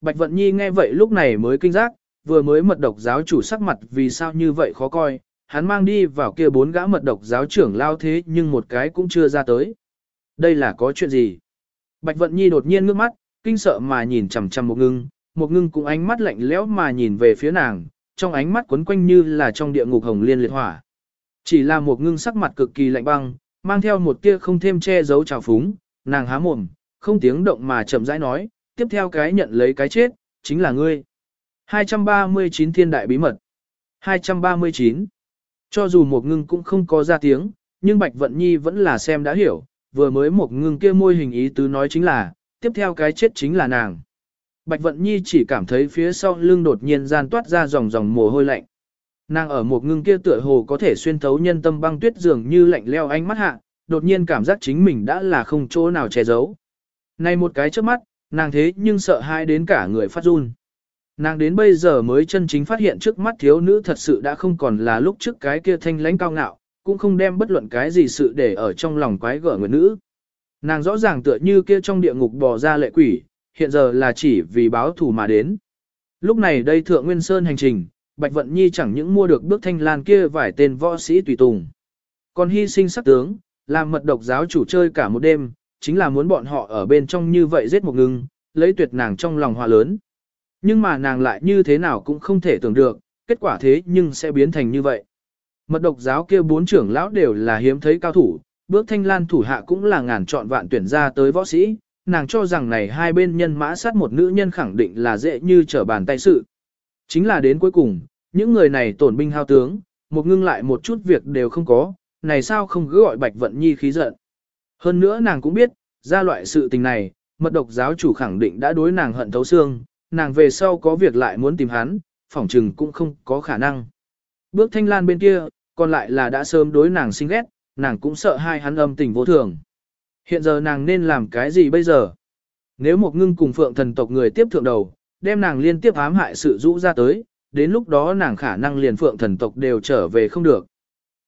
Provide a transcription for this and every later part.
Bạch Vận Nhi nghe vậy lúc này mới kinh giác, vừa mới mật độc giáo chủ sắc mặt vì sao như vậy khó coi, hắn mang đi vào kia bốn gã mật độc giáo trưởng lao thế nhưng một cái cũng chưa ra tới. Đây là có chuyện gì? Bạch Vận Nhi đột nhiên ngước mắt, kinh sợ mà nhìn chằm chằm một ngưng, một ngưng cũng ánh mắt lạnh lẽo mà nhìn về phía nàng, trong ánh mắt quấn quanh như là trong địa ngục hồng liên liệt hỏa. Chỉ là một ngưng sắc mặt cực kỳ lạnh băng, mang theo một tia không thêm che giấu trào phúng, nàng há mồm, không tiếng động mà chậm rãi nói, tiếp theo cái nhận lấy cái chết, chính là ngươi. 239 thiên đại bí mật 239 Cho dù một ngưng cũng không có ra tiếng, nhưng Bạch Vận Nhi vẫn là xem đã hiểu, vừa mới một ngưng kia môi hình ý tứ nói chính là, tiếp theo cái chết chính là nàng. Bạch Vận Nhi chỉ cảm thấy phía sau lưng đột nhiên gian toát ra dòng dòng mồ hôi lạnh. Nàng ở một ngưng kia tựa hồ có thể xuyên thấu nhân tâm băng tuyết dường như lạnh leo ánh mắt hạ, đột nhiên cảm giác chính mình đã là không chỗ nào che giấu. Này một cái trước mắt, nàng thế nhưng sợ hai đến cả người phát run. Nàng đến bây giờ mới chân chính phát hiện trước mắt thiếu nữ thật sự đã không còn là lúc trước cái kia thanh lãnh cao ngạo, cũng không đem bất luận cái gì sự để ở trong lòng quái gở người nữ. Nàng rõ ràng tựa như kia trong địa ngục bò ra lệ quỷ, hiện giờ là chỉ vì báo thù mà đến. Lúc này đây thượng Nguyên Sơn hành trình, Bạch Vận Nhi chẳng những mua được bước thanh lan kia vài tên võ sĩ tùy tùng. Còn hy sinh sắc tướng, làm mật độc giáo chủ chơi cả một đêm, chính là muốn bọn họ ở bên trong như vậy giết một ngưng, lấy tuyệt nàng trong lòng hòa lớn. Nhưng mà nàng lại như thế nào cũng không thể tưởng được, kết quả thế nhưng sẽ biến thành như vậy. Mật độc giáo kia bốn trưởng lão đều là hiếm thấy cao thủ, bước thanh lan thủ hạ cũng là ngàn chọn vạn tuyển ra tới võ sĩ, nàng cho rằng này hai bên nhân mã sát một nữ nhân khẳng định là dễ như trở bàn tay sự. Chính là đến cuối cùng, những người này tổn binh hao tướng, một ngưng lại một chút việc đều không có, này sao không cứ gọi Bạch Vận Nhi khí giận. Hơn nữa nàng cũng biết, ra loại sự tình này, mật độc giáo chủ khẳng định đã đối nàng hận thấu xương, nàng về sau có việc lại muốn tìm hắn, phỏng trừng cũng không có khả năng. Bước thanh lan bên kia, còn lại là đã sớm đối nàng sinh ghét, nàng cũng sợ hai hắn âm tình vô thường. Hiện giờ nàng nên làm cái gì bây giờ? Nếu một ngưng cùng phượng thần tộc người tiếp thượng đầu, đem nàng liên tiếp ám hại sự rũ ra tới, đến lúc đó nàng khả năng liền phượng thần tộc đều trở về không được.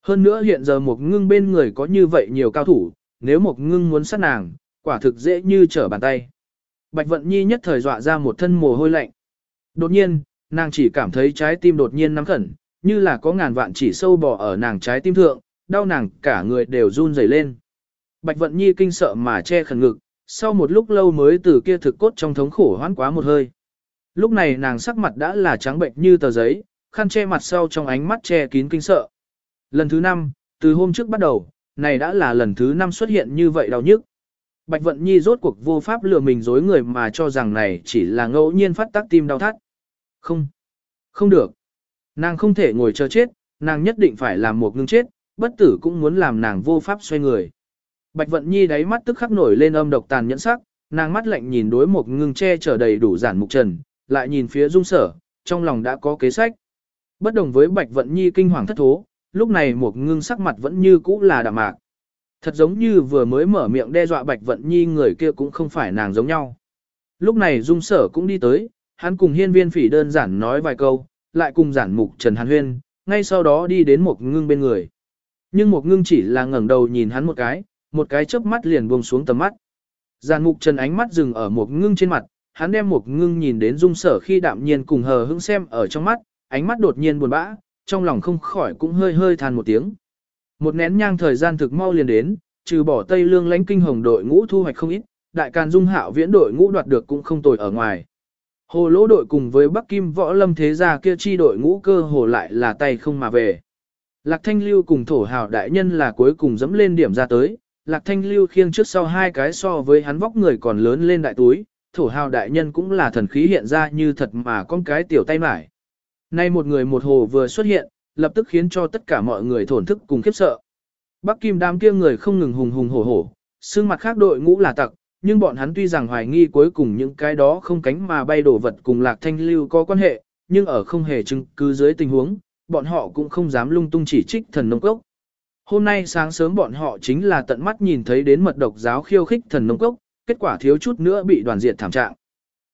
Hơn nữa hiện giờ một ngưng bên người có như vậy nhiều cao thủ, nếu một ngưng muốn sát nàng, quả thực dễ như trở bàn tay. Bạch Vận Nhi nhất thời dọa ra một thân mồ hôi lạnh. Đột nhiên, nàng chỉ cảm thấy trái tim đột nhiên nắm khẩn, như là có ngàn vạn chỉ sâu bò ở nàng trái tim thượng, đau nàng cả người đều run rẩy lên. Bạch Vận Nhi kinh sợ mà che khẩn ngực, sau một lúc lâu mới từ kia thực cốt trong thống khổ hoán quá một hơi. Lúc này nàng sắc mặt đã là trắng bệnh như tờ giấy, khăn che mặt sau trong ánh mắt che kín kinh sợ. Lần thứ năm, từ hôm trước bắt đầu, này đã là lần thứ năm xuất hiện như vậy đau nhức. Bạch Vận Nhi rốt cuộc vô pháp lừa mình dối người mà cho rằng này chỉ là ngẫu nhiên phát tác tim đau thắt. Không, không được. Nàng không thể ngồi chờ chết, nàng nhất định phải làm một ngưng chết, bất tử cũng muốn làm nàng vô pháp xoay người. Bạch Vận Nhi đáy mắt tức khắc nổi lên âm độc tàn nhẫn sắc, nàng mắt lạnh nhìn đối một ngưng che chở đầy đủ giản mục trần, lại nhìn phía dung sở, trong lòng đã có kế sách. Bất đồng với Bạch Vận Nhi kinh hoàng thất thố, lúc này một ngưng sắc mặt vẫn như cũ là đạm mạc. Thật giống như vừa mới mở miệng đe dọa Bạch Vận Nhi người kia cũng không phải nàng giống nhau. Lúc này dung sở cũng đi tới, hắn cùng hiên viên phỉ đơn giản nói vài câu, lại cùng giản mục Trần Hàn Huyên, ngay sau đó đi đến một ngưng bên người. Nhưng một ngưng chỉ là ngẩng đầu nhìn hắn một cái, một cái chớp mắt liền buông xuống tầm mắt. Giản mục Trần ánh mắt dừng ở một ngưng trên mặt, hắn đem một ngưng nhìn đến dung sở khi đạm nhiên cùng hờ hững xem ở trong mắt, ánh mắt đột nhiên buồn bã, trong lòng không khỏi cũng hơi hơi than một tiếng. Một nén nhang thời gian thực mau liền đến, trừ bỏ Tây Lương lãnh kinh hồng đội ngũ thu hoạch không ít, đại càn dung hạo viễn đội ngũ đoạt được cũng không tồi ở ngoài. Hồ lỗ đội cùng với Bắc Kim võ lâm thế gia kia chi đội ngũ cơ hồ lại là tay không mà về. Lạc Thanh Lưu cùng thổ hào đại nhân là cuối cùng dẫm lên điểm ra tới, Lạc Thanh Lưu khiêng trước sau hai cái so với hắn vóc người còn lớn lên đại túi, thổ hào đại nhân cũng là thần khí hiện ra như thật mà con cái tiểu tay mải. Nay một người một hồ vừa xuất hiện, lập tức khiến cho tất cả mọi người thổn thức cùng khiếp sợ. Bắc Kim đám kia người không ngừng hùng hùng hổ hổ, xương mặt khác đội ngũ là tặc, nhưng bọn hắn tuy rằng hoài nghi cuối cùng những cái đó không cánh mà bay đổ vật cùng Lạc Thanh Lưu có quan hệ, nhưng ở không hề chứng cứ dưới tình huống, bọn họ cũng không dám lung tung chỉ trích thần nông cốc. Hôm nay sáng sớm bọn họ chính là tận mắt nhìn thấy đến mật độc giáo khiêu khích thần nông cốc, kết quả thiếu chút nữa bị đoàn diệt thảm trạng.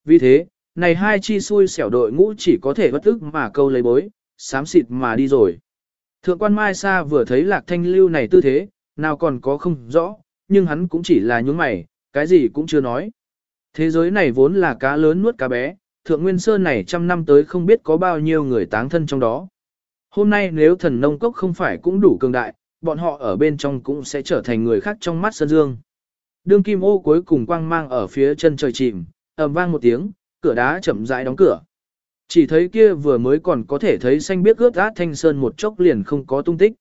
Vì thế, này hai chi xui xẻo đội ngũ chỉ có thể bất ức mà câu lấy bối, xám xịt mà đi rồi. Thượng quan Mai Sa vừa thấy lạc thanh lưu này tư thế, nào còn có không rõ, nhưng hắn cũng chỉ là nhún mày, cái gì cũng chưa nói. Thế giới này vốn là cá lớn nuốt cá bé, thượng nguyên sơn này trăm năm tới không biết có bao nhiêu người táng thân trong đó. Hôm nay nếu thần nông cốc không phải cũng đủ cường đại, bọn họ ở bên trong cũng sẽ trở thành người khác trong mắt Sơn Dương. Đương kim ô cuối cùng quang mang ở phía chân trời chìm, ầm vang một tiếng, cửa đá chậm rãi đóng cửa. Chỉ thấy kia vừa mới còn có thể thấy xanh biếc ướt át thanh sơn một chốc liền không có tung tích.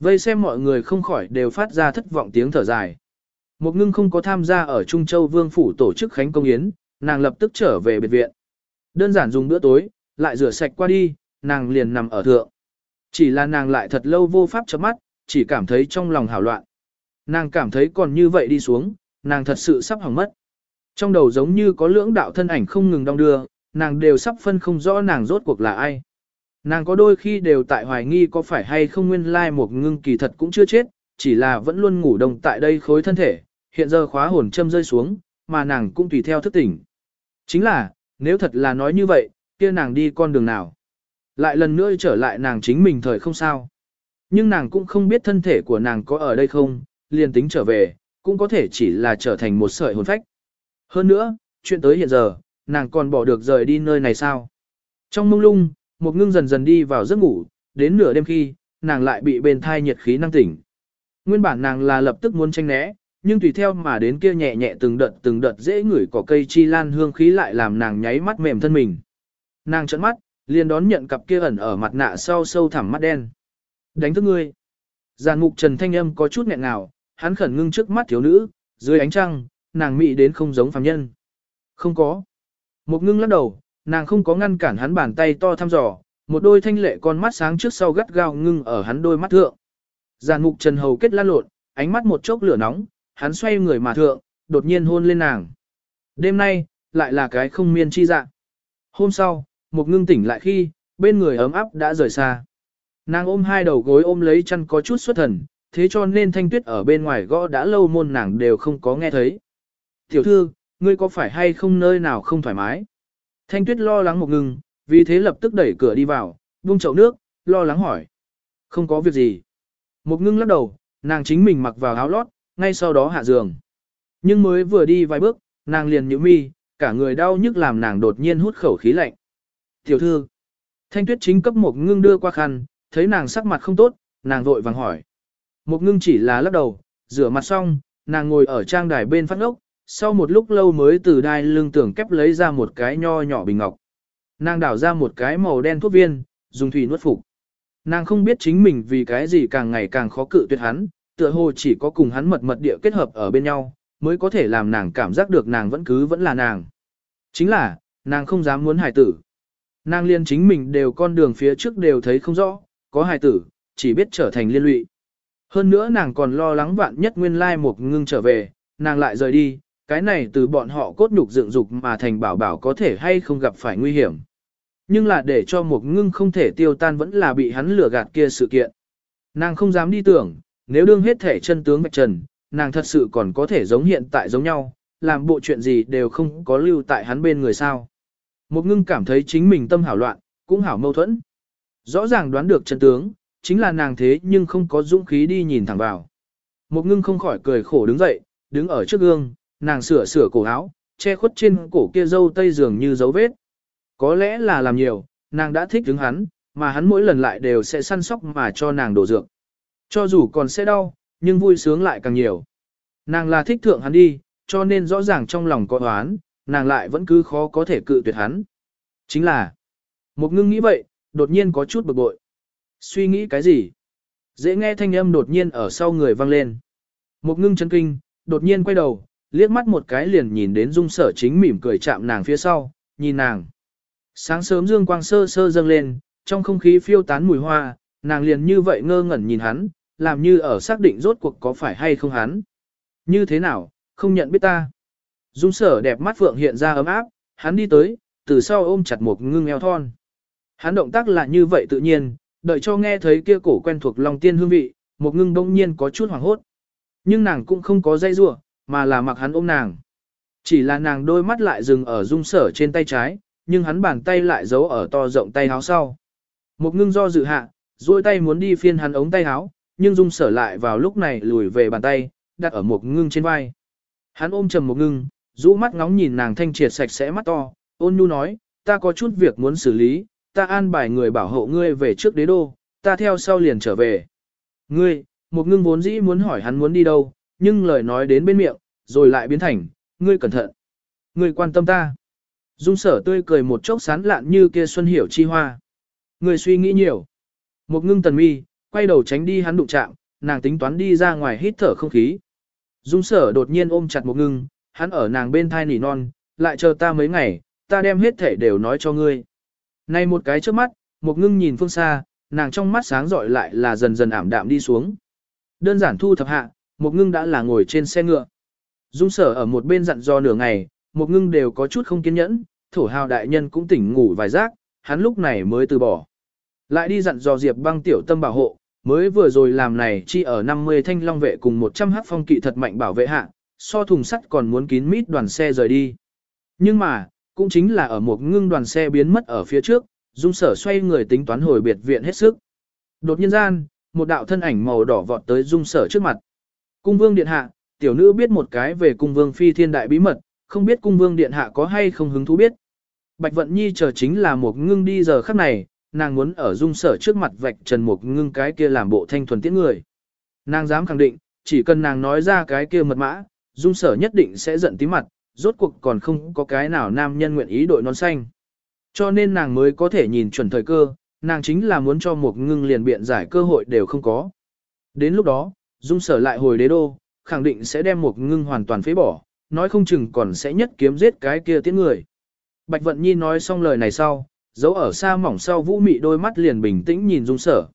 Vây xem mọi người không khỏi đều phát ra thất vọng tiếng thở dài. Một ngưng không có tham gia ở Trung Châu Vương Phủ tổ chức Khánh Công Yến, nàng lập tức trở về biệt viện. Đơn giản dùng bữa tối, lại rửa sạch qua đi, nàng liền nằm ở thượng. Chỉ là nàng lại thật lâu vô pháp chấm mắt, chỉ cảm thấy trong lòng hảo loạn. Nàng cảm thấy còn như vậy đi xuống, nàng thật sự sắp hỏng mất. Trong đầu giống như có lưỡng đạo thân ảnh không ngừng đong đưa, nàng đều sắp phân không rõ nàng rốt cuộc là ai. Nàng có đôi khi đều tại hoài nghi có phải hay không nguyên lai một ngưng kỳ thật cũng chưa chết, chỉ là vẫn luôn ngủ đông tại đây khối thân thể, hiện giờ khóa hồn châm rơi xuống, mà nàng cũng tùy theo thức tỉnh. Chính là, nếu thật là nói như vậy, kia nàng đi con đường nào? Lại lần nữa trở lại nàng chính mình thời không sao. Nhưng nàng cũng không biết thân thể của nàng có ở đây không, liền tính trở về, cũng có thể chỉ là trở thành một sợi hồn phách. Hơn nữa, chuyện tới hiện giờ, nàng còn bỏ được rời đi nơi này sao? Trong mông lung, một ngưng dần dần đi vào giấc ngủ, đến nửa đêm khi, nàng lại bị bên thai nhiệt khí năng tỉnh. Nguyên bản nàng là lập tức muốn tranh né, nhưng tùy theo mà đến kia nhẹ nhẹ từng đợt từng đợt dễ ngửi cỏ cây chi lan hương khí lại làm nàng nháy mắt mềm thân mình. Nàng trợn mắt, liền đón nhận cặp kia ẩn ở mặt nạ sau sâu thẳm mắt đen. Đánh thức ngươi. Giàn mục trần thanh âm có chút nghẹn ngào, hắn khẩn ngưng trước mắt thiếu nữ, dưới ánh trăng, nàng mị đến không giống phàm nhân. Không có. Một ngưng lắc đầu, nàng không có ngăn cản hắn bàn tay to thăm dò, một đôi thanh lệ con mắt sáng trước sau gắt gao ngưng ở hắn đôi mắt thượng. Giàn mục trần hầu kết lan lộn, ánh mắt một chốc lửa nóng, hắn xoay người mà thượng, đột nhiên hôn lên nàng. Đêm nay, lại là cái không miên chi dạ. Hôm sau, một ngưng tỉnh lại khi, bên người ấm áp đã rời xa. Nàng ôm hai đầu gối ôm lấy chăn có chút xuất thần, thế cho nên thanh tuyết ở bên ngoài gõ đã lâu môn nàng đều không có nghe thấy. Tiểu thư, ngươi có phải hay không nơi nào không thoải mái? Thanh tuyết lo lắng một ngừng, vì thế lập tức đẩy cửa đi vào, buông chậu nước, lo lắng hỏi. Không có việc gì. Một ngưng lắc đầu, nàng chính mình mặc vào áo lót, ngay sau đó hạ giường. Nhưng mới vừa đi vài bước, nàng liền nhíu mi, cả người đau nhức làm nàng đột nhiên hút khẩu khí lạnh. Tiểu thư, thanh tuyết chính cấp một ngưng đưa qua khăn, thấy nàng sắc mặt không tốt, nàng vội vàng hỏi. Một ngưng chỉ là lắc đầu, rửa mặt xong, nàng ngồi ở trang đài bên phát ngốc, sau một lúc lâu mới từ đai lưng tưởng kép lấy ra một cái nho nhỏ bình ngọc. Nàng đảo ra một cái màu đen thuốc viên, dùng thủy nuốt phục. Nàng không biết chính mình vì cái gì càng ngày càng khó cự tuyệt hắn, tựa hồ chỉ có cùng hắn mật mật địa kết hợp ở bên nhau, mới có thể làm nàng cảm giác được nàng vẫn cứ vẫn là nàng. Chính là, nàng không dám muốn hài tử. Nàng liên chính mình đều con đường phía trước đều thấy không rõ, có hài tử, chỉ biết trở thành liên lụy. Hơn nữa nàng còn lo lắng vạn nhất nguyên lai một ngưng trở về, nàng lại rời đi, cái này từ bọn họ cốt nhục dựng dục mà thành bảo bảo có thể hay không gặp phải nguy hiểm. Nhưng là để cho một ngưng không thể tiêu tan vẫn là bị hắn lừa gạt kia sự kiện. Nàng không dám đi tưởng, nếu đương hết thể chân tướng bạch trần, nàng thật sự còn có thể giống hiện tại giống nhau, làm bộ chuyện gì đều không có lưu tại hắn bên người sao. Một ngưng cảm thấy chính mình tâm hảo loạn, cũng hảo mâu thuẫn. Rõ ràng đoán được chân tướng, chính là nàng thế nhưng không có dũng khí đi nhìn thẳng vào. Một ngưng không khỏi cười khổ đứng dậy, đứng ở trước gương, nàng sửa sửa cổ áo, che khuất trên cổ kia dâu tây dường như dấu vết. Có lẽ là làm nhiều, nàng đã thích đứng hắn, mà hắn mỗi lần lại đều sẽ săn sóc mà cho nàng đổ dược. Cho dù còn sẽ đau, nhưng vui sướng lại càng nhiều. Nàng là thích thượng hắn đi, cho nên rõ ràng trong lòng có oán, nàng lại vẫn cứ khó có thể cự tuyệt hắn. Chính là, một ngưng nghĩ vậy, đột nhiên có chút bực bội. Suy nghĩ cái gì? Dễ nghe thanh âm đột nhiên ở sau người vang lên. Một ngưng chấn kinh, đột nhiên quay đầu, liếc mắt một cái liền nhìn đến dung sở chính mỉm cười chạm nàng phía sau, nhìn nàng. Sáng sớm dương quang sơ sơ dâng lên, trong không khí phiêu tán mùi hoa, nàng liền như vậy ngơ ngẩn nhìn hắn, làm như ở xác định rốt cuộc có phải hay không hắn. Như thế nào, không nhận biết ta. Dung sở đẹp mắt phượng hiện ra ấm áp, hắn đi tới, từ sau ôm chặt một ngưng eo thon. Hắn động tác là như vậy tự nhiên, đợi cho nghe thấy kia cổ quen thuộc lòng tiên hương vị, một ngưng đông nhiên có chút hoảng hốt. Nhưng nàng cũng không có dây rua, mà là mặc hắn ôm nàng. Chỉ là nàng đôi mắt lại dừng ở dung sở trên tay trái, nhưng hắn bàn tay lại giấu ở to rộng tay áo sau. Một ngưng do dự hạ, duỗi tay muốn đi phiên hắn ống tay áo, nhưng dung sở lại vào lúc này lùi về bàn tay, đặt ở một ngưng trên vai. Hắn ôm trầm một ngưng, rũ mắt ngóng nhìn nàng thanh triệt sạch sẽ mắt to, ôn nhu nói, ta có chút việc muốn xử lý, ta an bài người bảo hộ ngươi về trước đế đô, ta theo sau liền trở về. Ngươi, một ngưng vốn dĩ muốn hỏi hắn muốn đi đâu, nhưng lời nói đến bên miệng, rồi lại biến thành, ngươi cẩn thận. Ngươi quan tâm ta. Dung sở tươi cười một chốc sán lạn như kia xuân hiểu chi hoa. Ngươi suy nghĩ nhiều. Một ngưng tần mi, quay đầu tránh đi hắn đụng chạm, nàng tính toán đi ra ngoài hít thở không khí. Dung sở đột nhiên ôm chặt một ngưng, hắn ở nàng bên thai nỉ non, lại chờ ta mấy ngày, ta đem hết thể đều nói cho ngươi. Này một cái trước mắt, một ngưng nhìn phương xa, nàng trong mắt sáng rọi lại là dần dần ảm đạm đi xuống. Đơn giản thu thập hạ, một ngưng đã là ngồi trên xe ngựa. Dung sở ở một bên dặn do nửa ngày, một ngưng đều có chút không kiên nhẫn, thổ hào đại nhân cũng tỉnh ngủ vài giác, hắn lúc này mới từ bỏ. Lại đi dặn dò Diệp băng tiểu tâm bảo hộ, mới vừa rồi làm này chi ở 50 thanh long vệ cùng 100 hắc phong kỵ thật mạnh bảo vệ hạ, so thùng sắt còn muốn kín mít đoàn xe rời đi. Nhưng mà, cũng chính là ở một ngưng đoàn xe biến mất ở phía trước, dung sở xoay người tính toán hồi biệt viện hết sức. Đột nhiên gian, một đạo thân ảnh màu đỏ vọt tới dung sở trước mặt. Cung vương điện hạ, tiểu nữ biết một cái về cung vương phi thiên đại bí mật, không biết cung vương điện hạ có hay không hứng thú biết. Bạch vận nhi chờ chính là một ngưng đi giờ khắc này, nàng muốn ở dung sở trước mặt vạch trần một ngưng cái kia làm bộ thanh thuần tiễn người. Nàng dám khẳng định, chỉ cần nàng nói ra cái kia mật mã, dung sở nhất định sẽ giận tí mặt, rốt cuộc còn không có cái nào nam nhân nguyện ý đội nón xanh. Cho nên nàng mới có thể nhìn chuẩn thời cơ, nàng chính là muốn cho một ngưng liền biện giải cơ hội đều không có. Đến lúc đó, dung sở lại hồi đế đô, khẳng định sẽ đem một ngưng hoàn toàn phế bỏ, nói không chừng còn sẽ nhất kiếm giết cái kia tiễn người. Bạch Vận Nhi nói xong lời này sau, giấu ở xa mỏng sau vũ mị đôi mắt liền bình tĩnh nhìn dung sở.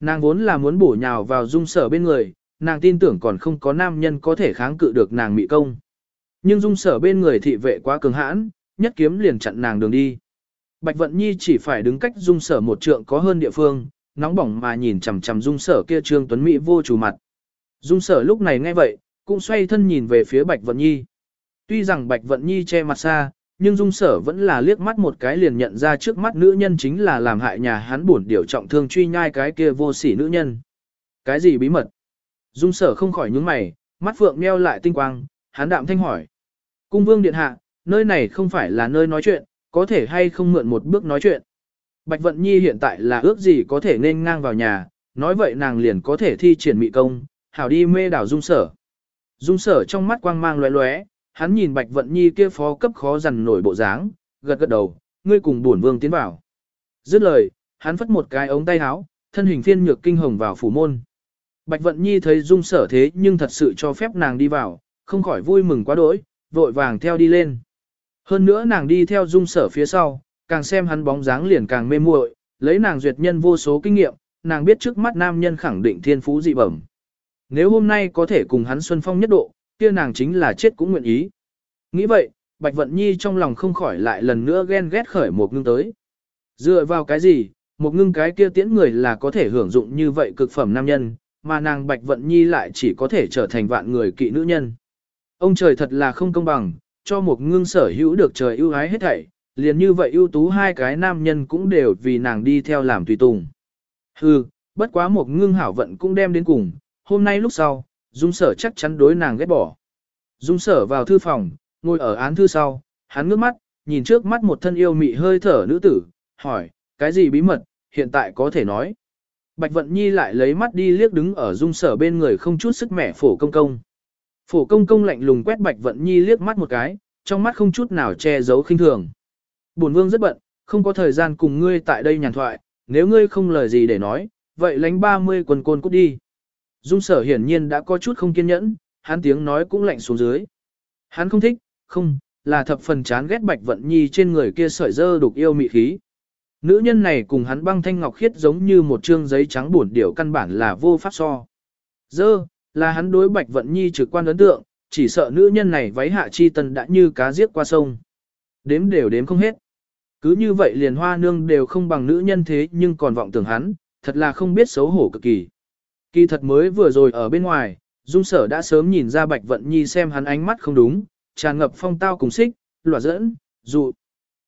Nàng vốn là muốn bổ nhào vào dung sở bên người, nàng tin tưởng còn không có nam nhân có thể kháng cự được nàng mị công. Nhưng dung sở bên người thị vệ quá cường hãn, nhất kiếm liền chặn nàng đường đi. Bạch Vận Nhi chỉ phải đứng cách dung sở một trượng có hơn địa phương, nóng bỏng mà nhìn chằm chằm dung sở kia trương tuấn mỹ vô chủ mặt. Dung sở lúc này nghe vậy, cũng xoay thân nhìn về phía Bạch Vận Nhi. Tuy rằng Bạch Vận Nhi che mặt xa, nhưng dung sở vẫn là liếc mắt một cái liền nhận ra trước mắt nữ nhân chính là làm hại nhà hắn buồn điều trọng thương truy nhai cái kia vô sỉ nữ nhân. Cái gì bí mật? Dung sở không khỏi nhướng mày, mắt phượng meo lại tinh quang, hắn đạm thanh hỏi. Cung vương điện hạ, nơi này không phải là nơi nói chuyện, có thể hay không mượn một bước nói chuyện. Bạch Vận Nhi hiện tại là ước gì có thể nên ngang vào nhà, nói vậy nàng liền có thể thi triển mị công, hảo đi mê đảo dung sở. Dung sở trong mắt quang mang lóe lóe, hắn nhìn Bạch Vận Nhi kia phó cấp khó dằn nổi bộ dáng, gật gật đầu, ngươi cùng bổn vương tiến vào. Dứt lời, hắn phất một cái ống tay áo, thân hình phiên nhược kinh hồng vào phủ môn. Bạch Vận Nhi thấy dung sở thế nhưng thật sự cho phép nàng đi vào, không khỏi vui mừng quá đỗi, vội vàng theo đi lên. Hơn nữa nàng đi theo dung sở phía sau, càng xem hắn bóng dáng liền càng mê muội, lấy nàng duyệt nhân vô số kinh nghiệm, nàng biết trước mắt nam nhân khẳng định thiên phú dị bẩm. Nếu hôm nay có thể cùng hắn xuân phong nhất độ, kia nàng chính là chết cũng nguyện ý. Nghĩ vậy, Bạch Vận Nhi trong lòng không khỏi lại lần nữa ghen ghét khởi một ngưng tới. Dựa vào cái gì, một ngưng cái kia tiễn người là có thể hưởng dụng như vậy cực phẩm nam nhân, mà nàng Bạch Vận Nhi lại chỉ có thể trở thành vạn người kỵ nữ nhân. Ông trời thật là không công bằng, cho một ngưng sở hữu được trời ưu ái hết thảy, liền như vậy ưu tú hai cái nam nhân cũng đều vì nàng đi theo làm tùy tùng. Hừ, bất quá một ngưng hảo vận cũng đem đến cùng, hôm nay lúc sau, dung sở chắc chắn đối nàng ghét bỏ. Dung sở vào thư phòng, ngồi ở án thư sau, hắn ngước mắt, nhìn trước mắt một thân yêu mị hơi thở nữ tử, hỏi, cái gì bí mật, hiện tại có thể nói. Bạch Vận Nhi lại lấy mắt đi liếc đứng ở dung sở bên người không chút sức mẻ phổ công công. Phổ công công lạnh lùng quét Bạch Vận Nhi liếc mắt một cái, trong mắt không chút nào che giấu khinh thường. Bổn vương rất bận, không có thời gian cùng ngươi tại đây nhàn thoại, nếu ngươi không lời gì để nói, vậy lánh 30 quần côn cút đi. Dung sở hiển nhiên đã có chút không kiên nhẫn, hắn tiếng nói cũng lạnh xuống dưới. Hắn không thích, không, là thập phần chán ghét Bạch Vận Nhi trên người kia sợi dơ đục yêu mị khí. Nữ nhân này cùng hắn băng thanh ngọc khiết giống như một trương giấy trắng buồn điểu căn bản là vô pháp so. Dơ, là hắn đối Bạch Vận Nhi trực quan ấn tượng, chỉ sợ nữ nhân này váy hạ chi tần đã như cá giết qua sông. Đếm đều đếm không hết. Cứ như vậy liền hoa nương đều không bằng nữ nhân thế nhưng còn vọng tưởng hắn, thật là không biết xấu hổ cực kỳ. Kỳ thật mới vừa rồi ở bên ngoài, Dung sở đã sớm nhìn ra Bạch Vận Nhi xem hắn ánh mắt không đúng, tràn ngập phong tao cùng xích, lỏa dẫn, dụ.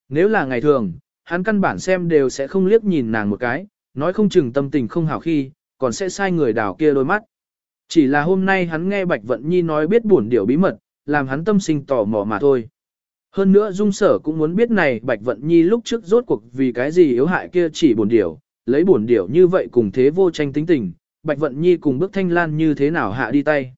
Nếu là ngày thường, hắn căn bản xem đều sẽ không liếc nhìn nàng một cái, nói không chừng tâm tình không hảo khi, còn sẽ sai người đảo kia đôi mắt. Chỉ là hôm nay hắn nghe Bạch Vận Nhi nói biết buồn điều bí mật, làm hắn tâm sinh tò mò mà thôi. Hơn nữa dung sở cũng muốn biết này Bạch Vận Nhi lúc trước rốt cuộc vì cái gì yếu hại kia chỉ buồn điểu, lấy buồn điểu như vậy cùng thế vô tranh tính tình, Bạch Vận Nhi cùng bước thanh lan như thế nào hạ đi tay.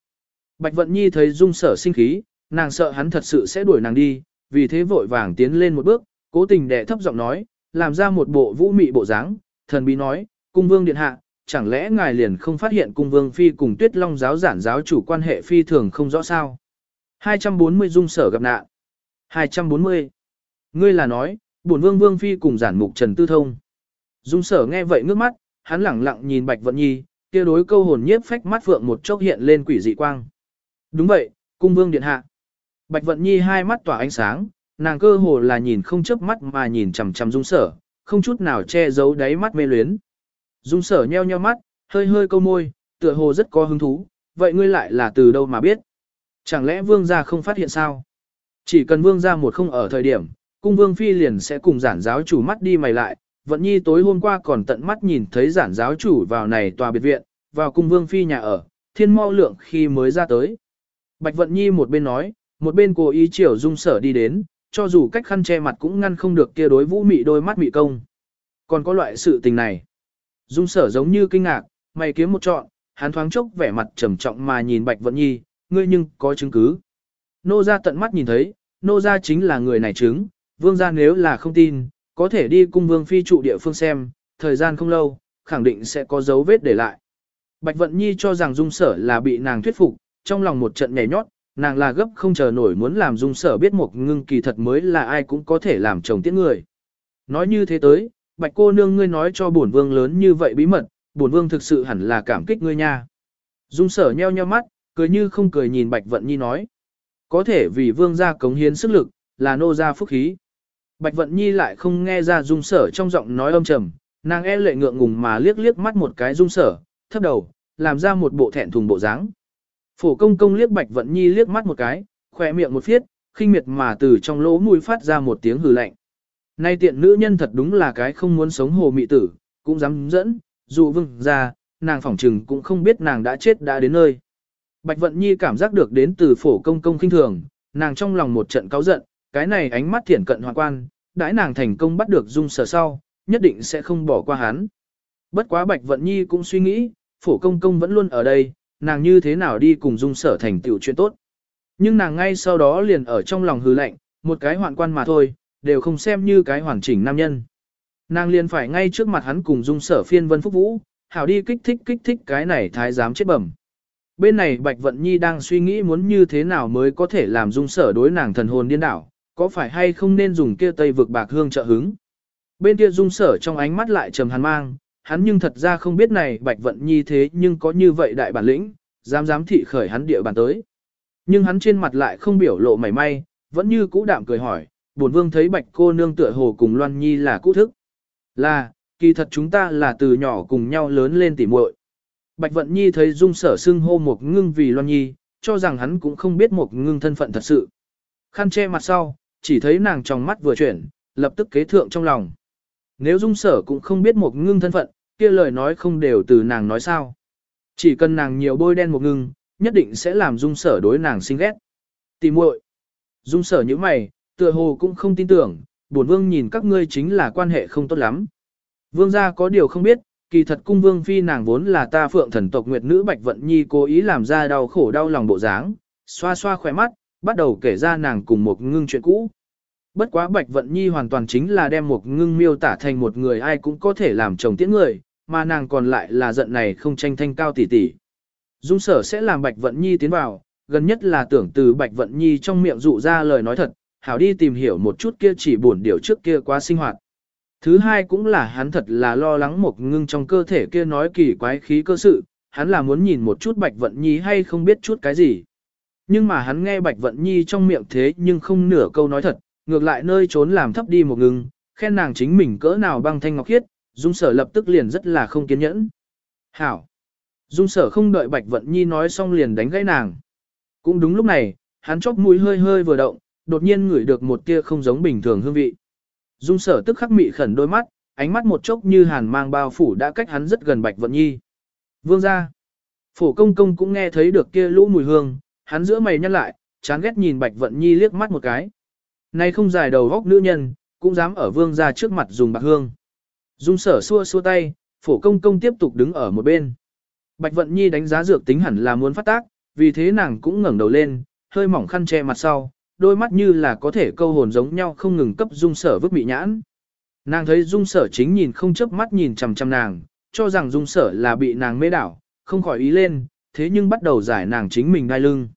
Bạch Vận Nhi thấy dung sở sinh khí, nàng sợ hắn thật sự sẽ đuổi nàng đi, vì thế vội vàng tiến lên một bước, cố tình đè thấp giọng nói, làm ra một bộ vũ mị bộ dáng, thần bí nói, cung vương điện hạ, chẳng lẽ ngài liền không phát hiện cung vương phi cùng tuyết long giáo giản giáo chủ quan hệ phi thường không rõ sao? 240 dung sở gặp nạn. 240. Ngươi là nói, bổn vương vương phi cùng giản mục trần tư thông. Dung sở nghe vậy ngước mắt, hắn lẳng lặng nhìn bạch vận nhi, kia đối câu hồn nhiếp phách mắt phượng một chốc hiện lên quỷ dị quang. Đúng vậy, cung vương điện hạ. Bạch vận nhi hai mắt tỏa ánh sáng, nàng cơ hồ là nhìn không chớp mắt mà nhìn chằm chằm dung sở, không chút nào che giấu đáy mắt mê luyến. Dung sở nheo nheo mắt, hơi hơi câu môi, tựa hồ rất có hứng thú, vậy ngươi lại là từ đâu mà biết? Chẳng lẽ vương gia không phát hiện sao? Chỉ cần vương gia một không ở thời điểm, cung vương phi liền sẽ cùng giản giáo chủ mắt đi mày lại, vận nhi tối hôm qua còn tận mắt nhìn thấy giản giáo chủ vào này tòa biệt viện, vào cung vương phi nhà ở, thiên mau lượng khi mới ra tới. Bạch vận nhi một bên nói, một bên cố ý chiều dung sở đi đến, cho dù cách khăn che mặt cũng ngăn không được kia đối vũ mị đôi mắt mị công. Còn có loại sự tình này. Dung sở giống như kinh ngạc, mày kiếm một trọn, hắn thoáng chốc vẻ mặt trầm trọng mà nhìn Bạch Vận Nhi, ngươi nhưng có chứng cứ. Nô ra tận mắt nhìn thấy, nô ra chính là người này chứng, vương gia nếu là không tin, có thể đi cung vương phi trụ địa phương xem, thời gian không lâu, khẳng định sẽ có dấu vết để lại. Bạch Vận Nhi cho rằng dung sở là bị nàng thuyết phục, trong lòng một trận nhảy nhót, nàng là gấp không chờ nổi muốn làm dung sở biết một ngưng kỳ thật mới là ai cũng có thể làm chồng tiễn người. Nói như thế tới, bạch cô nương ngươi nói cho bổn vương lớn như vậy bí mật, bổn vương thực sự hẳn là cảm kích ngươi nha. Dung sở nheo nheo mắt, cười như không cười nhìn bạch vận nhi nói. Có thể vì vương gia cống hiến sức lực, là nô gia phúc khí. Bạch vận nhi lại không nghe ra dung sở trong giọng nói âm trầm, nàng e lệ ngượng ngùng mà liếc liếc mắt một cái dung sở, thấp đầu, làm ra một bộ thẹn thùng bộ dáng. Phổ công công liếc Bạch Vận Nhi liếc mắt một cái, khỏe miệng một phiết, khinh miệt mà từ trong lỗ mũi phát ra một tiếng hừ lạnh. Nay tiện nữ nhân thật đúng là cái không muốn sống hồ mị tử, cũng dám dẫn, dù vưng ra, nàng phỏng trừng cũng không biết nàng đã chết đã đến nơi. Bạch Vận Nhi cảm giác được đến từ phổ công công khinh thường, nàng trong lòng một trận cáu giận, cái này ánh mắt thiển cận hoàng quan, đãi nàng thành công bắt được dung sở sau, nhất định sẽ không bỏ qua hắn. Bất quá Bạch Vận Nhi cũng suy nghĩ, phổ công công vẫn luôn ở đây, nàng như thế nào đi cùng dung sở thành tiểu chuyện tốt. Nhưng nàng ngay sau đó liền ở trong lòng hư lạnh, một cái hoạn quan mà thôi, đều không xem như cái hoàn chỉnh nam nhân. Nàng liền phải ngay trước mặt hắn cùng dung sở phiên vân phúc vũ, hảo đi kích thích kích thích cái này thái giám chết bẩm. Bên này Bạch Vận Nhi đang suy nghĩ muốn như thế nào mới có thể làm dung sở đối nàng thần hồn điên đảo, có phải hay không nên dùng kia tây vực bạc hương trợ hứng. Bên kia dung sở trong ánh mắt lại trầm hàn mang, hắn nhưng thật ra không biết này Bạch Vận Nhi thế nhưng có như vậy đại bản lĩnh, dám dám thị khởi hắn địa bàn tới. Nhưng hắn trên mặt lại không biểu lộ mảy may, vẫn như cũ đạm cười hỏi, buồn vương thấy Bạch cô nương tựa hồ cùng Loan Nhi là cũ thức. Là, kỳ thật chúng ta là từ nhỏ cùng nhau lớn lên tỉ muội. Bạch Vận Nhi thấy dung sở xưng hô một ngưng vì Loan Nhi, cho rằng hắn cũng không biết một ngưng thân phận thật sự. Khăn che mặt sau, chỉ thấy nàng trong mắt vừa chuyển, lập tức kế thượng trong lòng. Nếu dung sở cũng không biết một ngưng thân phận, kia lời nói không đều từ nàng nói sao. Chỉ cần nàng nhiều bôi đen một ngưng, nhất định sẽ làm dung sở đối nàng sinh ghét. Tìm muội Dung sở như mày, tựa hồ cũng không tin tưởng, bổn vương nhìn các ngươi chính là quan hệ không tốt lắm. Vương gia có điều không biết, kỳ thật cung vương phi nàng vốn là ta phượng thần tộc nguyệt nữ Bạch Vận Nhi cố ý làm ra đau khổ đau lòng bộ dáng, xoa xoa khỏe mắt, bắt đầu kể ra nàng cùng một ngưng chuyện cũ. Bất quá Bạch Vận Nhi hoàn toàn chính là đem một ngưng miêu tả thành một người ai cũng có thể làm chồng tiễn người, mà nàng còn lại là giận này không tranh thanh cao tỷ tỷ. Dung sở sẽ làm Bạch Vận Nhi tiến vào, gần nhất là tưởng từ Bạch Vận Nhi trong miệng dụ ra lời nói thật, hảo đi tìm hiểu một chút kia chỉ buồn điều trước kia quá sinh hoạt. Thứ hai cũng là hắn thật là lo lắng một ngưng trong cơ thể kia nói kỳ quái khí cơ sự, hắn là muốn nhìn một chút Bạch Vận Nhi hay không biết chút cái gì. Nhưng mà hắn nghe Bạch Vận Nhi trong miệng thế nhưng không nửa câu nói thật, ngược lại nơi trốn làm thấp đi một ngừng khen nàng chính mình cỡ nào băng thanh ngọc khiết, Dung sở lập tức liền rất là không kiên nhẫn. Hảo! Dung sở không đợi Bạch Vận Nhi nói xong liền đánh gãy nàng. Cũng đúng lúc này, hắn chóc mũi hơi hơi vừa động, đột nhiên ngửi được một tia không giống bình thường hương vị. Dung sở tức khắc mị khẩn đôi mắt, ánh mắt một chốc như hàn mang bao phủ đã cách hắn rất gần Bạch Vận Nhi. Vương ra! Phổ công công cũng nghe thấy được kia lũ mùi hương, hắn giữa mày nhăn lại, chán ghét nhìn Bạch Vận Nhi liếc mắt một cái. Này không dài đầu góc nữ nhân, cũng dám ở vương gia trước mặt dùng bạc hương. Dung sở xua xua tay, phổ công công tiếp tục đứng ở một bên. Bạch Vận Nhi đánh giá dược tính hẳn là muốn phát tác, vì thế nàng cũng ngẩng đầu lên, hơi mỏng khăn che mặt sau, đôi mắt như là có thể câu hồn giống nhau không ngừng cấp dung sở vứt bị nhãn. Nàng thấy dung sở chính nhìn không chớp mắt nhìn chằm chằm nàng, cho rằng dung sở là bị nàng mê đảo, không khỏi ý lên, thế nhưng bắt đầu giải nàng chính mình đai lưng.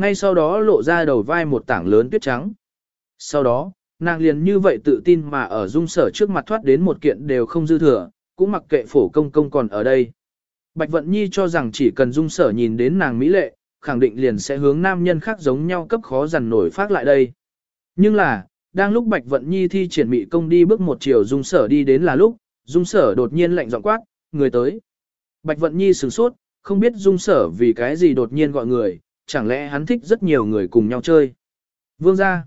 Ngay sau đó lộ ra đầu vai một tảng lớn tuyết trắng. Sau đó, nàng liền như vậy tự tin mà ở dung sở trước mặt thoát đến một kiện đều không dư thừa, cũng mặc kệ phổ công công còn ở đây. Bạch Vận Nhi cho rằng chỉ cần dung sở nhìn đến nàng mỹ lệ, khẳng định liền sẽ hướng nam nhân khác giống nhau cấp khó dằn nổi phát lại đây. Nhưng là, đang lúc Bạch Vận Nhi thi triển mị công đi bước một chiều dung sở đi đến là lúc, dung sở đột nhiên lạnh giọng quát, người tới. Bạch Vận Nhi sửng sốt, không biết dung sở vì cái gì đột nhiên gọi người, chẳng lẽ hắn thích rất nhiều người cùng nhau chơi. Vương ra.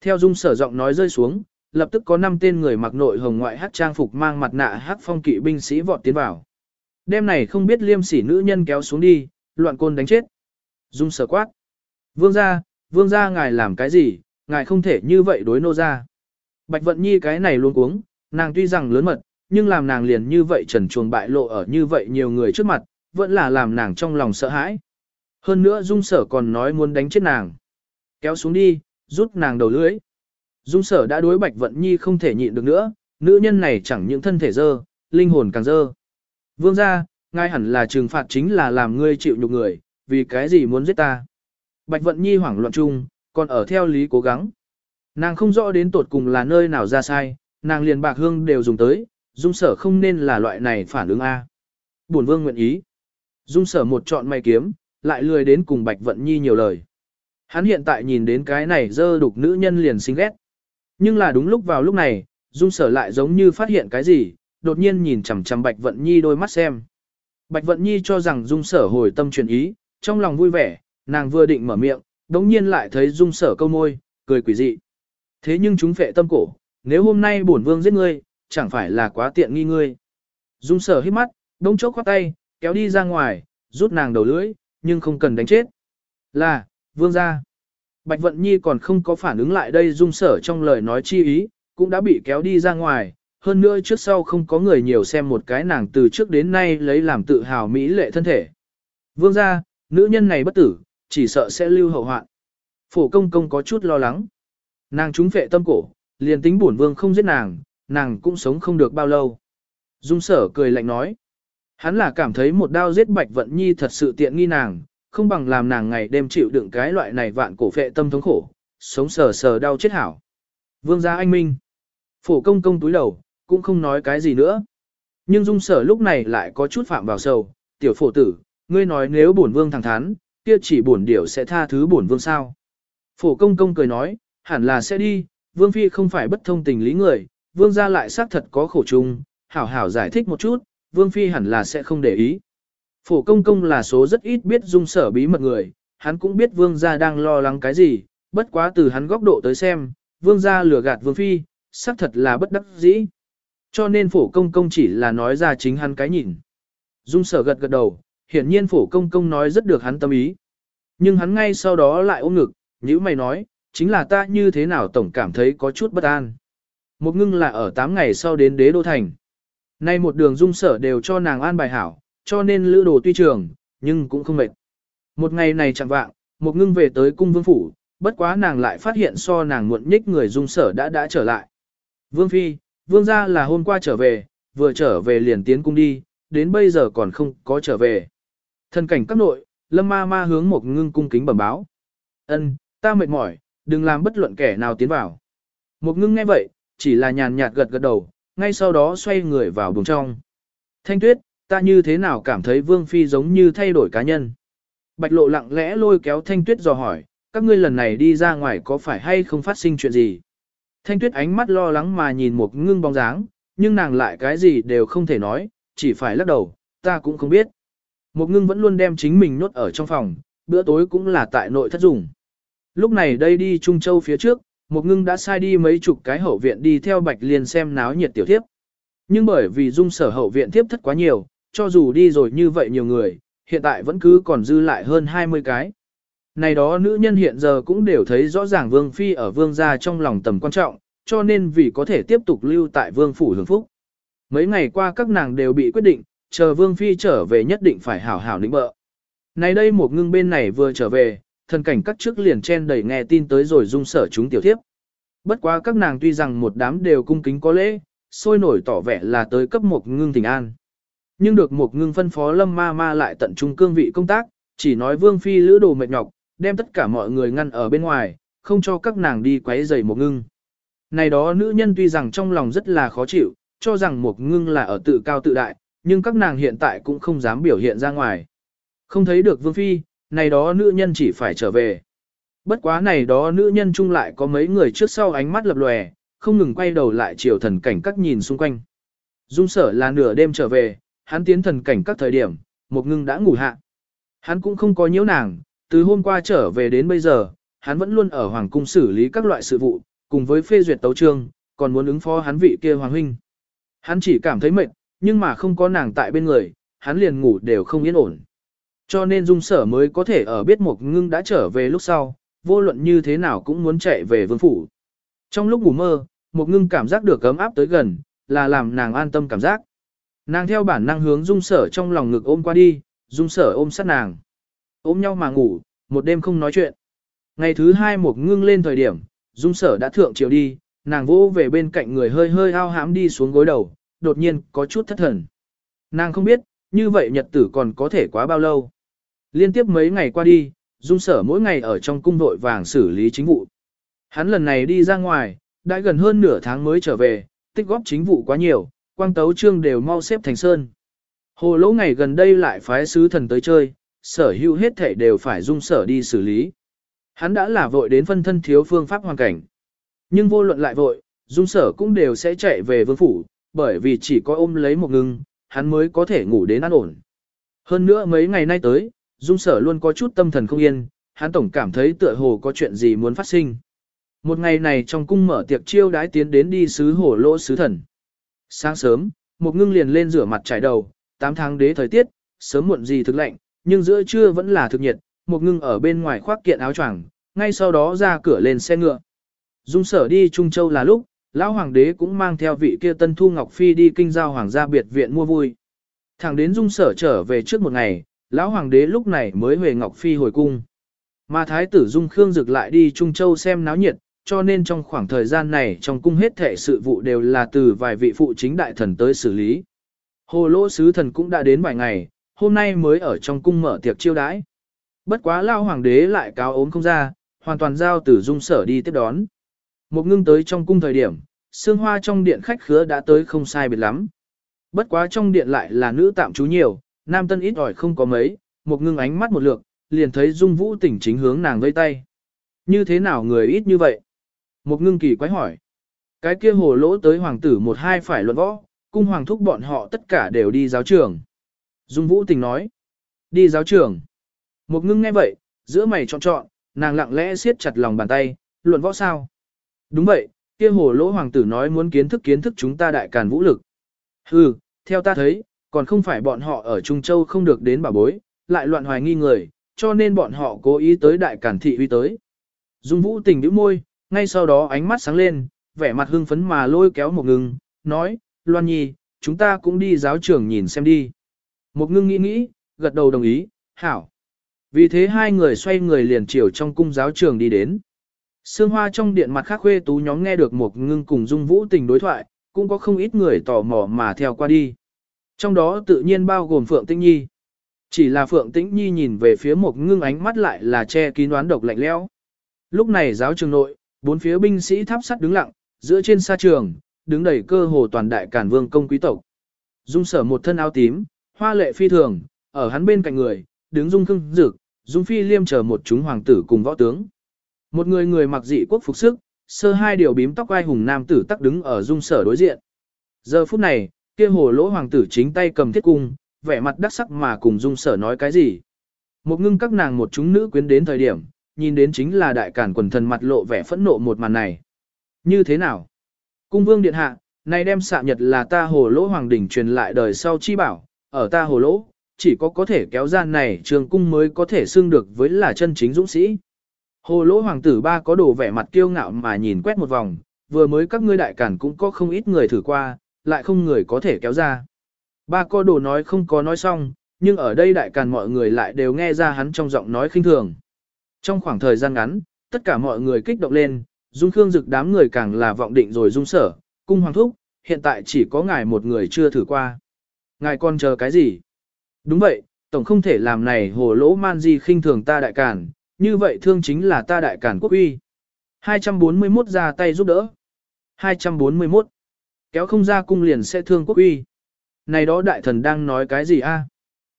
Theo dung sở giọng nói rơi xuống, lập tức có 5 tên người mặc nội hồng ngoại hát trang phục mang mặt nạ hát phong kỵ binh sĩ vọt tiến vào. Đêm này không biết liêm sỉ nữ nhân kéo xuống đi, loạn côn đánh chết. Dung sở quát. Vương ra, vương ra ngài làm cái gì, ngài không thể như vậy đối nô ra. Bạch vận nhi cái này luôn cuống, nàng tuy rằng lớn mật, nhưng làm nàng liền như vậy trần chuồng bại lộ ở như vậy nhiều người trước mặt, vẫn là làm nàng trong lòng sợ hãi. Hơn nữa dung sở còn nói muốn đánh chết nàng. Kéo xuống đi, rút nàng đầu lưới Dung sở đã đối bạch vận nhi không thể nhịn được nữa, nữ nhân này chẳng những thân thể dơ, linh hồn càng dơ. Vương ra, ngay hẳn là trừng phạt chính là làm ngươi chịu nhục người, vì cái gì muốn giết ta. Bạch vận nhi hoảng loạn chung, còn ở theo lý cố gắng. Nàng không rõ đến tột cùng là nơi nào ra sai, nàng liền bạc hương đều dùng tới, dung sở không nên là loại này phản ứng A. Bổn vương nguyện ý. Dung sở một chọn mày kiếm, lại lười đến cùng Bạch Vận Nhi nhiều lời. Hắn hiện tại nhìn đến cái này dơ đục nữ nhân liền xinh ghét. Nhưng là đúng lúc vào lúc này, Dung sở lại giống như phát hiện cái gì, đột nhiên nhìn chằm chằm Bạch Vận Nhi đôi mắt xem. Bạch Vận Nhi cho rằng Dung sở hồi tâm chuyển ý, trong lòng vui vẻ, nàng vừa định mở miệng, đống nhiên lại thấy Dung sở câu môi, cười quỷ dị. Thế nhưng chúng phệ tâm cổ, nếu hôm nay bổn vương giết ngươi, chẳng phải là quá tiện nghi ngươi. Dung sở hít mắt, đống chốc khoát tay, kéo đi ra ngoài, rút nàng đầu lưỡi, nhưng không cần đánh chết. Là, vương gia. Bạch Vận Nhi còn không có phản ứng lại đây dung sở trong lời nói chi ý, cũng đã bị kéo đi ra ngoài, hơn nữa trước sau không có người nhiều xem một cái nàng từ trước đến nay lấy làm tự hào mỹ lệ thân thể. Vương gia, nữ nhân này bất tử, chỉ sợ sẽ lưu hậu hoạn. Phổ công công có chút lo lắng. Nàng trúng phệ tâm cổ, liền tính bổn vương không giết nàng, nàng cũng sống không được bao lâu. Dung sở cười lạnh nói. Hắn là cảm thấy một đao giết Bạch Vận Nhi thật sự tiện nghi nàng, không bằng làm nàng ngày đêm chịu đựng cái loại này vạn cổ phệ tâm thống khổ, sống sờ sờ đau chết hảo. Vương gia anh minh. Phổ công công túi đầu, cũng không nói cái gì nữa. Nhưng dung sở lúc này lại có chút phạm vào sầu, tiểu phổ tử, ngươi nói nếu bổn vương thẳng thắn, kia chỉ bổn điểu sẽ tha thứ bổn vương sao. Phổ công công cười nói, hẳn là sẽ đi, vương phi không phải bất thông tình lý người, vương gia lại xác thật có khổ chung, hảo hảo giải thích một chút, vương phi hẳn là sẽ không để ý. Phổ công công là số rất ít biết dung sở bí mật người, hắn cũng biết vương gia đang lo lắng cái gì, bất quá từ hắn góc độ tới xem, vương gia lừa gạt vương phi, xác thật là bất đắc dĩ. Cho nên phổ công công chỉ là nói ra chính hắn cái nhìn. Dung sở gật gật đầu, hiển nhiên phổ công công nói rất được hắn tâm ý. Nhưng hắn ngay sau đó lại ôm ngực, như mày nói, chính là ta như thế nào tổng cảm thấy có chút bất an. Một ngưng là ở 8 ngày sau đến đế đô thành. Nay một đường dung sở đều cho nàng an bài hảo, cho nên lữ đồ tuy trường, nhưng cũng không mệt. Một ngày này chẳng vạng, một ngưng về tới cung vương phủ, bất quá nàng lại phát hiện so nàng muộn nhích người dung sở đã đã trở lại. Vương Phi, vương gia là hôm qua trở về, vừa trở về liền tiến cung đi, đến bây giờ còn không có trở về. Thân cảnh các nội, lâm ma ma hướng một ngưng cung kính bẩm báo. ân ta mệt mỏi, đừng làm bất luận kẻ nào tiến vào. Một ngưng nghe vậy, chỉ là nhàn nhạt gật gật đầu, ngay sau đó xoay người vào buồng trong. Thanh tuyết, ta như thế nào cảm thấy Vương Phi giống như thay đổi cá nhân. Bạch lộ lặng lẽ lôi kéo Thanh tuyết dò hỏi, các ngươi lần này đi ra ngoài có phải hay không phát sinh chuyện gì. Thanh tuyết ánh mắt lo lắng mà nhìn một ngưng bóng dáng, nhưng nàng lại cái gì đều không thể nói, chỉ phải lắc đầu, ta cũng không biết. Một ngưng vẫn luôn đem chính mình nhốt ở trong phòng, bữa tối cũng là tại nội thất dùng. Lúc này đây đi Trung Châu phía trước, một ngưng đã sai đi mấy chục cái hậu viện đi theo Bạch Liên xem náo nhiệt tiểu thiếp. Nhưng bởi vì dung sở hậu viện thiếp thất quá nhiều, cho dù đi rồi như vậy nhiều người, hiện tại vẫn cứ còn dư lại hơn 20 cái. Này đó nữ nhân hiện giờ cũng đều thấy rõ ràng vương phi ở vương gia trong lòng tầm quan trọng, cho nên vì có thể tiếp tục lưu tại vương phủ hưởng phúc. Mấy ngày qua các nàng đều bị quyết định, chờ vương phi trở về nhất định phải hảo hảo lĩnh bợ. Này đây một ngưng bên này vừa trở về, thần cảnh các trước liền chen đầy nghe tin tới rồi dung sở chúng tiểu thiếp. Bất quá các nàng tuy rằng một đám đều cung kính có lễ, sôi nổi tỏ vẻ là tới cấp một ngưng tình an. Nhưng được một ngưng phân phó lâm ma ma lại tận trung cương vị công tác, chỉ nói vương phi lữ đồ mệt nhọc, đem tất cả mọi người ngăn ở bên ngoài, không cho các nàng đi quấy rầy một ngưng. Này đó nữ nhân tuy rằng trong lòng rất là khó chịu, cho rằng một ngưng là ở tự cao tự đại, nhưng các nàng hiện tại cũng không dám biểu hiện ra ngoài. Không thấy được vương phi, này đó nữ nhân chỉ phải trở về. Bất quá này đó nữ nhân chung lại có mấy người trước sau ánh mắt lập lòe, không ngừng quay đầu lại chiều thần cảnh các nhìn xung quanh. Dung sở là nửa đêm trở về, hắn tiến thần cảnh các thời điểm, một ngưng đã ngủ hạ. Hắn cũng không có nhiễu nàng, từ hôm qua trở về đến bây giờ, hắn vẫn luôn ở hoàng cung xử lý các loại sự vụ, cùng với phê duyệt tấu trương, còn muốn ứng phó hắn vị kia hoàng huynh. Hắn chỉ cảm thấy mệt, nhưng mà không có nàng tại bên người, hắn liền ngủ đều không yên ổn. Cho nên dung sở mới có thể ở biết một ngưng đã trở về lúc sau, vô luận như thế nào cũng muốn chạy về vương phủ. Trong lúc ngủ mơ, một ngưng cảm giác được ấm áp tới gần, là làm nàng an tâm cảm giác. Nàng theo bản năng hướng dung sở trong lòng ngực ôm qua đi, dung sở ôm sát nàng. Ôm nhau mà ngủ, một đêm không nói chuyện. Ngày thứ hai một ngưng lên thời điểm, dung sở đã thượng chiều đi, nàng vỗ về bên cạnh người hơi hơi ao hãm đi xuống gối đầu, đột nhiên có chút thất thần. Nàng không biết, như vậy nhật tử còn có thể quá bao lâu. Liên tiếp mấy ngày qua đi, dung sở mỗi ngày ở trong cung đội vàng xử lý chính vụ. Hắn lần này đi ra ngoài, đã gần hơn nửa tháng mới trở về, tích góp chính vụ quá nhiều, quang tấu trương đều mau xếp thành sơn. Hồ lỗ ngày gần đây lại phái sứ thần tới chơi, sở hữu hết thể đều phải dung sở đi xử lý. Hắn đã là vội đến phân thân thiếu phương pháp hoàn cảnh. Nhưng vô luận lại vội, dung sở cũng đều sẽ chạy về vương phủ, bởi vì chỉ có ôm lấy một ngưng, hắn mới có thể ngủ đến an ổn. Hơn nữa mấy ngày nay tới, dung sở luôn có chút tâm thần không yên, hắn tổng cảm thấy tựa hồ có chuyện gì muốn phát sinh. Một ngày này trong cung mở tiệc chiêu đái tiến đến đi sứ hổ lỗ sứ thần. Sáng sớm, một ngưng liền lên rửa mặt trải đầu, 8 tháng đế thời tiết, sớm muộn gì thực lạnh, nhưng giữa trưa vẫn là thực nhiệt, một ngưng ở bên ngoài khoác kiện áo choàng, ngay sau đó ra cửa lên xe ngựa. Dung sở đi Trung Châu là lúc, lão hoàng đế cũng mang theo vị kia tân thu Ngọc Phi đi kinh giao hoàng gia biệt viện mua vui. Thẳng đến dung sở trở về trước một ngày, lão hoàng đế lúc này mới về Ngọc Phi hồi cung. Mà thái tử dung khương dực lại đi Trung Châu xem náo nhiệt, cho nên trong khoảng thời gian này trong cung hết thể sự vụ đều là từ vài vị phụ chính đại thần tới xử lý. Hồ lỗ sứ thần cũng đã đến vài ngày, hôm nay mới ở trong cung mở tiệc chiêu đãi. Bất quá lao hoàng đế lại cáo ốm không ra, hoàn toàn giao tử dung sở đi tiếp đón. Một ngưng tới trong cung thời điểm, sương hoa trong điện khách khứa đã tới không sai biệt lắm. Bất quá trong điện lại là nữ tạm trú nhiều, nam tân ít ỏi không có mấy, một ngưng ánh mắt một lượt, liền thấy dung vũ tỉnh chính hướng nàng vây tay. Như thế nào người ít như vậy? Một ngưng kỳ quái hỏi. Cái kia hồ lỗ tới hoàng tử một hai phải luận võ, cung hoàng thúc bọn họ tất cả đều đi giáo trường. Dung vũ tỉnh nói. Đi giáo trường. Một ngưng nghe vậy, giữa mày trọn trọn, nàng lặng lẽ siết chặt lòng bàn tay, luận võ sao? Đúng vậy, kia hồ lỗ hoàng tử nói muốn kiến thức kiến thức chúng ta đại càn vũ lực. Hừ, theo ta thấy, còn không phải bọn họ ở Trung Châu không được đến bảo bối, lại loạn hoài nghi người, cho nên bọn họ cố ý tới đại càn thị uy tới. Dung vũ tình nhíu môi, ngay sau đó ánh mắt sáng lên, vẻ mặt hưng phấn mà lôi kéo một ngưng, nói, Loan Nhi, chúng ta cũng đi giáo trường nhìn xem đi. Một ngưng nghĩ nghĩ, gật đầu đồng ý, hảo. Vì thế hai người xoay người liền chiều trong cung giáo trường đi đến. Sương hoa trong điện mặt khác khuê tú nhóm nghe được một ngưng cùng dung vũ tình đối thoại, cũng có không ít người tò mò mà theo qua đi. Trong đó tự nhiên bao gồm Phượng Tĩnh Nhi. Chỉ là Phượng Tĩnh Nhi nhìn về phía một ngưng ánh mắt lại là che kín đoán độc lạnh lẽo. Lúc này giáo trường nội, bốn phía binh sĩ tháp sắt đứng lặng, giữa trên sa trường, đứng đầy cơ hồ toàn đại cản vương công quý tộc. Dung sở một thân áo tím, hoa lệ phi thường, ở hắn bên cạnh người, đứng dung khưng dực, dung phi liêm chờ một chúng hoàng tử cùng võ tướng. Một người người mặc dị quốc phục sức, sơ hai điều bím tóc ai hùng nam tử tắc đứng ở dung sở đối diện. Giờ phút này, kia hồ lỗ hoàng tử chính tay cầm thiết cung, vẻ mặt đắc sắc mà cùng dung sở nói cái gì. Một ngưng các nàng một chúng nữ quyến đến thời điểm, nhìn đến chính là đại cản quần thần mặt lộ vẻ phẫn nộ một màn này. Như thế nào? Cung vương điện hạ, này đem xạ nhật là ta hồ lỗ hoàng đỉnh truyền lại đời sau chi bảo, ở ta hồ lỗ, chỉ có có thể kéo ra này trường cung mới có thể xưng được với là chân chính dũng sĩ. Hồ lỗ hoàng tử ba có đồ vẻ mặt kiêu ngạo mà nhìn quét một vòng, vừa mới các ngươi đại cản cũng có không ít người thử qua, lại không người có thể kéo ra. Ba có đồ nói không có nói xong, nhưng ở đây đại càn mọi người lại đều nghe ra hắn trong giọng nói khinh thường. Trong khoảng thời gian ngắn, tất cả mọi người kích động lên, dung khương dực đám người càng là vọng định rồi dung sở, cung hoàng thúc, hiện tại chỉ có ngài một người chưa thử qua. Ngài còn chờ cái gì? Đúng vậy, tổng không thể làm này hồ lỗ man Di khinh thường ta đại càn, như vậy thương chính là ta đại càn quốc uy. 241 ra tay giúp đỡ. 241. Kéo không ra cung liền sẽ thương quốc uy. Này đó đại thần đang nói cái gì a? À?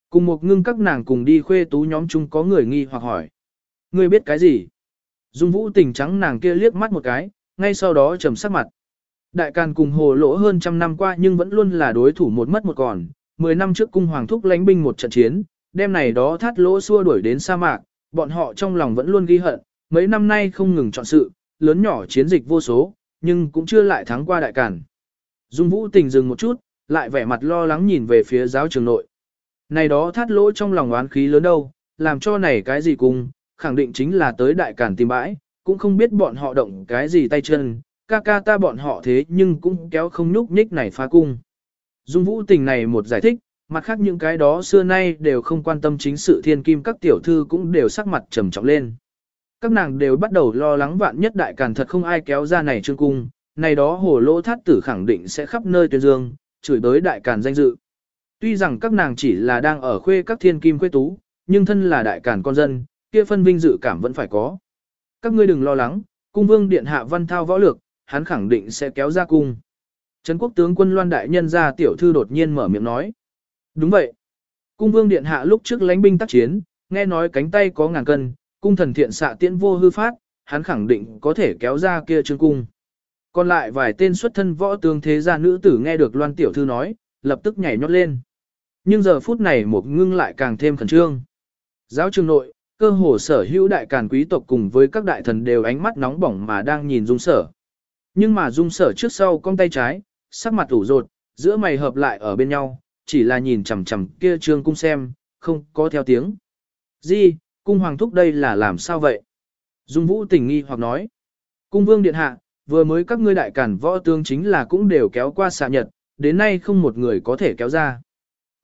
Cùng một ngưng các nàng cùng đi khuê tú nhóm chung có người nghi hoặc hỏi. Ngươi biết cái gì? Dung vũ tình trắng nàng kia liếc mắt một cái, ngay sau đó trầm sắc mặt. Đại Càn cùng hồ lỗ hơn trăm năm qua nhưng vẫn luôn là đối thủ một mất một còn. Mười năm trước cung hoàng thúc lánh binh một trận chiến, đêm này đó thắt lỗ xua đuổi đến sa mạc, bọn họ trong lòng vẫn luôn ghi hận, mấy năm nay không ngừng chọn sự, lớn nhỏ chiến dịch vô số, nhưng cũng chưa lại thắng qua đại càn. Dung Vũ Tình dừng một chút, lại vẻ mặt lo lắng nhìn về phía giáo trường nội. Này đó thắt lỗ trong lòng oán khí lớn đâu, làm cho này cái gì cùng, khẳng định chính là tới đại càn tìm bãi, cũng không biết bọn họ động cái gì tay chân, ca ca ta bọn họ thế nhưng cũng kéo không nhúc nhích này phá cung. Dung Vũ Tình này một giải thích, mặt khác những cái đó xưa nay đều không quan tâm chính sự thiên kim các tiểu thư cũng đều sắc mặt trầm trọng lên. Các nàng đều bắt đầu lo lắng vạn nhất đại càn thật không ai kéo ra này trương cung, này đó hồ lỗ thát tử khẳng định sẽ khắp nơi tuyên dương, chửi đối đại càn danh dự. Tuy rằng các nàng chỉ là đang ở khuê các thiên kim khuê tú, nhưng thân là đại càn con dân, kia phân vinh dự cảm vẫn phải có. Các ngươi đừng lo lắng, cung vương điện hạ văn thao võ lược, hắn khẳng định sẽ kéo ra cung. Trấn quốc tướng quân loan đại nhân ra tiểu thư đột nhiên mở miệng nói. Đúng vậy. Cung vương điện hạ lúc trước lánh binh tác chiến, nghe nói cánh tay có ngàn cân, cung thần thiện xạ tiễn vô hư phát, hắn khẳng định có thể kéo ra kia trương cung. Còn lại vài tên xuất thân võ tướng thế gia nữ tử nghe được loan tiểu thư nói, lập tức nhảy nhót lên. Nhưng giờ phút này một ngưng lại càng thêm khẩn trương. Giáo trường nội, cơ hồ sở hữu đại càn quý tộc cùng với các đại thần đều ánh mắt nóng bỏng mà đang nhìn dung sở. Nhưng mà dung sở trước sau cong tay trái, sắc mặt ủ rột, giữa mày hợp lại ở bên nhau, chỉ là nhìn chằm chằm kia trương cung xem, không có theo tiếng. Di, cung hoàng thúc đây là làm sao vậy? Dung vũ tình nghi hoặc nói. Cung vương điện hạ, vừa mới các ngươi đại cản võ tướng chính là cũng đều kéo qua xạ nhật, đến nay không một người có thể kéo ra.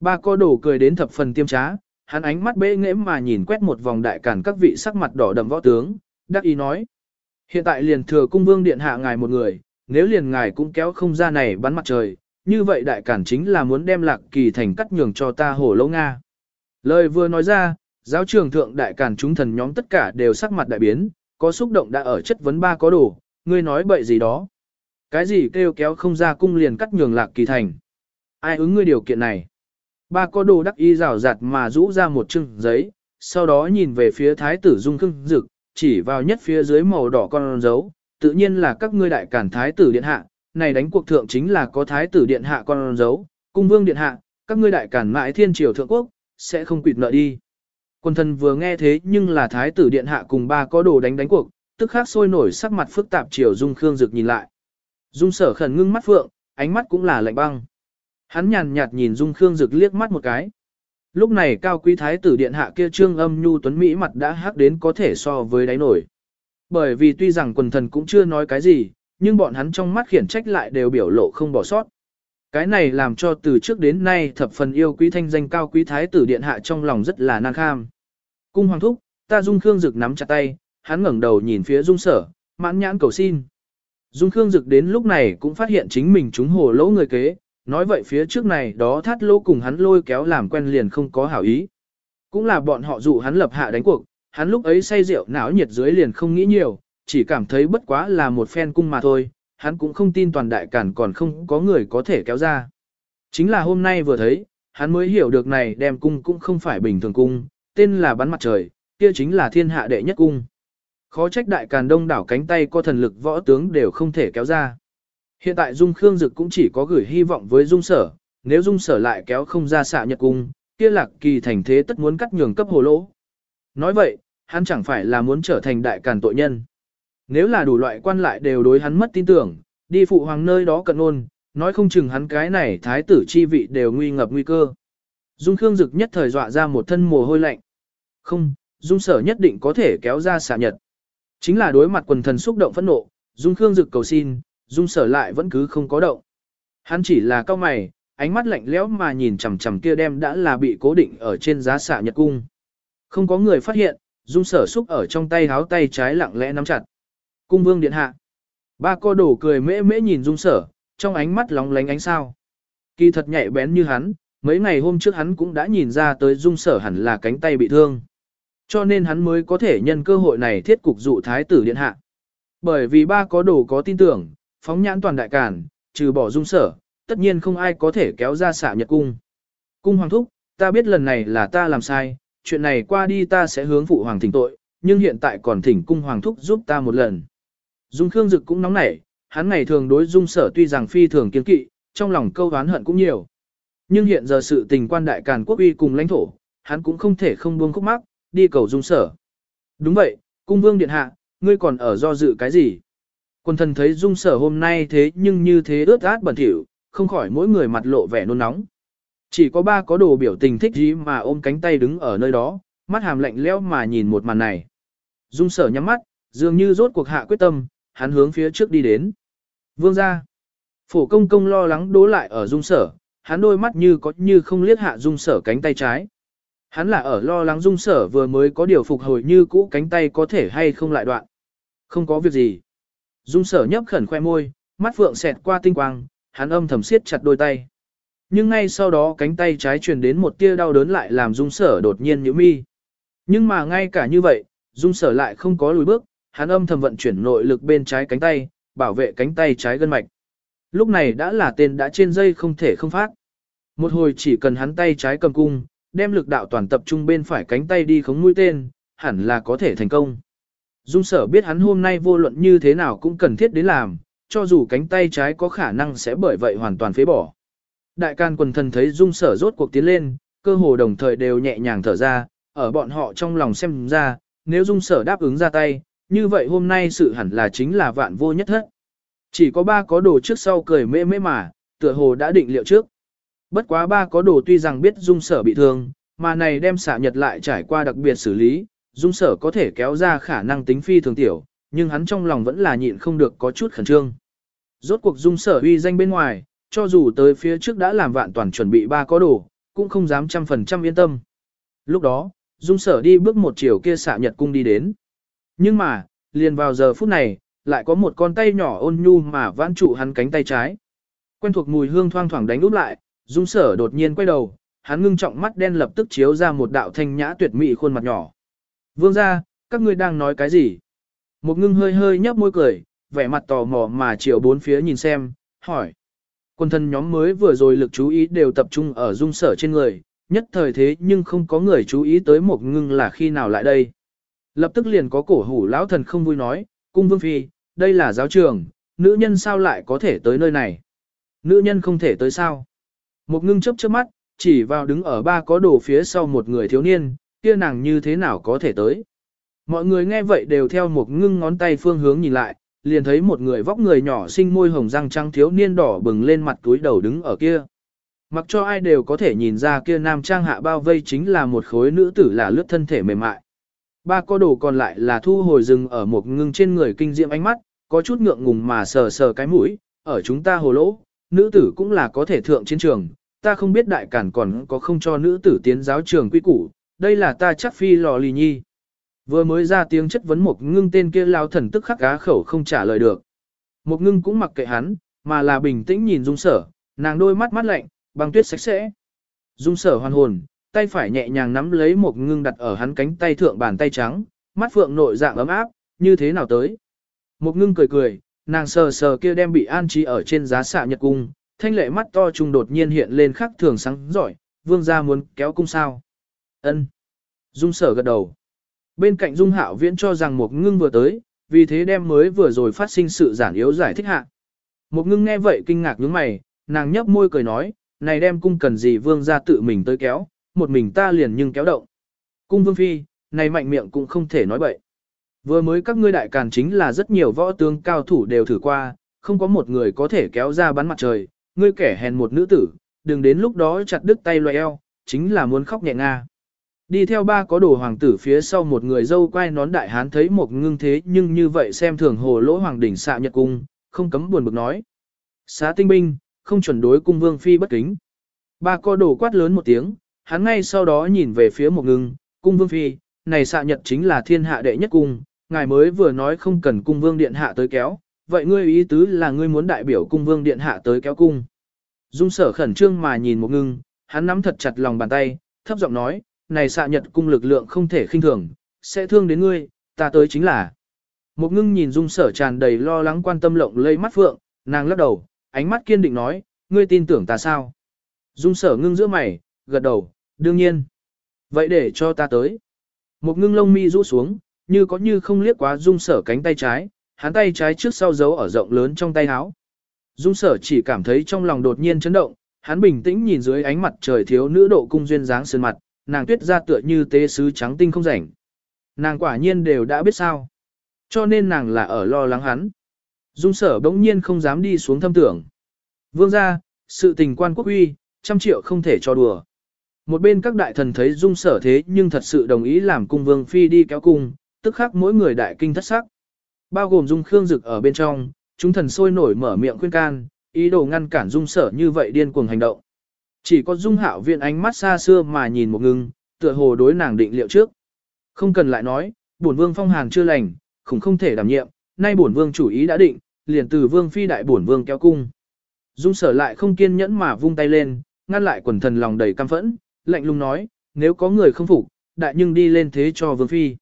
Ba co đổ cười đến thập phần tiêm trá, hắn ánh mắt bế nghẽm mà nhìn quét một vòng đại cản các vị sắc mặt đỏ đậm võ tướng, đắc ý nói. Hiện tại liền thừa cung vương điện hạ ngài một người, nếu liền ngài cũng kéo không ra này bắn mặt trời, như vậy đại cản chính là muốn đem lạc kỳ thành cắt nhường cho ta hổ lâu Nga. Lời vừa nói ra, giáo trường thượng đại cản chúng thần nhóm tất cả đều sắc mặt đại biến, có xúc động đã ở chất vấn ba có đủ, ngươi nói bậy gì đó. Cái gì kêu kéo không ra cung liền cắt nhường lạc kỳ thành. Ai ứng ngươi điều kiện này? Ba có đồ đắc y rào rạt mà rũ ra một chưng giấy, sau đó nhìn về phía thái tử dung khưng dực, chỉ vào nhất phía dưới màu đỏ con dấu, tự nhiên là các ngươi đại cản thái tử điện hạ, này đánh cuộc thượng chính là có thái tử điện hạ con dấu, cung vương điện hạ, các ngươi đại cản mãi thiên triều thượng quốc, sẽ không quỵt nợ đi. Quân thần vừa nghe thế nhưng là thái tử điện hạ cùng ba có đồ đánh đánh cuộc, tức khắc sôi nổi sắc mặt phức tạp triều dung khương dực nhìn lại. Dung sở khẩn ngưng mắt phượng, ánh mắt cũng là lạnh băng. Hắn nhàn nhạt nhìn dung khương dực liếc mắt một cái. Lúc này cao quý thái tử điện hạ kia trương âm nhu tuấn Mỹ mặt đã hắc đến có thể so với đáy nổi. Bởi vì tuy rằng quần thần cũng chưa nói cái gì, nhưng bọn hắn trong mắt khiển trách lại đều biểu lộ không bỏ sót. Cái này làm cho từ trước đến nay thập phần yêu quý thanh danh cao quý thái tử điện hạ trong lòng rất là nan kham. Cung hoàng thúc, ta dung khương dực nắm chặt tay, hắn ngẩng đầu nhìn phía dung sở, mãn nhãn cầu xin. Dung khương dực đến lúc này cũng phát hiện chính mình trúng hồ lỗ người kế, nói vậy phía trước này đó thắt lỗ cùng hắn lôi kéo làm quen liền không có hảo ý. Cũng là bọn họ dụ hắn lập hạ đánh cuộc, hắn lúc ấy say rượu não nhiệt dưới liền không nghĩ nhiều, chỉ cảm thấy bất quá là một phen cung mà thôi, hắn cũng không tin toàn đại cản còn không có người có thể kéo ra. Chính là hôm nay vừa thấy, hắn mới hiểu được này đem cung cũng không phải bình thường cung, tên là bắn mặt trời, kia chính là thiên hạ đệ nhất cung. Khó trách đại càn đông đảo cánh tay có thần lực võ tướng đều không thể kéo ra. Hiện tại Dung Khương Dực cũng chỉ có gửi hy vọng với Dung Sở, nếu Dung Sở lại kéo không ra xạ nhật cung, kia lạc kỳ thành thế tất muốn cắt nhường cấp hồ lỗ. Nói vậy, hắn chẳng phải là muốn trở thành đại càn tội nhân. Nếu là đủ loại quan lại đều đối hắn mất tin tưởng, đi phụ hoàng nơi đó cận ôn, nói không chừng hắn cái này thái tử chi vị đều nguy ngập nguy cơ. Dung Khương Dực nhất thời dọa ra một thân mồ hôi lạnh. Không, Dung sở nhất định có thể kéo ra xạ nhật. Chính là đối mặt quần thần xúc động phẫn nộ, Dung Khương Dực cầu xin, Dung sở lại vẫn cứ không có động. Hắn chỉ là cao mày, ánh mắt lạnh lẽo mà nhìn chằm chằm kia đem đã là bị cố định ở trên giá xạ nhật cung. Không có người phát hiện, Dung sở xúc ở trong tay háo tay trái lặng lẽ nắm chặt. Cung vương điện hạ. Ba co đổ cười mễ mễ nhìn Dung sở, trong ánh mắt lóng lánh ánh sao. Kỳ thật nhạy bén như hắn, mấy ngày hôm trước hắn cũng đã nhìn ra tới Dung sở hẳn là cánh tay bị thương. Cho nên hắn mới có thể nhân cơ hội này thiết cục dụ thái tử điện hạ. Bởi vì ba có đồ có tin tưởng, phóng nhãn toàn đại cản, trừ bỏ dung sở, tất nhiên không ai có thể kéo ra xạ nhật cung. Cung hoàng thúc, ta biết lần này là ta làm sai, chuyện này qua đi ta sẽ hướng phụ hoàng thỉnh tội, nhưng hiện tại còn thỉnh cung hoàng thúc giúp ta một lần. Dung Khương Dực cũng nóng nảy, hắn ngày thường đối dung sở tuy rằng phi thường kiên kỵ, trong lòng câu oán hận cũng nhiều. Nhưng hiện giờ sự tình quan đại càn quốc uy cùng lãnh thổ, hắn cũng không thể không buông khúc mắc, đi cầu dung sở. Đúng vậy, cung vương điện hạ, ngươi còn ở do dự cái gì? Quân thần thấy dung sở hôm nay thế nhưng như thế ướt át bẩn thỉu, không khỏi mỗi người mặt lộ vẻ nôn nóng. Chỉ có ba có đồ biểu tình thích gì mà ôm cánh tay đứng ở nơi đó, mắt hàm lạnh lẽo mà nhìn một màn này. Dung sở nhắm mắt, dường như rốt cuộc hạ quyết tâm, hắn hướng phía trước đi đến. Vương ra. Phổ công công lo lắng đố lại ở dung sở, hắn đôi mắt như có như không liếc hạ dung sở cánh tay trái. Hắn là ở lo lắng dung sở vừa mới có điều phục hồi như cũ cánh tay có thể hay không lại đoạn. Không có việc gì. Dung sở nhấp khẩn khoe môi, mắt phượng xẹt qua tinh quang, hắn âm thầm siết chặt đôi tay. Nhưng ngay sau đó cánh tay trái truyền đến một tia đau đớn lại làm dung sở đột nhiên nhíu mi. Nhưng mà ngay cả như vậy, dung sở lại không có lùi bước, hắn âm thầm vận chuyển nội lực bên trái cánh tay, bảo vệ cánh tay trái gân mạch. Lúc này đã là tên đã trên dây không thể không phát. Một hồi chỉ cần hắn tay trái cầm cung, đem lực đạo toàn tập trung bên phải cánh tay đi khống mũi tên, hẳn là có thể thành công. Dung sở biết hắn hôm nay vô luận như thế nào cũng cần thiết đến làm, cho dù cánh tay trái có khả năng sẽ bởi vậy hoàn toàn phế bỏ. Đại can quần thần thấy dung sở rốt cuộc tiến lên, cơ hồ đồng thời đều nhẹ nhàng thở ra, ở bọn họ trong lòng xem ra, nếu dung sở đáp ứng ra tay, như vậy hôm nay sự hẳn là chính là vạn vô nhất hết. Chỉ có ba có đồ trước sau cười mê mê mà, tựa hồ đã định liệu trước. Bất quá ba có đồ tuy rằng biết dung sở bị thương, mà này đem xạ nhật lại trải qua đặc biệt xử lý, dung sở có thể kéo ra khả năng tính phi thường tiểu, nhưng hắn trong lòng vẫn là nhịn không được có chút khẩn trương. Rốt cuộc dung sở uy danh bên ngoài, cho dù tới phía trước đã làm vạn toàn chuẩn bị ba có đồ, cũng không dám trăm phần trăm yên tâm. Lúc đó, dung sở đi bước một chiều kia xạ nhật cung đi đến. Nhưng mà, liền vào giờ phút này, lại có một con tay nhỏ ôn nhu mà vãn trụ hắn cánh tay trái. Quen thuộc mùi hương thoang thoảng đánh úp lại, dung sở đột nhiên quay đầu, hắn ngưng trọng mắt đen lập tức chiếu ra một đạo thanh nhã tuyệt mỹ khuôn mặt nhỏ. Vương ra, các ngươi đang nói cái gì? Một ngưng hơi hơi nhấp môi cười, vẻ mặt tò mò mà chiều bốn phía nhìn xem, hỏi. Quân thân nhóm mới vừa rồi lực chú ý đều tập trung ở dung sở trên người, nhất thời thế nhưng không có người chú ý tới một ngưng là khi nào lại đây. Lập tức liền có cổ hủ lão thần không vui nói, cung vương phi, đây là giáo trường, nữ nhân sao lại có thể tới nơi này? Nữ nhân không thể tới sao? Một ngưng chấp chớp mắt, chỉ vào đứng ở ba có đồ phía sau một người thiếu niên, kia nàng như thế nào có thể tới. Mọi người nghe vậy đều theo một ngưng ngón tay phương hướng nhìn lại, liền thấy một người vóc người nhỏ xinh môi hồng răng trắng thiếu niên đỏ bừng lên mặt túi đầu đứng ở kia. Mặc cho ai đều có thể nhìn ra kia nam trang hạ bao vây chính là một khối nữ tử là lướt thân thể mềm mại. Ba có đồ còn lại là thu hồi rừng ở một ngưng trên người kinh diệm ánh mắt, có chút ngượng ngùng mà sờ sờ cái mũi, ở chúng ta hồ lỗ, nữ tử cũng là có thể thượng chiến trường, ta không biết đại cản còn có không cho nữ tử tiến giáo trường quy củ, đây là ta chắc phi lò lì nhi. Vừa mới ra tiếng chất vấn một ngưng tên kia lao thần tức khắc cá khẩu không trả lời được. Một ngưng cũng mặc kệ hắn, mà là bình tĩnh nhìn dung sở, nàng đôi mắt mắt lạnh, băng tuyết sạch sẽ. Dung sở hoàn hồn, tay phải nhẹ nhàng nắm lấy một ngưng đặt ở hắn cánh tay thượng bàn tay trắng, mắt phượng nội dạng ấm áp, như thế nào tới. Một ngưng cười cười, nàng sờ sờ kia đem bị an trí ở trên giá xạ nhật cung, thanh lệ mắt to trung đột nhiên hiện lên khắc thường sáng giỏi, vương gia muốn kéo cung sao. ân Dung sở gật đầu. Bên cạnh Dung hạo viễn cho rằng một ngưng vừa tới, vì thế đem mới vừa rồi phát sinh sự giản yếu giải thích hạ. Một ngưng nghe vậy kinh ngạc nhướng mày, nàng nhấp môi cười nói, này đem cung cần gì vương gia tự mình tới kéo, một mình ta liền nhưng kéo động. Cung vương phi, này mạnh miệng cũng không thể nói bậy. Vừa mới các ngươi đại càn chính là rất nhiều võ tướng cao thủ đều thử qua, không có một người có thể kéo ra bắn mặt trời, ngươi kẻ hèn một nữ tử, đừng đến lúc đó chặt đứt tay loe eo, chính là muốn khóc nhẹ nga. Đi theo ba có đồ hoàng tử phía sau một người dâu quay nón đại hán thấy một ngưng thế nhưng như vậy xem thường hồ lỗ hoàng đỉnh xạ nhật cung, không cấm buồn bực nói. Xá tinh binh, không chuẩn đối cung vương phi bất kính. Ba có đồ quát lớn một tiếng, hắn ngay sau đó nhìn về phía một ngưng, cung vương phi, này xạ nhật chính là thiên hạ đệ nhất cung, ngài mới vừa nói không cần cung vương điện hạ tới kéo, vậy ngươi ý tứ là ngươi muốn đại biểu cung vương điện hạ tới kéo cung. Dung sở khẩn trương mà nhìn một ngưng, hắn nắm thật chặt lòng bàn tay, thấp giọng nói, này xạ nhật cung lực lượng không thể khinh thường, sẽ thương đến ngươi, ta tới chính là. Một ngưng nhìn dung sở tràn đầy lo lắng quan tâm lộng lây mắt phượng, nàng lắc đầu, ánh mắt kiên định nói, ngươi tin tưởng ta sao? Dung sở ngưng giữa mày, gật đầu, đương nhiên. Vậy để cho ta tới. Một ngưng lông mi rũ xuống, như có như không liếc quá dung sở cánh tay trái, hắn tay trái trước sau giấu ở rộng lớn trong tay áo. Dung sở chỉ cảm thấy trong lòng đột nhiên chấn động, hắn bình tĩnh nhìn dưới ánh mặt trời thiếu nữ độ cung duyên dáng sơn mặt, nàng tuyết ra tựa như tế sứ trắng tinh không rảnh. Nàng quả nhiên đều đã biết sao. Cho nên nàng là ở lo lắng hắn. Dung sở bỗng nhiên không dám đi xuống thâm tưởng. Vương ra, sự tình quan quốc uy, trăm triệu không thể cho đùa. Một bên các đại thần thấy dung sở thế nhưng thật sự đồng ý làm cung vương phi đi kéo cung, tức khắc mỗi người đại kinh thất sắc. Bao gồm dung khương dực ở bên trong, chúng thần sôi nổi mở miệng khuyên can, ý đồ ngăn cản dung sở như vậy điên cuồng hành động. Chỉ có dung hạo viện ánh mắt xa xưa mà nhìn một ngưng, tựa hồ đối nàng định liệu trước. Không cần lại nói, bổn vương phong hàn chưa lành, khủng không thể đảm nhiệm, nay bổn vương chủ ý đã định, liền từ vương phi đại bổn vương kéo cung. Dung sở lại không kiên nhẫn mà vung tay lên, ngăn lại quần thần lòng đầy căm phẫn, lạnh lùng nói, nếu có người không phục, đại nhưng đi lên thế cho vương phi.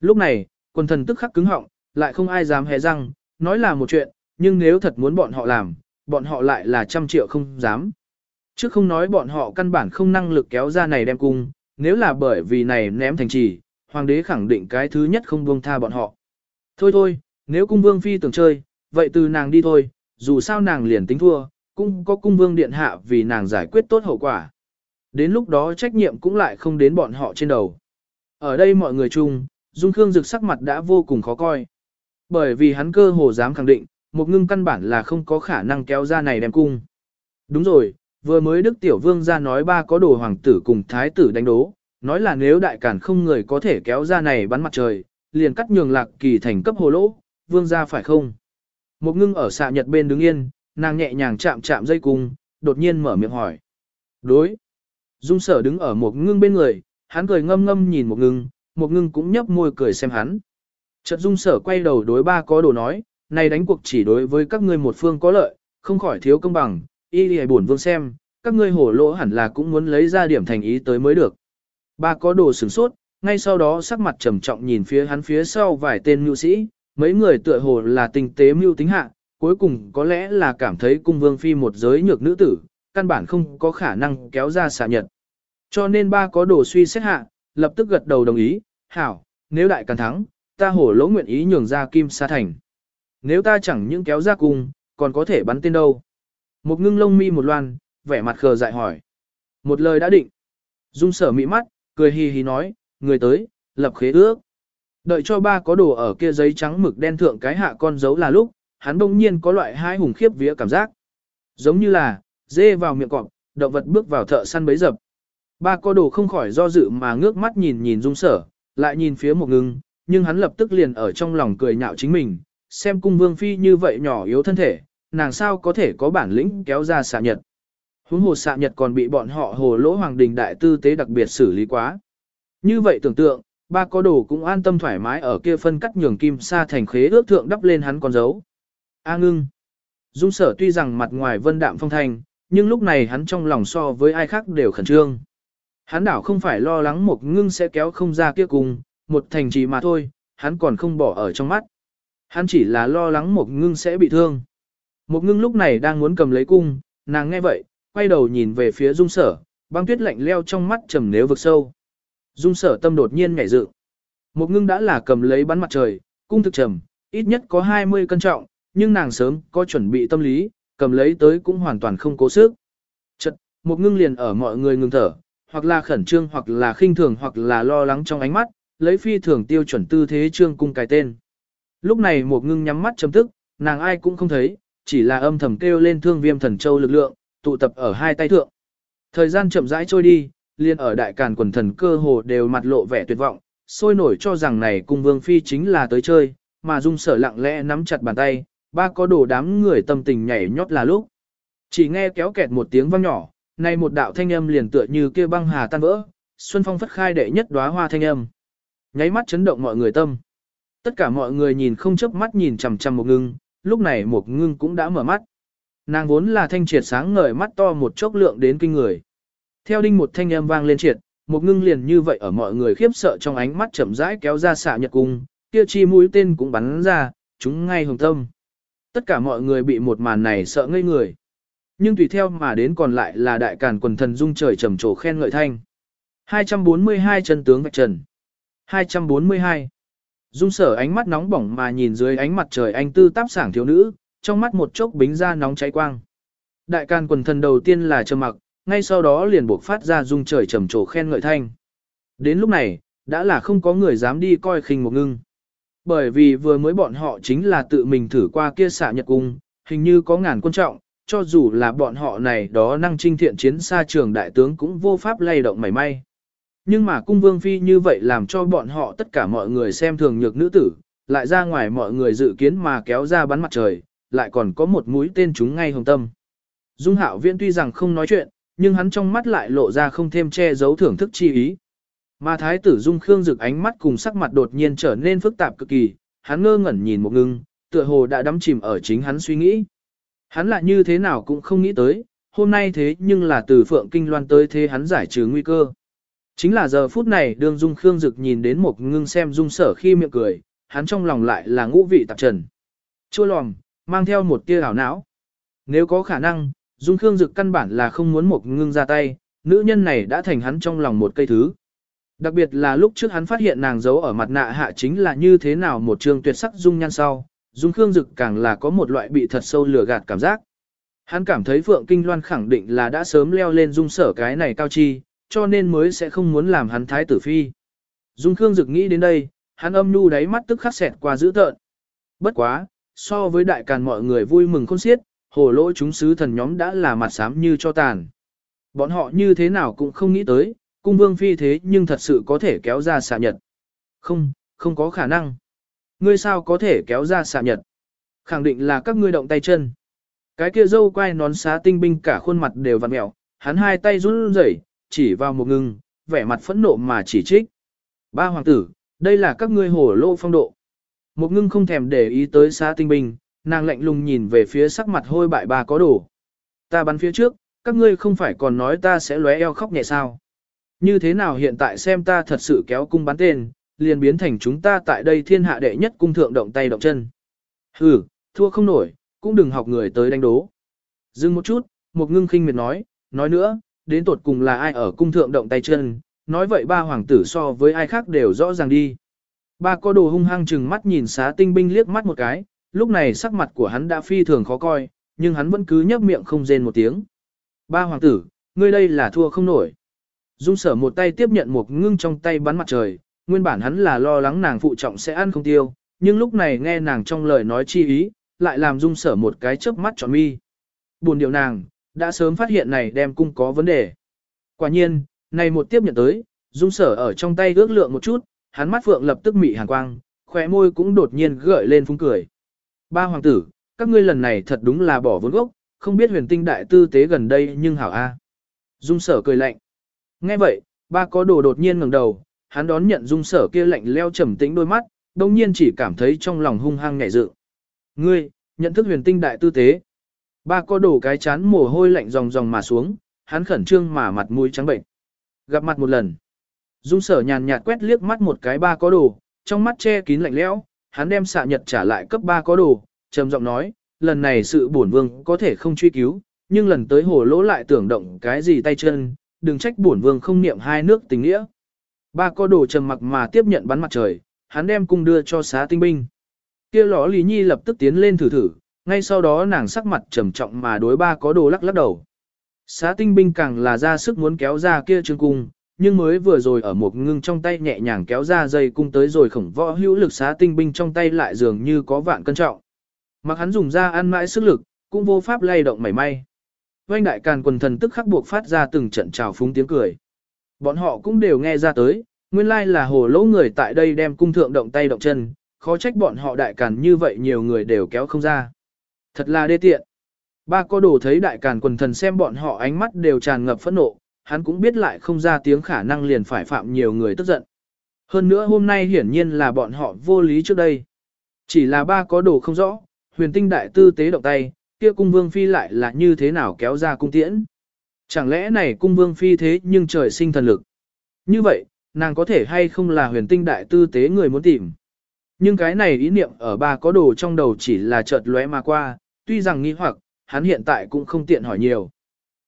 Lúc này, quần thần tức khắc cứng họng, lại không ai dám hé răng, nói là một chuyện, nhưng nếu thật muốn bọn họ làm, bọn họ lại là trăm triệu không dám. Chứ không nói bọn họ căn bản không năng lực kéo ra này đem cung, nếu là bởi vì này ném thành trì, hoàng đế khẳng định cái thứ nhất không buông tha bọn họ. Thôi thôi, nếu cung vương phi tưởng chơi, vậy từ nàng đi thôi, dù sao nàng liền tính thua, cũng có cung vương điện hạ vì nàng giải quyết tốt hậu quả. Đến lúc đó trách nhiệm cũng lại không đến bọn họ trên đầu. Ở đây mọi người chung, Dung Khương Dực sắc mặt đã vô cùng khó coi. Bởi vì hắn cơ hồ dám khẳng định, một ngưng căn bản là không có khả năng kéo ra này đem cung. Đúng rồi, vừa mới Đức Tiểu Vương ra nói ba có đồ hoàng tử cùng thái tử đánh đố, nói là nếu đại cản không người có thể kéo ra này bắn mặt trời, liền cắt nhường lạc kỳ thành cấp hồ lỗ, vương ra phải không? Một ngưng ở xạ nhật bên đứng yên, nàng nhẹ nhàng chạm chạm dây cung, đột nhiên mở miệng hỏi. Đối. Dung sở đứng ở một ngưng bên người, hắn cười ngâm ngâm nhìn một ngưng, một ngưng cũng nhấp môi cười xem hắn. Chợt dung sở quay đầu đối ba có đồ nói, này đánh cuộc chỉ đối với các ngươi một phương có lợi, không khỏi thiếu công bằng, y lì buồn vương xem, các ngươi hổ lỗ hẳn là cũng muốn lấy ra điểm thành ý tới mới được. Ba có đồ sửng sốt, ngay sau đó sắc mặt trầm trọng nhìn phía hắn phía sau vài tên mưu sĩ, mấy người tựa hồ là tình tế mưu tính hạ, cuối cùng có lẽ là cảm thấy cung vương phi một giới nhược nữ tử, căn bản không có khả năng kéo ra xạ nhật. Cho nên ba có đồ suy xét hạ, lập tức gật đầu đồng ý, hảo, nếu đại càng thắng, ta hổ lỗ nguyện ý nhường ra kim sa thành. Nếu ta chẳng những kéo ra cung, còn có thể bắn tên đâu. Một ngưng lông mi một loan, vẻ mặt khờ dại hỏi. Một lời đã định. Dung sở mị mắt, cười hì hì nói, người tới, lập khế ước. Đợi cho ba có đồ ở kia giấy trắng mực đen thượng cái hạ con dấu là lúc, hắn đông nhiên có loại hai hùng khiếp vía cảm giác. Giống như là, dê vào miệng cọp, động vật bước vào thợ săn bấy dập. Ba co đồ không khỏi do dự mà ngước mắt nhìn nhìn dung sở, lại nhìn phía một ngưng, nhưng hắn lập tức liền ở trong lòng cười nhạo chính mình, xem cung vương phi như vậy nhỏ yếu thân thể, nàng sao có thể có bản lĩnh kéo ra xạ nhật. Huống hồ xạ nhật còn bị bọn họ hồ lỗ hoàng đình đại tư tế đặc biệt xử lý quá. Như vậy tưởng tượng, ba có đồ cũng an tâm thoải mái ở kia phân cắt nhường kim sa thành khế ước thượng đắp lên hắn con dấu. A ngưng. Dung sở tuy rằng mặt ngoài vân đạm phong thanh, nhưng lúc này hắn trong lòng so với ai khác đều khẩn trương. Hắn đảo không phải lo lắng một ngưng sẽ kéo không ra kia cùng, một thành trì mà thôi, hắn còn không bỏ ở trong mắt. Hắn chỉ là lo lắng một ngưng sẽ bị thương. Một ngưng lúc này đang muốn cầm lấy cung, nàng nghe vậy, quay đầu nhìn về phía dung sở, băng tuyết lạnh leo trong mắt trầm nếu vực sâu. Dung sở tâm đột nhiên nhảy dựng. Một ngưng đã là cầm lấy bắn mặt trời, cung thực trầm, ít nhất có 20 cân trọng, nhưng nàng sớm có chuẩn bị tâm lý, cầm lấy tới cũng hoàn toàn không cố sức. Chật, một ngưng liền ở mọi người ngừng thở, hoặc là khẩn trương hoặc là khinh thường hoặc là lo lắng trong ánh mắt, lấy phi thường tiêu chuẩn tư thế trương cung cài tên. Lúc này một ngưng nhắm mắt chấm tức, nàng ai cũng không thấy, chỉ là âm thầm kêu lên thương viêm thần châu lực lượng, tụ tập ở hai tay thượng. Thời gian chậm rãi trôi đi, liền ở đại càn quần thần cơ hồ đều mặt lộ vẻ tuyệt vọng, sôi nổi cho rằng này cung vương phi chính là tới chơi, mà dung sở lặng lẽ nắm chặt bàn tay, ba có đồ đám người tâm tình nhảy nhót là lúc. Chỉ nghe kéo kẹt một tiếng vang nhỏ, nay một đạo thanh âm liền tựa như kia băng hà tan vỡ, xuân phong phất khai đệ nhất đóa hoa thanh âm. Nháy mắt chấn động mọi người tâm. Tất cả mọi người nhìn không chớp mắt nhìn chằm chằm một ngưng, lúc này một ngưng cũng đã mở mắt. Nàng vốn là thanh triệt sáng ngời mắt to một chốc lượng đến kinh người. Theo đinh một thanh âm vang lên triệt, một ngưng liền như vậy ở mọi người khiếp sợ trong ánh mắt chậm rãi kéo ra xạ nhật cung, kia chi mũi tên cũng bắn ra, chúng ngay hồng tâm. Tất cả mọi người bị một màn này sợ ngây người. Nhưng tùy theo mà đến còn lại là đại càn quần thần dung trời trầm trồ khen ngợi thanh. 242 chân tướng vạch trần. 242. Dung sở ánh mắt nóng bỏng mà nhìn dưới ánh mặt trời anh tư táp sảng thiếu nữ, trong mắt một chốc bính ra nóng cháy quang. Đại càn quần thần đầu tiên là trầm mặc, ngay sau đó liền buộc phát ra dung trời trầm trồ khen ngợi thanh. Đến lúc này, đã là không có người dám đi coi khinh một ngưng. Bởi vì vừa mới bọn họ chính là tự mình thử qua kia xạ nhật cung, hình như có ngàn quân trọng, cho dù là bọn họ này đó năng trinh thiện chiến xa trường đại tướng cũng vô pháp lay động mảy may. Nhưng mà cung vương phi như vậy làm cho bọn họ tất cả mọi người xem thường nhược nữ tử, lại ra ngoài mọi người dự kiến mà kéo ra bắn mặt trời, lại còn có một mũi tên chúng ngay hồng tâm. Dung hạo viễn tuy rằng không nói chuyện, nhưng hắn trong mắt lại lộ ra không thêm che giấu thưởng thức chi ý. Mà thái tử Dung Khương rực ánh mắt cùng sắc mặt đột nhiên trở nên phức tạp cực kỳ, hắn ngơ ngẩn nhìn một ngưng, tựa hồ đã đắm chìm ở chính hắn suy nghĩ. Hắn lại như thế nào cũng không nghĩ tới, hôm nay thế nhưng là từ Phượng Kinh Loan tới thế hắn giải trừ nguy cơ. Chính là giờ phút này đường Dung Khương Dực nhìn đến một ngưng xem Dung sở khi miệng cười, hắn trong lòng lại là ngũ vị tạp trần. Chua lòng, mang theo một tia ảo não. Nếu có khả năng, Dung Khương Dực căn bản là không muốn một ngưng ra tay, nữ nhân này đã thành hắn trong lòng một cây thứ. Đặc biệt là lúc trước hắn phát hiện nàng giấu ở mặt nạ hạ chính là như thế nào một trường tuyệt sắc dung nhan sau, Dung Khương Dực càng là có một loại bị thật sâu lừa gạt cảm giác. Hắn cảm thấy Phượng Kinh Loan khẳng định là đã sớm leo lên dung sở cái này cao chi, cho nên mới sẽ không muốn làm hắn thái tử phi. Dung Khương Dực nghĩ đến đây, hắn âm nhu đáy mắt tức khắc xẹt qua dữ tợn. Bất quá, so với đại càn mọi người vui mừng khôn xiết, hồ lỗ chúng sứ thần nhóm đã là mặt xám như cho tàn. Bọn họ như thế nào cũng không nghĩ tới, cung vương phi thế nhưng thật sự có thể kéo ra xạ nhật. Không, không có khả năng. Ngươi sao có thể kéo ra xạ nhật? Khẳng định là các ngươi động tay chân. Cái kia dâu quay nón xá tinh binh cả khuôn mặt đều vặn mẹo, hắn hai tay run rẩy, chỉ vào một ngưng, vẻ mặt phẫn nộ mà chỉ trích. Ba hoàng tử, đây là các ngươi hổ lô phong độ. Một ngưng không thèm để ý tới xá tinh binh, nàng lạnh lùng nhìn về phía sắc mặt hôi bại bà có đồ. Ta bắn phía trước, các ngươi không phải còn nói ta sẽ lóe eo khóc nhẹ sao. Như thế nào hiện tại xem ta thật sự kéo cung bắn tên, liền biến thành chúng ta tại đây thiên hạ đệ nhất cung thượng động tay động chân. Hừ, thua không nổi, cũng đừng học người tới đánh đố. Dừng một chút, một ngưng khinh miệt nói, nói nữa, đến tột cùng là ai ở cung thượng động tay chân, nói vậy ba hoàng tử so với ai khác đều rõ ràng đi. Ba có đồ hung hăng chừng mắt nhìn xá tinh binh liếc mắt một cái, lúc này sắc mặt của hắn đã phi thường khó coi, nhưng hắn vẫn cứ nhấp miệng không rên một tiếng. Ba hoàng tử, ngươi đây là thua không nổi. Dung sở một tay tiếp nhận một ngưng trong tay bắn mặt trời, nguyên bản hắn là lo lắng nàng phụ trọng sẽ ăn không tiêu, nhưng lúc này nghe nàng trong lời nói chi ý, lại làm dung sở một cái chớp mắt tròn mi. Buồn điều nàng, đã sớm phát hiện này đem cung có vấn đề. Quả nhiên, này một tiếp nhận tới, dung sở ở trong tay ước lượng một chút, hắn mắt phượng lập tức mị hàn quang, khóe môi cũng đột nhiên gợi lên phúng cười. Ba hoàng tử, các ngươi lần này thật đúng là bỏ vốn gốc, không biết huyền tinh đại tư tế gần đây nhưng hảo a. Dung sở cười lạnh. Nghe vậy, ba có đồ đột nhiên ngẩng đầu, hắn đón nhận dung sở kia lạnh leo trầm tĩnh đôi mắt, đồng nhiên chỉ cảm thấy trong lòng hung hăng nhẹ dự. Ngươi, nhận thức huyền tinh đại tư tế. Ba có đổ cái chán mồ hôi lạnh ròng ròng mà xuống, hắn khẩn trương mà mặt mũi trắng bệnh. Gặp mặt một lần. Dung sở nhàn nhạt quét liếc mắt một cái ba có đồ, trong mắt che kín lạnh lẽo, hắn đem xạ nhật trả lại cấp ba có đồ, trầm giọng nói, lần này sự bổn vương có thể không truy cứu, nhưng lần tới hồ lỗ lại tưởng động cái gì tay chân, đừng trách bổn vương không niệm hai nước tình nghĩa. Ba có đồ trầm mặc mà tiếp nhận bắn mặt trời, hắn đem cung đưa cho xá tinh binh. Kia lõ Lý Nhi lập tức tiến lên thử thử, ngay sau đó nàng sắc mặt trầm trọng mà đối ba có đồ lắc lắc đầu. Xá tinh binh càng là ra sức muốn kéo ra kia trường cung, nhưng mới vừa rồi ở một ngưng trong tay nhẹ nhàng kéo ra dây cung tới rồi khổng võ hữu lực xá tinh binh trong tay lại dường như có vạn cân trọng. Mặc hắn dùng ra ăn mãi sức lực, cũng vô pháp lay động mảy may. Oanh đại càn quần thần tức khắc buộc phát ra từng trận trào phúng tiếng cười. Bọn họ cũng đều nghe ra tới, nguyên lai là hồ lỗ người tại đây đem cung thượng động tay động chân, khó trách bọn họ đại càn như vậy nhiều người đều kéo không ra. Thật là đê tiện. Ba có đồ thấy đại càn quần thần xem bọn họ ánh mắt đều tràn ngập phẫn nộ, hắn cũng biết lại không ra tiếng khả năng liền phải phạm nhiều người tức giận. Hơn nữa hôm nay hiển nhiên là bọn họ vô lý trước đây. Chỉ là ba có đồ không rõ, huyền tinh đại tư tế động tay, kia cung vương phi lại là như thế nào kéo ra cung tiễn. Chẳng lẽ này cung vương phi thế nhưng trời sinh thần lực. Như vậy, nàng có thể hay không là huyền tinh đại tư tế người muốn tìm. Nhưng cái này ý niệm ở ba có đồ trong đầu chỉ là chợt lóe mà qua, tuy rằng nghi hoặc, hắn hiện tại cũng không tiện hỏi nhiều.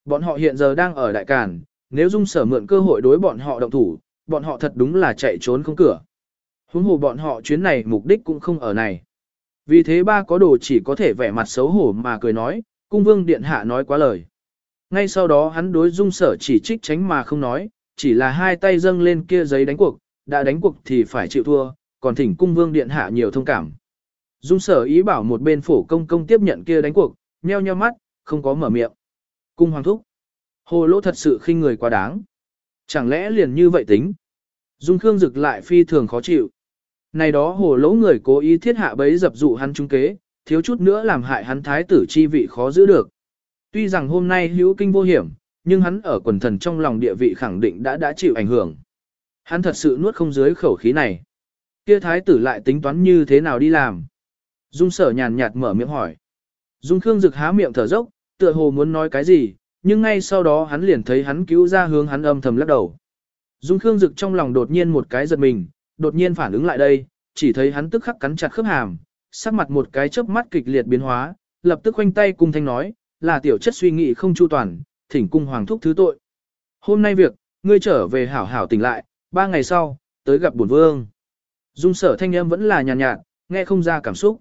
Bọn họ hiện giờ đang ở đại càn, nếu dung sở mượn cơ hội đối bọn họ động thủ, bọn họ thật đúng là chạy trốn không cửa. Huống hồ bọn họ chuyến này mục đích cũng không ở này. Vì thế ba có đồ chỉ có thể vẻ mặt xấu hổ mà cười nói, cung vương điện hạ nói quá lời. Ngay sau đó hắn đối dung sở chỉ trích tránh mà không nói, chỉ là hai tay dâng lên kia giấy đánh cuộc, đã đánh cuộc thì phải chịu thua, còn thỉnh cung vương điện hạ nhiều thông cảm. Dung sở ý bảo một bên phổ công công tiếp nhận kia đánh cuộc, nheo nheo mắt, không có mở miệng. Cung hoàng thúc. Hồ lỗ thật sự khinh người quá đáng. Chẳng lẽ liền như vậy tính? Dung Khương Dực lại phi thường khó chịu. Này đó hồ lỗ người cố ý thiết hạ bấy dập dụ hắn trung kế, thiếu chút nữa làm hại hắn thái tử chi vị khó giữ được. Tuy rằng hôm nay hữu kinh vô hiểm, nhưng hắn ở quần thần trong lòng địa vị khẳng định đã đã chịu ảnh hưởng. Hắn thật sự nuốt không dưới khẩu khí này. Kia thái tử lại tính toán như thế nào đi làm? Dung sở nhàn nhạt mở miệng hỏi. Dung Khương Dực há miệng thở dốc, tựa hồ muốn nói cái gì, nhưng ngay sau đó hắn liền thấy hắn cứu ra hướng hắn âm thầm lắc đầu. Dung Khương Dực trong lòng đột nhiên một cái giật mình, đột nhiên phản ứng lại đây, chỉ thấy hắn tức khắc cắn chặt khớp hàm, sắc mặt một cái chớp mắt kịch liệt biến hóa, lập tức khoanh tay cung thanh nói, là tiểu chất suy nghĩ không chu toàn, thỉnh cung hoàng thúc thứ tội. Hôm nay việc, ngươi trở về hảo hảo tỉnh lại, ba ngày sau, tới gặp bổn vương. Dung sở thanh âm vẫn là nhàn nhạt, nhạt, nghe không ra cảm xúc.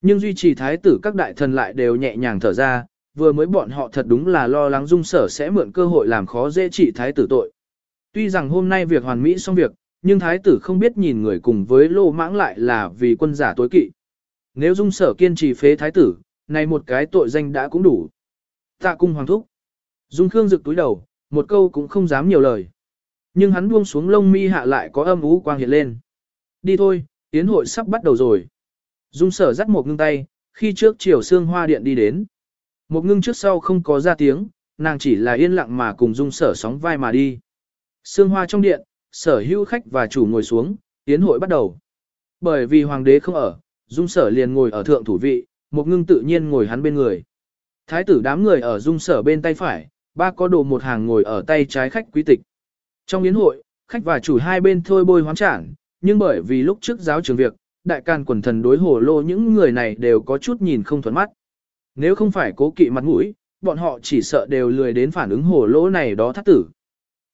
Nhưng duy trì thái tử các đại thần lại đều nhẹ nhàng thở ra, vừa mới bọn họ thật đúng là lo lắng dung sở sẽ mượn cơ hội làm khó dễ trị thái tử tội. Tuy rằng hôm nay việc hoàn mỹ xong việc, nhưng thái tử không biết nhìn người cùng với lô mãng lại là vì quân giả tối kỵ. Nếu dung sở kiên trì phế thái tử, này một cái tội danh đã cũng đủ. Tạ cung hoàng thúc. Dung Khương rực túi đầu, một câu cũng không dám nhiều lời. Nhưng hắn buông xuống lông mi hạ lại có âm ú quang hiện lên. Đi thôi, tiến hội sắp bắt đầu rồi. Dung sở dắt một ngưng tay, khi trước chiều xương hoa điện đi đến. Một ngưng trước sau không có ra tiếng, nàng chỉ là yên lặng mà cùng dung sở sóng vai mà đi. Sương hoa trong điện, sở hữu khách và chủ ngồi xuống, tiến hội bắt đầu. Bởi vì hoàng đế không ở, dung sở liền ngồi ở thượng thủ vị, một ngưng tự nhiên ngồi hắn bên người. Thái tử đám người ở dung sở bên tay phải, ba có đồ một hàng ngồi ở tay trái khách quý tịch. Trong yến hội, khách và chủ hai bên thôi bôi hoán trảng, nhưng bởi vì lúc trước giáo trường việc, đại can quần thần đối hồ lô những người này đều có chút nhìn không thuận mắt. Nếu không phải cố kỵ mặt mũi, bọn họ chỉ sợ đều lười đến phản ứng hồ lô này đó thắt tử.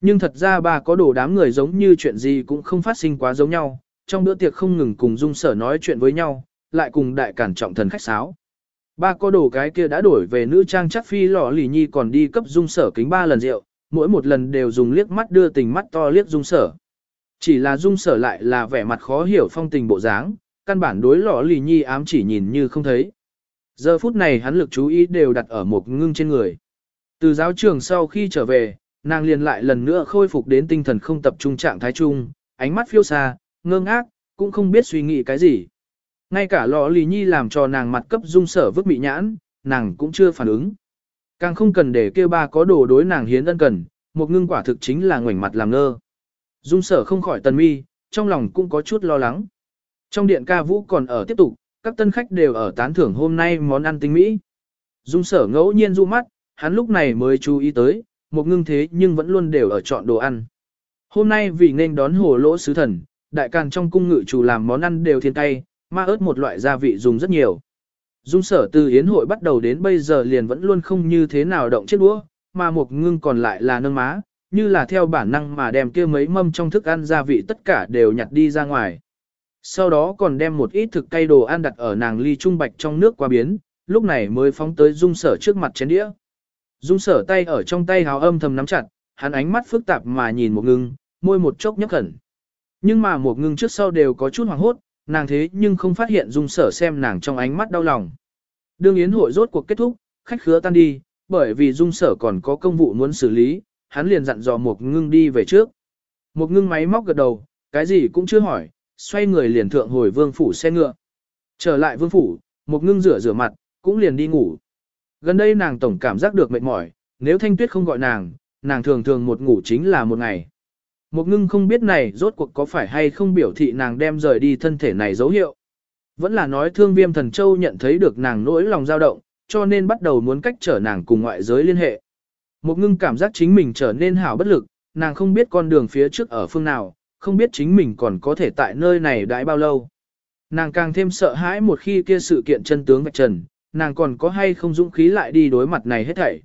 Nhưng thật ra ba có đồ đám người giống như chuyện gì cũng không phát sinh quá giống nhau, trong bữa tiệc không ngừng cùng dung sở nói chuyện với nhau, lại cùng đại cản trọng thần khách sáo. Ba có đồ cái kia đã đổi về nữ trang chắc phi lọ lì nhi còn đi cấp dung sở kính ba lần rượu, mỗi một lần đều dùng liếc mắt đưa tình mắt to liếc dung sở. Chỉ là dung sở lại là vẻ mặt khó hiểu phong tình bộ dáng, căn bản đối lọ lì nhi ám chỉ nhìn như không thấy. Giờ phút này hắn lực chú ý đều đặt ở một ngưng trên người. Từ giáo trường sau khi trở về, nàng liền lại lần nữa khôi phục đến tinh thần không tập trung trạng thái chung, ánh mắt phiêu xa, ngơ ngác, cũng không biết suy nghĩ cái gì. Ngay cả lọ lì nhi làm cho nàng mặt cấp dung sở vứt bị nhãn, nàng cũng chưa phản ứng. Càng không cần để kêu ba có đồ đối nàng hiến ân cần, một ngưng quả thực chính là ngoảnh mặt làm ngơ. Dung sở không khỏi tần mi, trong lòng cũng có chút lo lắng. Trong điện ca vũ còn ở tiếp tục, các tân khách đều ở tán thưởng hôm nay món ăn tinh mỹ. Dung sở ngẫu nhiên du mắt, hắn lúc này mới chú ý tới, một ngưng thế nhưng vẫn luôn đều ở chọn đồ ăn. Hôm nay vì nên đón hồ lỗ sứ thần, đại càng trong cung ngự chủ làm món ăn đều thiên tay, ma ớt một loại gia vị dùng rất nhiều. Dung sở từ yến hội bắt đầu đến bây giờ liền vẫn luôn không như thế nào động chiếc đũa, mà một ngưng còn lại là nâng má, như là theo bản năng mà đem kia mấy mâm trong thức ăn gia vị tất cả đều nhặt đi ra ngoài. Sau đó còn đem một ít thực cây đồ ăn đặt ở nàng ly trung bạch trong nước qua biến, lúc này mới phóng tới dung sở trước mặt chén đĩa. Dung sở tay ở trong tay hào âm thầm nắm chặt, hắn ánh mắt phức tạp mà nhìn một ngưng, môi một chốc nhấp khẩn. Nhưng mà một ngưng trước sau đều có chút hoảng hốt, nàng thế nhưng không phát hiện dung sở xem nàng trong ánh mắt đau lòng. Đương yến hội rốt cuộc kết thúc, khách khứa tan đi, bởi vì dung sở còn có công vụ muốn xử lý, hắn liền dặn dò một ngưng đi về trước. Một ngưng máy móc gật đầu, cái gì cũng chưa hỏi, xoay người liền thượng hồi vương phủ xe ngựa. Trở lại vương phủ, một ngưng rửa rửa mặt, cũng liền đi ngủ. Gần đây nàng tổng cảm giác được mệt mỏi, nếu thanh tuyết không gọi nàng, nàng thường thường một ngủ chính là một ngày. Một ngưng không biết này rốt cuộc có phải hay không biểu thị nàng đem rời đi thân thể này dấu hiệu. Vẫn là nói thương viêm thần châu nhận thấy được nàng nỗi lòng dao động, cho nên bắt đầu muốn cách trở nàng cùng ngoại giới liên hệ. Một ngưng cảm giác chính mình trở nên hảo bất lực, nàng không biết con đường phía trước ở phương nào, không biết chính mình còn có thể tại nơi này đãi bao lâu. Nàng càng thêm sợ hãi một khi kia sự kiện chân tướng vạch trần, nàng còn có hay không dũng khí lại đi đối mặt này hết thảy.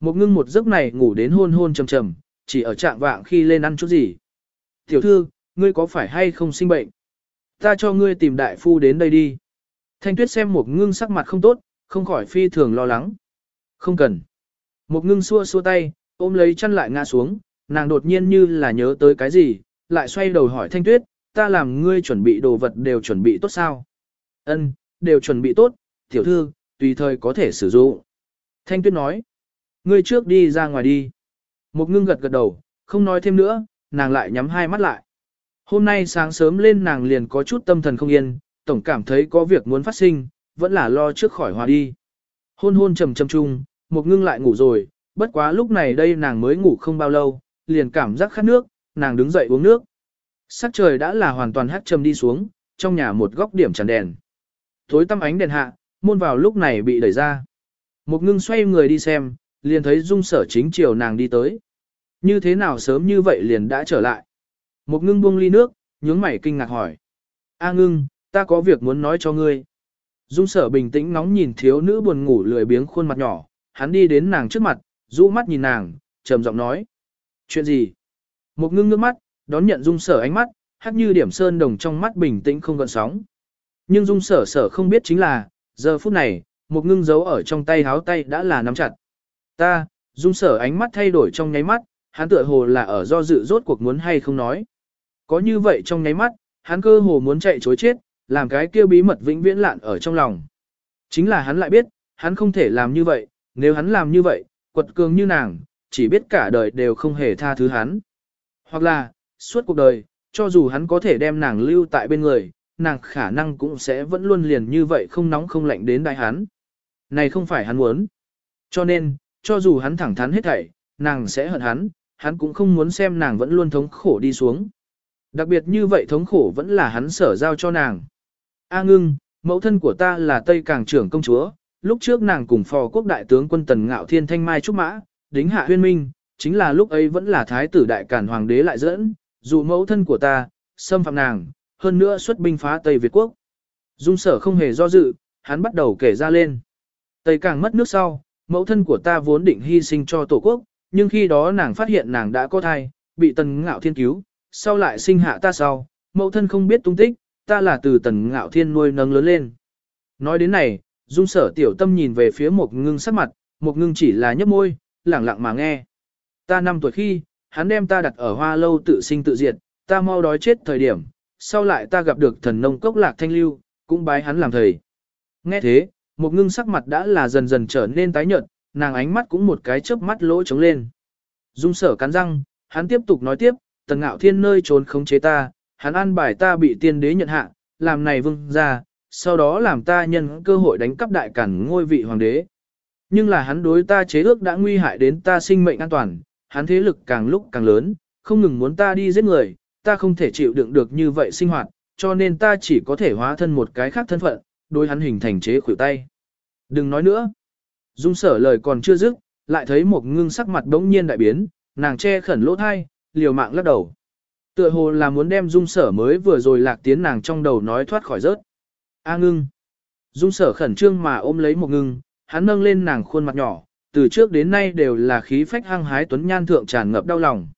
Một ngưng một giấc này ngủ đến hôn hôn trầm trầm, chỉ ở trạng vạng khi lên ăn chút gì. Tiểu thư, ngươi có phải hay không sinh bệnh? Ta cho ngươi tìm đại phu đến đây đi. Thanh tuyết xem một ngưng sắc mặt không tốt, không khỏi phi thường lo lắng. Không cần. Một ngưng xua xua tay, ôm lấy chân lại ngã xuống, nàng đột nhiên như là nhớ tới cái gì, lại xoay đầu hỏi thanh tuyết, ta làm ngươi chuẩn bị đồ vật đều chuẩn bị tốt sao? Ân, đều chuẩn bị tốt, tiểu thư, tùy thời có thể sử dụng. Thanh tuyết nói, ngươi trước đi ra ngoài đi. Một ngưng gật gật đầu, không nói thêm nữa, nàng lại nhắm hai mắt lại. Hôm nay sáng sớm lên nàng liền có chút tâm thần không yên, tổng cảm thấy có việc muốn phát sinh, vẫn là lo trước khỏi hòa đi. Hôn hôn trầm trầm chung, một ngưng lại ngủ rồi, bất quá lúc này đây nàng mới ngủ không bao lâu, liền cảm giác khát nước, nàng đứng dậy uống nước. Sắc trời đã là hoàn toàn hắt trầm đi xuống, trong nhà một góc điểm tràn đèn. Tối tăm ánh đèn hạ, môn vào lúc này bị đẩy ra. Một ngưng xoay người đi xem, liền thấy dung sở chính chiều nàng đi tới. Như thế nào sớm như vậy liền đã trở lại. Một ngưng buông ly nước, nhướng mày kinh ngạc hỏi. A ngưng, ta có việc muốn nói cho ngươi. Dung sở bình tĩnh ngóng nhìn thiếu nữ buồn ngủ lười biếng khuôn mặt nhỏ, hắn đi đến nàng trước mặt, rũ mắt nhìn nàng, trầm giọng nói. Chuyện gì? Một ngưng nước mắt, đón nhận dung sở ánh mắt, hát như điểm sơn đồng trong mắt bình tĩnh không gợn sóng. Nhưng dung sở sở không biết chính là, giờ phút này, một ngưng giấu ở trong tay háo tay đã là nắm chặt. Ta, dung sở ánh mắt thay đổi trong nháy mắt, hắn tựa hồ là ở do dự rốt cuộc muốn hay không nói. Có như vậy trong nháy mắt, hắn cơ hồ muốn chạy chối chết, làm cái kia bí mật vĩnh viễn lạn ở trong lòng. Chính là hắn lại biết, hắn không thể làm như vậy, nếu hắn làm như vậy, quật cường như nàng, chỉ biết cả đời đều không hề tha thứ hắn. Hoặc là, suốt cuộc đời, cho dù hắn có thể đem nàng lưu tại bên người, nàng khả năng cũng sẽ vẫn luôn liền như vậy không nóng không lạnh đến đại hắn. Này không phải hắn muốn. Cho nên, cho dù hắn thẳng thắn hết thảy, nàng sẽ hận hắn, hắn cũng không muốn xem nàng vẫn luôn thống khổ đi xuống. Đặc biệt như vậy thống khổ vẫn là hắn sở giao cho nàng. A ngưng, mẫu thân của ta là Tây Càng trưởng công chúa, lúc trước nàng cùng phò quốc đại tướng quân tần ngạo thiên thanh mai trúc mã, đính hạ huyên minh, chính là lúc ấy vẫn là thái tử đại cản hoàng đế lại dẫn, dù mẫu thân của ta, xâm phạm nàng, hơn nữa xuất binh phá Tây Việt quốc. Dung sở không hề do dự, hắn bắt đầu kể ra lên. Tây càng mất nước sau, mẫu thân của ta vốn định hy sinh cho tổ quốc, nhưng khi đó nàng phát hiện nàng đã có thai, bị tần ngạo thiên cứu, sau lại sinh hạ ta sau, mẫu thân không biết tung tích, ta là từ tần ngạo thiên nuôi nâng lớn lên. Nói đến này, dung sở tiểu tâm nhìn về phía một ngưng sắc mặt, một ngưng chỉ là nhấp môi, lẳng lặng mà nghe. Ta năm tuổi khi, hắn đem ta đặt ở hoa lâu tự sinh tự diệt, ta mau đói chết thời điểm, sau lại ta gặp được thần nông cốc lạc thanh lưu, cũng bái hắn làm thầy. Nghe thế, một ngưng sắc mặt đã là dần dần trở nên tái nhợt, nàng ánh mắt cũng một cái chớp mắt lỗ trống lên. Dung sở cắn răng, hắn tiếp tục nói tiếp, tần ngạo thiên nơi trốn khống chế ta, hắn an bài ta bị tiên đế nhận hạ, làm này vương ra, sau đó làm ta nhân cơ hội đánh cắp đại cản ngôi vị hoàng đế. Nhưng là hắn đối ta chế ước đã nguy hại đến ta sinh mệnh an toàn, hắn thế lực càng lúc càng lớn, không ngừng muốn ta đi giết người, ta không thể chịu đựng được như vậy sinh hoạt, cho nên ta chỉ có thể hóa thân một cái khác thân phận, đối hắn hình thành chế khuỷu tay. Đừng nói nữa. Dung sở lời còn chưa dứt, lại thấy một ngưng sắc mặt đống nhiên đại biến, nàng che khẩn lỗ thai, liều mạng lắc đầu. Tựa hồ là muốn đem dung sở mới vừa rồi lạc tiến nàng trong đầu nói thoát khỏi rớt. A ngưng. Dung sở khẩn trương mà ôm lấy một ngưng, hắn nâng lên nàng khuôn mặt nhỏ, từ trước đến nay đều là khí phách hăng hái tuấn nhan thượng tràn ngập đau lòng.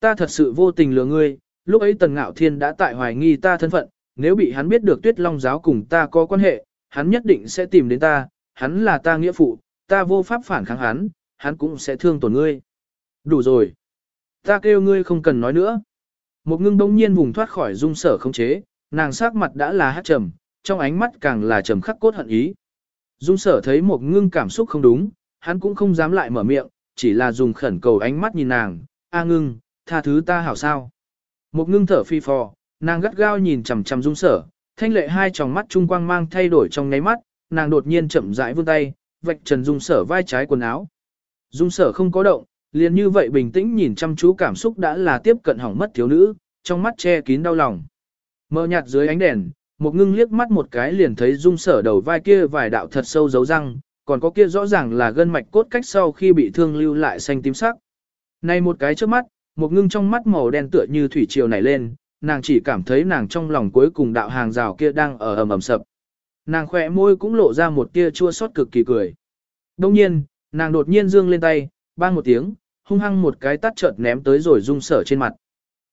Ta thật sự vô tình lừa ngươi, lúc ấy Tần Ngạo Thiên đã tại hoài nghi ta thân phận, nếu bị hắn biết được Tuyết Long giáo cùng ta có quan hệ, hắn nhất định sẽ tìm đến ta, hắn là ta nghĩa phụ, ta vô pháp phản kháng hắn, hắn cũng sẽ thương tổn ngươi. Đủ rồi. Ta kêu ngươi không cần nói nữa. Một ngưng đông nhiên vùng thoát khỏi dung sở không chế, nàng sắc mặt đã là hát trầm, trong ánh mắt càng là trầm khắc cốt hận ý. Dung sở thấy một ngưng cảm xúc không đúng, hắn cũng không dám lại mở miệng, chỉ là dùng khẩn cầu ánh mắt nhìn nàng, A ngưng, tha thứ ta hảo sao. Một ngưng thở phi phò, nàng gắt gao nhìn chằm chằm dung sở, thanh lệ hai tròng mắt trung quang mang thay đổi trong nháy mắt, nàng đột nhiên chậm rãi vươn tay, vạch trần dung sở vai trái quần áo. Dung sở không có động, liền như vậy bình tĩnh nhìn chăm chú cảm xúc đã là tiếp cận hỏng mất thiếu nữ, trong mắt che kín đau lòng. Mờ nhạt dưới ánh đèn, một ngưng liếc mắt một cái liền thấy dung sở đầu vai kia vài đạo thật sâu dấu răng, còn có kia rõ ràng là gân mạch cốt cách sau khi bị thương lưu lại xanh tím sắc. Này một cái trước mắt, một ngưng trong mắt màu đen tựa như thủy triều nảy lên, nàng chỉ cảm thấy nàng trong lòng cuối cùng đạo hàng rào kia đang ở ầm ầm sập. Nàng khỏe môi cũng lộ ra một tia chua xót cực kỳ cười. Đông nhiên, nàng đột nhiên dương lên tay, bang một tiếng, hung hăng một cái tắt chợt ném tới rồi rung sở trên mặt.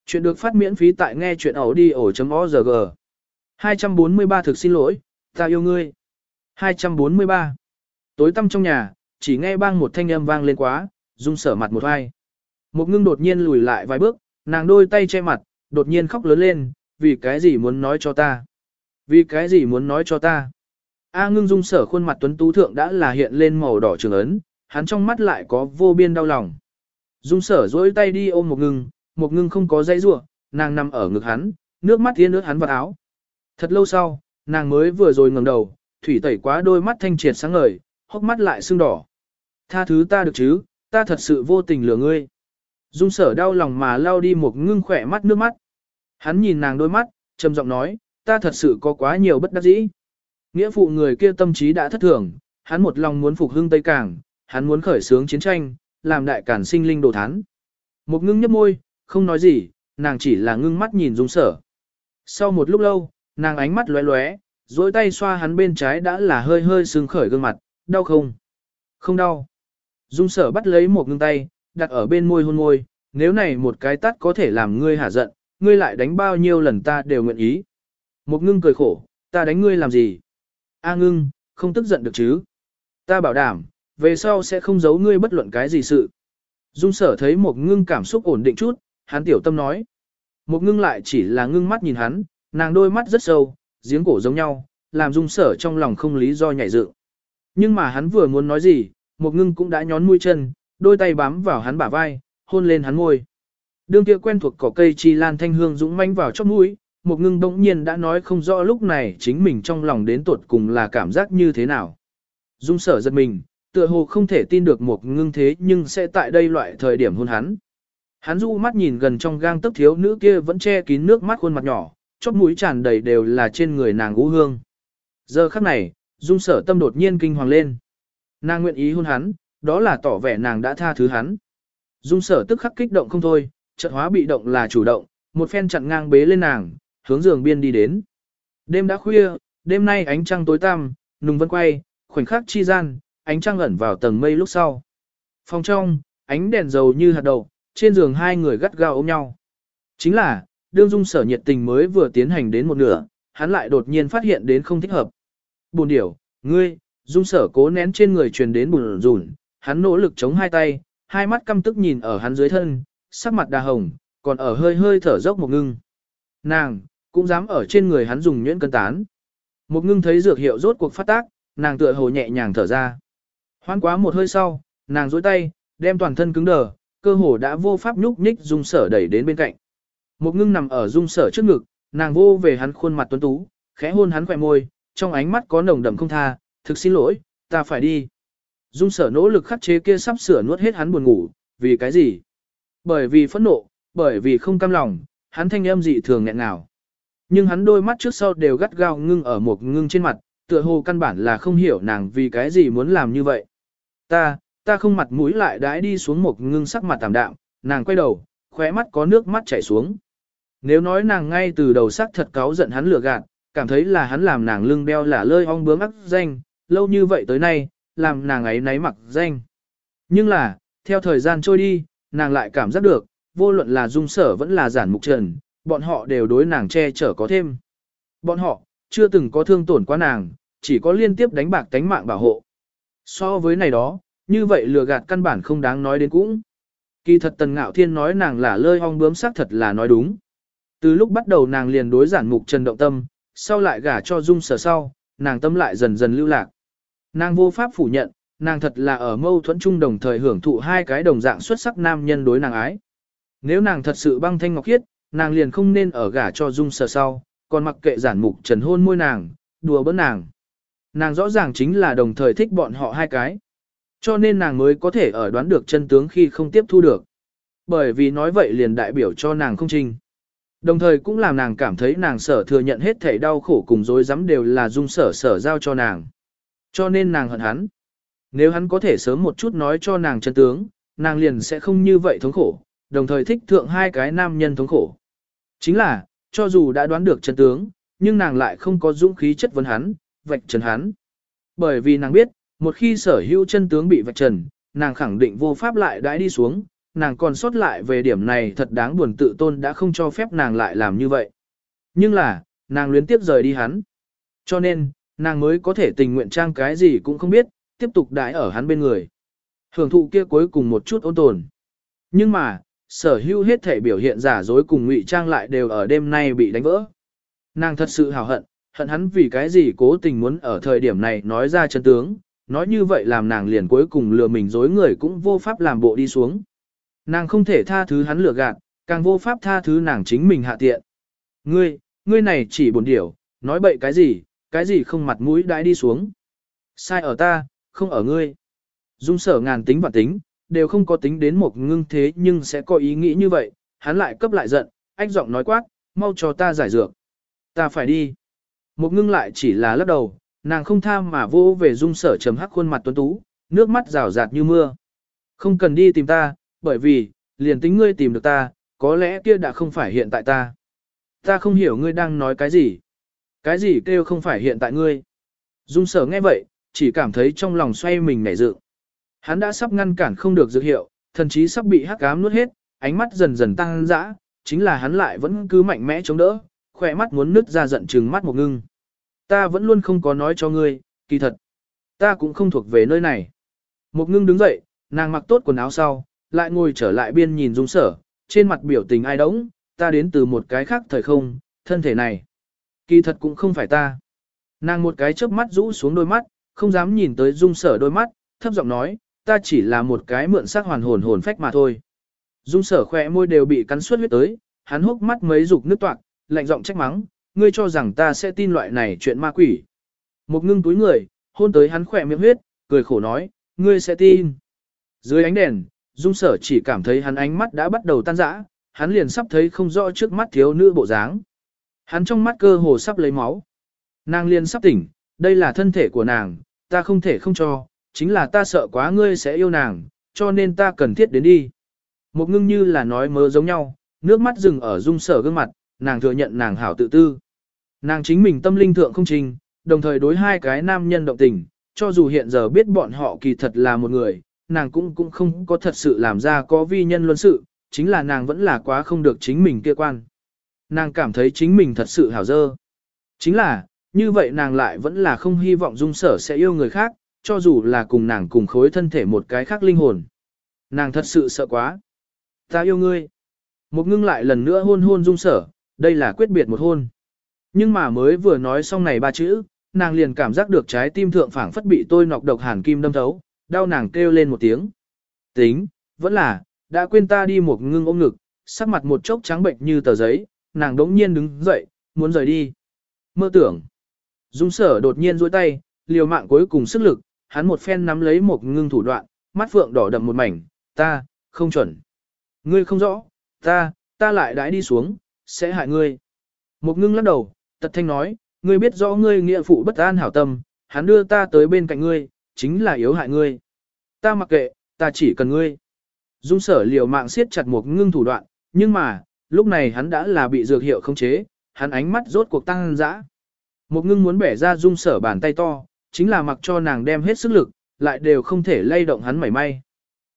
Chuyện được phát miễn phí tại nghe chuyện ẩu đi ổ.org. 243 thực xin lỗi, ta yêu ngươi. 243. Tối tăm trong nhà, chỉ nghe bang một thanh âm vang lên quá, rung sở mặt một ai. Một ngưng đột nhiên lùi lại vài bước, nàng đôi tay che mặt, đột nhiên khóc lớn lên, vì cái gì muốn nói cho ta? Vì cái gì muốn nói cho ta? A ngưng dung sở khuôn mặt tuấn tú thượng đã là hiện lên màu đỏ trường ấn, hắn trong mắt lại có vô biên đau lòng. Dung sở dối tay đi ôm một ngưng, một ngưng không có dây rua, nàng nằm ở ngực hắn, nước mắt thiên nước hắn vào áo. Thật lâu sau, nàng mới vừa rồi ngẩng đầu, thủy tẩy quá đôi mắt thanh triệt sáng ngời, hốc mắt lại sưng đỏ. Tha thứ ta được chứ, ta thật sự vô tình lừa ngươi. Dung sở đau lòng mà lao đi một ngưng khỏe mắt nước mắt. Hắn nhìn nàng đôi mắt, trầm giọng nói, ta thật sự có quá nhiều bất đắc dĩ. Nghĩa phụ người kia tâm trí đã thất thường, hắn một lòng muốn phục hưng Tây Cảng, hắn muốn khởi xướng chiến tranh, làm đại cản sinh linh đồ thán. Một ngưng nhấp môi, không nói gì, nàng chỉ là ngưng mắt nhìn dung sở. Sau một lúc lâu, nàng ánh mắt lóe lóe, dối tay xoa hắn bên trái đã là hơi hơi sưng khởi gương mặt, đau không? Không đau. Dung sở bắt lấy một ngưng tay, đặt ở bên môi hôn môi, nếu này một cái tắt có thể làm ngươi hả giận, ngươi lại đánh bao nhiêu lần ta đều nguyện ý. Một ngưng cười khổ, ta đánh ngươi làm gì? A ngưng, không tức giận được chứ? Ta bảo đảm, về sau sẽ không giấu ngươi bất luận cái gì sự. Dung sở thấy một ngưng cảm xúc ổn định chút, hắn tiểu tâm nói. Một ngưng lại chỉ là ngưng mắt nhìn hắn, nàng đôi mắt rất sâu, giếng cổ giống nhau, làm dung sở trong lòng không lý do nhảy dựng. Nhưng mà hắn vừa muốn nói gì, một ngưng cũng đã nhón mũi chân, đôi tay bám vào hắn bả vai, hôn lên hắn môi. Đương kia quen thuộc cỏ cây chi lan thanh hương dũng manh vào chóp mũi, một ngưng bỗng nhiên đã nói không rõ lúc này chính mình trong lòng đến tuột cùng là cảm giác như thế nào. Dung sở giật mình, tựa hồ không thể tin được một ngưng thế nhưng sẽ tại đây loại thời điểm hôn hắn. Hắn du mắt nhìn gần trong gang tấc thiếu nữ kia vẫn che kín nước mắt khuôn mặt nhỏ, chóp mũi tràn đầy đều là trên người nàng ngũ hương. Giờ khắc này, dung sở tâm đột nhiên kinh hoàng lên. Nàng nguyện ý hôn hắn, đó là tỏ vẻ nàng đã tha thứ hắn. Dung sở tức khắc kích động không thôi, chợt hóa bị động là chủ động, một phen chặn ngang bế lên nàng, hướng giường biên đi đến. Đêm đã khuya, đêm nay ánh trăng tối tăm, nùng vân quay, khoảnh khắc chi gian, ánh trăng ẩn vào tầng mây lúc sau. Phòng trong, ánh đèn dầu như hạt đậu, trên giường hai người gắt gao ôm nhau. Chính là, đương dung sở nhiệt tình mới vừa tiến hành đến một nửa, hắn lại đột nhiên phát hiện đến không thích hợp. Buồn điểu, ngươi, dung sở cố nén trên người truyền đến buồn rùn, hắn nỗ lực chống hai tay, hai mắt căm tức nhìn ở hắn dưới thân, sắc mặt đà hồng, còn ở hơi hơi thở dốc một ngưng. Nàng, cũng dám ở trên người hắn dùng nhuyễn cân tán. Một ngưng thấy dược hiệu rốt cuộc phát tác, nàng tựa hồ nhẹ nhàng thở ra. Hoan quá một hơi sau, nàng dối tay, đem toàn thân cứng đờ, cơ hồ đã vô pháp nhúc nhích dung sở đẩy đến bên cạnh. Một ngưng nằm ở dung sở trước ngực, nàng vô về hắn khuôn mặt tuấn tú, khẽ hôn hắn khỏe môi, trong ánh mắt có nồng đậm không tha, thực xin lỗi, ta phải đi. Dung sở nỗ lực khắc chế kia sắp sửa nuốt hết hắn buồn ngủ, vì cái gì? Bởi vì phẫn nộ, bởi vì không cam lòng, hắn thanh âm dị thường nghẹn ngào. Nhưng hắn đôi mắt trước sau đều gắt gao ngưng ở một ngưng trên mặt, tựa hồ căn bản là không hiểu nàng vì cái gì muốn làm như vậy. Ta, ta không mặt mũi lại đãi đi xuống một ngưng sắc mặt tạm đạm, nàng quay đầu, khóe mắt có nước mắt chảy xuống. Nếu nói nàng ngay từ đầu sắc thật cáo giận hắn lừa gạt, cảm thấy là hắn làm nàng lưng đeo là lơi ong bướm ắc danh, lâu như vậy tới nay, làm nàng ấy náy mặc danh. Nhưng là, theo thời gian trôi đi, nàng lại cảm giác được, vô luận là dung sở vẫn là giản mục trần, bọn họ đều đối nàng che chở có thêm. Bọn họ, chưa từng có thương tổn qua nàng, chỉ có liên tiếp đánh bạc tánh mạng bảo hộ. So với này đó, như vậy lừa gạt căn bản không đáng nói đến cũng. Kỳ thật Tần Ngạo Thiên nói nàng là lơi ong bướm xác thật là nói đúng. Từ lúc bắt đầu nàng liền đối giản mục trần động tâm, sau lại gả cho dung sở sau, nàng tâm lại dần dần lưu lạc. Nàng vô pháp phủ nhận, nàng thật là ở mâu thuẫn chung đồng thời hưởng thụ hai cái đồng dạng xuất sắc nam nhân đối nàng ái. Nếu nàng thật sự băng thanh ngọc khiết, nàng liền không nên ở gả cho dung sở sau, còn mặc kệ giản mục trần hôn môi nàng, đùa bỡn nàng. Nàng rõ ràng chính là đồng thời thích bọn họ hai cái. Cho nên nàng mới có thể ở đoán được chân tướng khi không tiếp thu được. Bởi vì nói vậy liền đại biểu cho nàng không trinh. Đồng thời cũng làm nàng cảm thấy nàng sở thừa nhận hết thảy đau khổ cùng dối rắm đều là dung sở sở giao cho nàng. Cho nên nàng hận hắn. Nếu hắn có thể sớm một chút nói cho nàng chân tướng, nàng liền sẽ không như vậy thống khổ, đồng thời thích thượng hai cái nam nhân thống khổ. Chính là, cho dù đã đoán được chân tướng, nhưng nàng lại không có dũng khí chất vấn hắn, vạch trần hắn. Bởi vì nàng biết, một khi sở hữu chân tướng bị vạch trần, nàng khẳng định vô pháp lại đãi đi xuống, nàng còn sót lại về điểm này thật đáng buồn tự tôn đã không cho phép nàng lại làm như vậy. Nhưng là, nàng luyến tiếp rời đi hắn. Cho nên, nàng mới có thể tình nguyện trang cái gì cũng không biết, tiếp tục đãi ở hắn bên người. Hưởng thụ kia cuối cùng một chút ôn tồn. Nhưng mà, sở hữu hết thể biểu hiện giả dối cùng ngụy trang lại đều ở đêm nay bị đánh vỡ. Nàng thật sự hào hận, hận hắn vì cái gì cố tình muốn ở thời điểm này nói ra chân tướng, nói như vậy làm nàng liền cuối cùng lừa mình dối người cũng vô pháp làm bộ đi xuống. Nàng không thể tha thứ hắn lừa gạt, càng vô pháp tha thứ nàng chính mình hạ tiện. Ngươi, ngươi này chỉ buồn điểu, nói bậy cái gì, cái gì không mặt mũi đãi đi xuống. Sai ở ta, không ở ngươi. Dung sở ngàn tính và tính, đều không có tính đến một ngưng thế nhưng sẽ có ý nghĩ như vậy, hắn lại cấp lại giận, ách giọng nói quát, mau cho ta giải dược. Ta phải đi. Một ngưng lại chỉ là lắc đầu, nàng không tham mà vô về dung sở trầm hắc khuôn mặt tuấn tú, nước mắt rào rạt như mưa. Không cần đi tìm ta, bởi vì, liền tính ngươi tìm được ta, có lẽ kia đã không phải hiện tại ta. Ta không hiểu ngươi đang nói cái gì. Cái gì kêu không phải hiện tại ngươi. Dung sở nghe vậy, chỉ cảm thấy trong lòng xoay mình nảy dựng. Hắn đã sắp ngăn cản không được dược hiệu, thần chí sắp bị hắc ám nuốt hết, ánh mắt dần dần tăng dã, chính là hắn lại vẫn cứ mạnh mẽ chống đỡ, khỏe mắt muốn nứt ra giận trừng mắt một ngưng. Ta vẫn luôn không có nói cho ngươi, kỳ thật. Ta cũng không thuộc về nơi này. Một ngưng đứng dậy, nàng mặc tốt quần áo sau, lại ngồi trở lại biên nhìn dung sở, trên mặt biểu tình ai đống, ta đến từ một cái khác thời không, thân thể này. Kỳ thật cũng không phải ta. Nàng một cái chớp mắt rũ xuống đôi mắt, không dám nhìn tới dung sở đôi mắt, thấp giọng nói, ta chỉ là một cái mượn xác hoàn hồn hồn phách mà thôi. Dung sở khỏe môi đều bị cắn suốt huyết tới, hắn hốc mắt mấy dục nước toạc, lạnh giọng trách mắng, ngươi cho rằng ta sẽ tin loại này chuyện ma quỷ. Một ngưng túi người, hôn tới hắn khỏe miệng huyết, cười khổ nói, ngươi sẽ tin. Dưới ánh đèn, dung sở chỉ cảm thấy hắn ánh mắt đã bắt đầu tan rã, hắn liền sắp thấy không rõ trước mắt thiếu nữ bộ dáng. Hắn trong mắt cơ hồ sắp lấy máu. Nàng liền sắp tỉnh, đây là thân thể của nàng, ta không thể không cho, chính là ta sợ quá ngươi sẽ yêu nàng, cho nên ta cần thiết đến đi. Một ngưng như là nói mơ giống nhau, nước mắt dừng ở dung sở gương mặt, nàng thừa nhận nàng hảo tự tư. Nàng chính mình tâm linh thượng không trình, đồng thời đối hai cái nam nhân động tình, cho dù hiện giờ biết bọn họ kỳ thật là một người, nàng cũng cũng không có thật sự làm ra có vi nhân luân sự, chính là nàng vẫn là quá không được chính mình kia quan. Nàng cảm thấy chính mình thật sự hảo dơ. Chính là, như vậy nàng lại vẫn là không hy vọng dung sở sẽ yêu người khác, cho dù là cùng nàng cùng khối thân thể một cái khác linh hồn. Nàng thật sự sợ quá. Ta yêu ngươi. Một ngưng lại lần nữa hôn hôn dung sở, đây là quyết biệt một hôn. Nhưng mà mới vừa nói xong này ba chữ, nàng liền cảm giác được trái tim thượng phảng phất bị tôi nọc độc hàn kim đâm thấu, đau nàng kêu lên một tiếng. Tính, vẫn là, đã quên ta đi một ngưng ôm ngực, sắc mặt một chốc trắng bệnh như tờ giấy, nàng đống nhiên đứng dậy, muốn rời đi. Mơ tưởng. Dung sở đột nhiên duỗi tay, liều mạng cuối cùng sức lực, hắn một phen nắm lấy một ngưng thủ đoạn, mắt phượng đỏ đậm một mảnh, ta, không chuẩn. Ngươi không rõ, ta, ta lại đãi đi xuống, sẽ hại ngươi. Một ngưng lắc đầu, tật thanh nói, ngươi biết rõ ngươi nghĩa phụ bất an hảo tâm, hắn đưa ta tới bên cạnh ngươi, chính là yếu hại ngươi. Ta mặc kệ, ta chỉ cần ngươi. Dung sở liều mạng siết chặt một ngưng thủ đoạn, nhưng mà, lúc này hắn đã là bị dược hiệu không chế, hắn ánh mắt rốt cuộc tăng dã. Một ngưng muốn bẻ ra dung sở bàn tay to, chính là mặc cho nàng đem hết sức lực, lại đều không thể lay động hắn mảy may.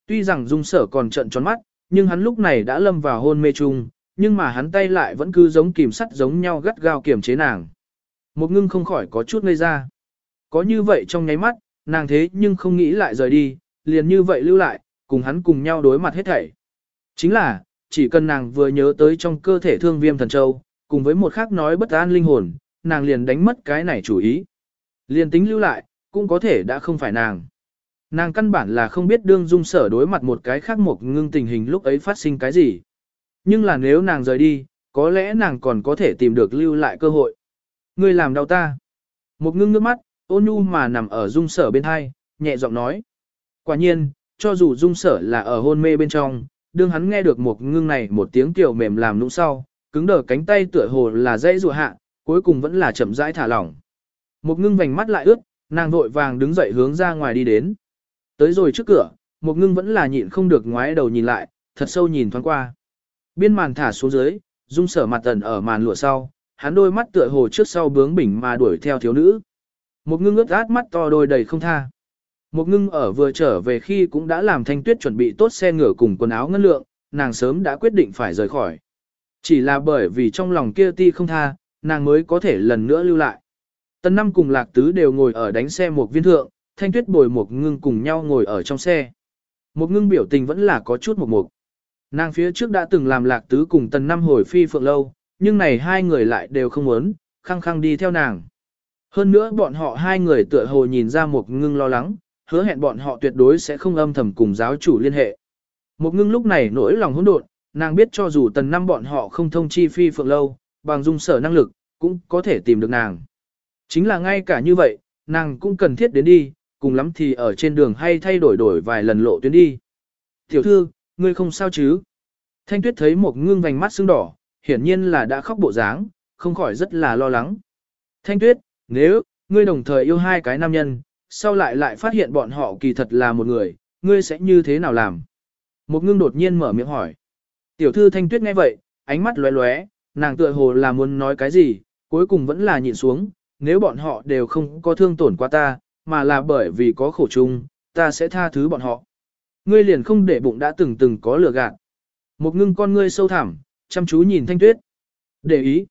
Tuy rằng dung sở còn trận tròn mắt, nhưng hắn lúc này đã lâm vào hôn mê chung, nhưng mà hắn tay lại vẫn cứ giống kìm sắt giống nhau gắt gao kiềm chế nàng. Một ngưng không khỏi có chút ngây ra. Có như vậy trong nháy mắt, nàng thế nhưng không nghĩ lại rời đi, liền như vậy lưu lại, cùng hắn cùng nhau đối mặt hết thảy. Chính là, chỉ cần nàng vừa nhớ tới trong cơ thể thương viêm thần châu, cùng với một khác nói bất an linh hồn, nàng liền đánh mất cái này chủ ý. Liền tính lưu lại, cũng có thể đã không phải nàng. Nàng căn bản là không biết đương dung sở đối mặt một cái khác một ngưng tình hình lúc ấy phát sinh cái gì. Nhưng là nếu nàng rời đi, có lẽ nàng còn có thể tìm được lưu lại cơ hội. Ngươi làm đau ta. Một ngưng nước mắt, ôn nhu mà nằm ở dung sở bên hai, nhẹ giọng nói. Quả nhiên, cho dù dung sở là ở hôn mê bên trong, đương hắn nghe được một ngưng này một tiếng tiểu mềm làm nũng sau, cứng đờ cánh tay tựa hồ là dây rùa hạ, cuối cùng vẫn là chậm rãi thả lỏng. Một ngưng vành mắt lại ướt, nàng vội vàng đứng dậy hướng ra ngoài đi đến. Tới rồi trước cửa, một ngưng vẫn là nhịn không được ngoái đầu nhìn lại, thật sâu nhìn thoáng qua. Biên màn thả xuống dưới, dung sở mặt tần ở màn lụa sau, hắn đôi mắt tựa hồ trước sau bướng bỉnh mà đuổi theo thiếu nữ. Một ngưng ướt át mắt to đôi đầy không tha. Một ngưng ở vừa trở về khi cũng đã làm thanh tuyết chuẩn bị tốt xe ngựa cùng quần áo ngân lượng, nàng sớm đã quyết định phải rời khỏi. Chỉ là bởi vì trong lòng kia ti không tha, nàng mới có thể lần nữa lưu lại. Tân năm cùng lạc tứ đều ngồi ở đánh xe một viên thượng, thanh tuyết bồi một ngưng cùng nhau ngồi ở trong xe. Một ngưng biểu tình vẫn là có chút một mục. Nàng phía trước đã từng làm lạc tứ cùng tần năm hồi phi phượng lâu, nhưng này hai người lại đều không muốn, khăng khăng đi theo nàng. Hơn nữa bọn họ hai người tựa hồ nhìn ra một ngưng lo lắng, hứa hẹn bọn họ tuyệt đối sẽ không âm thầm cùng giáo chủ liên hệ. Một ngưng lúc này nỗi lòng hỗn độn, nàng biết cho dù tần năm bọn họ không thông chi phi phượng lâu, bằng dung sở năng lực, cũng có thể tìm được nàng. Chính là ngay cả như vậy, nàng cũng cần thiết đến đi, cùng lắm thì ở trên đường hay thay đổi đổi vài lần lộ tuyến đi. Tiểu thư, ngươi không sao chứ? Thanh tuyết thấy một ngưng vành mắt sưng đỏ, hiển nhiên là đã khóc bộ dáng, không khỏi rất là lo lắng. Thanh tuyết, nếu, ngươi đồng thời yêu hai cái nam nhân, sau lại lại phát hiện bọn họ kỳ thật là một người, ngươi sẽ như thế nào làm? Một ngưng đột nhiên mở miệng hỏi. Tiểu thư thanh tuyết nghe vậy, ánh mắt lóe lóe, nàng tựa hồ là muốn nói cái gì, cuối cùng vẫn là nhịn xuống, nếu bọn họ đều không có thương tổn qua ta, mà là bởi vì có khổ chung, ta sẽ tha thứ bọn họ. Ngươi liền không để bụng đã từng từng có lừa gạt. Một ngưng con ngươi sâu thẳm, chăm chú nhìn thanh tuyết. Để ý.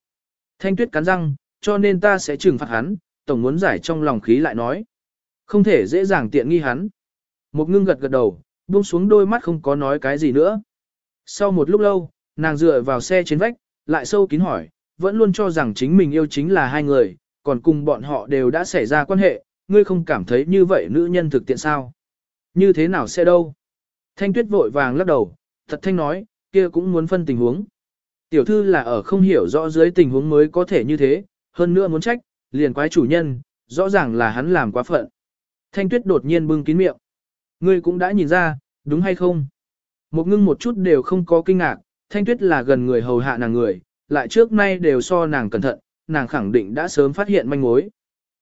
Thanh tuyết cắn răng, cho nên ta sẽ trừng phạt hắn, tổng muốn giải trong lòng khí lại nói. Không thể dễ dàng tiện nghi hắn. Một ngưng gật gật đầu, buông xuống đôi mắt không có nói cái gì nữa. Sau một lúc lâu, nàng dựa vào xe trên vách, lại sâu kín hỏi, vẫn luôn cho rằng chính mình yêu chính là hai người, còn cùng bọn họ đều đã xảy ra quan hệ, ngươi không cảm thấy như vậy nữ nhân thực tiện sao? Như thế nào sẽ đâu? Thanh tuyết vội vàng lắc đầu, thật thanh nói, kia cũng muốn phân tình huống. Tiểu thư là ở không hiểu rõ dưới tình huống mới có thể như thế, hơn nữa muốn trách, liền quái chủ nhân, rõ ràng là hắn làm quá phận. Thanh tuyết đột nhiên bưng kín miệng. Ngươi cũng đã nhìn ra, đúng hay không? Một ngưng một chút đều không có kinh ngạc, thanh tuyết là gần người hầu hạ nàng người, lại trước nay đều so nàng cẩn thận, nàng khẳng định đã sớm phát hiện manh mối.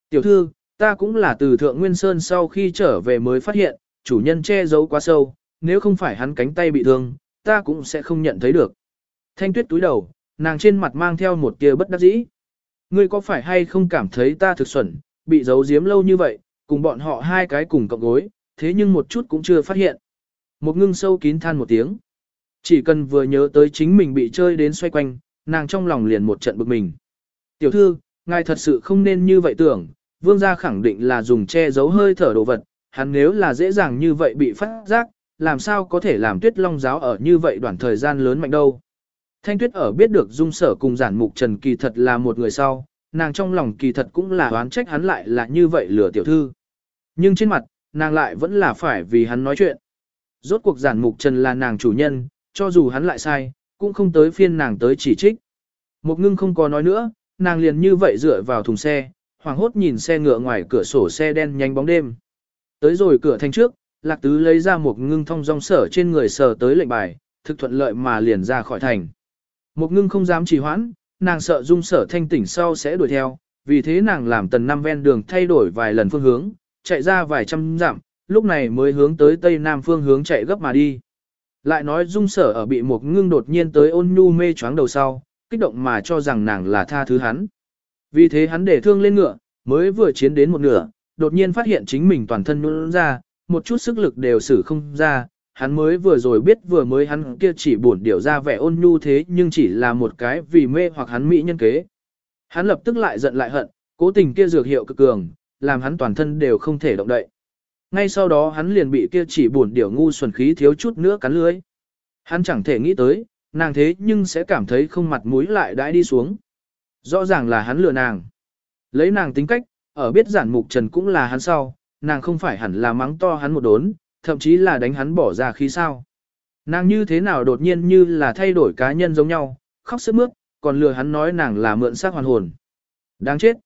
Tiểu thư, ta cũng là từ Thượng Nguyên Sơn sau khi trở về mới phát hiện, chủ nhân che giấu quá sâu, nếu không phải hắn cánh tay bị thương, ta cũng sẽ không nhận thấy được. Thanh tuyết túi đầu, nàng trên mặt mang theo một tia bất đắc dĩ. Ngươi có phải hay không cảm thấy ta thực xuẩn, bị giấu giếm lâu như vậy, cùng bọn họ hai cái cùng cộng gối, thế nhưng một chút cũng chưa phát hiện. Một ngưng sâu kín than một tiếng. Chỉ cần vừa nhớ tới chính mình bị chơi đến xoay quanh, nàng trong lòng liền một trận bực mình. Tiểu thư, ngài thật sự không nên như vậy tưởng, vương gia khẳng định là dùng che giấu hơi thở đồ vật, hắn nếu là dễ dàng như vậy bị phát giác, làm sao có thể làm tuyết long giáo ở như vậy đoạn thời gian lớn mạnh đâu. Thanh tuyết ở biết được dung sở cùng giản mục trần kỳ thật là một người sau, nàng trong lòng kỳ thật cũng là oán trách hắn lại là như vậy lừa tiểu thư. Nhưng trên mặt, nàng lại vẫn là phải vì hắn nói chuyện. Rốt cuộc giản mục trần là nàng chủ nhân, cho dù hắn lại sai, cũng không tới phiên nàng tới chỉ trích. Một ngưng không có nói nữa, nàng liền như vậy dựa vào thùng xe, hoàng hốt nhìn xe ngựa ngoài cửa sổ xe đen nhanh bóng đêm. Tới rồi cửa thành trước, lạc tứ lấy ra một ngưng thông rong sở trên người sở tới lệnh bài, thực thuận lợi mà liền ra khỏi thành. Một ngưng không dám trì hoãn, nàng sợ dung sở thanh tỉnh sau sẽ đuổi theo, vì thế nàng làm tần năm ven đường thay đổi vài lần phương hướng, chạy ra vài trăm dặm, lúc này mới hướng tới tây nam phương hướng chạy gấp mà đi. Lại nói dung sở ở bị một ngưng đột nhiên tới ôn nhu mê choáng đầu sau, kích động mà cho rằng nàng là tha thứ hắn. Vì thế hắn để thương lên ngựa, mới vừa chiến đến một nửa, đột nhiên phát hiện chính mình toàn thân nhũn ra, một chút sức lực đều sử không ra, hắn mới vừa rồi biết vừa mới hắn kia chỉ buồn điều ra vẻ ôn nhu thế nhưng chỉ là một cái vì mê hoặc hắn mỹ nhân kế. Hắn lập tức lại giận lại hận, cố tình kia dược hiệu cực cường, làm hắn toàn thân đều không thể động đậy. Ngay sau đó hắn liền bị kia chỉ buồn điều ngu xuẩn khí thiếu chút nữa cắn lưới. Hắn chẳng thể nghĩ tới, nàng thế nhưng sẽ cảm thấy không mặt mũi lại đãi đi xuống. Rõ ràng là hắn lừa nàng. Lấy nàng tính cách, ở biết giản mục trần cũng là hắn sau, nàng không phải hẳn là mắng to hắn một đốn, thậm chí là đánh hắn bỏ ra khí sao. Nàng như thế nào đột nhiên như là thay đổi cá nhân giống nhau, khóc sức mướt, còn lừa hắn nói nàng là mượn xác hoàn hồn. Đáng chết.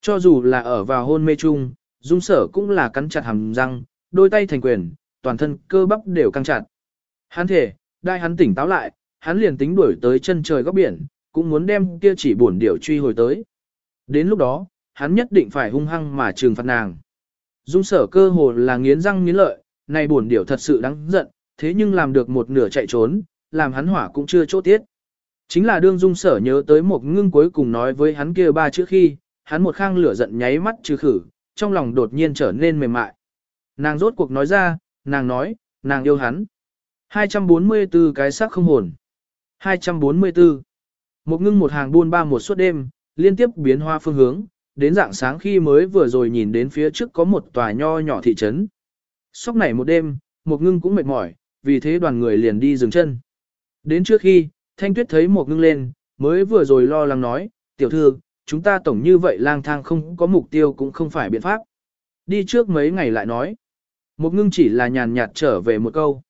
Cho dù là ở vào hôn mê chung, dung sở cũng là cắn chặt hàm răng, đôi tay thành quyền, toàn thân cơ bắp đều căng chặt. Hắn thể, đai hắn tỉnh táo lại, hắn liền tính đuổi tới chân trời góc biển, cũng muốn đem kia chỉ buồn điểu truy hồi tới. Đến lúc đó, hắn nhất định phải hung hăng mà trừng phạt nàng. Dung sở cơ hồ là nghiến răng nghiến lợi, này buồn điểu thật sự đáng giận, thế nhưng làm được một nửa chạy trốn, làm hắn hỏa cũng chưa chỗ tiết. Chính là đương dung sở nhớ tới một ngưng cuối cùng nói với hắn kia ba chữ khi, hắn một khang lửa giận nháy mắt trừ khử, trong lòng đột nhiên trở nên mềm mại. Nàng rốt cuộc nói ra, nàng nói, nàng yêu hắn. 244 cái xác không hồn. 244. Một ngưng một hàng buôn ba một suốt đêm, liên tiếp biến hoa phương hướng, đến dạng sáng khi mới vừa rồi nhìn đến phía trước có một tòa nho nhỏ thị trấn. Sóc này một đêm, một ngưng cũng mệt mỏi, vì thế đoàn người liền đi dừng chân. Đến trước khi, Thanh Tuyết thấy một ngưng lên, mới vừa rồi lo lắng nói, tiểu thư, chúng ta tổng như vậy lang thang không có mục tiêu cũng không phải biện pháp. Đi trước mấy ngày lại nói. Một ngưng chỉ là nhàn nhạt trở về một câu.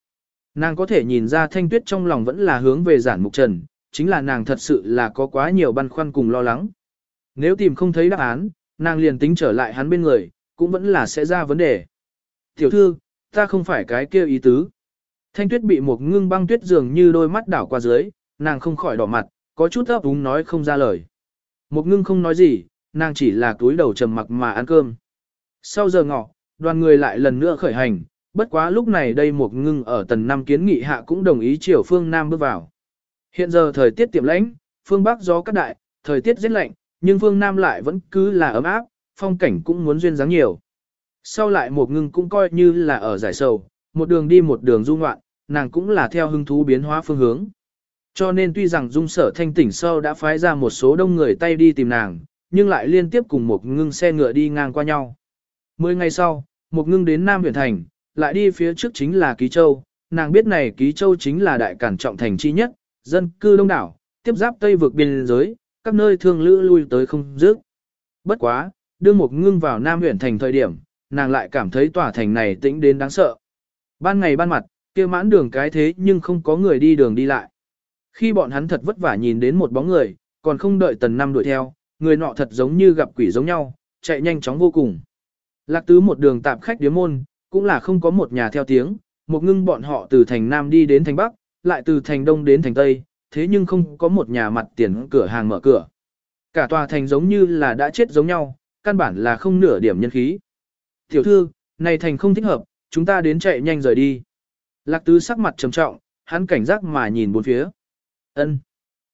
Nàng có thể nhìn ra thanh tuyết trong lòng vẫn là hướng về giản mục trần, chính là nàng thật sự là có quá nhiều băn khoăn cùng lo lắng. Nếu tìm không thấy đáp án, nàng liền tính trở lại hắn bên người, cũng vẫn là sẽ ra vấn đề. Tiểu thư, ta không phải cái kia ý tứ. Thanh tuyết bị một ngưng băng tuyết dường như đôi mắt đảo qua dưới, nàng không khỏi đỏ mặt, có chút ấp úng nói không ra lời. Một ngưng không nói gì, nàng chỉ là túi đầu trầm mặc mà ăn cơm. Sau giờ ngọ, đoàn người lại lần nữa khởi hành, bất quá lúc này đây một ngưng ở tần năm kiến nghị hạ cũng đồng ý chiều phương Nam bước vào. Hiện giờ thời tiết tiệm lãnh, phương Bắc gió cắt đại, thời tiết rất lạnh, nhưng phương Nam lại vẫn cứ là ấm áp, phong cảnh cũng muốn duyên dáng nhiều. Sau lại một ngưng cũng coi như là ở giải sầu, một đường đi một đường du ngoạn, nàng cũng là theo hứng thú biến hóa phương hướng. Cho nên tuy rằng dung sở thanh tỉnh sâu đã phái ra một số đông người tay đi tìm nàng, nhưng lại liên tiếp cùng một ngưng xe ngựa đi ngang qua nhau. Mười ngày sau, một ngưng đến Nam huyện thành, lại đi phía trước chính là Ký Châu, nàng biết này Ký Châu chính là đại cản trọng thành chi nhất, dân cư đông đảo, tiếp giáp Tây vực biên giới, các nơi thương lữ lui tới không dứt. Bất quá, đưa một ngưng vào Nam huyện thành thời điểm, nàng lại cảm thấy tòa thành này tĩnh đến đáng sợ. Ban ngày ban mặt, kia mãn đường cái thế nhưng không có người đi đường đi lại. Khi bọn hắn thật vất vả nhìn đến một bóng người, còn không đợi tần năm đuổi theo, người nọ thật giống như gặp quỷ giống nhau, chạy nhanh chóng vô cùng. Lạc tứ một đường tạm khách điếm môn, cũng là không có một nhà theo tiếng, một ngưng bọn họ từ thành Nam đi đến thành Bắc, lại từ thành Đông đến thành Tây, thế nhưng không có một nhà mặt tiền cửa hàng mở cửa. Cả tòa thành giống như là đã chết giống nhau, căn bản là không nửa điểm nhân khí. Tiểu thư, này thành không thích hợp, chúng ta đến chạy nhanh rời đi. Lạc tứ sắc mặt trầm trọng, hắn cảnh giác mà nhìn bốn phía. Ân.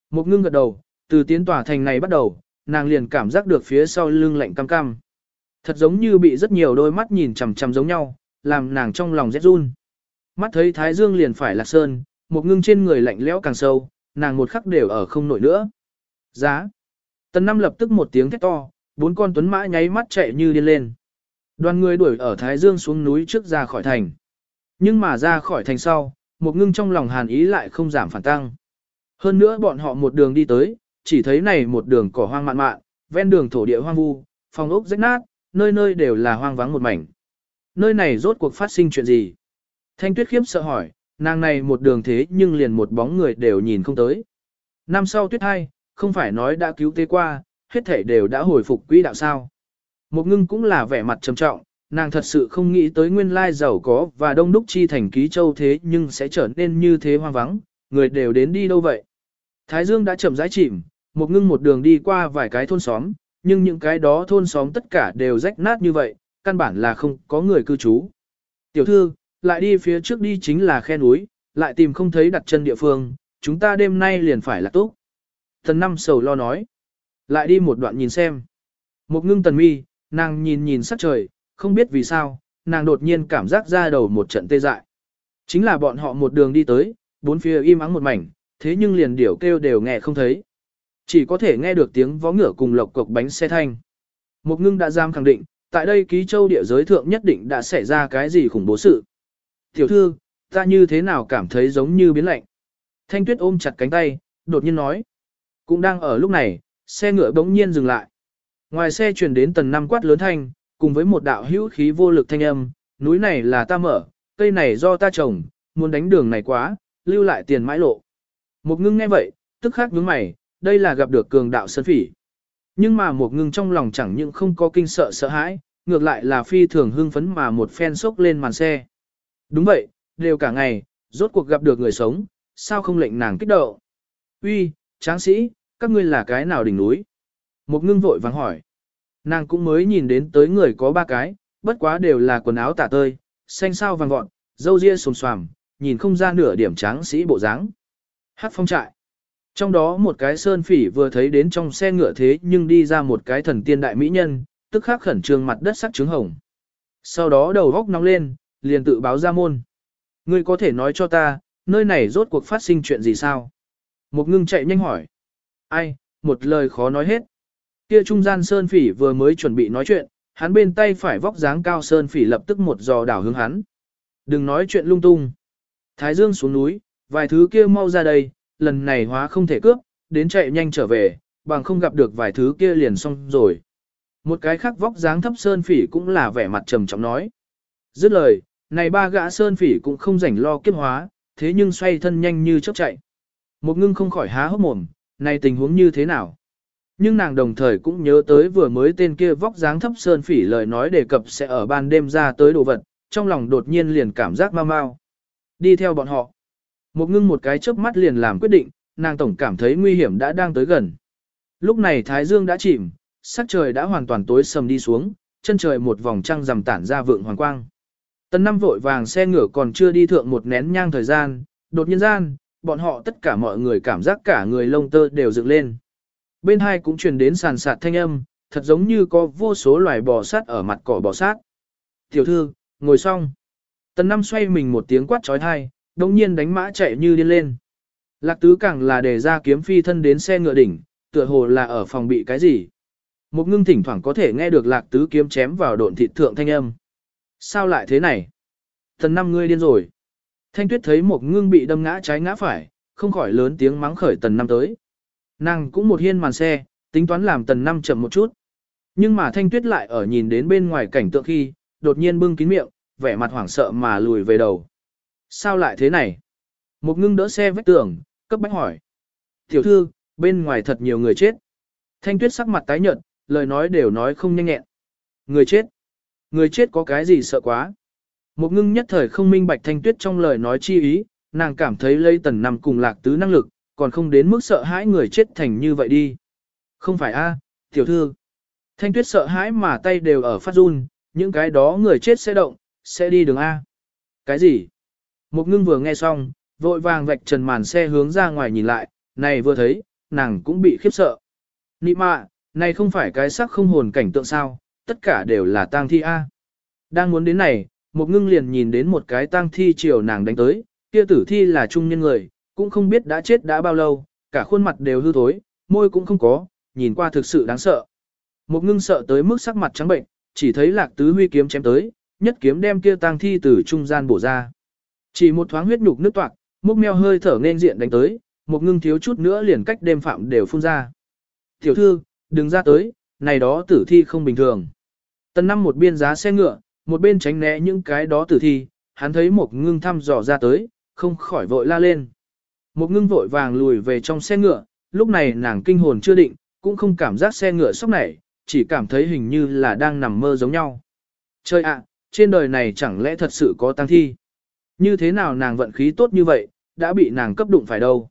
Một ngưng gật đầu, từ tiến tòa thành này bắt đầu, nàng liền cảm giác được phía sau lưng lạnh cam cam. Thật giống như bị rất nhiều đôi mắt nhìn chằm chằm giống nhau, làm nàng trong lòng rét run. Mắt thấy Thái Dương liền phải lạc sơn, một ngưng trên người lạnh lẽo càng sâu, nàng một khắc đều ở không nổi nữa. Giá. Tần năm lập tức một tiếng thét to, bốn con tuấn mã nháy mắt chạy như điên lên. Đoàn người đuổi ở Thái Dương xuống núi trước ra khỏi thành. Nhưng mà ra khỏi thành sau, một ngưng trong lòng hàn ý lại không giảm phản tăng. Hơn nữa bọn họ một đường đi tới, chỉ thấy này một đường cỏ hoang mạn mạn, ven đường thổ địa hoang vu, phòng ốc rách nát, nơi nơi đều là hoang vắng một mảnh. Nơi này rốt cuộc phát sinh chuyện gì? Thanh tuyết khiếp sợ hỏi, nàng này một đường thế nhưng liền một bóng người đều nhìn không tới. Năm sau tuyết hai, không phải nói đã cứu tế qua, hết thể đều đã hồi phục quỹ đạo sao. Một ngưng cũng là vẻ mặt trầm trọng, nàng thật sự không nghĩ tới nguyên lai giàu có và đông đúc chi thành ký châu thế nhưng sẽ trở nên như thế hoang vắng, người đều đến đi đâu vậy. Thái Dương đã chậm rãi chìm, một ngưng một đường đi qua vài cái thôn xóm, nhưng những cái đó thôn xóm tất cả đều rách nát như vậy, căn bản là không có người cư trú. Tiểu thư, lại đi phía trước đi chính là khe núi, lại tìm không thấy đặt chân địa phương, chúng ta đêm nay liền phải là túc. Thần năm sầu lo nói. Lại đi một đoạn nhìn xem. Một ngưng tần mi, nàng nhìn nhìn sắc trời, không biết vì sao, nàng đột nhiên cảm giác ra đầu một trận tê dại. Chính là bọn họ một đường đi tới, bốn phía im ắng một mảnh, thế nhưng liền điểu kêu đều nghe không thấy. Chỉ có thể nghe được tiếng vó ngựa cùng lộc cộc bánh xe thanh. Một ngưng đã giam khẳng định, tại đây ký châu địa giới thượng nhất định đã xảy ra cái gì khủng bố sự. Tiểu thư, ta như thế nào cảm thấy giống như biến lạnh. Thanh tuyết ôm chặt cánh tay, đột nhiên nói. Cũng đang ở lúc này, xe ngựa bỗng nhiên dừng lại. Ngoài xe truyền đến tần năm quát lớn thanh, cùng với một đạo hữu khí vô lực thanh âm, núi này là ta mở, cây này do ta trồng, muốn đánh đường này quá, lưu lại tiền mãi lộ. Một ngưng nghe vậy, tức khắc nhướng mày, đây là gặp được cường đạo sơn phỉ. Nhưng mà một ngưng trong lòng chẳng những không có kinh sợ sợ hãi, ngược lại là phi thường hưng phấn mà một phen sốc lên màn xe. Đúng vậy, đều cả ngày, rốt cuộc gặp được người sống, sao không lệnh nàng kích động? Uy, tráng sĩ, các ngươi là cái nào đỉnh núi? Một ngưng vội vàng hỏi. Nàng cũng mới nhìn đến tới người có ba cái, bất quá đều là quần áo tả tơi, xanh sao vàng gọn, dâu ria xồm xoàm, nhìn không ra nửa điểm tráng sĩ bộ dáng. Hát phong trại. Trong đó một cái sơn phỉ vừa thấy đến trong xe ngựa thế nhưng đi ra một cái thần tiên đại mỹ nhân, tức khắc khẩn trương mặt đất sắc trứng hồng. Sau đó đầu góc nóng lên, liền tự báo ra môn. Ngươi có thể nói cho ta, nơi này rốt cuộc phát sinh chuyện gì sao? Một ngưng chạy nhanh hỏi. Ai, một lời khó nói hết. Kia trung gian Sơn Phỉ vừa mới chuẩn bị nói chuyện, hắn bên tay phải vóc dáng cao Sơn Phỉ lập tức một giò đảo hướng hắn. Đừng nói chuyện lung tung. Thái Dương xuống núi, vài thứ kia mau ra đây, lần này hóa không thể cướp, đến chạy nhanh trở về, bằng không gặp được vài thứ kia liền xong rồi. Một cái khác vóc dáng thấp Sơn Phỉ cũng là vẻ mặt trầm trọng nói. Dứt lời, này ba gã Sơn Phỉ cũng không rảnh lo kiếp hóa, thế nhưng xoay thân nhanh như chớp chạy. Một ngưng không khỏi há hốc mồm, này tình huống như thế nào? Nhưng nàng đồng thời cũng nhớ tới vừa mới tên kia vóc dáng thấp sơn phỉ lời nói đề cập sẽ ở ban đêm ra tới đồ vật, trong lòng đột nhiên liền cảm giác mau mau. Đi theo bọn họ. Một ngưng một cái chớp mắt liền làm quyết định, nàng tổng cảm thấy nguy hiểm đã đang tới gần. Lúc này Thái Dương đã chìm, sắc trời đã hoàn toàn tối sầm đi xuống, chân trời một vòng trăng rằm tản ra vượng hoàng quang. Tần năm vội vàng xe ngựa còn chưa đi thượng một nén nhang thời gian, đột nhiên gian, bọn họ tất cả mọi người cảm giác cả người lông tơ đều dựng lên. Bên hai cũng truyền đến sàn sạt thanh âm, thật giống như có vô số loài bò sát ở mặt cỏ bò sát. Tiểu thư, ngồi xong. Tần năm xoay mình một tiếng quát trói thai, đồng nhiên đánh mã chạy như điên lên. Lạc tứ càng là để ra kiếm phi thân đến xe ngựa đỉnh, tựa hồ là ở phòng bị cái gì. Một ngưng thỉnh thoảng có thể nghe được lạc tứ kiếm chém vào độn thịt thượng thanh âm. Sao lại thế này? Thần năm ngươi điên rồi. Thanh tuyết thấy một ngưng bị đâm ngã trái ngã phải, không khỏi lớn tiếng mắng khởi tần năm tới. Nàng cũng một hiên màn xe, tính toán làm tần năm chậm một chút. Nhưng mà thanh tuyết lại ở nhìn đến bên ngoài cảnh tượng khi, đột nhiên bưng kín miệng, vẻ mặt hoảng sợ mà lùi về đầu. Sao lại thế này? Một ngưng đỡ xe vách tường, cấp bách hỏi. Tiểu thư, bên ngoài thật nhiều người chết. Thanh tuyết sắc mặt tái nhợt, lời nói đều nói không nhanh nhẹn. Người chết? Người chết có cái gì sợ quá? Một ngưng nhất thời không minh bạch thanh tuyết trong lời nói chi ý, nàng cảm thấy lây tần nằm cùng lạc tứ năng lực, còn không đến mức sợ hãi người chết thành như vậy đi. Không phải a, tiểu thư. Thanh tuyết sợ hãi mà tay đều ở phát run, những cái đó người chết sẽ động, sẽ đi đường A. Cái gì? Một ngưng vừa nghe xong, vội vàng vạch trần màn xe hướng ra ngoài nhìn lại, này vừa thấy, nàng cũng bị khiếp sợ. Nị mạ, này không phải cái sắc không hồn cảnh tượng sao, tất cả đều là tang thi A. Đang muốn đến này, một ngưng liền nhìn đến một cái tang thi chiều nàng đánh tới, kia tử thi là trung nhân người, cũng không biết đã chết đã bao lâu, cả khuôn mặt đều hư thối, môi cũng không có, nhìn qua thực sự đáng sợ. Một ngưng sợ tới mức sắc mặt trắng bệnh, chỉ thấy lạc tứ huy kiếm chém tới, nhất kiếm đem kia tang thi từ trung gian bổ ra. Chỉ một thoáng huyết nhục nước toạc, mốc meo hơi thở nên diện đánh tới, một ngưng thiếu chút nữa liền cách đêm phạm đều phun ra. Tiểu thư, đừng ra tới, này đó tử thi không bình thường. Tần năm một biên giá xe ngựa, một bên tránh né những cái đó tử thi, hắn thấy một ngưng thăm dò ra tới, không khỏi vội la lên. Một ngưng vội vàng lùi về trong xe ngựa, lúc này nàng kinh hồn chưa định, cũng không cảm giác xe ngựa sốc nảy, chỉ cảm thấy hình như là đang nằm mơ giống nhau. Trời ạ, trên đời này chẳng lẽ thật sự có tăng thi? Như thế nào nàng vận khí tốt như vậy, đã bị nàng cấp đụng phải đâu?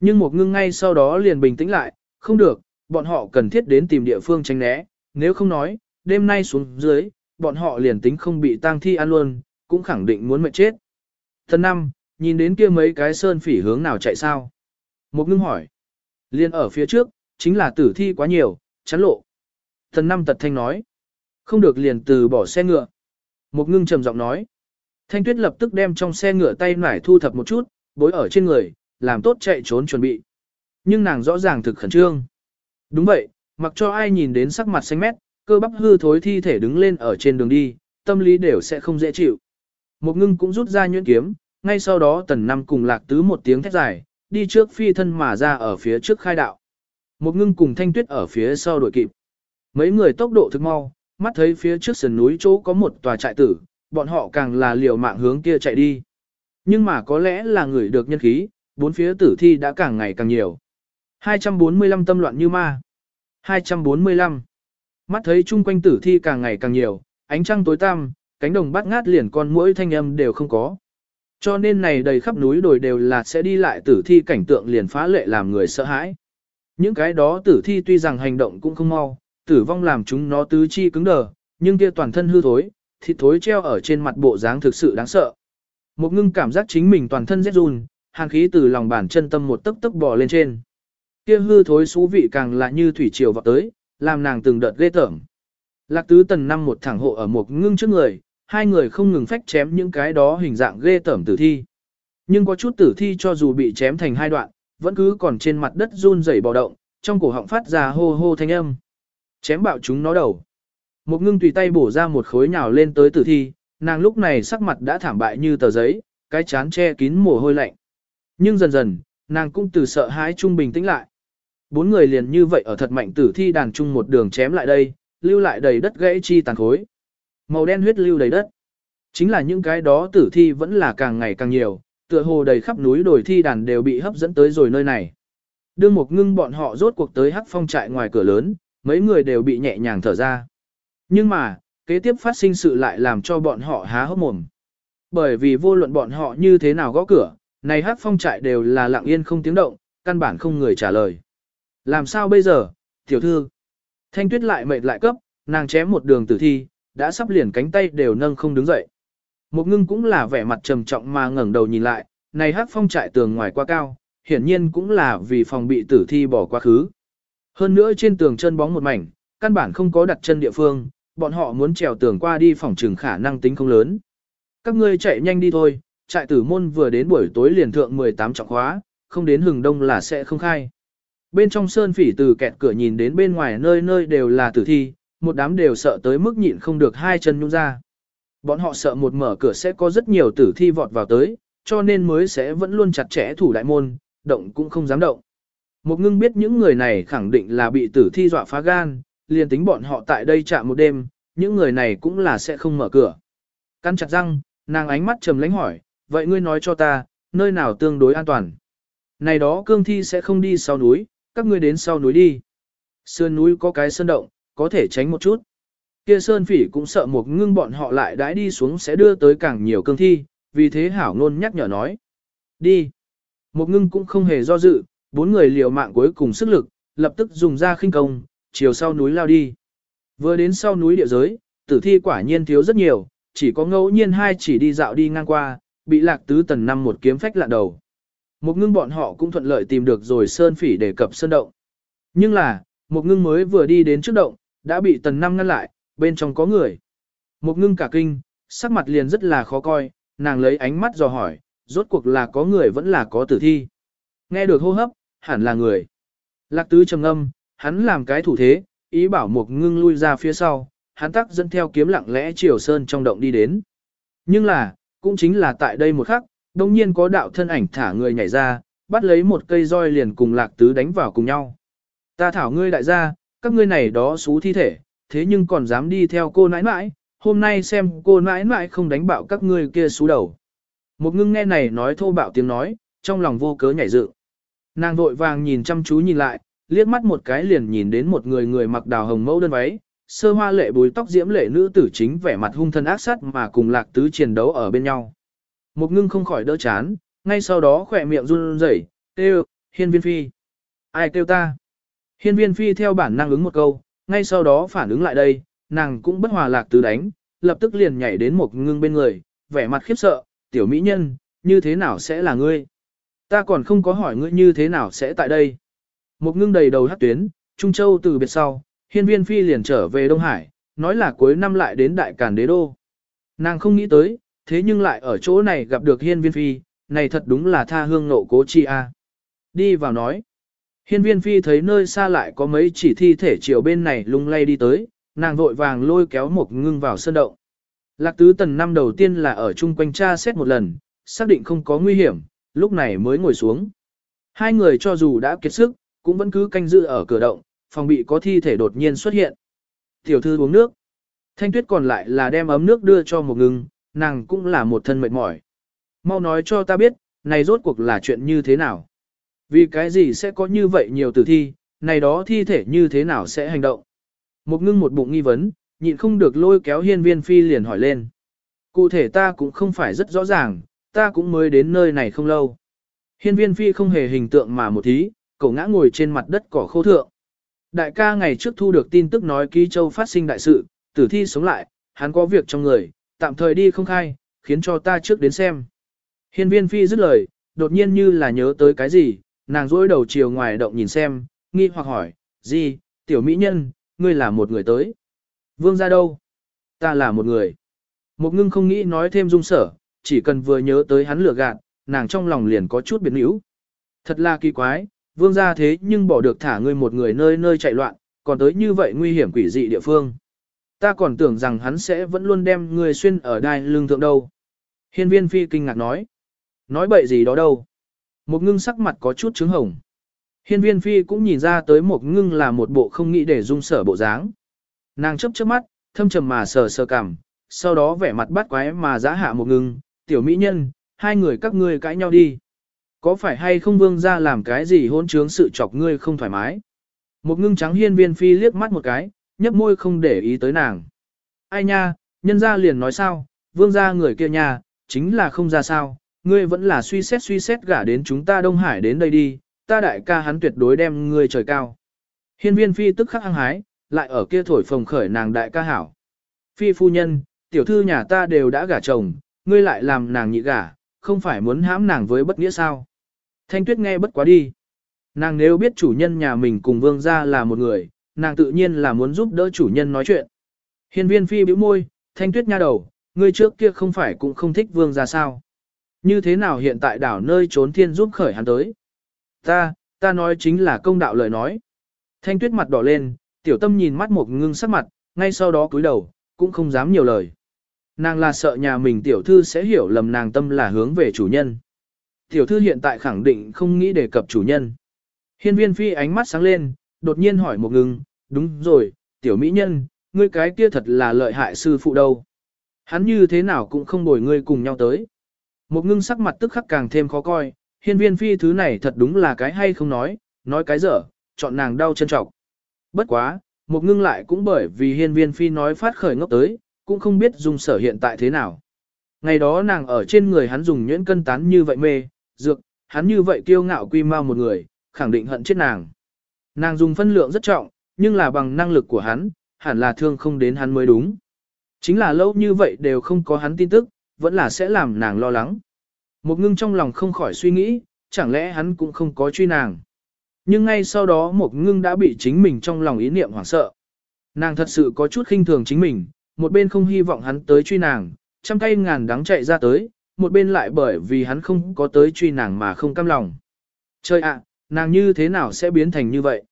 Nhưng một ngưng ngay sau đó liền bình tĩnh lại, không được, bọn họ cần thiết đến tìm địa phương tránh né, nếu không nói, đêm nay xuống dưới, bọn họ liền tính không bị tang thi ăn luôn, cũng khẳng định muốn mệt chết. Thân năm, nhìn đến kia mấy cái sơn phỉ hướng nào chạy sao? Một ngưng hỏi. Liên ở phía trước, chính là tử thi quá nhiều, chắn lộ. Thần năm tật thanh nói. Không được liền từ bỏ xe ngựa. Một ngưng trầm giọng nói. Thanh tuyết lập tức đem trong xe ngựa tay nải thu thập một chút, bối ở trên người, làm tốt chạy trốn chuẩn bị. Nhưng nàng rõ ràng thực khẩn trương. Đúng vậy, mặc cho ai nhìn đến sắc mặt xanh mét, cơ bắp hư thối thi thể đứng lên ở trên đường đi, tâm lý đều sẽ không dễ chịu. Một ngưng cũng rút ra nhuyễn kiếm, ngay sau đó tần năm cùng lạc tứ một tiếng thét dài, đi trước phi thân mà ra ở phía trước khai đạo. Một ngưng cùng thanh tuyết ở phía sau đội kịp. Mấy người tốc độ thực mau, mắt thấy phía trước sườn núi chỗ có một tòa trại tử, bọn họ càng là liều mạng hướng kia chạy đi. Nhưng mà có lẽ là người được nhân khí, bốn phía tử thi đã càng ngày càng nhiều. 245 tâm loạn như ma. 245. Mắt thấy chung quanh tử thi càng ngày càng nhiều, ánh trăng tối tăm, cánh đồng bát ngát liền con mũi thanh âm đều không có. Cho nên này đầy khắp núi đồi đều là sẽ đi lại tử thi cảnh tượng liền phá lệ làm người sợ hãi. Những cái đó tử thi tuy rằng hành động cũng không mau, tử vong làm chúng nó tứ chi cứng đờ, nhưng kia toàn thân hư thối, thịt thối treo ở trên mặt bộ dáng thực sự đáng sợ. Một ngưng cảm giác chính mình toàn thân rét run, hàn khí từ lòng bàn chân tâm một tấc tấc bò lên trên. Kia hư thối xú vị càng là như thủy triều vào tới, làm nàng từng đợt ghê tởm. Lạc tứ tần năm một thẳng hộ ở một ngưng trước người, hai người không ngừng phách chém những cái đó hình dạng ghê tởm tử thi. Nhưng có chút tử thi cho dù bị chém thành hai đoạn, vẫn cứ còn trên mặt đất run rẩy bò động, trong cổ họng phát ra hô hô thanh âm. Chém bạo chúng nó đầu. Một ngưng tùy tay bổ ra một khối nhào lên tới tử thi, nàng lúc này sắc mặt đã thảm bại như tờ giấy, cái chán che kín mồ hôi lạnh. Nhưng dần dần, nàng cũng từ sợ hãi trung bình tĩnh lại. Bốn người liền như vậy ở thật mạnh tử thi đàn chung một đường chém lại đây, lưu lại đầy đất gãy chi tàn khối. Màu đen huyết lưu đầy đất. Chính là những cái đó tử thi vẫn là càng ngày càng nhiều, tựa hồ đầy khắp núi đồi thi đàn đều bị hấp dẫn tới rồi nơi này. Đương một ngưng bọn họ rốt cuộc tới hắc phong trại ngoài cửa lớn, mấy người đều bị nhẹ nhàng thở ra. Nhưng mà, kế tiếp phát sinh sự lại làm cho bọn họ há hốc mồm. Bởi vì vô luận bọn họ như thế nào gõ cửa, này hắc phong trại đều là lặng yên không tiếng động, căn bản không người trả lời. Làm sao bây giờ, tiểu thư? Thanh tuyết lại mệt lại cấp, nàng chém một đường tử thi, đã sắp liền cánh tay đều nâng không đứng dậy. Một ngưng cũng là vẻ mặt trầm trọng mà ngẩng đầu nhìn lại, này hắc phong trại tường ngoài quá cao, hiển nhiên cũng là vì phòng bị tử thi bỏ quá khứ. Hơn nữa trên tường chân bóng một mảnh, căn bản không có đặt chân địa phương, bọn họ muốn trèo tường qua đi phòng trừng khả năng tính không lớn. Các ngươi chạy nhanh đi thôi, trại tử môn vừa đến buổi tối liền thượng 18 trọng khóa, không đến hừng đông là sẽ không khai. Bên trong sơn phỉ từ kẹt cửa nhìn đến bên ngoài nơi nơi đều là tử thi, một đám đều sợ tới mức nhịn không được hai chân nhung ra. Bọn họ sợ một mở cửa sẽ có rất nhiều tử thi vọt vào tới, cho nên mới sẽ vẫn luôn chặt chẽ thủ đại môn, động cũng không dám động. Một ngưng biết những người này khẳng định là bị tử thi dọa phá gan, liền tính bọn họ tại đây chạm một đêm, những người này cũng là sẽ không mở cửa. Căn chặt răng, nàng ánh mắt trầm lánh hỏi, vậy ngươi nói cho ta, nơi nào tương đối an toàn? Này đó cương thi sẽ không đi sau núi, các ngươi đến sau núi đi. Sơn núi có cái sơn động, có thể tránh một chút. Kia sơn phỉ cũng sợ một ngưng bọn họ lại đãi đi xuống sẽ đưa tới càng nhiều cương thi, vì thế hảo ngôn nhắc nhở nói. Đi. Một ngưng cũng không hề do dự, bốn người liều mạng cuối cùng sức lực, lập tức dùng ra khinh công, chiều sau núi lao đi. Vừa đến sau núi địa giới, tử thi quả nhiên thiếu rất nhiều, chỉ có ngẫu nhiên hai chỉ đi dạo đi ngang qua, bị lạc tứ tần năm một kiếm phách lạ đầu. Một ngưng bọn họ cũng thuận lợi tìm được rồi sơn phỉ để cập sơn động. Nhưng là, một ngưng mới vừa đi đến trước động, đã bị tần năm ngăn lại, bên trong có người. Một ngưng cả kinh, sắc mặt liền rất là khó coi, nàng lấy ánh mắt dò hỏi, rốt cuộc là có người vẫn là có tử thi. Nghe được hô hấp, hẳn là người. Lạc tứ trầm âm, hắn làm cái thủ thế, ý bảo một ngưng lui ra phía sau, hắn tắc dẫn theo kiếm lặng lẽ chiều sơn trong động đi đến. Nhưng là, cũng chính là tại đây một khắc, đông nhiên có đạo thân ảnh thả người nhảy ra, bắt lấy một cây roi liền cùng lạc tứ đánh vào cùng nhau. Ta thảo ngươi đại gia, các ngươi này đó xú thi thể, thế nhưng còn dám đi theo cô nãi nãi, hôm nay xem cô nãi nãi không đánh bạo các ngươi kia xú đầu. Một ngưng nghe này nói thô bạo tiếng nói, trong lòng vô cớ nhảy dựng. Nàng vội vàng nhìn chăm chú nhìn lại, liếc mắt một cái liền nhìn đến một người người mặc đào hồng mẫu đơn váy, sơ hoa lệ bùi tóc diễm lệ nữ tử chính vẻ mặt hung thân ác sát mà cùng lạc tứ chiến đấu ở bên nhau. Một ngưng không khỏi đỡ chán, ngay sau đó khỏe miệng run rẩy, kêu, hiên viên phi. Ai kêu ta? Hiên viên phi theo bản năng ứng một câu, ngay sau đó phản ứng lại đây, nàng cũng bất hòa lạc tứ đánh, lập tức liền nhảy đến một ngưng bên người, vẻ mặt khiếp sợ, tiểu mỹ nhân, như thế nào sẽ là ngươi? Ta còn không có hỏi ngươi như thế nào sẽ tại đây. Một ngưng đầy đầu hát tuyến, Trung Châu từ biệt sau, hiên viên phi liền trở về Đông Hải, nói là cuối năm lại đến Đại Càn Đế Đô. Nàng không nghĩ tới, thế nhưng lại ở chỗ này gặp được hiên viên phi, này thật đúng là tha hương nộ cố chi a. Đi vào nói. Hiên viên phi thấy nơi xa lại có mấy chỉ thi thể chiều bên này lung lay đi tới, nàng vội vàng lôi kéo một ngưng vào sân động. Lạc tứ tần năm đầu tiên là ở chung quanh tra xét một lần, xác định không có nguy hiểm, lúc này mới ngồi xuống. Hai người cho dù đã kiệt sức, cũng vẫn cứ canh giữ ở cửa động, phòng bị có thi thể đột nhiên xuất hiện. Tiểu thư uống nước. Thanh tuyết còn lại là đem ấm nước đưa cho một ngưng, nàng cũng là một thân mệt mỏi. Mau nói cho ta biết, này rốt cuộc là chuyện như thế nào? Vì cái gì sẽ có như vậy nhiều tử thi, này đó thi thể như thế nào sẽ hành động? Một ngưng một bụng nghi vấn, nhịn không được lôi kéo hiên viên phi liền hỏi lên. Cụ thể ta cũng không phải rất rõ ràng, ta cũng mới đến nơi này không lâu. Hiên viên phi không hề hình tượng mà một thí, cậu ngã ngồi trên mặt đất cỏ khô thượng. Đại ca ngày trước thu được tin tức nói ký châu phát sinh đại sự, tử thi sống lại, hắn có việc trong người, tạm thời đi không khai, khiến cho ta trước đến xem. Hiên viên phi dứt lời, đột nhiên như là nhớ tới cái gì, nàng rỗi đầu chiều ngoài động nhìn xem, nghi hoặc hỏi, gì, tiểu mỹ nhân, ngươi là một người tới. Vương ra đâu? Ta là một người. Một ngưng không nghĩ nói thêm dung sở, chỉ cần vừa nhớ tới hắn lừa gạt, nàng trong lòng liền có chút biến yếu. Thật là kỳ quái, vương ra thế nhưng bỏ được thả ngươi một người nơi nơi chạy loạn, còn tới như vậy nguy hiểm quỷ dị địa phương. Ta còn tưởng rằng hắn sẽ vẫn luôn đem ngươi xuyên ở đai lưng thượng đâu. Hiên viên phi kinh ngạc nói. Nói bậy gì đó đâu. Một ngưng sắc mặt có chút trứng hồng. Hiên viên phi cũng nhìn ra tới một ngưng là một bộ không nghĩ để dung sở bộ dáng. Nàng chấp chớp mắt, thâm trầm mà sờ sờ cằm, sau đó vẻ mặt bắt quái mà giã hạ một ngưng, tiểu mỹ nhân, hai người các ngươi cãi nhau đi. Có phải hay không vương ra làm cái gì hôn trướng sự chọc ngươi không thoải mái? Một ngưng trắng hiên viên phi liếc mắt một cái, nhấp môi không để ý tới nàng. Ai nha, nhân ra liền nói sao, vương ra người kia nha, chính là không ra sao, ngươi vẫn là suy xét suy xét gả đến chúng ta Đông Hải đến đây đi, ta đại ca hắn tuyệt đối đem ngươi trời cao. Hiên viên phi tức khắc hăng hái, lại ở kia thổi phồng khởi nàng đại ca hảo. Phi phu nhân, tiểu thư nhà ta đều đã gả chồng, ngươi lại làm nàng nhị gả, không phải muốn hãm nàng với bất nghĩa sao. Thanh tuyết nghe bất quá đi. Nàng nếu biết chủ nhân nhà mình cùng vương gia là một người, nàng tự nhiên là muốn giúp đỡ chủ nhân nói chuyện. Hiên viên phi bĩu môi, thanh tuyết nha đầu, ngươi trước kia không phải cũng không thích vương gia sao. Như thế nào hiện tại đảo nơi trốn thiên giúp khởi hắn tới. Ta, ta nói chính là công đạo lời nói. Thanh tuyết mặt đỏ lên, tiểu tâm nhìn mắt một ngưng sắc mặt, ngay sau đó cúi đầu, cũng không dám nhiều lời. Nàng là sợ nhà mình tiểu thư sẽ hiểu lầm nàng tâm là hướng về chủ nhân. Tiểu thư hiện tại khẳng định không nghĩ đề cập chủ nhân. Hiên viên phi ánh mắt sáng lên, đột nhiên hỏi một ngưng, đúng rồi, tiểu mỹ nhân, ngươi cái kia thật là lợi hại sư phụ đâu. Hắn như thế nào cũng không bồi ngươi cùng nhau tới. Một ngưng sắc mặt tức khắc càng thêm khó coi, hiên viên phi thứ này thật đúng là cái hay không nói, nói cái dở, chọn nàng đau chân trọng. Bất quá, một ngưng lại cũng bởi vì hiên viên phi nói phát khởi ngốc tới, cũng không biết dùng sở hiện tại thế nào. Ngày đó nàng ở trên người hắn dùng nhuyễn cân tán như vậy mê, dược, hắn như vậy kiêu ngạo quy mau một người, khẳng định hận chết nàng. Nàng dùng phân lượng rất trọng, nhưng là bằng năng lực của hắn, hẳn là thương không đến hắn mới đúng. Chính là lâu như vậy đều không có hắn tin tức, vẫn là sẽ làm nàng lo lắng. Một ngưng trong lòng không khỏi suy nghĩ, chẳng lẽ hắn cũng không có truy nàng. Nhưng ngay sau đó một ngưng đã bị chính mình trong lòng ý niệm hoảng sợ. Nàng thật sự có chút khinh thường chính mình, một bên không hy vọng hắn tới truy nàng, trăm tay ngàn đắng chạy ra tới, một bên lại bởi vì hắn không có tới truy nàng mà không cam lòng. Trời ạ, nàng như thế nào sẽ biến thành như vậy?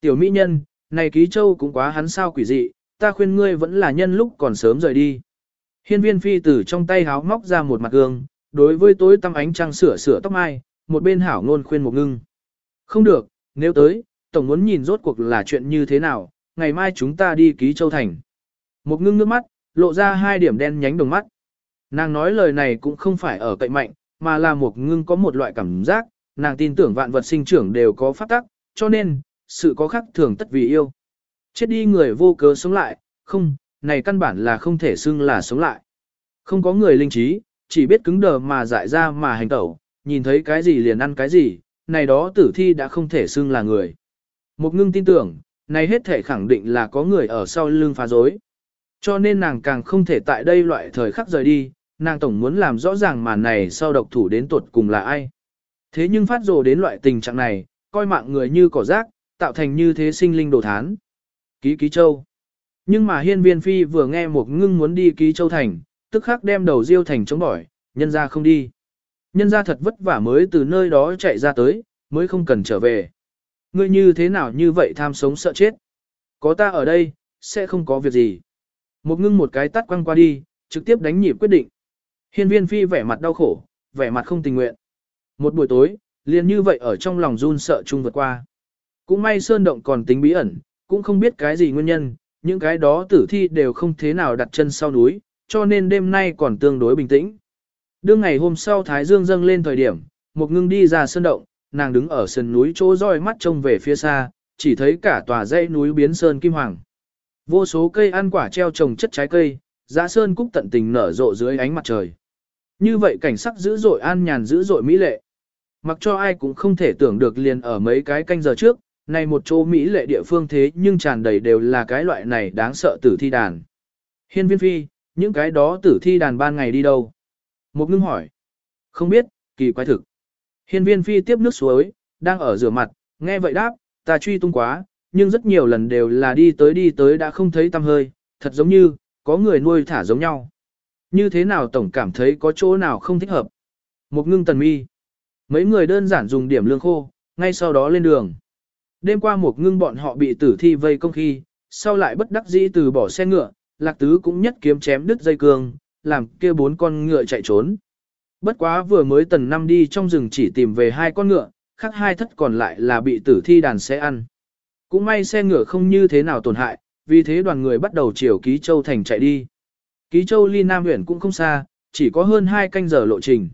Tiểu mỹ nhân, này ký châu cũng quá hắn sao quỷ dị, ta khuyên ngươi vẫn là nhân lúc còn sớm rời đi. Hiên viên phi tử trong tay háo móc ra một mặt gương, đối với tối tăm ánh trăng sửa sửa tóc mai, một bên hảo ngôn khuyên một ngưng. Không được, nếu tới, tổng muốn nhìn rốt cuộc là chuyện như thế nào, ngày mai chúng ta đi ký châu thành. Một ngưng nước mắt, lộ ra hai điểm đen nhánh đồng mắt. Nàng nói lời này cũng không phải ở cậy mạnh, mà là một ngưng có một loại cảm giác, nàng tin tưởng vạn vật sinh trưởng đều có phát tắc, cho nên, sự có khắc thường tất vì yêu. Chết đi người vô cớ sống lại, không, này căn bản là không thể xưng là sống lại. Không có người linh trí, chỉ biết cứng đờ mà dại ra mà hành tẩu, nhìn thấy cái gì liền ăn cái gì, này đó tử thi đã không thể xưng là người. Một ngưng tin tưởng, này hết thể khẳng định là có người ở sau lưng phá rối, Cho nên nàng càng không thể tại đây loại thời khắc rời đi, nàng tổng muốn làm rõ ràng màn này sau độc thủ đến tuột cùng là ai. Thế nhưng phát rồ đến loại tình trạng này, coi mạng người như cỏ rác, tạo thành như thế sinh linh đồ thán. Ký ký châu. Nhưng mà hiên viên phi vừa nghe một ngưng muốn đi ký châu thành, tức khắc đem đầu diêu thành chống bỏi, nhân ra không đi. Nhân ra thật vất vả mới từ nơi đó chạy ra tới, mới không cần trở về. Ngươi như thế nào như vậy tham sống sợ chết. Có ta ở đây, sẽ không có việc gì. Một ngưng một cái tắt quăng qua đi, trực tiếp đánh nhịp quyết định. Hiên viên phi vẻ mặt đau khổ, vẻ mặt không tình nguyện. Một buổi tối, liền như vậy ở trong lòng run sợ chung vượt qua. Cũng may sơn động còn tính bí ẩn, cũng không biết cái gì nguyên nhân, những cái đó tử thi đều không thế nào đặt chân sau núi, cho nên đêm nay còn tương đối bình tĩnh. Đương ngày hôm sau Thái Dương dâng lên thời điểm, một ngưng đi ra sơn động, nàng đứng ở sườn núi chỗ roi mắt trông về phía xa, chỉ thấy cả tòa dãy núi biến sơn kim hoàng. Vô số cây ăn quả treo trồng chất trái cây, dã sơn cúc tận tình nở rộ dưới ánh mặt trời. Như vậy cảnh sắc dữ dội an nhàn dữ dội mỹ lệ. Mặc cho ai cũng không thể tưởng được liền ở mấy cái canh giờ trước, này một chỗ mỹ lệ địa phương thế nhưng tràn đầy đều là cái loại này đáng sợ tử thi đàn. Hiên viên phi, những cái đó tử thi đàn ban ngày đi đâu? Một ngưng hỏi. Không biết, kỳ quái thực. Hiên viên phi tiếp nước suối, đang ở rửa mặt, nghe vậy đáp, ta truy tung quá, nhưng rất nhiều lần đều là đi tới đi tới đã không thấy tăm hơi, thật giống như, có người nuôi thả giống nhau. Như thế nào tổng cảm thấy có chỗ nào không thích hợp? Một ngưng tần mi. Mấy người đơn giản dùng điểm lương khô, ngay sau đó lên đường. Đêm qua một ngưng bọn họ bị tử thi vây công khi, sau lại bất đắc dĩ từ bỏ xe ngựa, lạc tứ cũng nhất kiếm chém đứt dây cương, làm kia bốn con ngựa chạy trốn. Bất quá vừa mới tần năm đi trong rừng chỉ tìm về hai con ngựa, khác hai thất còn lại là bị tử thi đàn xe ăn. Cũng may xe ngựa không như thế nào tổn hại, vì thế đoàn người bắt đầu chiều Ký Châu thành chạy đi. Ký Châu ly Nam huyện cũng không xa, chỉ có hơn hai canh giờ lộ trình.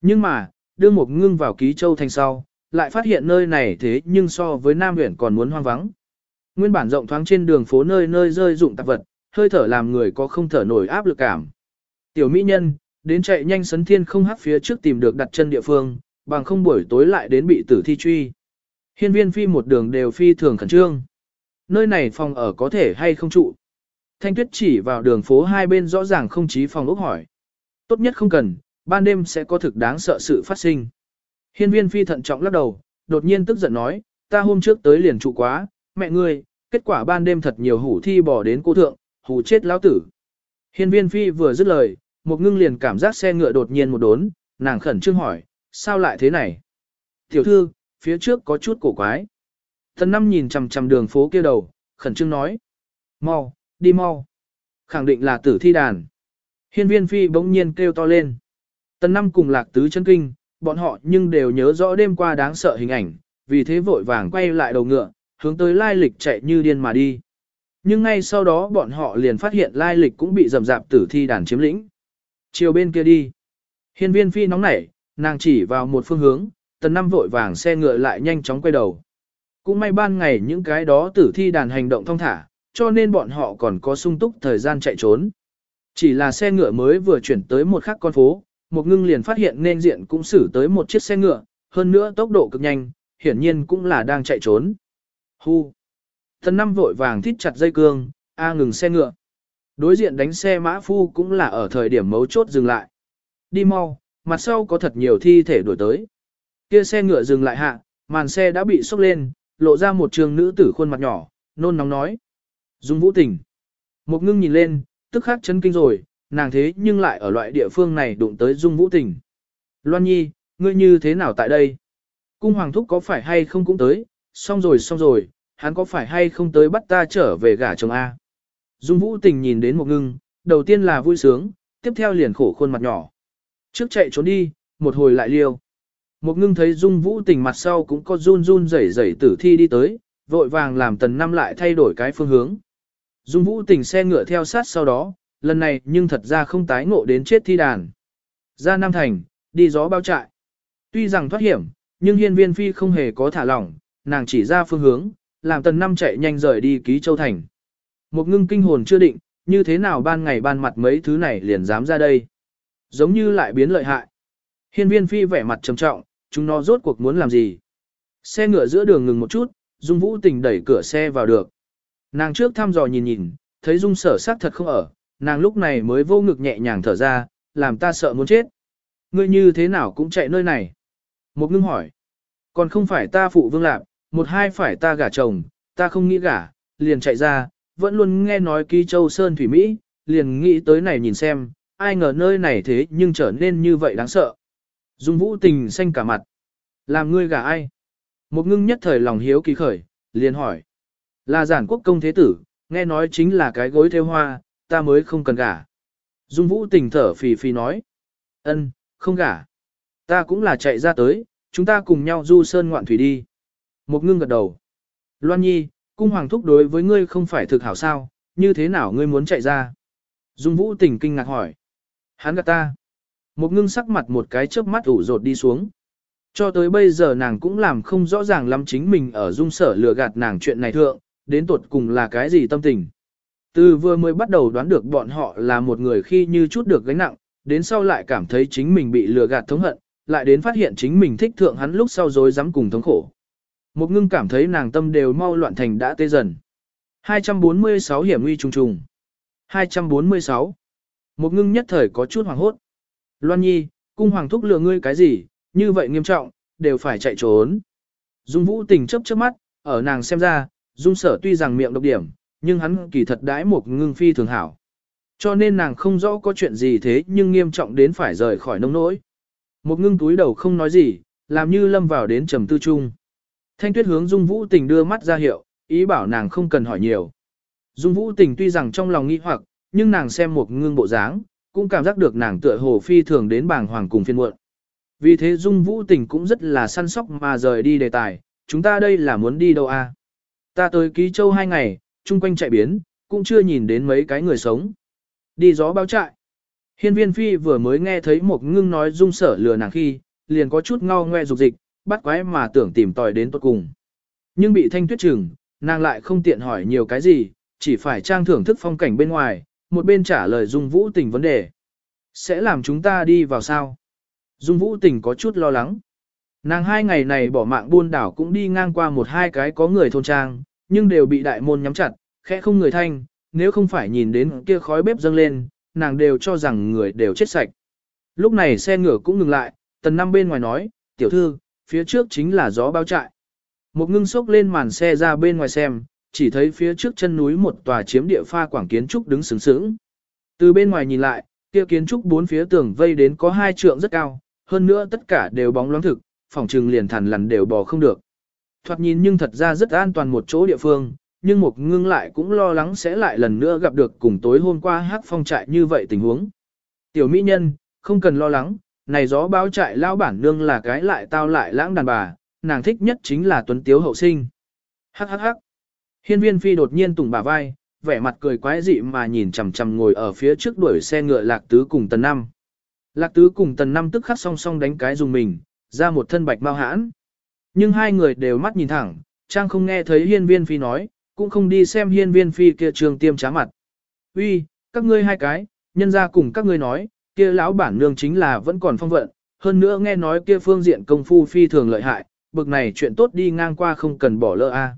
Nhưng mà, đưa một ngưng vào Ký Châu thành sau, lại phát hiện nơi này thế nhưng so với Nam huyện còn muốn hoang vắng. Nguyên bản rộng thoáng trên đường phố nơi nơi rơi dụng tạp vật, hơi thở làm người có không thở nổi áp lực cảm. Tiểu mỹ nhân, đến chạy nhanh sấn thiên không hắc phía trước tìm được đặt chân địa phương, bằng không buổi tối lại đến bị tử thi truy. Hiên viên phi một đường đều phi thường khẩn trương. Nơi này phòng ở có thể hay không trụ. Thanh tuyết chỉ vào đường phố hai bên rõ ràng không chí phòng ốc hỏi. Tốt nhất không cần, ban đêm sẽ có thực đáng sợ sự phát sinh. Hiên viên phi thận trọng lắc đầu, đột nhiên tức giận nói, ta hôm trước tới liền trụ quá, mẹ ngươi, kết quả ban đêm thật nhiều hủ thi bỏ đến cô thượng, hủ chết lão tử. Hiên viên phi vừa dứt lời, một ngưng liền cảm giác xe ngựa đột nhiên một đốn, nàng khẩn trương hỏi, sao lại thế này? Tiểu thư, phía trước có chút cổ quái. Thần năm nhìn chằm chằm đường phố kia đầu, khẩn trương nói. Mau, đi mau. Khẳng định là tử thi đàn. Hiên viên phi bỗng nhiên kêu to lên. Tần năm cùng lạc tứ chân kinh, bọn họ nhưng đều nhớ rõ đêm qua đáng sợ hình ảnh, vì thế vội vàng quay lại đầu ngựa, hướng tới lai lịch chạy như điên mà đi. Nhưng ngay sau đó bọn họ liền phát hiện lai lịch cũng bị rầm rạp tử thi đàn chiếm lĩnh. Chiều bên kia đi. Hiên viên phi nóng nảy, nàng chỉ vào một phương hướng, tần năm vội vàng xe ngựa lại nhanh chóng quay đầu. Cũng may ban ngày những cái đó tử thi đàn hành động thông thả, cho nên bọn họ còn có sung túc thời gian chạy trốn. Chỉ là xe ngựa mới vừa chuyển tới một khắc con phố, một ngưng liền phát hiện nên diện cũng xử tới một chiếc xe ngựa, hơn nữa tốc độ cực nhanh, hiển nhiên cũng là đang chạy trốn. Hu! Thần năm vội vàng thít chặt dây cương, A ngừng xe ngựa. Đối diện đánh xe mã phu cũng là ở thời điểm mấu chốt dừng lại. Đi mau, mặt sau có thật nhiều thi thể đuổi tới. Kia xe ngựa dừng lại hạ, màn xe đã bị sốc lên, lộ ra một trường nữ tử khuôn mặt nhỏ, nôn nóng nói. Dung vũ tình. Một ngưng nhìn lên, tức khắc chấn kinh rồi, nàng thế nhưng lại ở loại địa phương này đụng tới Dung vũ tình. Loan nhi, ngươi như thế nào tại đây? Cung hoàng thúc có phải hay không cũng tới, xong rồi xong rồi, hắn có phải hay không tới bắt ta trở về gả chồng A? Dung vũ tình nhìn đến một ngưng, đầu tiên là vui sướng, tiếp theo liền khổ khuôn mặt nhỏ. Trước chạy trốn đi, một hồi lại liêu. Một ngưng thấy Dung Vũ tình mặt sau cũng có run run rẩy rẩy tử thi đi tới, vội vàng làm tần năm lại thay đổi cái phương hướng. Dung Vũ tình xe ngựa theo sát sau đó, lần này nhưng thật ra không tái ngộ đến chết thi đàn. Ra Nam Thành, đi gió bao trại. Tuy rằng thoát hiểm, nhưng hiên viên phi không hề có thả lỏng, nàng chỉ ra phương hướng, làm tần năm chạy nhanh rời đi ký châu thành. Một ngưng kinh hồn chưa định, như thế nào ban ngày ban mặt mấy thứ này liền dám ra đây. Giống như lại biến lợi hại. Hiên viên phi vẻ mặt trầm trọng, chúng nó rốt cuộc muốn làm gì. Xe ngựa giữa đường ngừng một chút, Dung Vũ Tình đẩy cửa xe vào được. Nàng trước thăm dò nhìn nhìn, thấy Dung sở sát thật không ở, nàng lúc này mới vô ngực nhẹ nhàng thở ra, làm ta sợ muốn chết. Ngươi như thế nào cũng chạy nơi này. Một ngưng hỏi. Còn không phải ta phụ vương lạc, một hai phải ta gả chồng, ta không nghĩ gả, liền chạy ra, vẫn luôn nghe nói ký châu Sơn Thủy Mỹ, liền nghĩ tới này nhìn xem, ai ngờ nơi này thế nhưng trở nên như vậy đáng sợ. Dung vũ tình xanh cả mặt. Làm ngươi gả ai? Một ngưng nhất thời lòng hiếu kỳ khởi, liền hỏi. Là giản quốc công thế tử, nghe nói chính là cái gối theo hoa, ta mới không cần gả. Dung vũ tình thở phì phì nói. ân, không gả. Ta cũng là chạy ra tới, chúng ta cùng nhau du sơn ngoạn thủy đi. Một ngưng gật đầu. Loan nhi, cung hoàng thúc đối với ngươi không phải thực hảo sao, như thế nào ngươi muốn chạy ra? Dung Vũ tình kinh ngạc hỏi. Hắn gạt ta. Một ngưng sắc mặt một cái chớp mắt ủ rột đi xuống. Cho tới bây giờ nàng cũng làm không rõ ràng lắm chính mình ở dung sở lừa gạt nàng chuyện này thượng, đến tuột cùng là cái gì tâm tình. Từ vừa mới bắt đầu đoán được bọn họ là một người khi như chút được gánh nặng, đến sau lại cảm thấy chính mình bị lừa gạt thống hận, lại đến phát hiện chính mình thích thượng hắn lúc sau dối dám cùng thống khổ. Một ngưng cảm thấy nàng tâm đều mau loạn thành đã tê dần. 246 hiểm nguy trùng trùng. 246. Một ngưng nhất thời có chút hoàng hốt. Loan nhi, cung hoàng thúc lừa ngươi cái gì, như vậy nghiêm trọng, đều phải chạy trốn. Dung vũ tình chấp trước mắt, ở nàng xem ra, dung sở tuy rằng miệng độc điểm, nhưng hắn kỳ thật đãi một ngưng phi thường hảo. Cho nên nàng không rõ có chuyện gì thế nhưng nghiêm trọng đến phải rời khỏi nông nỗi. Một ngưng túi đầu không nói gì, làm như lâm vào đến trầm tư trung. Thanh tuyết hướng Dung Vũ Tình đưa mắt ra hiệu, ý bảo nàng không cần hỏi nhiều. Dung Vũ Tình tuy rằng trong lòng nghi hoặc, nhưng nàng xem một ngưng bộ dáng, cũng cảm giác được nàng tựa hồ phi thường đến bàng hoàng cùng phiên muộn. Vì thế Dung Vũ Tình cũng rất là săn sóc mà rời đi đề tài, chúng ta đây là muốn đi đâu? À? Ta tới Ký Châu hai ngày, chung quanh chạy biến, cũng chưa nhìn đến mấy cái người sống. Đi gió báo trại. Hiên viên phi vừa mới nghe thấy một ngưng nói dung sở lừa nàng khi, liền có chút ngao ngoe dục dịch, bắt quái mà tưởng tìm tòi đến tốt cùng. Nhưng bị thanh tuyết trừng, nàng lại không tiện hỏi nhiều cái gì, chỉ phải trang thưởng thức phong cảnh bên ngoài, một bên trả lời dung vũ tình vấn đề. Sẽ làm chúng ta đi vào sao? Dung vũ tình có chút lo lắng. Nàng hai ngày này bỏ mạng buôn đảo cũng đi ngang qua một hai cái có người thôn trang, nhưng đều bị đại môn nhắm chặt, khẽ không người thanh, nếu không phải nhìn đến kia khói bếp dâng lên, nàng đều cho rằng người đều chết sạch. Lúc này xe ngựa cũng ngừng lại, tần năm bên ngoài nói, tiểu thư, phía trước chính là gió bao trại. Một ngưng sốc lên màn xe ra bên ngoài xem, chỉ thấy phía trước chân núi một tòa chiếm địa pha quảng kiến trúc đứng sướng sướng. Từ bên ngoài nhìn lại, kia kiến trúc bốn phía tường vây đến có hai trượng rất cao, hơn nữa tất cả đều bóng loáng thực, phòng trừng liền thằn lằn đều bò không được. Thoạt nhìn nhưng thật ra rất an toàn một chỗ địa phương, nhưng một ngưng lại cũng lo lắng sẽ lại lần nữa gặp được cùng tối hôm qua hát phong trại như vậy tình huống. Tiểu mỹ nhân, không cần lo lắng, này gió báo trại lao bản nương là cái lại tao lại lãng đàn bà, nàng thích nhất chính là tuấn tiếu hậu sinh. Hắc hắc hắc. Hiên viên phi đột nhiên tùng bả vai, vẻ mặt cười quái dị mà nhìn chằm chằm ngồi ở phía trước đuổi xe ngựa lạc tứ cùng tần năm. Lạc tứ cùng tần năm tức khắc song song đánh cái dùng mình, ra một thân bạch mau hãn. Nhưng hai người đều mắt nhìn thẳng, Trang không nghe thấy hiên viên phi nói, cũng không đi xem hiên viên phi kia trường tiêm trá mặt. Uy, các ngươi hai cái, nhân ra cùng các ngươi nói, kia lão bản nương chính là vẫn còn phong vận, hơn nữa nghe nói kia phương diện công phu phi thường lợi hại, bực này chuyện tốt đi ngang qua không cần bỏ lỡ a.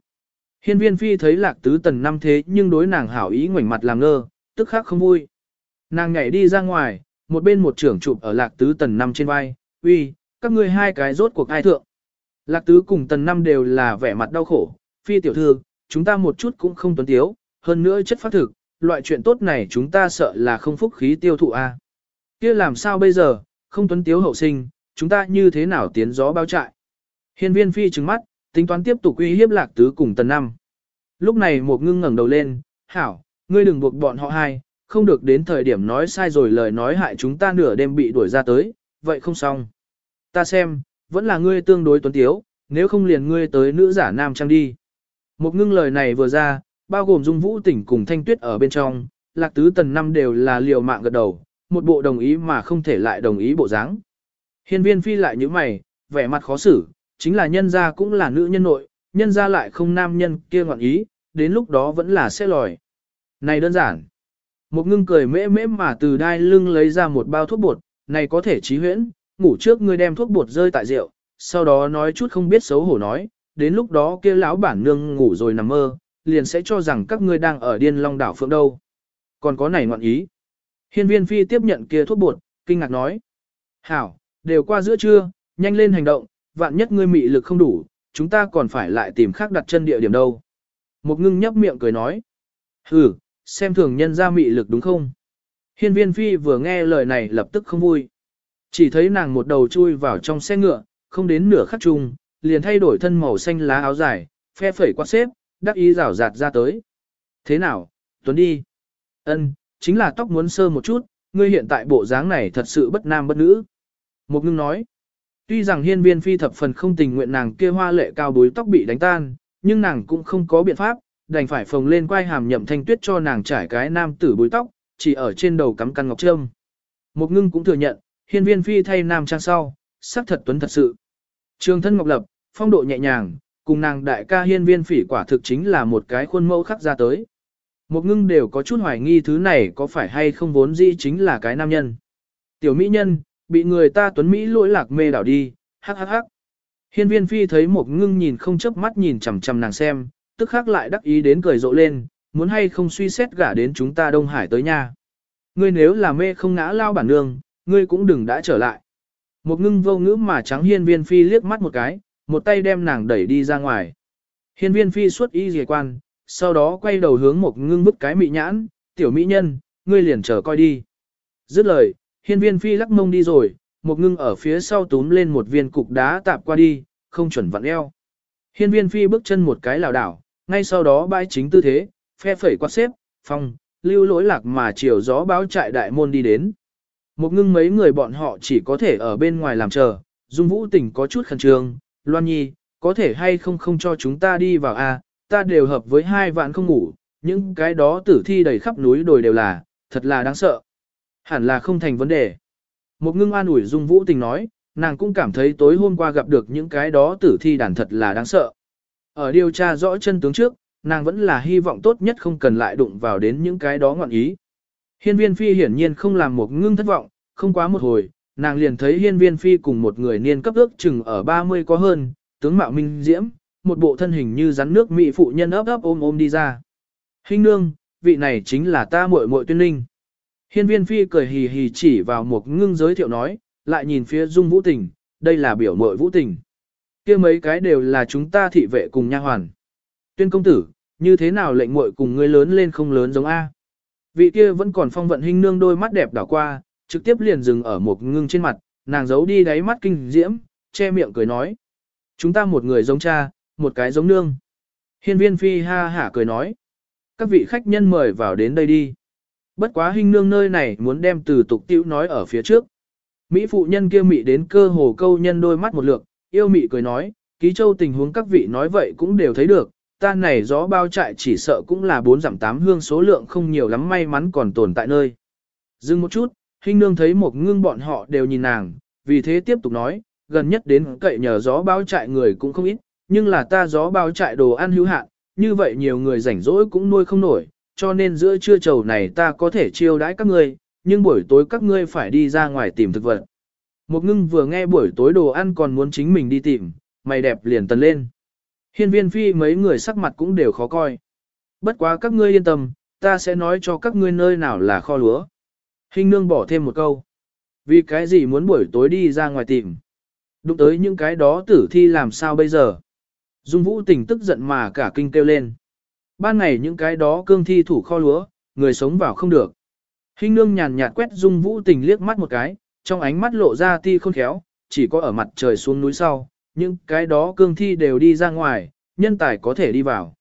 Hiên viên phi thấy lạc tứ tần năm thế nhưng đối nàng hảo ý ngoảnh mặt làm ngơ, tức khắc không vui. Nàng nhảy đi ra ngoài, một bên một trưởng chụp ở lạc tứ tần năm trên vai, uy, các ngươi hai cái rốt cuộc ai thượng. Lạc tứ cùng tần năm đều là vẻ mặt đau khổ, phi tiểu thư, chúng ta một chút cũng không tuấn tiếu, hơn nữa chất phát thực, loại chuyện tốt này chúng ta sợ là không phúc khí tiêu thụ a. Kia làm sao bây giờ, không tuấn tiếu hậu sinh, chúng ta như thế nào tiến gió bao trại. Hiên viên phi trừng mắt, tính toán tiếp tục uy hiếp lạc tứ cùng tần năm. Lúc này một ngưng ngẩng đầu lên, hảo, ngươi đừng buộc bọn họ hai, không được đến thời điểm nói sai rồi lời nói hại chúng ta nửa đêm bị đuổi ra tới, vậy không xong. Ta xem, vẫn là ngươi tương đối tuấn tiếu, nếu không liền ngươi tới nữ giả nam trang đi. Một ngưng lời này vừa ra, bao gồm dung vũ tỉnh cùng thanh tuyết ở bên trong, lạc tứ tần năm đều là liều mạng gật đầu, một bộ đồng ý mà không thể lại đồng ý bộ dáng. Hiên viên phi lại như mày, vẻ mặt khó xử, chính là nhân gia cũng là nữ nhân nội, nhân gia lại không nam nhân kia ngọn ý, đến lúc đó vẫn là sẽ lòi. Này đơn giản. Một ngưng cười mễ mễ mà từ đai lưng lấy ra một bao thuốc bột, này có thể trí huyễn, ngủ trước ngươi đem thuốc bột rơi tại rượu, sau đó nói chút không biết xấu hổ nói, đến lúc đó kia lão bản nương ngủ rồi nằm mơ, liền sẽ cho rằng các ngươi đang ở điên long đảo phượng đâu. Còn có này ngoạn ý. Hiên viên phi tiếp nhận kia thuốc bột, kinh ngạc nói. Hảo, đều qua giữa trưa, nhanh lên hành động, vạn nhất ngươi mị lực không đủ, chúng ta còn phải lại tìm khác đặt chân địa điểm đâu. Một ngưng nhấp miệng cười nói. Hừ, xem thường nhân ra mị lực đúng không? Hiên viên phi vừa nghe lời này lập tức không vui. Chỉ thấy nàng một đầu chui vào trong xe ngựa, không đến nửa khắc chung, liền thay đổi thân màu xanh lá áo dài, phe phẩy quạt xếp, đắc ý rảo rạt ra tới. Thế nào, Tuấn đi. Ân, chính là tóc muốn sơ một chút, ngươi hiện tại bộ dáng này thật sự bất nam bất nữ. Một ngưng nói, tuy rằng hiên viên phi thập phần không tình nguyện nàng kia hoa lệ cao đuối tóc bị đánh tan, nhưng nàng cũng không có biện pháp, đành phải phồng lên quai hàm nhậm thanh tuyết cho nàng trải cái nam tử búi tóc, chỉ ở trên đầu cắm căn ngọc trâm. Một ngưng cũng thừa nhận, hiên viên phi thay nam trang sau, sắc thật tuấn thật sự. Trường thân ngọc lập, phong độ nhẹ nhàng, cùng nàng đại ca hiên viên phỉ quả thực chính là một cái khuôn mẫu khắc ra tới. Một ngưng đều có chút hoài nghi thứ này có phải hay không vốn dĩ chính là cái nam nhân. Tiểu mỹ nhân, bị người ta tuấn Mỹ lỗi lạc mê đảo đi, hắc hắc hắc. Hiên viên phi thấy một ngưng nhìn không chớp mắt nhìn chằm chằm nàng xem, tức khắc lại đắc ý đến cười rộ lên, muốn hay không suy xét gả đến chúng ta Đông Hải tới nha. Ngươi nếu là mê không ngã lao bản nương, ngươi cũng đừng đã trở lại. Một ngưng vô ngữ mà trắng hiên viên phi liếc mắt một cái, một tay đem nàng đẩy đi ra ngoài. Hiên viên phi suốt y dề quan, sau đó quay đầu hướng một ngưng bức cái mị nhãn, tiểu mỹ nhân, ngươi liền chờ coi đi. Dứt lời, hiên viên phi lắc mông đi rồi, một ngưng ở phía sau túm lên một viên cục đá tạp qua đi, không chuẩn vặn eo. Hiên viên phi bước chân một cái lảo đảo, ngay sau đó bãi chính tư thế, phe phẩy quạt xếp, phong, lưu lỗi lạc mà chiều gió báo trại đại môn đi đến. Một ngưng mấy người bọn họ chỉ có thể ở bên ngoài làm chờ, Dung Vũ Tỉnh có chút khẩn trương, Loan Nhi, có thể hay không không cho chúng ta đi vào a? À, ta đều hợp với hai vạn không ngủ, những cái đó tử thi đầy khắp núi đồi đều là, thật là đáng sợ. Hẳn là không thành vấn đề. Một ngưng an ủi Dung Vũ Tình nói, nàng cũng cảm thấy tối hôm qua gặp được những cái đó tử thi đàn thật là đáng sợ. Ở điều tra rõ chân tướng trước, nàng vẫn là hy vọng tốt nhất không cần lại đụng vào đến những cái đó ngọn ý. Hiên viên phi hiển nhiên không làm một ngưng thất vọng, không quá một hồi, nàng liền thấy hiên viên phi cùng một người niên cấp ước chừng ở 30 có hơn, tướng mạo minh diễm, một bộ thân hình như rắn nước mỹ phụ nhân ấp ấp ôm ôm đi ra. Hình nương, vị này chính là ta muội muội tuyên linh. Hiên viên phi cười hì hì chỉ vào một ngưng giới thiệu nói, lại nhìn phía dung vũ tình, đây là biểu muội vũ tình. kia mấy cái đều là chúng ta thị vệ cùng nha hoàn. Tuyên công tử, như thế nào lệnh muội cùng ngươi lớn lên không lớn giống A. Vị kia vẫn còn phong vận hình nương đôi mắt đẹp đảo qua, trực tiếp liền dừng ở một ngưng trên mặt, nàng giấu đi đáy mắt kinh diễm, che miệng cười nói. Chúng ta một người giống cha, một cái giống nương. Hiên viên phi ha hả cười nói. Các vị khách nhân mời vào đến đây đi. Bất quá hình nương nơi này muốn đem từ tục tiểu nói ở phía trước. Mỹ phụ nhân kia mị đến cơ hồ câu nhân đôi mắt một lượt, yêu mị cười nói, ký châu tình huống các vị nói vậy cũng đều thấy được, ta này gió bao trại chỉ sợ cũng là bốn giảm tám hương số lượng không nhiều lắm may mắn còn tồn tại nơi. Dừng một chút, hình nương thấy một ngưng bọn họ đều nhìn nàng, vì thế tiếp tục nói, gần nhất đến cậy nhờ gió bao trại người cũng không ít, nhưng là ta gió bao trại đồ ăn hữu hạn, như vậy nhiều người rảnh rỗi cũng nuôi không nổi, cho nên giữa trưa trầu này ta có thể chiêu đãi các ngươi, nhưng buổi tối các ngươi phải đi ra ngoài tìm thực vật. Một ngưng vừa nghe buổi tối đồ ăn còn muốn chính mình đi tìm, mày đẹp liền tần lên. Hiên viên phi mấy người sắc mặt cũng đều khó coi. Bất quá các ngươi yên tâm, ta sẽ nói cho các ngươi nơi nào là kho lúa. Hình nương bỏ thêm một câu. Vì cái gì muốn buổi tối đi ra ngoài tìm. Đụng tới những cái đó tử thi làm sao bây giờ. Dung vũ tỉnh tức giận mà cả kinh kêu lên. Ban ngày những cái đó cương thi thủ kho lúa, người sống vào không được. Hình nương nhàn nhạt quét dung vũ tình liếc mắt một cái, trong ánh mắt lộ ra ti khôn khéo, chỉ có ở mặt trời xuống núi sau, những cái đó cương thi đều đi ra ngoài, nhân tài có thể đi vào.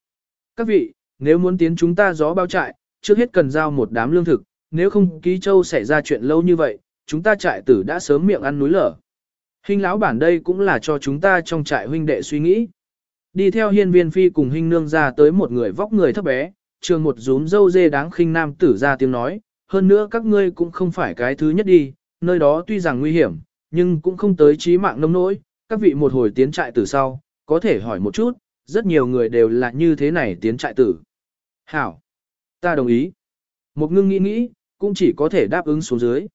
Các vị, nếu muốn tiến chúng ta gió bao trại, trước hết cần giao một đám lương thực, nếu không ký châu xảy ra chuyện lâu như vậy, chúng ta trại tử đã sớm miệng ăn núi lở. Hình lão bản đây cũng là cho chúng ta trong trại huynh đệ suy nghĩ. Đi theo hiên viên phi cùng hình nương ra tới một người vóc người thấp bé, trường một rúm dâu dê đáng khinh nam tử ra tiếng nói, hơn nữa các ngươi cũng không phải cái thứ nhất đi, nơi đó tuy rằng nguy hiểm, nhưng cũng không tới chí mạng nông nỗi, các vị một hồi tiến trại tử sau, có thể hỏi một chút, rất nhiều người đều là như thế này tiến trại tử. Hảo! Ta đồng ý. Một ngưng nghĩ nghĩ, cũng chỉ có thể đáp ứng xuống dưới.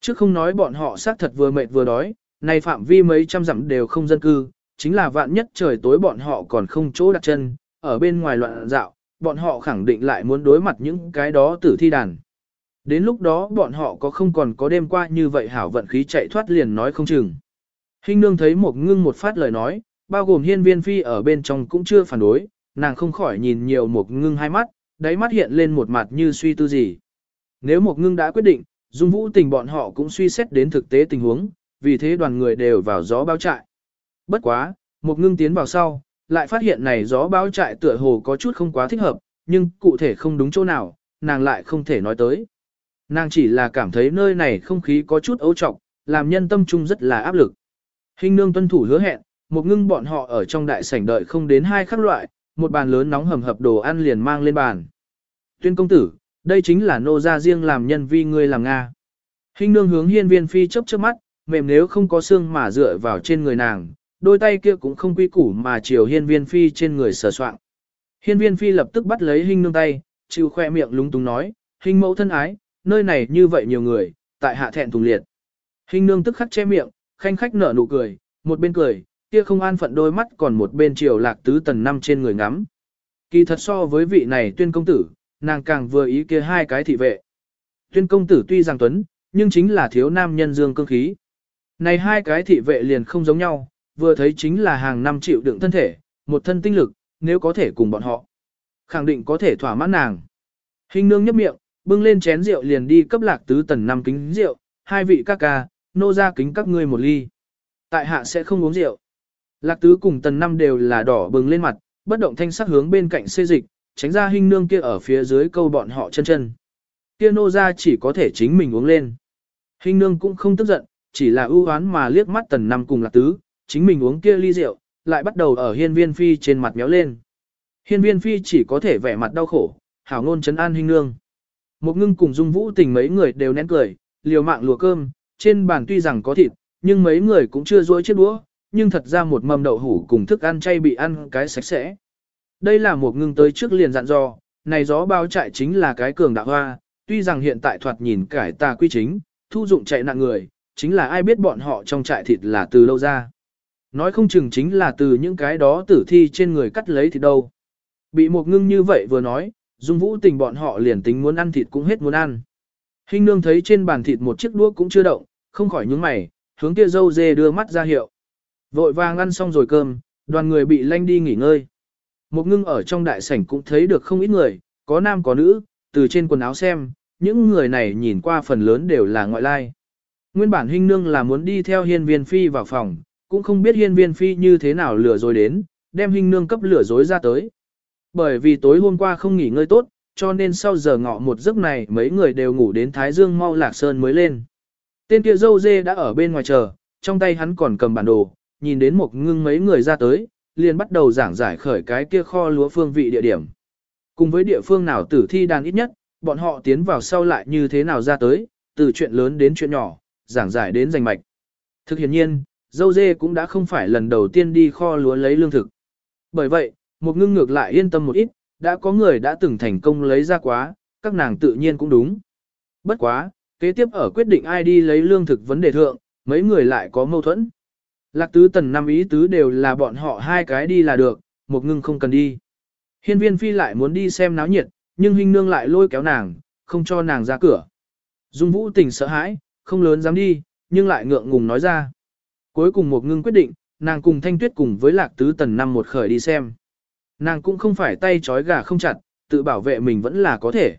Chứ không nói bọn họ xác thật vừa mệt vừa đói, này phạm vi mấy trăm dặm đều không dân cư, chính là vạn nhất trời tối bọn họ còn không chỗ đặt chân, ở bên ngoài loạn dạo, bọn họ khẳng định lại muốn đối mặt những cái đó tử thi đàn. Đến lúc đó bọn họ có không còn có đêm qua như vậy hảo vận khí chạy thoát liền nói không chừng. Hình nương thấy một ngưng một phát lời nói, bao gồm hiên viên phi ở bên trong cũng chưa phản đối, nàng không khỏi nhìn nhiều một ngưng hai mắt, đáy mắt hiện lên một mặt như suy tư gì. Nếu một ngưng đã quyết định, dung vũ tình bọn họ cũng suy xét đến thực tế tình huống, vì thế đoàn người đều vào gió bao trại. Bất quá, một ngưng tiến vào sau, lại phát hiện này gió bao trại tựa hồ có chút không quá thích hợp, nhưng cụ thể không đúng chỗ nào, nàng lại không thể nói tới. Nàng chỉ là cảm thấy nơi này không khí có chút ấu trọc, làm nhân tâm trung rất là áp lực. Hình nương tuân thủ hứa hẹn, một ngưng bọn họ ở trong đại sảnh đợi không đến hai khắc loại, một bàn lớn nóng hầm hập đồ ăn liền mang lên bàn. Tuyên công tử, đây chính là nô gia riêng làm nhân vi ngươi làm Nga. Hình nương hướng hiên viên phi chớp chớp mắt, mềm nếu không có xương mà dựa vào trên người nàng, đôi tay kia cũng không quy củ mà chiều hiên viên phi trên người sờ soạn. Hiên viên phi lập tức bắt lấy hình nương tay, chịu khoe miệng lúng túng nói, hình mẫu thân ái, nơi này như vậy nhiều người, tại hạ thẹn thùng liệt. Hình nương tức khắc che miệng, khanh khách nở nụ cười, một bên cười, kia không an phận đôi mắt còn một bên chiều lạc tứ tần năm trên người ngắm. Kỳ thật so với vị này tuyên công tử, nàng càng vừa ý kia hai cái thị vệ. Tuyên công tử tuy rằng tuấn, nhưng chính là thiếu nam nhân dương cương khí. Này hai cái thị vệ liền không giống nhau, vừa thấy chính là hàng năm chịu đựng thân thể, một thân tinh lực, nếu có thể cùng bọn họ. Khẳng định có thể thỏa mãn nàng. Hình nương nhấp miệng, bưng lên chén rượu liền đi cấp lạc tứ tần năm kính rượu, hai vị ca ca, nô ra kính các ngươi một ly. Tại hạ sẽ không uống rượu. Lạc tứ cùng tần năm đều là đỏ bừng lên mặt, bất động thanh sắc hướng bên cạnh xê dịch, tránh ra hình nương kia ở phía dưới câu bọn họ chân chân. Kia nô ra chỉ có thể chính mình uống lên. Hình nương cũng không tức giận, chỉ là ưu oán mà liếc mắt tần năm cùng lạc tứ, chính mình uống kia ly rượu, lại bắt đầu ở hiên viên phi trên mặt méo lên. Hiên viên phi chỉ có thể vẻ mặt đau khổ, hảo ngôn chấn an hình nương. Một ngưng cùng dung vũ tình mấy người đều nén cười, liều mạng lùa cơm, trên bàn tuy rằng có thịt, nhưng mấy người cũng chưa dối chiếc đũa, nhưng thật ra một mâm đậu hủ cùng thức ăn chay bị ăn cái sạch sẽ. Đây là một ngưng tới trước liền dặn dò, này gió bao chạy chính là cái cường đạo hoa, tuy rằng hiện tại thoạt nhìn cải tà quy chính, thu dụng chạy nạn người, chính là ai biết bọn họ trong trại thịt là từ lâu ra. Nói không chừng chính là từ những cái đó tử thi trên người cắt lấy thì đâu. Bị một ngưng như vậy vừa nói, dung vũ tình bọn họ liền tính muốn ăn thịt cũng hết muốn ăn. Hình nương thấy trên bàn thịt một chiếc đũa cũng chưa động, không khỏi nhướng mày, hướng kia dâu dê đưa mắt ra hiệu. Vội vàng ăn xong rồi cơm, đoàn người bị lanh đi nghỉ ngơi. Một ngưng ở trong đại sảnh cũng thấy được không ít người, có nam có nữ, từ trên quần áo xem, những người này nhìn qua phần lớn đều là ngoại lai. Nguyên bản Hình nương là muốn đi theo hiên viên phi vào phòng, cũng không biết hiên viên phi như thế nào lừa dối đến, đem Hình nương cấp lừa dối ra tới. Bởi vì tối hôm qua không nghỉ ngơi tốt, cho nên sau giờ ngọ một giấc này mấy người đều ngủ đến Thái Dương mau lạc sơn mới lên. Tên kia dâu dê đã ở bên ngoài chờ, trong tay hắn còn cầm bản đồ, nhìn đến một ngưng mấy người ra tới, liền bắt đầu giảng giải khởi cái kia kho lúa phương vị địa điểm. Cùng với địa phương nào tử thi đàn ít nhất, bọn họ tiến vào sau lại như thế nào ra tới, từ chuyện lớn đến chuyện nhỏ, giảng giải đến danh mạch. Thực hiện nhiên, dâu dê cũng đã không phải lần đầu tiên đi kho lúa lấy lương thực. Bởi vậy, một ngưng ngược lại yên tâm một ít, đã có người đã từng thành công lấy ra quá, các nàng tự nhiên cũng đúng. Bất quá, kế tiếp ở quyết định ai đi lấy lương thực vấn đề thượng, mấy người lại có mâu thuẫn. Lạc tứ tần năm ý tứ đều là bọn họ hai cái đi là được, một ngưng không cần đi. Hiên viên phi lại muốn đi xem náo nhiệt, nhưng hình nương lại lôi kéo nàng, không cho nàng ra cửa. Dung vũ tình sợ hãi, không lớn dám đi, nhưng lại ngượng ngùng nói ra. Cuối cùng một ngưng quyết định, nàng cùng thanh tuyết cùng với lạc tứ tần năm một khởi đi xem. Nàng cũng không phải tay trói gà không chặt, tự bảo vệ mình vẫn là có thể.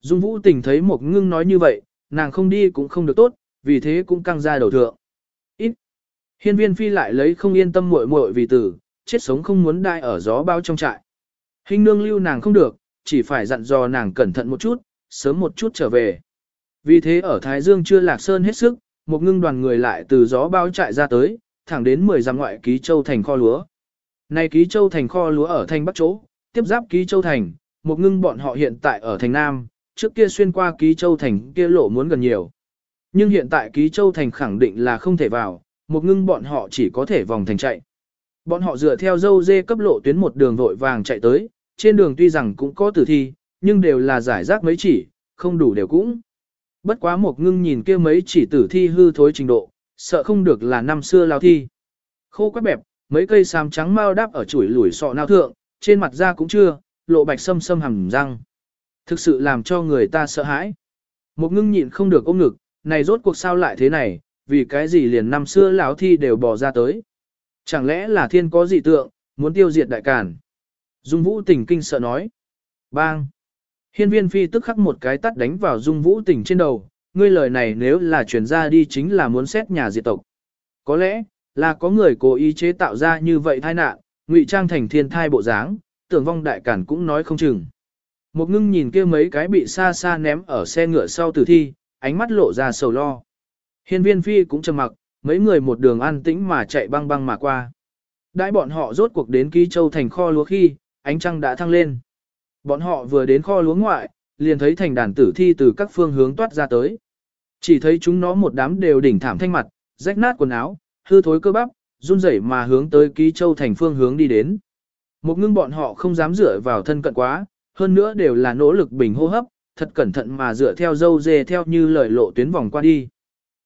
Dung vũ tình thấy một ngưng nói như vậy, nàng không đi cũng không được tốt, vì thế cũng căng ra đầu thượng. Ít. Hiên viên phi lại lấy không yên tâm muội muội vì tử, chết sống không muốn đai ở gió bao trong trại. Hình nương lưu nàng không được, chỉ phải dặn dò nàng cẩn thận một chút, sớm một chút trở về. Vì thế ở Thái Dương chưa lạc sơn hết sức, một ngưng đoàn người lại từ gió bao trại ra tới, thẳng đến 10 giam ngoại ký châu thành kho lúa. Này ký châu thành kho lúa ở thành bắc chỗ, tiếp giáp ký châu thành, một ngưng bọn họ hiện tại ở thành nam, trước kia xuyên qua ký châu thành kia lộ muốn gần nhiều. Nhưng hiện tại ký châu thành khẳng định là không thể vào, một ngưng bọn họ chỉ có thể vòng thành chạy. Bọn họ dựa theo dâu dê cấp lộ tuyến một đường vội vàng chạy tới, trên đường tuy rằng cũng có tử thi, nhưng đều là giải rác mấy chỉ, không đủ đều cũng. Bất quá một ngưng nhìn kia mấy chỉ tử thi hư thối trình độ, sợ không được là năm xưa lao thi. Khô quét bẹp, mấy cây xám trắng mau đáp ở chuỗi lủi sọ nao thượng, trên mặt da cũng chưa, lộ bạch sâm sâm hầm răng. Thực sự làm cho người ta sợ hãi. Một ngưng nhịn không được ôm ngực, này rốt cuộc sao lại thế này, vì cái gì liền năm xưa lão thi đều bỏ ra tới. Chẳng lẽ là thiên có dị tượng, muốn tiêu diệt đại cản. Dung vũ tình kinh sợ nói. Bang! Hiên viên phi tức khắc một cái tắt đánh vào dung vũ tình trên đầu, ngươi lời này nếu là truyền ra đi chính là muốn xét nhà diệt tộc. Có lẽ, là có người cố ý chế tạo ra như vậy tai nạn, ngụy trang thành thiên thai bộ dáng, tưởng vong đại cản cũng nói không chừng. Một ngưng nhìn kia mấy cái bị xa xa ném ở xe ngựa sau tử thi, ánh mắt lộ ra sầu lo. Hiên viên phi cũng trầm mặc, mấy người một đường an tĩnh mà chạy băng băng mà qua. Đãi bọn họ rốt cuộc đến ký châu thành kho lúa khi, ánh trăng đã thăng lên. Bọn họ vừa đến kho lúa ngoại, liền thấy thành đàn tử thi từ các phương hướng toát ra tới. Chỉ thấy chúng nó một đám đều đỉnh thảm thanh mặt, rách nát quần áo, hư thối cơ bắp, run rẩy mà hướng tới ký châu thành phương hướng đi đến. Một ngưng bọn họ không dám dựa vào thân cận quá, hơn nữa đều là nỗ lực bình hô hấp, thật cẩn thận mà dựa theo dâu dê theo như lời lộ tuyến vòng qua đi.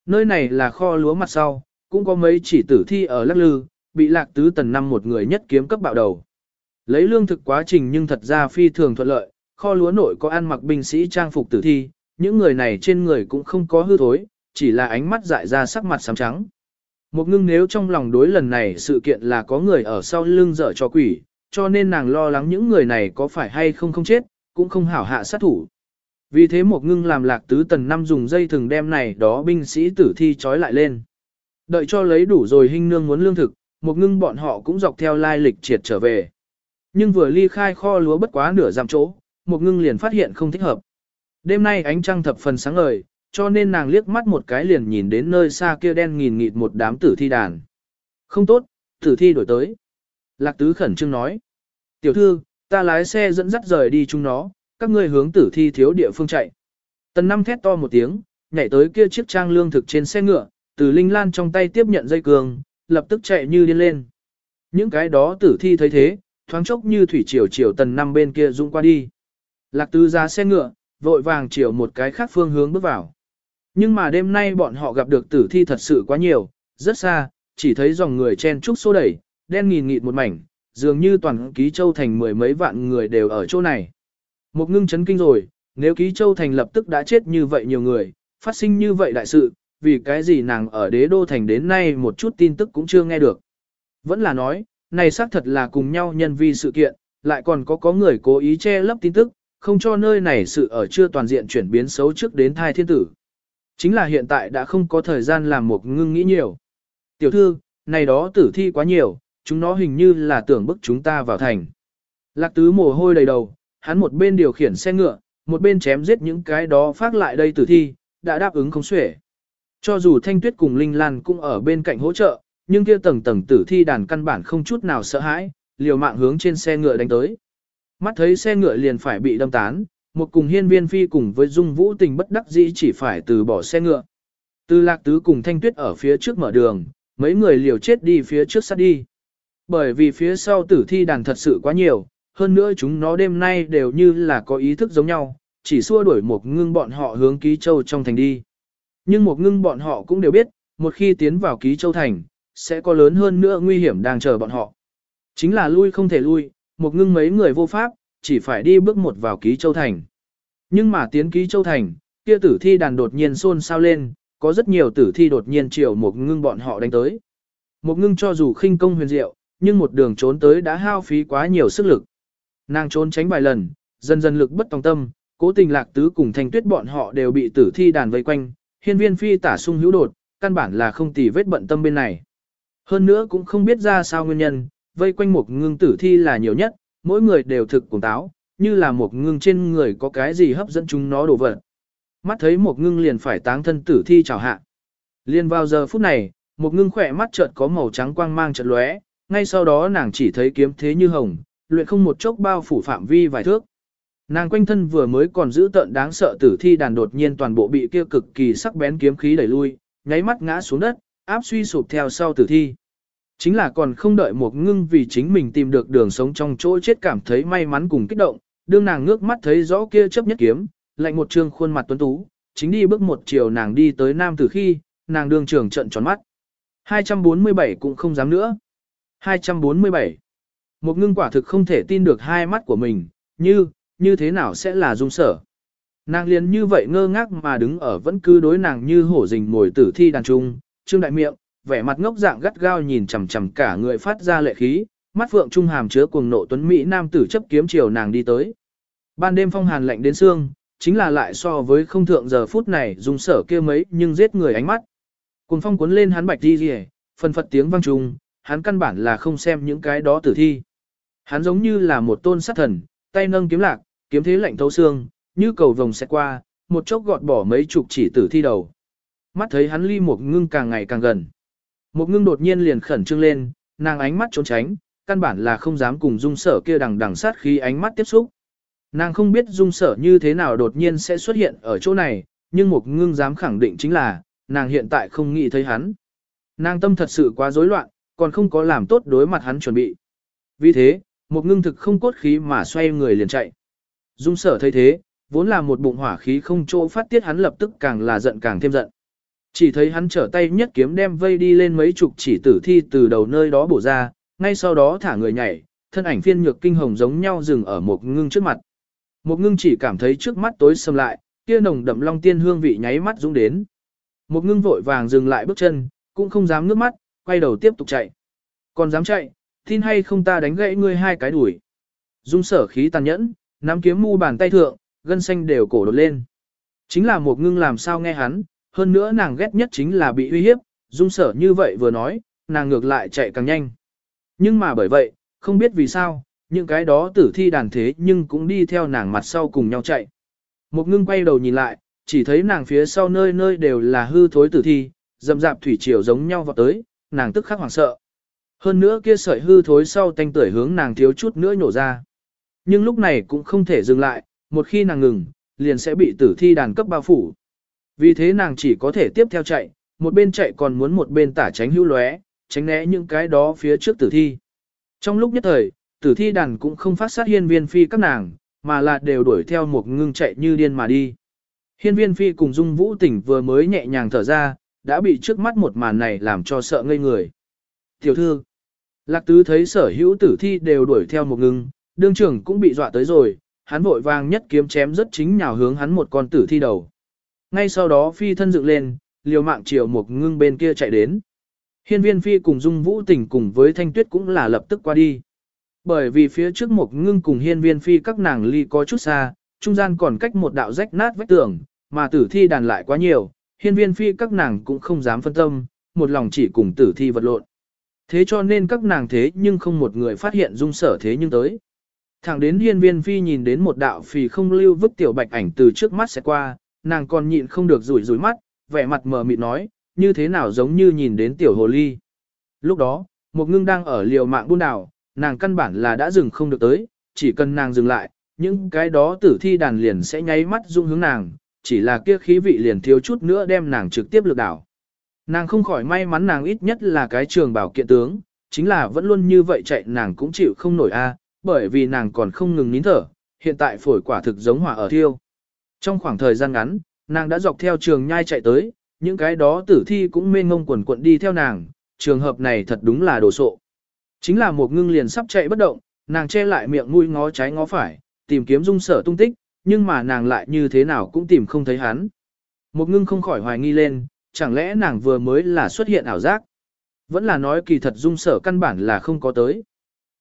Nơi này là kho lúa mặt sau, cũng có mấy chỉ tử thi ở lắc lư, bị lạc tứ tần năm một người nhất kiếm cấp bạo đầu. Lấy lương thực quá trình nhưng thật ra phi thường thuận lợi, kho lúa nội có ăn mặc binh sĩ trang phục tử thi, những người này trên người cũng không có hư thối, chỉ là ánh mắt dại ra sắc mặt xám trắng. Một ngưng nếu trong lòng đối lần này sự kiện là có người ở sau lưng dở cho quỷ, cho nên nàng lo lắng những người này có phải hay không không chết, cũng không hảo hạ sát thủ. Vì thế một ngưng làm lạc tứ tần năm dùng dây thừng đem này đó binh sĩ tử thi trói lại lên. Đợi cho lấy đủ rồi hình nương muốn lương thực, một ngưng bọn họ cũng dọc theo lai lịch triệt trở về. Nhưng vừa ly khai kho lúa bất quá nửa dặm chỗ, một ngưng liền phát hiện không thích hợp. Đêm nay ánh trăng thập phần sáng ngời, cho nên nàng liếc mắt một cái liền nhìn đến nơi xa kia đen nghìn nghịt một đám tử thi đàn. Không tốt, tử thi đổi tới. Lạc tứ khẩn trương nói. Tiểu thư, ta lái xe dẫn dắt rời đi chúng nó, các ngươi hướng tử thi thiếu địa phương chạy. Tần năm thét to một tiếng, nhảy tới kia chiếc trang lương thực trên xe ngựa, từ linh lan trong tay tiếp nhận dây cường, lập tức chạy như điên lên. Những cái đó tử thi thấy thế, thoáng chốc như thủy triều triều tần năm bên kia rung qua đi. Lạc tứ ra xe ngựa, vội vàng chiều một cái khác phương hướng bước vào. Nhưng mà đêm nay bọn họ gặp được tử thi thật sự quá nhiều, rất xa, chỉ thấy dòng người chen trúc xô đẩy, đen nghìn nghịt một mảnh, dường như toàn ký châu thành mười mấy vạn người đều ở chỗ này. Một ngưng chấn kinh rồi, nếu ký châu thành lập tức đã chết như vậy nhiều người, phát sinh như vậy đại sự, vì cái gì nàng ở đế đô thành đến nay một chút tin tức cũng chưa nghe được. Vẫn là nói, này xác thật là cùng nhau nhân vi sự kiện, lại còn có có người cố ý che lấp tin tức, không cho nơi này sự ở chưa toàn diện chuyển biến xấu trước đến thai thiên tử. Chính là hiện tại đã không có thời gian làm một ngưng nghĩ nhiều. Tiểu thư, này đó tử thi quá nhiều, chúng nó hình như là tưởng bức chúng ta vào thành. Lạc tứ mồ hôi đầy đầu, hắn một bên điều khiển xe ngựa, một bên chém giết những cái đó phát lại đây tử thi, đã đáp ứng không xuể. Cho dù Thanh Tuyết cùng Linh Lan cũng ở bên cạnh hỗ trợ, nhưng kia tầng tầng tử thi đàn căn bản không chút nào sợ hãi, liều mạng hướng trên xe ngựa đánh tới. Mắt thấy xe ngựa liền phải bị đâm tán, một cùng hiên viên phi cùng với dung vũ tình bất đắc dĩ chỉ phải từ bỏ xe ngựa. Từ lạc tứ cùng thanh tuyết ở phía trước mở đường, mấy người liều chết đi phía trước sát đi. Bởi vì phía sau tử thi đàn thật sự quá nhiều, hơn nữa chúng nó đêm nay đều như là có ý thức giống nhau, chỉ xua đuổi một ngưng bọn họ hướng ký châu trong thành đi. Nhưng một ngưng bọn họ cũng đều biết, một khi tiến vào ký châu thành, sẽ có lớn hơn nữa nguy hiểm đang chờ bọn họ. Chính là lui không thể lui, một ngưng mấy người vô pháp, chỉ phải đi bước một vào ký châu thành. Nhưng mà tiến ký châu thành, kia tử thi đàn đột nhiên xôn xao lên, có rất nhiều tử thi đột nhiên chiều một ngưng bọn họ đánh tới. Một ngưng cho dù khinh công huyền diệu, nhưng một đường trốn tới đã hao phí quá nhiều sức lực. Nàng trốn tránh vài lần, dần dần lực bất tòng tâm, cố tình lạc tứ cùng thanh tuyết bọn họ đều bị tử thi đàn vây quanh, hiên viên phi tả sung hữu đột, căn bản là không tì vết bận tâm bên này. Hơn nữa cũng không biết ra sao nguyên nhân, vây quanh một ngưng tử thi là nhiều nhất, mỗi người đều thực cùng táo, như là một ngưng trên người có cái gì hấp dẫn chúng nó đổ vật. Mắt thấy một ngưng liền phải táng thân tử thi chào hạ. Liên vào giờ phút này, một ngưng khỏe mắt chợt có màu trắng quang mang chợt lóe, ngay sau đó nàng chỉ thấy kiếm thế như hồng, luyện không một chốc bao phủ phạm vi vài thước. Nàng quanh thân vừa mới còn giữ tận đáng sợ tử thi đàn đột nhiên toàn bộ bị kia cực kỳ sắc bén kiếm khí đẩy lui, nháy mắt ngã xuống đất, áp suy sụp theo sau tử thi. Chính là còn không đợi một ngưng vì chính mình tìm được đường sống trong chỗ chết cảm thấy may mắn cùng kích động, đương nàng ngước mắt thấy rõ kia chấp nhất kiếm, lạnh một trương khuôn mặt tuấn tú, chính đi bước một chiều nàng đi tới nam tử khi, nàng đương trường trận tròn mắt. 247 cũng không dám nữa. 247. Một ngưng quả thực không thể tin được hai mắt của mình, như, như thế nào sẽ là dung sở. Nàng liền như vậy ngơ ngác mà đứng ở vẫn cứ đối nàng như hổ rình ngồi tử thi đàn trung, trương đại miệng, vẻ mặt ngốc dạng gắt gao nhìn chằm chằm cả người phát ra lệ khí, mắt phượng trung hàm chứa cuồng nộ tuấn mỹ nam tử chấp kiếm chiều nàng đi tới. Ban đêm phong hàn lạnh đến xương, chính là lại so với không thượng giờ phút này dùng sở kia mấy nhưng giết người ánh mắt. Cuồng phong cuốn lên hắn bạch đi rìa, phần phật tiếng vang trùng, hắn căn bản là không xem những cái đó tử thi. Hắn giống như là một tôn sát thần, tay nâng kiếm lạc, kiếm thế lạnh thấu xương, như cầu vồng sẽ qua, một chốc gọt bỏ mấy chục chỉ tử thi đầu. Mắt thấy hắn ly một ngưng càng ngày càng gần. Một ngưng đột nhiên liền khẩn trương lên, nàng ánh mắt trốn tránh, căn bản là không dám cùng dung sở kia đằng đằng sát khí ánh mắt tiếp xúc. Nàng không biết dung sở như thế nào đột nhiên sẽ xuất hiện ở chỗ này, nhưng một ngưng dám khẳng định chính là, nàng hiện tại không nghĩ thấy hắn. Nàng tâm thật sự quá rối loạn, còn không có làm tốt đối mặt hắn chuẩn bị. Vì thế, một ngưng thực không cốt khí mà xoay người liền chạy. Dung sở thấy thế, vốn là một bụng hỏa khí không chỗ phát tiết hắn lập tức càng là giận càng thêm giận. Chỉ thấy hắn trở tay nhất kiếm đem vây đi lên mấy chục chỉ tử thi từ đầu nơi đó bổ ra, ngay sau đó thả người nhảy, thân ảnh phiên nhược kinh hồng giống nhau dừng ở một ngưng trước mặt. Một ngưng chỉ cảm thấy trước mắt tối sầm lại, kia nồng đậm long tiên hương vị nháy mắt dũng đến. Một ngưng vội vàng dừng lại bước chân, cũng không dám nước mắt, quay đầu tiếp tục chạy. Còn dám chạy, tin hay không ta đánh gãy ngươi hai cái đuổi. Dung sở khí tàn nhẫn, nắm kiếm mu bàn tay thượng, gân xanh đều cổ đột lên. Chính là một ngưng làm sao nghe hắn, hơn nữa nàng ghét nhất chính là bị uy hiếp, dung sở như vậy vừa nói, nàng ngược lại chạy càng nhanh. Nhưng mà bởi vậy, không biết vì sao, những cái đó tử thi đàn thế nhưng cũng đi theo nàng mặt sau cùng nhau chạy. Một ngưng quay đầu nhìn lại, chỉ thấy nàng phía sau nơi nơi đều là hư thối tử thi, dầm dạp thủy triều giống nhau vào tới, nàng tức khắc hoảng sợ. Hơn nữa kia sợi hư thối sau tanh tưởi hướng nàng thiếu chút nữa nhổ ra. Nhưng lúc này cũng không thể dừng lại, một khi nàng ngừng, liền sẽ bị tử thi đàn cấp bao phủ. Vì thế nàng chỉ có thể tiếp theo chạy, một bên chạy còn muốn một bên tả tránh hữu lóe, tránh né những cái đó phía trước tử thi. Trong lúc nhất thời, tử thi đàn cũng không phát sát hiên viên phi các nàng, mà là đều đuổi theo một ngưng chạy như điên mà đi. Hiên viên phi cùng dung vũ tỉnh vừa mới nhẹ nhàng thở ra, đã bị trước mắt một màn này làm cho sợ ngây người. Tiểu thư, lạc tứ thấy sở hữu tử thi đều đuổi theo một ngưng, đương trưởng cũng bị dọa tới rồi, hắn vội vàng nhất kiếm chém rất chính nhào hướng hắn một con tử thi đầu. Ngay sau đó phi thân dựng lên, liều mạng chiều một ngưng bên kia chạy đến. Hiên viên phi cùng dung vũ tỉnh cùng với thanh tuyết cũng là lập tức qua đi. Bởi vì phía trước một ngưng cùng hiên viên phi các nàng ly có chút xa, trung gian còn cách một đạo rách nát vách tường, mà tử thi đàn lại quá nhiều, hiên viên phi các nàng cũng không dám phân tâm, một lòng chỉ cùng tử thi vật lộn. Thế cho nên các nàng thế nhưng không một người phát hiện dung sở thế nhưng tới. Thẳng đến hiên viên phi nhìn đến một đạo phì không lưu vứt tiểu bạch ảnh từ trước mắt sẽ qua, nàng còn nhịn không được rủi rủi mắt, vẻ mặt mờ mịt nói, như thế nào giống như nhìn đến tiểu hồ ly. Lúc đó, một ngưng đang ở liều mạng buôn đảo, nàng căn bản là đã dừng không được tới, chỉ cần nàng dừng lại, những cái đó tử thi đàn liền sẽ nháy mắt dung hướng nàng, chỉ là kia khí vị liền thiếu chút nữa đem nàng trực tiếp lược đảo. Nàng không khỏi may mắn nàng ít nhất là cái trường bảo kiện tướng, chính là vẫn luôn như vậy chạy nàng cũng chịu không nổi a, bởi vì nàng còn không ngừng nín thở, hiện tại phổi quả thực giống hỏa ở thiêu. Trong khoảng thời gian ngắn, nàng đã dọc theo trường nhai chạy tới, những cái đó tử thi cũng mê ngông quần quận đi theo nàng, trường hợp này thật đúng là đồ sộ. Chính là một ngưng liền sắp chạy bất động, nàng che lại miệng mũi ngó trái ngó phải, tìm kiếm dung sở tung tích, nhưng mà nàng lại như thế nào cũng tìm không thấy hắn. Một ngưng không khỏi hoài nghi lên, chẳng lẽ nàng vừa mới là xuất hiện ảo giác. Vẫn là nói kỳ thật dung sở căn bản là không có tới.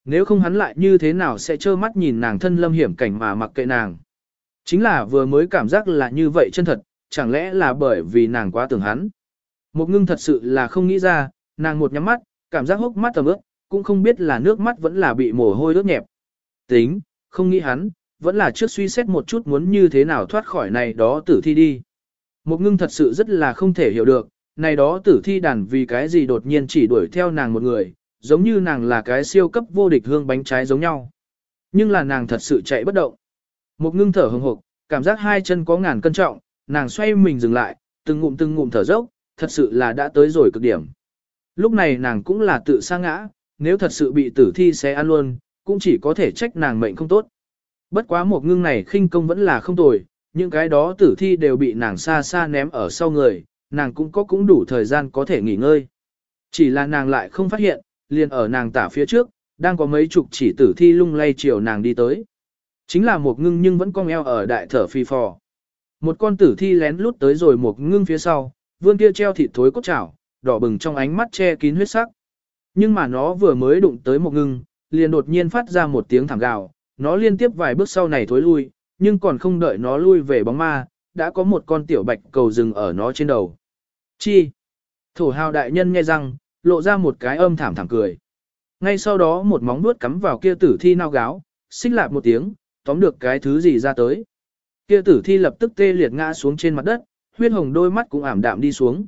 Nếu không hắn lại như thế nào sẽ trơ mắt nhìn nàng thân lâm hiểm cảnh mà mặc kệ nàng. Chính là vừa mới cảm giác là như vậy chân thật, chẳng lẽ là bởi vì nàng quá tưởng hắn. Một ngưng thật sự là không nghĩ ra, nàng một nhắm mắt, cảm giác hốc mắt tầm ướt, cũng không biết là nước mắt vẫn là bị mồ hôi ướt nhẹp. Tính, không nghĩ hắn, vẫn là trước suy xét một chút muốn như thế nào thoát khỏi này đó tử thi đi. Một ngưng thật sự rất là không thể hiểu được, này đó tử thi đàn vì cái gì đột nhiên chỉ đuổi theo nàng một người, giống như nàng là cái siêu cấp vô địch hương bánh trái giống nhau. Nhưng là nàng thật sự chạy bất động. Một ngưng thở hừng hộc, cảm giác hai chân có ngàn cân trọng, nàng xoay mình dừng lại, từng ngụm từng ngụm thở dốc, thật sự là đã tới rồi cực điểm. Lúc này nàng cũng là tự sa ngã, nếu thật sự bị tử thi sẽ ăn luôn, cũng chỉ có thể trách nàng mệnh không tốt. Bất quá một ngưng này khinh công vẫn là không tồi, những cái đó tử thi đều bị nàng xa xa ném ở sau người, nàng cũng có cũng đủ thời gian có thể nghỉ ngơi. Chỉ là nàng lại không phát hiện, liền ở nàng tả phía trước, đang có mấy chục chỉ tử thi lung lay chiều nàng đi tới. Chính là một ngưng nhưng vẫn cong eo ở đại thở phi phò. Một con tử thi lén lút tới rồi một ngưng phía sau, vươn kia treo thịt thối cốt chảo, đỏ bừng trong ánh mắt che kín huyết sắc. Nhưng mà nó vừa mới đụng tới một ngưng, liền đột nhiên phát ra một tiếng thảm gào, nó liên tiếp vài bước sau này thối lui, nhưng còn không đợi nó lui về bóng ma, đã có một con tiểu bạch cầu rừng ở nó trên đầu. Chi? Thổ hào đại nhân nghe răng, lộ ra một cái âm thảm thảm cười. Ngay sau đó một móng vuốt cắm vào kia tử thi nao gáo, xích lạp một tiếng, tóm được cái thứ gì ra tới. Kia tử thi lập tức tê liệt ngã xuống trên mặt đất, huyết hồng đôi mắt cũng ảm đạm đi xuống.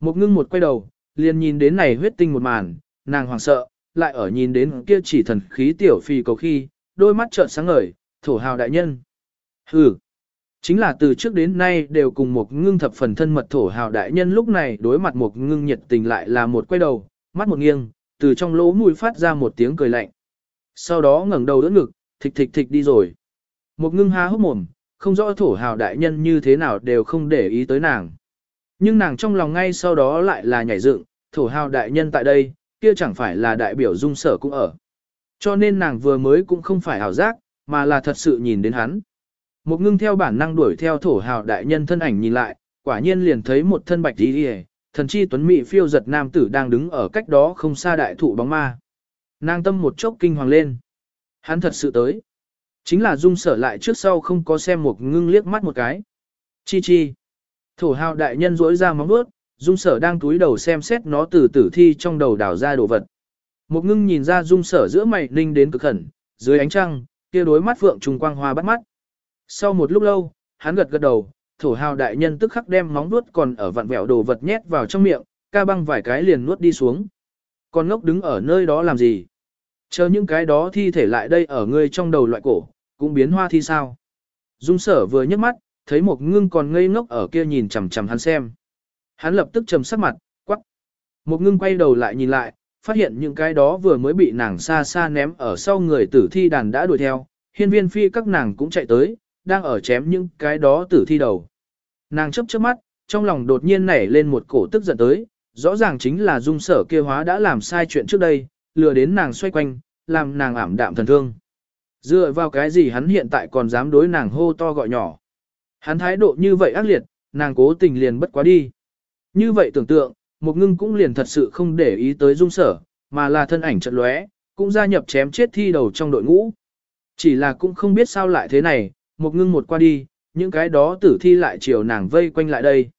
Một ngưng một quay đầu, liền nhìn đến này huyết tinh một màn, nàng hoảng sợ, lại ở nhìn đến kia chỉ thần khí tiểu phi cầu khi, đôi mắt trợn sáng ngời, thổ hào đại nhân. Hừ, chính là từ trước đến nay đều cùng một ngưng thập phần thân mật thổ hào đại nhân lúc này đối mặt một ngưng nhiệt tình lại là một quay đầu, mắt một nghiêng, từ trong lỗ mũi phát ra một tiếng cười lạnh. Sau đó ngẩng đầu đỡ ngực, thịch thịch thịch đi rồi. Một ngưng há hốc mồm, không rõ thổ hào đại nhân như thế nào đều không để ý tới nàng. Nhưng nàng trong lòng ngay sau đó lại là nhảy dựng, thổ hào đại nhân tại đây, kia chẳng phải là đại biểu dung sở cũng ở. Cho nên nàng vừa mới cũng không phải ảo giác, mà là thật sự nhìn đến hắn. Một ngưng theo bản năng đuổi theo thổ hào đại nhân thân ảnh nhìn lại, quả nhiên liền thấy một thân bạch đi đi thần chi tuấn mỹ phiêu giật nam tử đang đứng ở cách đó không xa đại thụ bóng ma. Nàng tâm một chốc kinh hoàng lên. Hắn thật sự tới. Chính là dung sở lại trước sau không có xem một ngưng liếc mắt một cái. Chi chi. Thổ hào đại nhân rỗi ra móng vuốt, dung sở đang túi đầu xem xét nó từ tử thi trong đầu đào ra đồ vật. Một ngưng nhìn ra dung sở giữa mày ninh đến cực khẩn, dưới ánh trăng, kia đối mắt phượng trùng quang hoa bắt mắt. Sau một lúc lâu, hắn gật gật đầu, thổ hào đại nhân tức khắc đem móng vuốt còn ở vặn vẹo đồ vật nhét vào trong miệng, ca băng vài cái liền nuốt đi xuống. Con ngốc đứng ở nơi đó làm gì? Chờ những cái đó thi thể lại đây ở ngươi trong đầu loại cổ, cũng biến hoa thi sao? Dung sở vừa nhấc mắt, thấy một ngưng còn ngây ngốc ở kia nhìn chằm chằm hắn xem. Hắn lập tức trầm sắc mặt, quắc. Một ngưng quay đầu lại nhìn lại, phát hiện những cái đó vừa mới bị nàng xa xa ném ở sau người tử thi đàn đã đuổi theo, hiên viên phi các nàng cũng chạy tới, đang ở chém những cái đó tử thi đầu. Nàng chấp chớp mắt, trong lòng đột nhiên nảy lên một cổ tức giận tới, rõ ràng chính là dung sở kia hóa đã làm sai chuyện trước đây, lừa đến nàng xoay quanh, làm nàng ảm đạm thần thương. Dựa vào cái gì hắn hiện tại còn dám đối nàng hô to gọi nhỏ. Hắn thái độ như vậy ác liệt, nàng cố tình liền bất quá đi. Như vậy tưởng tượng, một ngưng cũng liền thật sự không để ý tới dung sở, mà là thân ảnh trận lóe, cũng gia nhập chém chết thi đầu trong đội ngũ. Chỉ là cũng không biết sao lại thế này, một ngưng một qua đi, những cái đó tử thi lại chiều nàng vây quanh lại đây.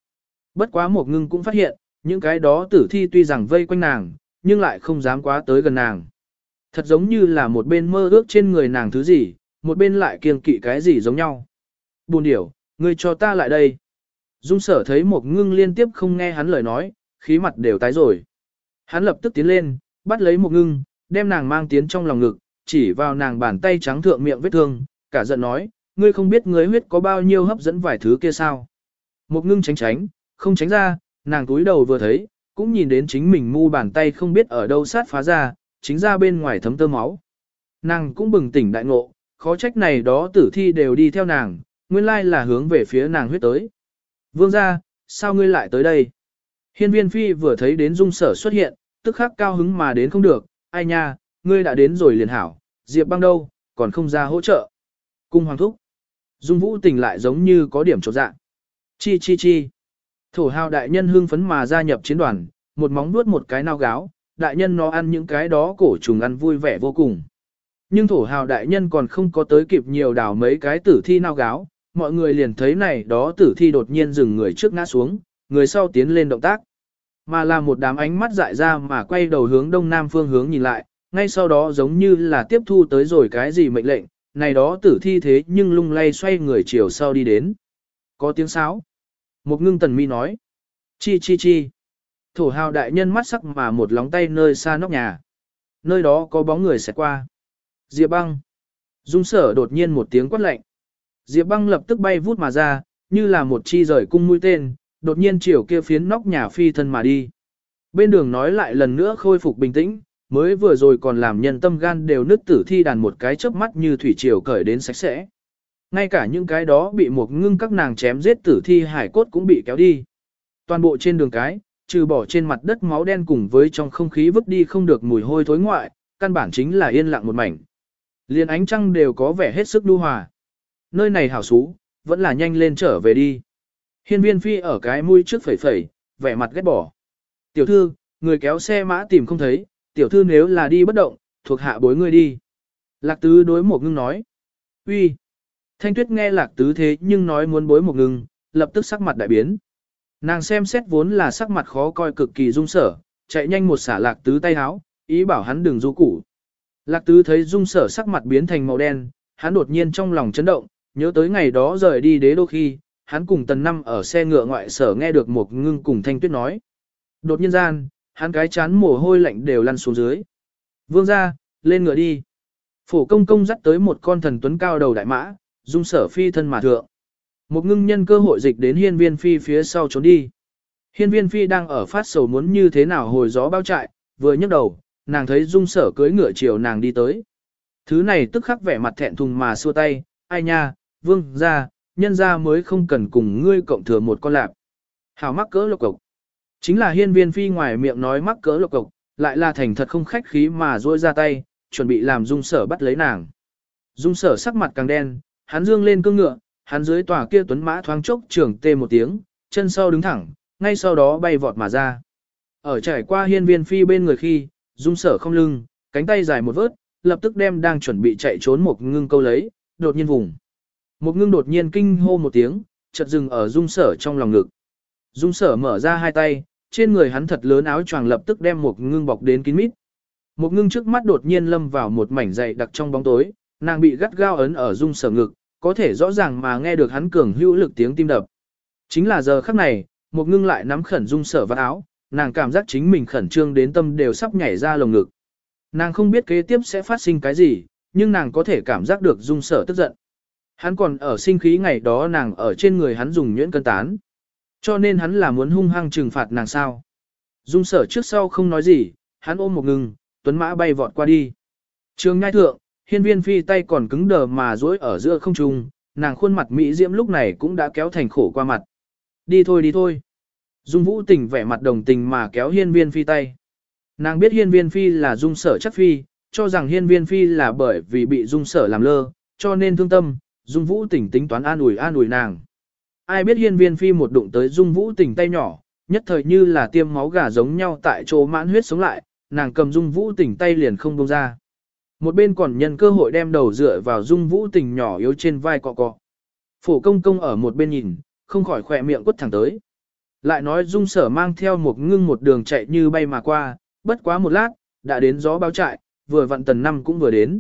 Bất quá một ngưng cũng phát hiện, những cái đó tử thi tuy rằng vây quanh nàng, nhưng lại không dám quá tới gần nàng. Thật giống như là một bên mơ ước trên người nàng thứ gì, một bên lại kiêng kỵ cái gì giống nhau. Buồn điểu, ngươi cho ta lại đây. Dung sở thấy một ngưng liên tiếp không nghe hắn lời nói, khí mặt đều tái rồi. Hắn lập tức tiến lên, bắt lấy một ngưng, đem nàng mang tiến trong lòng ngực, chỉ vào nàng bàn tay trắng thượng miệng vết thương, cả giận nói, ngươi không biết ngươi huyết có bao nhiêu hấp dẫn vài thứ kia sao. Một ngưng tránh tránh, không tránh ra, nàng túi đầu vừa thấy, cũng nhìn đến chính mình mu bàn tay không biết ở đâu sát phá ra, chính ra bên ngoài thấm tơ máu. Nàng cũng bừng tỉnh đại ngộ, khó trách này đó tử thi đều đi theo nàng, nguyên lai là hướng về phía nàng huyết tới. Vương ra, sao ngươi lại tới đây? Hiên viên phi vừa thấy đến dung sở xuất hiện, tức khắc cao hứng mà đến không được, ai nha, ngươi đã đến rồi liền hảo, Diệp băng đâu, còn không ra hỗ trợ. Cung hoàng thúc. Dung vũ tình lại giống như có điểm trột dạng. Chi chi chi. Thổ hào đại nhân hưng phấn mà gia nhập chiến đoàn, một móng nuốt một cái nao gáo, đại nhân nó ăn những cái đó cổ trùng ăn vui vẻ vô cùng. Nhưng thổ hào đại nhân còn không có tới kịp nhiều đào mấy cái tử thi nao gáo, mọi người liền thấy này đó tử thi đột nhiên dừng người trước ngã xuống, người sau tiến lên động tác. Mà là một đám ánh mắt dại ra mà quay đầu hướng đông nam phương hướng nhìn lại, ngay sau đó giống như là tiếp thu tới rồi cái gì mệnh lệnh, này đó tử thi thế nhưng lung lay xoay người chiều sau đi đến. Có tiếng sáo. Một ngưng tần mi nói. Chi chi chi. Thổ hào đại nhân mắt sắc mà một lóng tay nơi xa nóc nhà. Nơi đó có bóng người sẽ qua. Diệp băng. Dung sở đột nhiên một tiếng quát lạnh. Diệp băng lập tức bay vút mà ra, như là một chi rời cung mũi tên, đột nhiên chiều kia phiến nóc nhà phi thân mà đi. Bên đường nói lại lần nữa khôi phục bình tĩnh, mới vừa rồi còn làm nhân tâm gan đều nứt tử thi đàn một cái chớp mắt như thủy triều cởi đến sạch sẽ. Ngay cả những cái đó bị một ngưng các nàng chém giết tử thi hải cốt cũng bị kéo đi. Toàn bộ trên đường cái, trừ bỏ trên mặt đất máu đen cùng với trong không khí vứt đi không được mùi hôi thối ngoại, căn bản chính là yên lặng một mảnh. Liên ánh trăng đều có vẻ hết sức đu hòa. Nơi này hảo xú, vẫn là nhanh lên trở về đi. Hiên viên phi ở cái mũi trước phẩy phẩy, vẻ mặt ghét bỏ. Tiểu thư, người kéo xe mã tìm không thấy, tiểu thư nếu là đi bất động, thuộc hạ bối người đi. Lạc tứ đối một ngưng nói. uy. Thanh tuyết nghe lạc tứ thế nhưng nói muốn bối một ngưng, lập tức sắc mặt đại biến. Nàng xem xét vốn là sắc mặt khó coi cực kỳ dung sở, chạy nhanh một xả lạc tứ tay háo, ý bảo hắn đừng du củ. Lạc tứ thấy dung sở sắc mặt biến thành màu đen, hắn đột nhiên trong lòng chấn động, nhớ tới ngày đó rời đi đế đô khi, hắn cùng tần năm ở xe ngựa ngoại sở nghe được một ngưng cùng thanh tuyết nói. Đột nhiên gian, hắn cái chán mồ hôi lạnh đều lăn xuống dưới. Vương ra, lên ngựa đi. Phổ công công dắt tới một con thần tuấn cao đầu đại mã, dung sở phi thân mà thượng. Một ngưng nhân cơ hội dịch đến hiên viên phi phía sau trốn đi. Hiên viên phi đang ở phát sầu muốn như thế nào hồi gió bao trại, vừa nhấc đầu, nàng thấy dung sở cưới ngựa chiều nàng đi tới. Thứ này tức khắc vẻ mặt thẹn thùng mà xua tay, ai nha, vương ra, nhân ra mới không cần cùng ngươi cộng thừa một con lạp. Hảo mắc cỡ lộc cộc. Chính là hiên viên phi ngoài miệng nói mắc cỡ lộc cộc, lại là thành thật không khách khí mà rôi ra tay, chuẩn bị làm dung sở bắt lấy nàng. Dung sở sắc mặt càng đen, hắn dương lên cương ngựa, hắn dưới tòa kia tuấn mã thoáng chốc trưởng tê một tiếng, chân sau đứng thẳng, ngay sau đó bay vọt mà ra. Ở trải qua hiên viên phi bên người khi, dung sở không lưng, cánh tay dài một vớt, lập tức đem đang chuẩn bị chạy trốn một ngưng câu lấy, đột nhiên vùng. Một ngưng đột nhiên kinh hô một tiếng, chợt dừng ở dung sở trong lòng ngực. Dung sở mở ra hai tay, trên người hắn thật lớn áo choàng lập tức đem một ngưng bọc đến kín mít. Một ngưng trước mắt đột nhiên lâm vào một mảnh dày đặc trong bóng tối, nàng bị gắt gao ấn ở dung sở ngực, có thể rõ ràng mà nghe được hắn cường hữu lực tiếng tim đập. Chính là giờ khắc này, một ngưng lại nắm khẩn dung sở vào áo, nàng cảm giác chính mình khẩn trương đến tâm đều sắp nhảy ra lồng ngực. Nàng không biết kế tiếp sẽ phát sinh cái gì, nhưng nàng có thể cảm giác được dung sở tức giận. Hắn còn ở sinh khí ngày đó nàng ở trên người hắn dùng nhuyễn cân tán. Cho nên hắn là muốn hung hăng trừng phạt nàng sao. Dung sở trước sau không nói gì, hắn ôm một ngừng, tuấn mã bay vọt qua đi. Trường ngai thượng, hiên viên phi tay còn cứng đờ mà duỗi ở giữa không trung, nàng khuôn mặt mỹ diễm lúc này cũng đã kéo thành khổ qua mặt. Đi thôi đi thôi. Dung vũ tình vẻ mặt đồng tình mà kéo hiên viên phi tay. Nàng biết hiên viên phi là dung sở chắc phi, cho rằng hiên viên phi là bởi vì bị dung sở làm lơ, cho nên thương tâm, dung vũ tình tính toán an ủi an ủi nàng. Ai biết hiên viên phi một đụng tới dung vũ tình tay nhỏ, nhất thời như là tiêm máu gà giống nhau tại chỗ mãn huyết sống lại, nàng cầm dung vũ tình tay liền không buông ra. Một bên còn nhân cơ hội đem đầu dựa vào dung vũ tình nhỏ yếu trên vai cọ cọ. Phổ công công ở một bên nhìn, không khỏi khỏe miệng quất thẳng tới. Lại nói dung sở mang theo một ngưng một đường chạy như bay mà qua, bất quá một lát, đã đến gió báo trại, vừa vặn tần năm cũng vừa đến.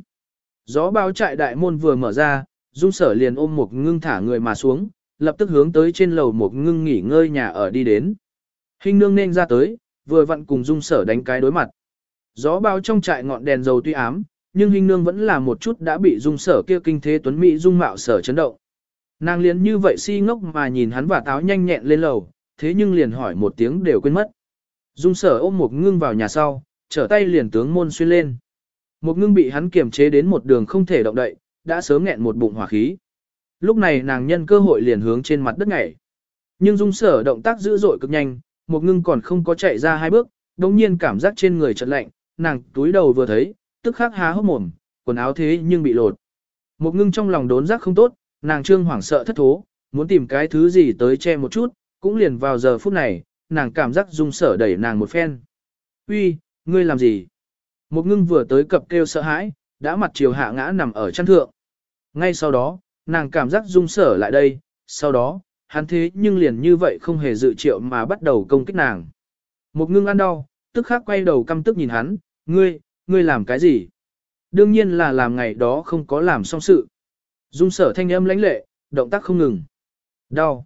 Gió báo trại đại môn vừa mở ra, dung sở liền ôm một ngưng thả người mà xuống, lập tức hướng tới trên lầu một ngưng nghỉ ngơi nhà ở đi đến. Hình nương nên ra tới, vừa vặn cùng dung sở đánh cái đối mặt. Gió bao trong trại ngọn đèn dầu tuy ám, nhưng hình nương vẫn là một chút đã bị dung sở kia kinh thế tuấn mỹ dung mạo sở chấn động. Nàng liền như vậy si ngốc mà nhìn hắn và táo nhanh nhẹn lên lầu, thế nhưng liền hỏi một tiếng đều quên mất. Dung sở ôm một ngưng vào nhà sau, trở tay liền tướng môn xuyên lên. Một ngưng bị hắn kiềm chế đến một đường không thể động đậy, đã sớm nghẹn một bụng hỏa khí. Lúc này nàng nhân cơ hội liền hướng trên mặt đất ngảy. Nhưng dung sở động tác dữ dội cực nhanh, một ngưng còn không có chạy ra hai bước, đồng nhiên cảm giác trên người chợt lạnh, nàng túi đầu vừa thấy, tức khắc há hốc mồm, quần áo thế nhưng bị lột. Một ngưng trong lòng đốn giác không tốt, nàng trương hoảng sợ thất thố, muốn tìm cái thứ gì tới che một chút, cũng liền vào giờ phút này, nàng cảm giác dung sở đẩy nàng một phen. Uy, ngươi làm gì? Một ngưng vừa tới cập kêu sợ hãi, đã mặt chiều hạ ngã nằm ở chân thượng. Ngay sau đó, nàng cảm giác dung sở lại đây, sau đó, hắn thế nhưng liền như vậy không hề dự triệu mà bắt đầu công kích nàng. Một ngưng ăn đau, tức khắc quay đầu căm tức nhìn hắn, ngươi, ngươi làm cái gì? Đương nhiên là làm ngày đó không có làm xong sự. Dung sở thanh âm lãnh lệ, động tác không ngừng. Đau.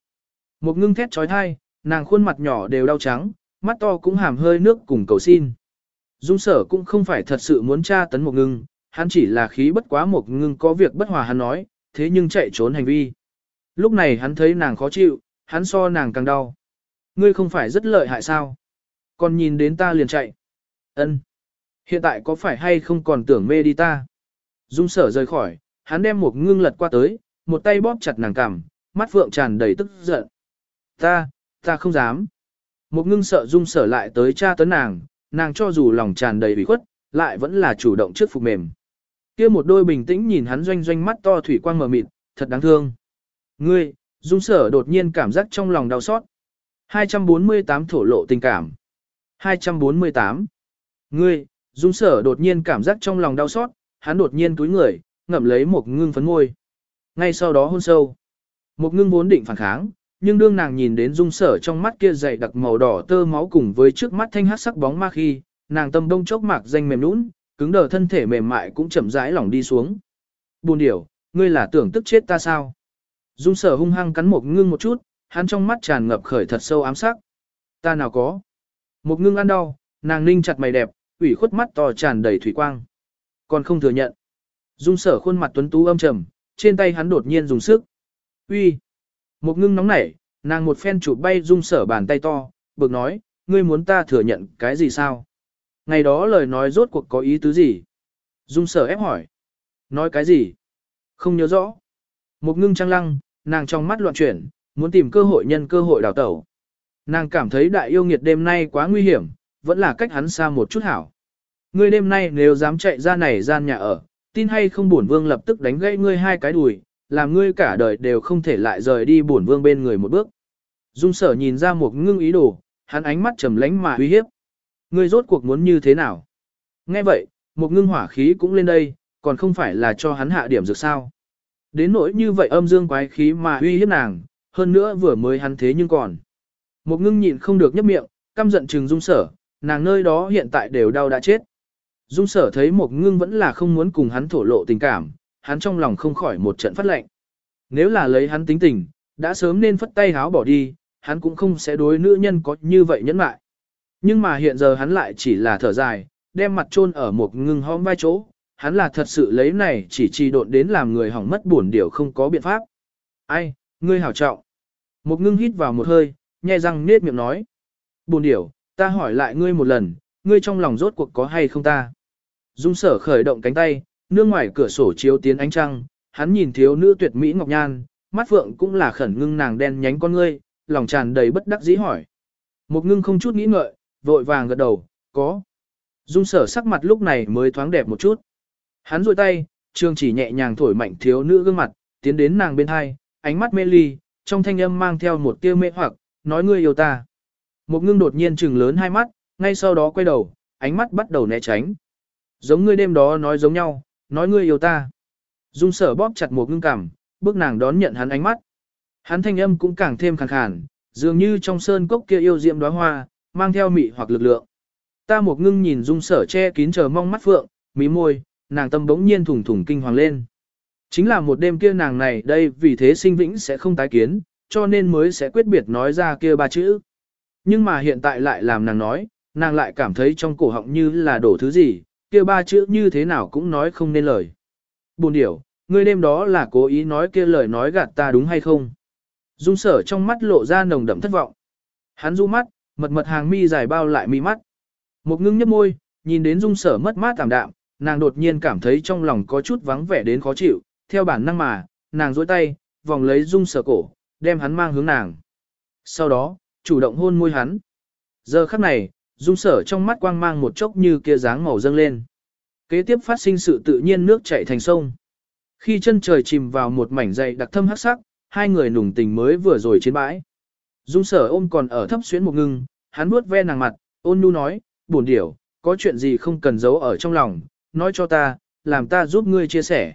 Một ngưng thét trói thai, nàng khuôn mặt nhỏ đều đau trắng, mắt to cũng hàm hơi nước cùng cầu xin. Dung sở cũng không phải thật sự muốn tra tấn một ngưng, hắn chỉ là khí bất quá một ngưng có việc bất hòa hắn nói, thế nhưng chạy trốn hành vi. Lúc này hắn thấy nàng khó chịu, hắn so nàng càng đau. Ngươi không phải rất lợi hại sao? Còn nhìn đến ta liền chạy. Ân. Hiện tại có phải hay không còn tưởng mê đi ta? Dung sở rời khỏi, hắn đem một ngưng lật qua tới, một tay bóp chặt nàng cằm, mắt phượng tràn đầy tức giận. Ta, ta không dám. Một ngưng sợ dung sở lại tới tra tấn nàng, nàng cho dù lòng tràn đầy bị khuất, lại vẫn là chủ động trước phục mềm. kia một đôi bình tĩnh nhìn hắn doanh doanh mắt to thủy quang mờ mịt, thật đáng thương. Ngươi, dung sở đột nhiên cảm giác trong lòng đau xót. 248 thổ lộ tình cảm. 248. Ngươi, dung sở đột nhiên cảm giác trong lòng đau xót, hắn đột nhiên túi người, ngậm lấy một ngưng phấn môi. Ngay sau đó hôn sâu. Một ngưng vốn định phản kháng, nhưng đương nàng nhìn đến dung sở trong mắt kia dày đặc màu đỏ tơ máu cùng với trước mắt thanh hát sắc bóng ma khi, nàng tâm đông chốc mạc danh mềm nũng, cứng đờ thân thể mềm mại cũng chậm rãi lỏng đi xuống. Buồn điểu, ngươi là tưởng tức chết ta sao? Dung sở hung hăng cắn một ngưng một chút, hắn trong mắt tràn ngập khởi thật sâu ám sắc. Ta nào có? Một ngưng ăn đau, nàng ninh chặt mày đẹp, ủy khuất mắt to tràn đầy thủy quang. Còn không thừa nhận. Dung sở khuôn mặt tuấn tú âm trầm, trên tay hắn đột nhiên dùng sức. Uy, Một ngưng nóng nảy, nàng một phen chụp bay dung sở bàn tay to, bực nói, ngươi muốn ta thừa nhận cái gì sao? Ngày đó lời nói rốt cuộc có ý tứ gì? Dung sở ép hỏi. Nói cái gì? Không nhớ rõ. Một ngưng trăng lăng, nàng trong mắt loạn chuyển, muốn tìm cơ hội nhân cơ hội đào tẩu. Nàng cảm thấy đại yêu nghiệt đêm nay quá nguy hiểm, vẫn là cách hắn xa một chút hảo. Ngươi đêm nay nếu dám chạy ra này gian nhà ở, tin hay không bổn vương lập tức đánh gãy ngươi hai cái đùi, làm ngươi cả đời đều không thể lại rời đi bổn vương bên người một bước. Dung sở nhìn ra một ngưng ý đồ, hắn ánh mắt trầm lánh mà uy hiếp. Ngươi rốt cuộc muốn như thế nào? Nghe vậy, một ngưng hỏa khí cũng lên đây, còn không phải là cho hắn hạ điểm dược sao. Đến nỗi như vậy âm dương quái khí mà uy hiếp nàng, hơn nữa vừa mới hắn thế nhưng còn. Một ngưng nhịn không được nhấp miệng, căm giận trừng dung sở, nàng nơi đó hiện tại đều đau đã chết. Dung sở thấy một ngưng vẫn là không muốn cùng hắn thổ lộ tình cảm, hắn trong lòng không khỏi một trận phát lệnh. Nếu là lấy hắn tính tình, đã sớm nên phất tay háo bỏ đi, hắn cũng không sẽ đối nữ nhân có như vậy nhẫn mại. Nhưng mà hiện giờ hắn lại chỉ là thở dài, đem mặt chôn ở một ngưng hóm vai chỗ, hắn là thật sự lấy này chỉ trì độn đến làm người hỏng mất buồn điều không có biện pháp. Ai, ngươi hảo trọng. Một ngưng hít vào một hơi, nhẹ răng nết miệng nói. Buồn điểu, ta hỏi lại ngươi một lần, ngươi trong lòng rốt cuộc có hay không ta? Dung sở khởi động cánh tay, nương ngoài cửa sổ chiếu tiến ánh trăng, hắn nhìn thiếu nữ tuyệt mỹ ngọc nhan, mắt phượng cũng là khẩn ngưng nàng đen nhánh con ngươi, lòng tràn đầy bất đắc dĩ hỏi. Một ngưng không chút nghĩ ngợi, vội vàng gật đầu, có. Dung sở sắc mặt lúc này mới thoáng đẹp một chút. Hắn rôi tay, trương chỉ nhẹ nhàng thổi mạnh thiếu nữ gương mặt, tiến đến nàng bên hai, ánh mắt mê ly, trong thanh âm mang theo một tia mê hoặc, nói ngươi yêu ta. Một ngưng đột nhiên trừng lớn hai mắt, ngay sau đó quay đầu, ánh mắt bắt đầu né tránh. Giống ngươi đêm đó nói giống nhau, nói ngươi yêu ta. Dung sở bóp chặt một ngưng cảm, bước nàng đón nhận hắn ánh mắt. Hắn thanh âm cũng càng thêm khàn khàn, dường như trong sơn cốc kia yêu diệm đóa hoa, mang theo mị hoặc lực lượng. Ta một ngưng nhìn dung sở che kín chờ mong mắt phượng, mí môi, nàng tâm bỗng nhiên thủng thủng kinh hoàng lên. Chính là một đêm kia nàng này đây vì thế sinh vĩnh sẽ không tái kiến, cho nên mới sẽ quyết biệt nói ra kia ba chữ. Nhưng mà hiện tại lại làm nàng nói, nàng lại cảm thấy trong cổ họng như là đổ thứ gì, kia ba chữ như thế nào cũng nói không nên lời. Buồn điểu, ngươi đêm đó là cố ý nói kia lời nói gạt ta đúng hay không? Dung sở trong mắt lộ ra nồng đậm thất vọng. Hắn du mắt, mật mật hàng mi dài bao lại mi mắt. Một ngưng nhấp môi, nhìn đến dung sở mất mát tạm đạm, nàng đột nhiên cảm thấy trong lòng có chút vắng vẻ đến khó chịu, theo bản năng mà, nàng dối tay, vòng lấy dung sở cổ, đem hắn mang hướng nàng. Sau đó, chủ động hôn môi hắn. Giờ khắc này, dung sở trong mắt quang mang một chốc như kia dáng màu dâng lên. Kế tiếp phát sinh sự tự nhiên nước chảy thành sông. Khi chân trời chìm vào một mảnh dày đặc thâm hắc sắc, hai người nùng tình mới vừa rồi trên bãi. Dung sở ôm còn ở thấp xuyến một ngưng, hắn vuốt ve nàng mặt, ôn nhu nói, buồn điểu, có chuyện gì không cần giấu ở trong lòng, nói cho ta, làm ta giúp ngươi chia sẻ.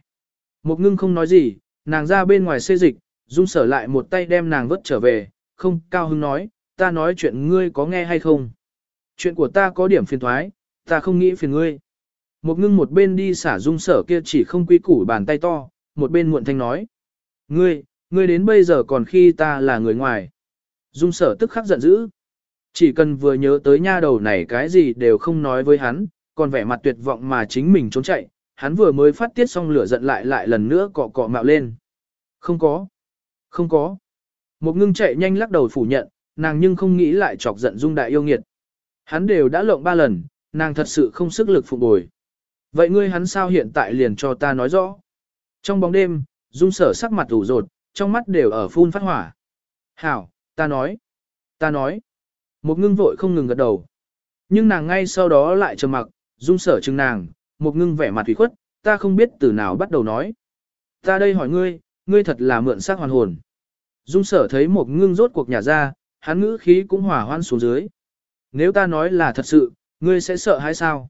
Một ngưng không nói gì, nàng ra bên ngoài xê dịch, dung sở lại một tay đem nàng vớt trở về, không cao hứng nói, ta nói chuyện ngươi có nghe hay không. Chuyện của ta có điểm phiền thoái, ta không nghĩ phiền ngươi. Một ngưng một bên đi xả dung sở kia chỉ không quy củ bàn tay to, một bên muộn thanh nói. Ngươi, ngươi đến bây giờ còn khi ta là người ngoài. Dung sở tức khắc giận dữ. Chỉ cần vừa nhớ tới nha đầu này cái gì đều không nói với hắn, còn vẻ mặt tuyệt vọng mà chính mình trốn chạy, hắn vừa mới phát tiết xong lửa giận lại lại lần nữa cọ cọ mạo lên. Không có. Không có. Một ngưng chạy nhanh lắc đầu phủ nhận, nàng nhưng không nghĩ lại chọc giận dung đại yêu nghiệt. Hắn đều đã lộng ba lần, nàng thật sự không sức lực phục bồi. Vậy ngươi hắn sao hiện tại liền cho ta nói rõ. Trong bóng đêm, dung sở sắc mặt ủ rột, trong mắt đều ở phun phát hỏa. Hảo, ta nói. Ta nói. Một ngưng vội không ngừng gật đầu. Nhưng nàng ngay sau đó lại trầm mặc, dung sở chừng nàng, một ngưng vẻ mặt thủy khuất, ta không biết từ nào bắt đầu nói. Ta đây hỏi ngươi, ngươi thật là mượn xác hoàn hồn. Dung sở thấy một ngưng rốt cuộc nhà ra, hắn ngữ khí cũng hỏa hoan xuống dưới. Nếu ta nói là thật sự, ngươi sẽ sợ hay sao?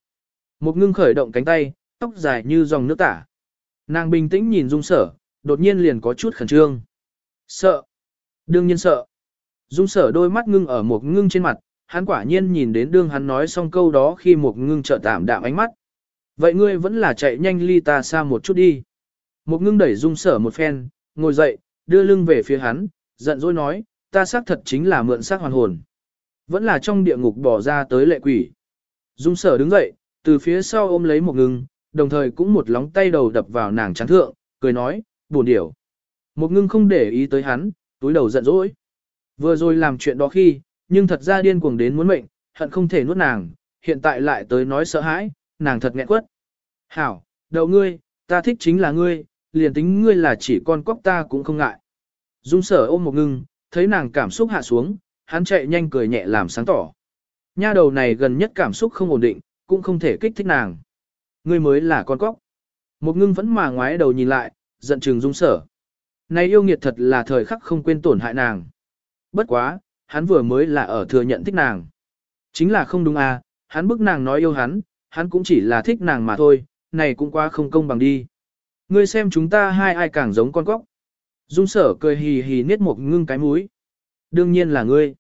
Một ngưng khởi động cánh tay, tóc dài như dòng nước tả. Nàng bình tĩnh nhìn dung sở, đột nhiên liền có chút khẩn trương. Sợ. Đương nhiên sợ. Dung sở đôi mắt ngưng ở một ngưng trên mặt, hắn quả nhiên nhìn đến đương hắn nói xong câu đó khi một ngưng trợ tạm đạm ánh mắt. Vậy ngươi vẫn là chạy nhanh ly ta xa một chút đi. Một ngưng đẩy dung sở một phen, ngồi dậy, đưa lưng về phía hắn, giận dỗi nói, ta xác thật chính là mượn xác hoàn hồn. Vẫn là trong địa ngục bỏ ra tới lệ quỷ. Dung sở đứng dậy, từ phía sau ôm lấy một ngưng, đồng thời cũng một lóng tay đầu đập vào nàng chán thượng, cười nói, buồn điểu. Một ngưng không để ý tới hắn, túi đầu giận dỗi. Vừa rồi làm chuyện đó khi, nhưng thật ra điên cuồng đến muốn mệnh, hận không thể nuốt nàng, hiện tại lại tới nói sợ hãi, nàng thật nghẹn quất. Hảo, đầu ngươi, ta thích chính là ngươi, liền tính ngươi là chỉ con cóc ta cũng không ngại. Dung sở ôm một ngưng, thấy nàng cảm xúc hạ xuống, hắn chạy nhanh cười nhẹ làm sáng tỏ. Nha đầu này gần nhất cảm xúc không ổn định, cũng không thể kích thích nàng. Ngươi mới là con cóc. Một ngưng vẫn mà ngoái đầu nhìn lại, giận trừng dung sở. Này yêu nghiệt thật là thời khắc không quên tổn hại nàng. Bất quá, hắn vừa mới là ở thừa nhận thích nàng. Chính là không đúng à, hắn bức nàng nói yêu hắn, hắn cũng chỉ là thích nàng mà thôi, này cũng quá không công bằng đi. Ngươi xem chúng ta hai ai càng giống con cóc. Dung sở cười hì hì niết một ngưng cái mũi. Đương nhiên là ngươi.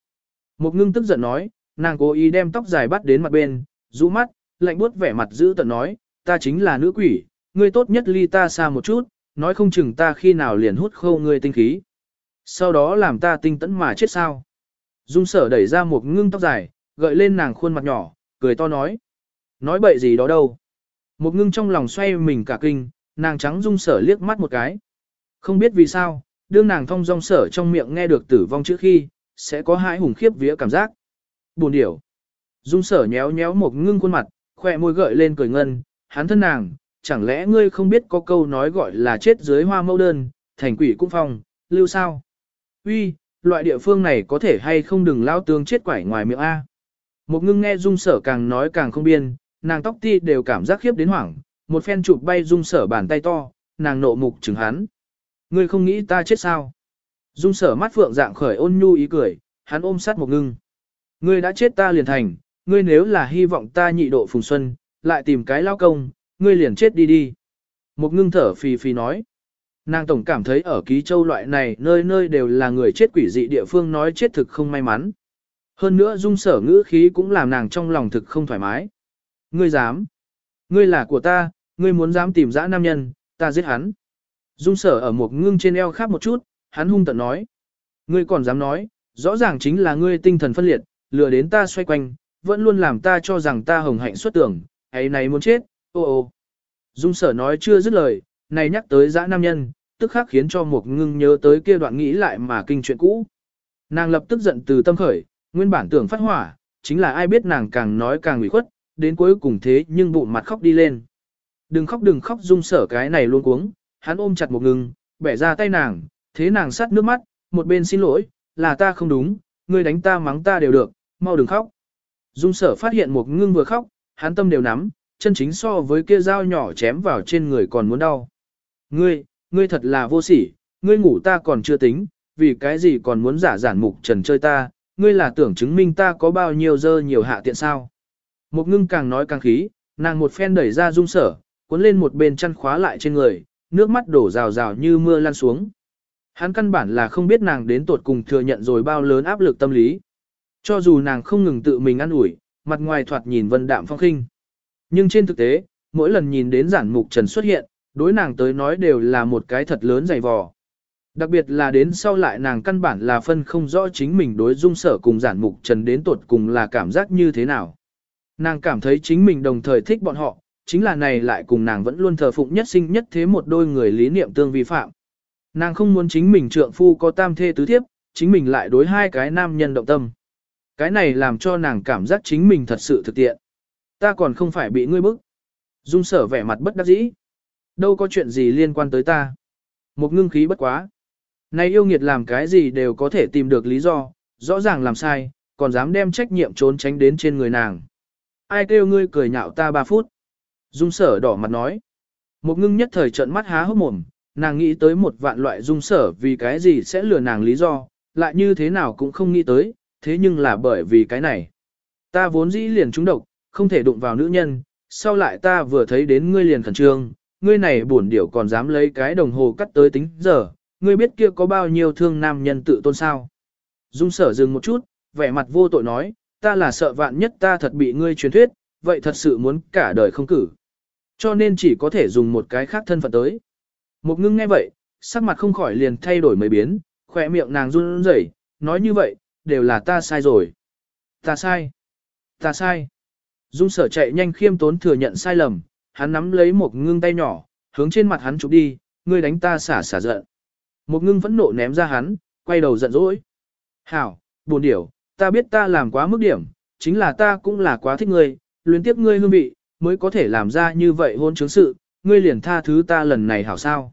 Một ngưng tức giận nói, nàng cố ý đem tóc dài bắt đến mặt bên, rũ mắt, lạnh buốt vẻ mặt giữ tận nói, ta chính là nữ quỷ, ngươi tốt nhất ly ta xa một chút, nói không chừng ta khi nào liền hút khâu ngươi tinh khí. Sau đó làm ta tinh tẫn mà chết sao. Dung sở đẩy ra một ngưng tóc dài, gợi lên nàng khuôn mặt nhỏ, cười to nói. Nói bậy gì đó đâu. Một ngưng trong lòng xoay mình cả kinh, nàng trắng dung sở liếc mắt một cái. Không biết vì sao, đương nàng thông dong sở trong miệng nghe được tử vong trước khi, sẽ có hai hùng khiếp vía cảm giác. Buồn điểu. Dung sở nhéo nhéo một ngưng khuôn mặt, khoe môi gợi lên cười ngân, hắn thân nàng, chẳng lẽ ngươi không biết có câu nói gọi là chết dưới hoa mẫu đơn, thành quỷ cũng phong, lưu sao? Uy, loại địa phương này có thể hay không đừng lao tương chết quải ngoài miệng A. Một ngưng nghe dung sở càng nói càng không biên, nàng tóc ti đều cảm giác khiếp đến hoảng, một phen chụp bay dung sở bàn tay to, nàng nộ mục chừng hắn. Ngươi không nghĩ ta chết sao? Dung sở mắt phượng dạng khởi ôn nhu ý cười, hắn ôm sát một ngưng. Ngươi đã chết ta liền thành, ngươi nếu là hy vọng ta nhị độ phùng xuân, lại tìm cái lao công, ngươi liền chết đi đi. Một ngưng thở phì phì nói. Nàng tổng cảm thấy ở ký châu loại này nơi nơi đều là người chết quỷ dị địa phương nói chết thực không may mắn. Hơn nữa dung sở ngữ khí cũng làm nàng trong lòng thực không thoải mái. Ngươi dám. Ngươi là của ta, ngươi muốn dám tìm dã nam nhân, ta giết hắn. Dung sở ở một ngưng trên eo khác một chút, hắn hung tận nói. Ngươi còn dám nói, rõ ràng chính là ngươi tinh thần phân liệt, lừa đến ta xoay quanh, vẫn luôn làm ta cho rằng ta hồng hạnh xuất tưởng, ấy này muốn chết, ô ô. Dung sở nói chưa dứt lời, này nhắc tới dã nam nhân, tức khắc khiến cho một ngưng nhớ tới kia đoạn nghĩ lại mà kinh chuyện cũ. Nàng lập tức giận từ tâm khởi, nguyên bản tưởng phát hỏa, chính là ai biết nàng càng nói càng ủy khuất, đến cuối cùng thế nhưng bụng mặt khóc đi lên. Đừng khóc đừng khóc dung sở cái này luôn cuống, hắn ôm chặt một ngừng, bẻ ra tay nàng, thế nàng sát nước mắt, một bên xin lỗi, là ta không đúng, ngươi đánh ta mắng ta đều được, mau đừng khóc. Dung sở phát hiện một ngưng vừa khóc, hắn tâm đều nắm, chân chính so với kia dao nhỏ chém vào trên người còn muốn đau. Ngươi, ngươi thật là vô sỉ, ngươi ngủ ta còn chưa tính, vì cái gì còn muốn giả giản mục trần chơi ta, ngươi là tưởng chứng minh ta có bao nhiêu dơ nhiều hạ tiện sao. Một ngưng càng nói càng khí, nàng một phen đẩy ra dung sở, cuốn lên một bên chăn khóa lại trên người, nước mắt đổ rào rào như mưa lan xuống. Hắn căn bản là không biết nàng đến tột cùng thừa nhận rồi bao lớn áp lực tâm lý. Cho dù nàng không ngừng tự mình ăn ủi, mặt ngoài thoạt nhìn vân đạm phong khinh. Nhưng trên thực tế, mỗi lần nhìn đến giản mục trần xuất hiện, đối nàng tới nói đều là một cái thật lớn dày vò. Đặc biệt là đến sau lại nàng căn bản là phân không rõ chính mình đối dung sở cùng giản mục trần đến tột cùng là cảm giác như thế nào. Nàng cảm thấy chính mình đồng thời thích bọn họ, chính là này lại cùng nàng vẫn luôn thờ phụng nhất sinh nhất thế một đôi người lý niệm tương vi phạm. Nàng không muốn chính mình trượng phu có tam thê tứ thiếp, chính mình lại đối hai cái nam nhân động tâm. Cái này làm cho nàng cảm giác chính mình thật sự thực tiện. Ta còn không phải bị ngươi bức. Dung sở vẻ mặt bất đắc dĩ. Đâu có chuyện gì liên quan tới ta. Một ngưng khí bất quá. Này yêu nghiệt làm cái gì đều có thể tìm được lý do, rõ ràng làm sai, còn dám đem trách nhiệm trốn tránh đến trên người nàng. Ai kêu ngươi cười nhạo ta ba phút. Dung sở đỏ mặt nói. Một ngưng nhất thời trợn mắt há hốc mồm, nàng nghĩ tới một vạn loại dung sở vì cái gì sẽ lừa nàng lý do, lại như thế nào cũng không nghĩ tới, thế nhưng là bởi vì cái này. Ta vốn dĩ liền trúng độc, không thể đụng vào nữ nhân, sau lại ta vừa thấy đến ngươi liền khẩn trương, ngươi này buồn điểu còn dám lấy cái đồng hồ cắt tới tính giờ, ngươi biết kia có bao nhiêu thương nam nhân tự tôn sao. Dung sở dừng một chút, vẻ mặt vô tội nói, ta là sợ vạn nhất ta thật bị ngươi truyền thuyết, vậy thật sự muốn cả đời không cử. Cho nên chỉ có thể dùng một cái khác thân phận tới. Một ngưng nghe vậy, sắc mặt không khỏi liền thay đổi mấy biến, khỏe miệng nàng run rẩy, nói như vậy, đều là ta sai rồi. Ta sai. Ta sai. Dung sở chạy nhanh khiêm tốn thừa nhận sai lầm, hắn nắm lấy một ngưng tay nhỏ, hướng trên mặt hắn chụp đi, ngươi đánh ta xả xả giận. Một ngưng vẫn nộ ném ra hắn, quay đầu giận dỗi. Hảo, buồn điểu, ta biết ta làm quá mức điểm, chính là ta cũng là quá thích ngươi, luyến tiếp ngươi hương vị, mới có thể làm ra như vậy hôn chứng sự, ngươi liền tha thứ ta lần này hảo sao.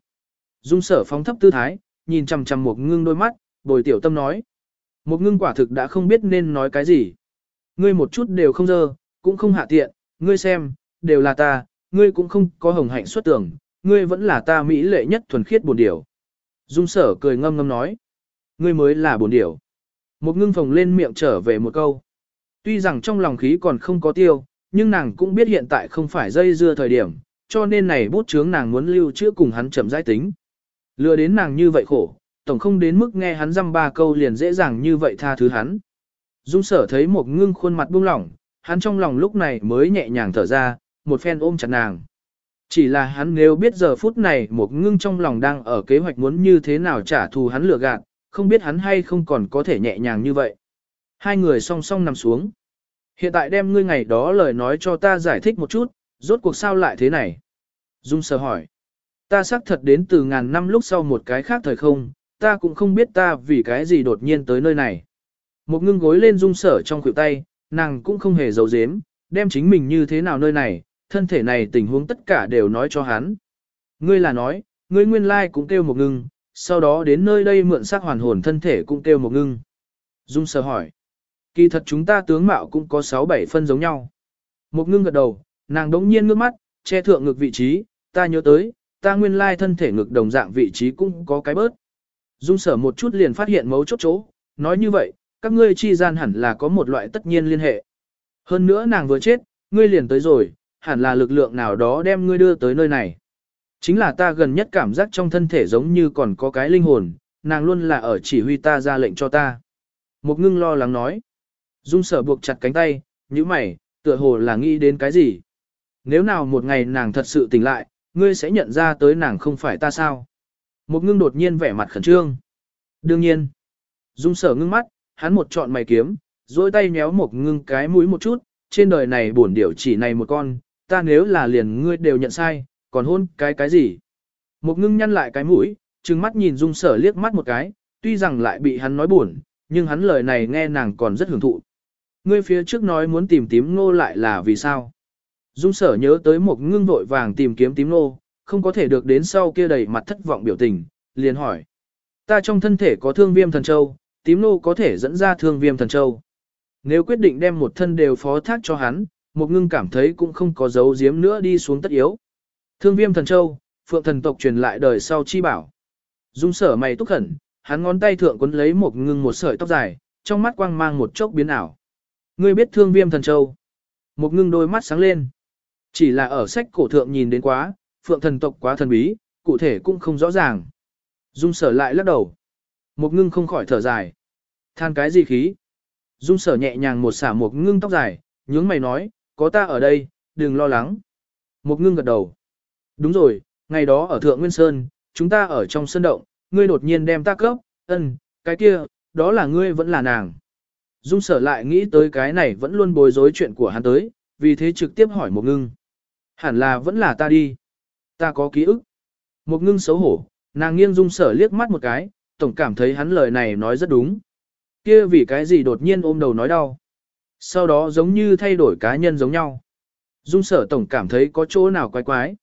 Dung sở phóng thấp tư thái, nhìn chằm chằm một ngưng đôi mắt, bồi tiểu tâm nói. Một ngưng quả thực đã không biết nên nói cái gì. Ngươi một chút đều không dơ, cũng không hạ tiện, ngươi xem, đều là ta, ngươi cũng không có hồng hạnh xuất tưởng, ngươi vẫn là ta mỹ lệ nhất thuần khiết buồn điểu. Dung sở cười ngâm ngâm nói. Ngươi mới là buồn điểu. Một ngưng phồng lên miệng trở về một câu. Tuy rằng trong lòng khí còn không có tiêu, nhưng nàng cũng biết hiện tại không phải dây dưa thời điểm, cho nên này bút chướng nàng muốn lưu trữ cùng hắn chậm giải tính. Lừa đến nàng như vậy khổ, tổng không đến mức nghe hắn dăm ba câu liền dễ dàng như vậy tha thứ hắn. Dung sở thấy một ngưng khuôn mặt buông lỏng, hắn trong lòng lúc này mới nhẹ nhàng thở ra, một phen ôm chặt nàng. Chỉ là hắn nếu biết giờ phút này một ngưng trong lòng đang ở kế hoạch muốn như thế nào trả thù hắn lừa gạt, không biết hắn hay không còn có thể nhẹ nhàng như vậy. Hai người song song nằm xuống. Hiện tại đem ngươi ngày đó lời nói cho ta giải thích một chút, rốt cuộc sao lại thế này? Dung sờ hỏi. Ta xác thật đến từ ngàn năm lúc sau một cái khác thời không, ta cũng không biết ta vì cái gì đột nhiên tới nơi này. Một ngưng gối lên dung sở trong khuỷu tay, nàng cũng không hề giấu giếm, đem chính mình như thế nào nơi này, thân thể này tình huống tất cả đều nói cho hắn. Ngươi là nói, ngươi nguyên lai cũng kêu một ngưng, sau đó đến nơi đây mượn xác hoàn hồn thân thể cũng kêu một ngưng. Dung sở hỏi. Kỳ thật chúng ta tướng mạo cũng có 6-7 phân giống nhau. Một ngưng gật đầu, nàng đống nhiên ngước mắt, che thượng ngực vị trí, ta nhớ tới, ta nguyên lai thân thể ngực đồng dạng vị trí cũng có cái bớt. Dung sở một chút liền phát hiện mấu chốt chỗ, nói như vậy, các ngươi chi gian hẳn là có một loại tất nhiên liên hệ. Hơn nữa nàng vừa chết, ngươi liền tới rồi, hẳn là lực lượng nào đó đem ngươi đưa tới nơi này. Chính là ta gần nhất cảm giác trong thân thể giống như còn có cái linh hồn, nàng luôn là ở chỉ huy ta ra lệnh cho ta. Một ngưng lo lắng nói. Dung sở buộc chặt cánh tay, như mày, tựa hồ là nghĩ đến cái gì. Nếu nào một ngày nàng thật sự tỉnh lại, ngươi sẽ nhận ra tới nàng không phải ta sao. Một ngưng đột nhiên vẻ mặt khẩn trương. Đương nhiên. Dung sở ngưng mắt, hắn một trọn mày kiếm, dôi tay nhéo một ngưng cái mũi một chút, trên đời này bổn điểu chỉ này một con, ta nếu là liền ngươi đều nhận sai, còn hôn cái cái gì. Một ngưng nhăn lại cái mũi, trừng mắt nhìn dung sở liếc mắt một cái, tuy rằng lại bị hắn nói buồn, nhưng hắn lời này nghe nàng còn rất hưởng thụ. Ngươi phía trước nói muốn tìm tím ngô lại là vì sao? Dung sở nhớ tới một ngưng vội vàng tìm kiếm tím ngô, không có thể được đến sau kia đầy mặt thất vọng biểu tình, liền hỏi. Ta trong thân thể có thương viêm thần châu, tím ngô có thể dẫn ra thương viêm thần châu. Nếu quyết định đem một thân đều phó thác cho hắn, một ngưng cảm thấy cũng không có dấu giếm nữa đi xuống tất yếu. Thương viêm thần châu, phượng thần tộc truyền lại đời sau chi bảo. Dung sở mày túc khẩn, hắn ngón tay thượng quấn lấy một ngưng một sợi tóc dài, trong mắt quang mang một chốc biến ảo. Ngươi biết thương viêm thần châu. Một ngưng đôi mắt sáng lên. Chỉ là ở sách cổ thượng nhìn đến quá, phượng thần tộc quá thần bí, cụ thể cũng không rõ ràng. Dung sở lại lắc đầu. Một ngưng không khỏi thở dài. Than cái gì khí? Dung sở nhẹ nhàng một xả một ngưng tóc dài, nhướng mày nói, có ta ở đây, đừng lo lắng. Một ngưng gật đầu. Đúng rồi, ngày đó ở Thượng Nguyên Sơn, chúng ta ở trong sân động, ngươi đột nhiên đem ta cấp, ân, cái kia, đó là ngươi vẫn là nàng. Dung sở lại nghĩ tới cái này vẫn luôn bối rối chuyện của hắn tới, vì thế trực tiếp hỏi một ngưng. Hẳn là vẫn là ta đi. Ta có ký ức. Một ngưng xấu hổ, nàng nghiêng dung sở liếc mắt một cái, tổng cảm thấy hắn lời này nói rất đúng. Kia vì cái gì đột nhiên ôm đầu nói đau. Sau đó giống như thay đổi cá nhân giống nhau. Dung sở tổng cảm thấy có chỗ nào quái quái.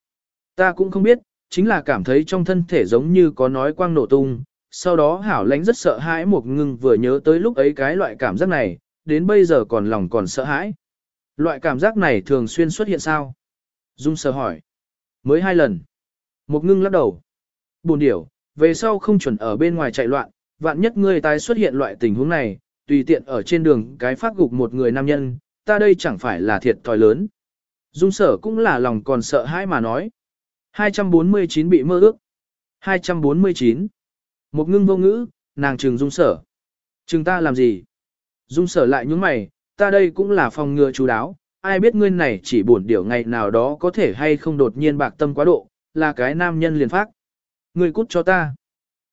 Ta cũng không biết, chính là cảm thấy trong thân thể giống như có nói quang nổ tung, sau đó hảo lãnh rất sợ hãi một ngưng vừa nhớ tới lúc ấy cái loại cảm giác này, đến bây giờ còn lòng còn sợ hãi. Loại cảm giác này thường xuyên xuất hiện sao? Dung sơ hỏi. Mới hai lần. Một ngưng lắc đầu. Buồn điểu, về sau không chuẩn ở bên ngoài chạy loạn, vạn nhất ngươi tái xuất hiện loại tình huống này, tùy tiện ở trên đường cái phát gục một người nam nhân, ta đây chẳng phải là thiệt thòi lớn. Dung sở cũng là lòng còn sợ hãi mà nói. 249 bị mơ ước. 249. Một ngưng vô ngữ, nàng trừng dung sở. Trừng ta làm gì? Dung sở lại nhúng mày, ta đây cũng là phòng ngừa chú đáo, ai biết ngươi này chỉ buồn điểu ngày nào đó có thể hay không đột nhiên bạc tâm quá độ, là cái nam nhân liền phát. Ngươi cút cho ta.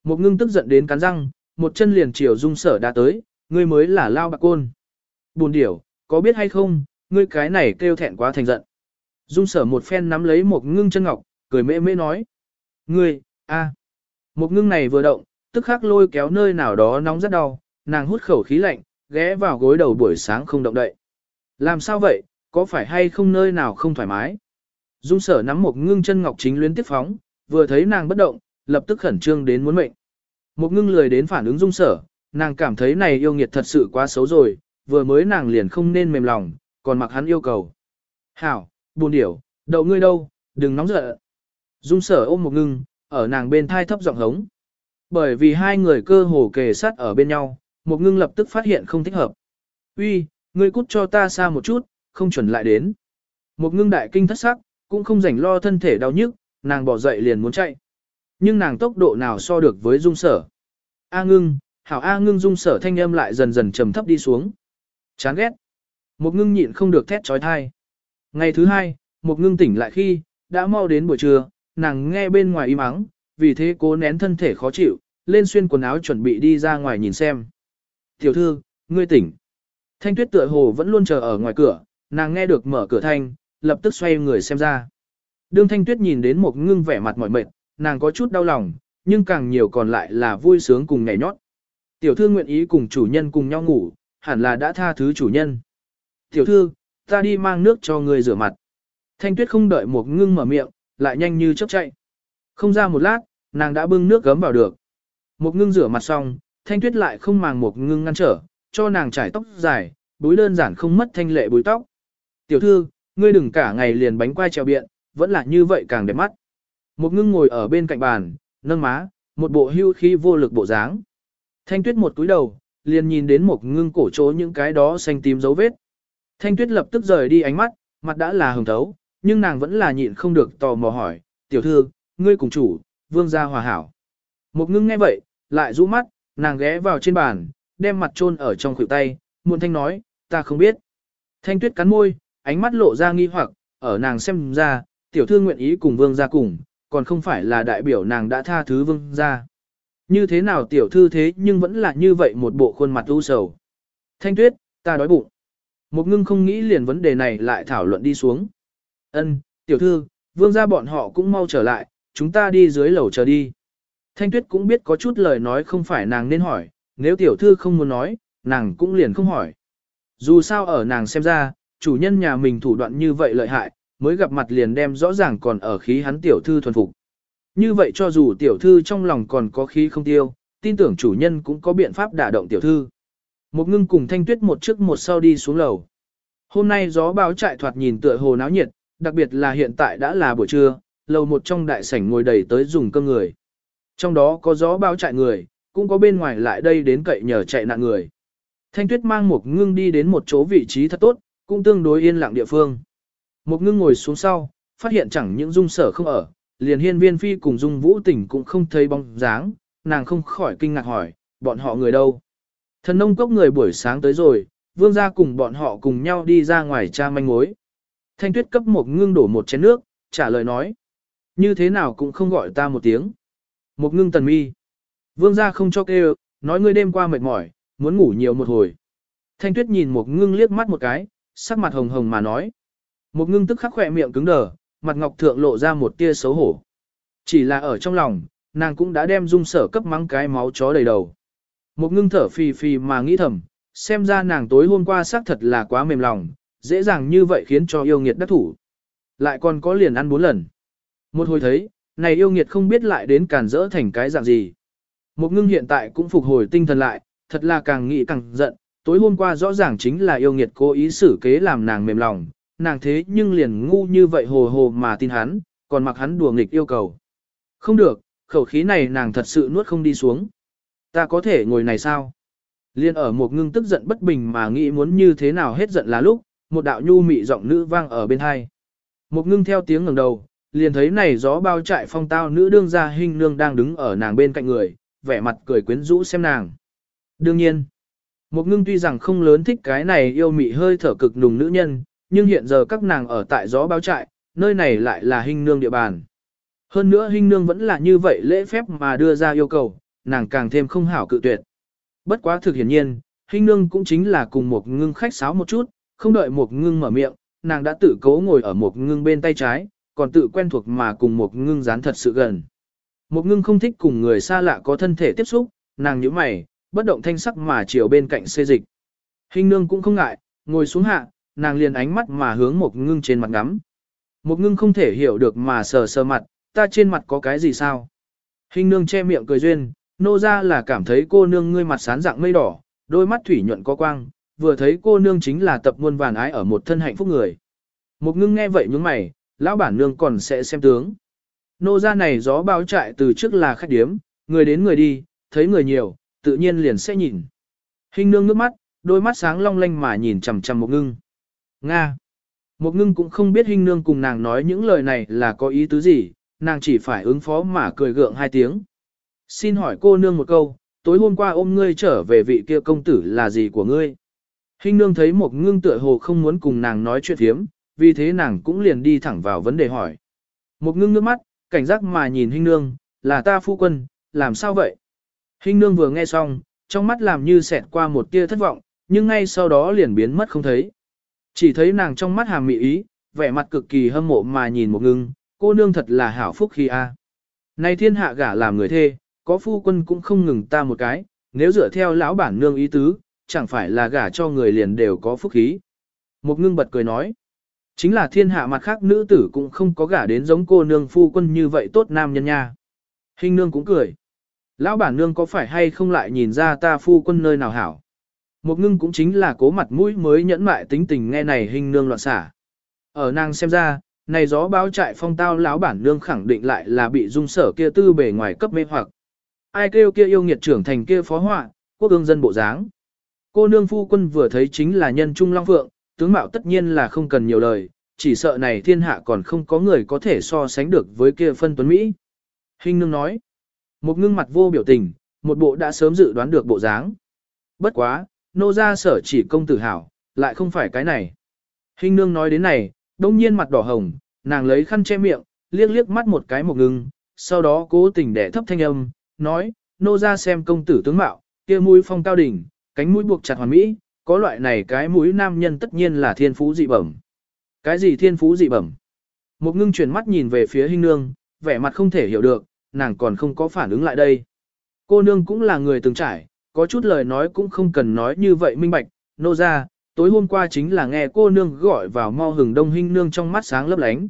Một ngưng tức giận đến cắn răng, một chân liền chiều dung sở đã tới, ngươi mới là lao bạc côn. Buồn điểu, có biết hay không, ngươi cái này kêu thẹn quá thành giận. Dung sở một phen nắm lấy một ngưng chân ngọc, cười mê mê nói. Ngươi, a, Một ngưng này vừa động, tức khắc lôi kéo nơi nào đó nóng rất đau, nàng hút khẩu khí lạnh, ghé vào gối đầu buổi sáng không động đậy. Làm sao vậy, có phải hay không nơi nào không thoải mái? Dung sở nắm một ngưng chân ngọc chính luyến tiếp phóng, vừa thấy nàng bất động, lập tức khẩn trương đến muốn mệnh. Một ngưng lười đến phản ứng dung sở, nàng cảm thấy này yêu nghiệt thật sự quá xấu rồi, vừa mới nàng liền không nên mềm lòng, còn mặc hắn yêu cầu. Hảo, buồn điểu, đậu ngươi đâu, đừng nóng giận. Dung sở ôm một ngưng, ở nàng bên thai thấp giọng hống. Bởi vì hai người cơ hồ kề sát ở bên nhau, một ngưng lập tức phát hiện không thích hợp. Uy, ngươi cút cho ta xa một chút, không chuẩn lại đến. Một ngưng đại kinh thất sắc, cũng không rảnh lo thân thể đau nhức, nàng bỏ dậy liền muốn chạy. Nhưng nàng tốc độ nào so được với dung sở. A ngưng, hảo A ngưng dung sở thanh âm lại dần dần trầm thấp đi xuống. Chán ghét. Một ngưng nhịn không được thét trói thai. Ngày thứ hai, một ngưng tỉnh lại khi, đã mau đến buổi trưa, nàng nghe bên ngoài im ắng, vì thế cố nén thân thể khó chịu, lên xuyên quần áo chuẩn bị đi ra ngoài nhìn xem. Tiểu thư, ngươi tỉnh. Thanh tuyết tựa hồ vẫn luôn chờ ở ngoài cửa, nàng nghe được mở cửa thanh, lập tức xoay người xem ra. Đương thanh tuyết nhìn đến một ngưng vẻ mặt mỏi mệt, nàng có chút đau lòng, nhưng càng nhiều còn lại là vui sướng cùng nhảy nhót. Tiểu thư nguyện ý cùng chủ nhân cùng nhau ngủ, hẳn là đã tha thứ chủ nhân. Tiểu thư, ta đi mang nước cho người rửa mặt. Thanh tuyết không đợi một ngưng mở miệng, lại nhanh như chớp chạy. Không ra một lát, nàng đã bưng nước gấm vào được. Một ngưng rửa mặt xong, thanh tuyết lại không màng một ngưng ngăn trở, cho nàng trải tóc dài, búi đơn giản không mất thanh lệ búi tóc. Tiểu thư, ngươi đừng cả ngày liền bánh quai treo biện, vẫn là như vậy càng đẹp mắt. Một ngưng ngồi ở bên cạnh bàn, nâng má, một bộ hưu khí vô lực bộ dáng. Thanh tuyết một túi đầu, liền nhìn đến một ngưng cổ chỗ những cái đó xanh tím dấu vết. Thanh tuyết lập tức rời đi ánh mắt, mặt đã là hồng thấu, nhưng nàng vẫn là nhịn không được tò mò hỏi, tiểu thư, ngươi cùng chủ, vương gia hòa hảo. Một ngưng nghe vậy, lại rũ mắt, nàng ghé vào trên bàn, đem mặt chôn ở trong khuỷu tay, muôn thanh nói, ta không biết. Thanh tuyết cắn môi, ánh mắt lộ ra nghi hoặc, ở nàng xem ra, tiểu thư nguyện ý cùng vương gia cùng, còn không phải là đại biểu nàng đã tha thứ vương gia. Như thế nào tiểu thư thế nhưng vẫn là như vậy một bộ khuôn mặt u sầu. Thanh tuyết, ta đói bụng. Một ngưng không nghĩ liền vấn đề này lại thảo luận đi xuống. Ân, tiểu thư, vương gia bọn họ cũng mau trở lại, chúng ta đi dưới lầu chờ đi. Thanh tuyết cũng biết có chút lời nói không phải nàng nên hỏi, nếu tiểu thư không muốn nói, nàng cũng liền không hỏi. Dù sao ở nàng xem ra, chủ nhân nhà mình thủ đoạn như vậy lợi hại, mới gặp mặt liền đem rõ ràng còn ở khí hắn tiểu thư thuần phục. Như vậy cho dù tiểu thư trong lòng còn có khí không tiêu, tin tưởng chủ nhân cũng có biện pháp đả động tiểu thư. Một ngưng cùng thanh tuyết một trước một sau đi xuống lầu. Hôm nay gió báo trại thoạt nhìn tựa hồ náo nhiệt, đặc biệt là hiện tại đã là buổi trưa, lầu một trong đại sảnh ngồi đầy tới dùng cơm người. Trong đó có gió bao chạy người, cũng có bên ngoài lại đây đến cậy nhờ chạy nạn người. Thanh tuyết mang một ngưng đi đến một chỗ vị trí thật tốt, cũng tương đối yên lặng địa phương. Một ngưng ngồi xuống sau, phát hiện chẳng những dung sở không ở, liền hiên viên phi cùng dung vũ tỉnh cũng không thấy bóng dáng, nàng không khỏi kinh ngạc hỏi, bọn họ người đâu. Thần nông cốc người buổi sáng tới rồi, vương gia cùng bọn họ cùng nhau đi ra ngoài tra manh mối. Thanh tuyết cấp một ngưng đổ một chén nước, trả lời nói. Như thế nào cũng không gọi ta một tiếng. Một ngưng tần mi. Vương gia không cho kêu, nói ngươi đêm qua mệt mỏi, muốn ngủ nhiều một hồi. Thanh tuyết nhìn một ngưng liếc mắt một cái, sắc mặt hồng hồng mà nói. Một ngưng tức khắc khỏe miệng cứng đờ, mặt ngọc thượng lộ ra một tia xấu hổ. Chỉ là ở trong lòng, nàng cũng đã đem dung sở cấp mắng cái máu chó đầy đầu. Một ngưng thở phì phì mà nghĩ thầm, xem ra nàng tối hôm qua xác thật là quá mềm lòng, dễ dàng như vậy khiến cho yêu nghiệt đắc thủ. Lại còn có liền ăn bốn lần. Một hồi thấy, này yêu nghiệt không biết lại đến càn rỡ thành cái dạng gì. Một ngưng hiện tại cũng phục hồi tinh thần lại, thật là càng nghĩ càng giận, tối hôm qua rõ ràng chính là yêu nghiệt cố ý xử kế làm nàng mềm lòng, nàng thế nhưng liền ngu như vậy hồ hồ mà tin hắn, còn mặc hắn đùa nghịch yêu cầu. Không được, khẩu khí này nàng thật sự nuốt không đi xuống. Ta có thể ngồi này sao? Liên ở một ngưng tức giận bất bình mà nghĩ muốn như thế nào hết giận là lúc, một đạo nhu mị giọng nữ vang ở bên hai. Một ngưng theo tiếng ngẩng đầu, liền thấy này gió bao trại phong tao nữ đương gia hình nương đang đứng ở nàng bên cạnh người, vẻ mặt cười quyến rũ xem nàng. Đương nhiên, một ngưng tuy rằng không lớn thích cái này yêu mị hơi thở cực nùng nữ nhân, nhưng hiện giờ các nàng ở tại gió bao trại, nơi này lại là hình nương địa bàn. Hơn nữa hình nương vẫn là như vậy lễ phép mà đưa ra yêu cầu, nàng càng thêm không hảo cự tuyệt. Bất quá thực hiển nhiên, hình nương cũng chính là cùng một ngưng khách sáo một chút, không đợi một ngưng mở miệng, nàng đã tự cố ngồi ở một ngưng bên tay trái, còn tự quen thuộc mà cùng một ngưng dán thật sự gần. Một ngưng không thích cùng người xa lạ có thân thể tiếp xúc, nàng nhíu mày, bất động thanh sắc mà chiều bên cạnh xê dịch. Hình nương cũng không ngại, ngồi xuống hạ, nàng liền ánh mắt mà hướng một ngưng trên mặt ngắm. Một ngưng không thể hiểu được mà sờ sờ mặt, ta trên mặt có cái gì sao? Hình nương che miệng cười duyên, nô ra là cảm thấy cô nương ngươi mặt sán dạng mây đỏ, đôi mắt thủy nhuận có quang, vừa thấy cô nương chính là tập muôn vàn ái ở một thân hạnh phúc người. Một ngưng nghe vậy nhướng mày, lão bản nương còn sẽ xem tướng. Nô ra này gió bao trại từ trước là khách điếm, người đến người đi, thấy người nhiều, tự nhiên liền sẽ nhìn. Hình nương nước mắt, đôi mắt sáng long lanh mà nhìn chằm chằm một ngưng. Nga. Một ngưng cũng không biết hình nương cùng nàng nói những lời này là có ý tứ gì, nàng chỉ phải ứng phó mà cười gượng hai tiếng. Xin hỏi cô nương một câu, tối hôm qua ôm ngươi trở về vị kia công tử là gì của ngươi? Hình nương thấy một ngưng tựa hồ không muốn cùng nàng nói chuyện thiếm, vì thế nàng cũng liền đi thẳng vào vấn đề hỏi. Một ngưng nước mắt, cảnh giác mà nhìn hình nương, là ta phu quân, làm sao vậy? Hình nương vừa nghe xong, trong mắt làm như xẹt qua một tia thất vọng, nhưng ngay sau đó liền biến mất không thấy. Chỉ thấy nàng trong mắt hàm mị ý, vẻ mặt cực kỳ hâm mộ mà nhìn một ngưng, cô nương thật là hảo phúc khi a. nay thiên hạ gả làm người thê, có phu quân cũng không ngừng ta một cái, nếu dựa theo lão bản nương ý tứ, chẳng phải là gả cho người liền đều có phúc khí. Một ngưng bật cười nói, chính là thiên hạ mặt khác nữ tử cũng không có gả đến giống cô nương phu quân như vậy tốt nam nhân nha. Hình nương cũng cười. Lão bản nương có phải hay không lại nhìn ra ta phu quân nơi nào hảo? Một ngưng cũng chính là cố mặt mũi mới nhẫn mại tính tình nghe này hình nương loạn xả. Ở nàng xem ra, này gió báo trại phong tao lão bản nương khẳng định lại là bị dung sở kia tư bề ngoài cấp mê hoặc. Ai kêu kia yêu nghiệt trưởng thành kia phó họa, quốc ương dân bộ dáng. Cô nương phu quân vừa thấy chính là nhân trung long phượng, tướng mạo tất nhiên là không cần nhiều lời, chỉ sợ này thiên hạ còn không có người có thể so sánh được với kia phân tuấn Mỹ. Hình nương nói, một ngưng mặt vô biểu tình, một bộ đã sớm dự đoán được bộ dáng. Bất quá, nô ra sở chỉ công tử hảo, lại không phải cái này. Hình nương nói đến này, đông nhiên mặt đỏ hồng, nàng lấy khăn che miệng, liếc liếc mắt một cái một ngưng, sau đó cố tình để thấp thanh âm, nói, nô ra xem công tử tướng mạo, kia mũi phong cao đỉnh, cánh mũi buộc chặt hoàn mỹ, có loại này cái mũi nam nhân tất nhiên là thiên phú dị bẩm. Cái gì thiên phú dị bẩm? Một ngưng chuyển mắt nhìn về phía hình nương, vẻ mặt không thể hiểu được, nàng còn không có phản ứng lại đây. Cô nương cũng là người từng trải, có chút lời nói cũng không cần nói như vậy minh bạch, nô ra, tối hôm qua chính là nghe cô nương gọi vào mau hừng đông hình nương trong mắt sáng lấp lánh.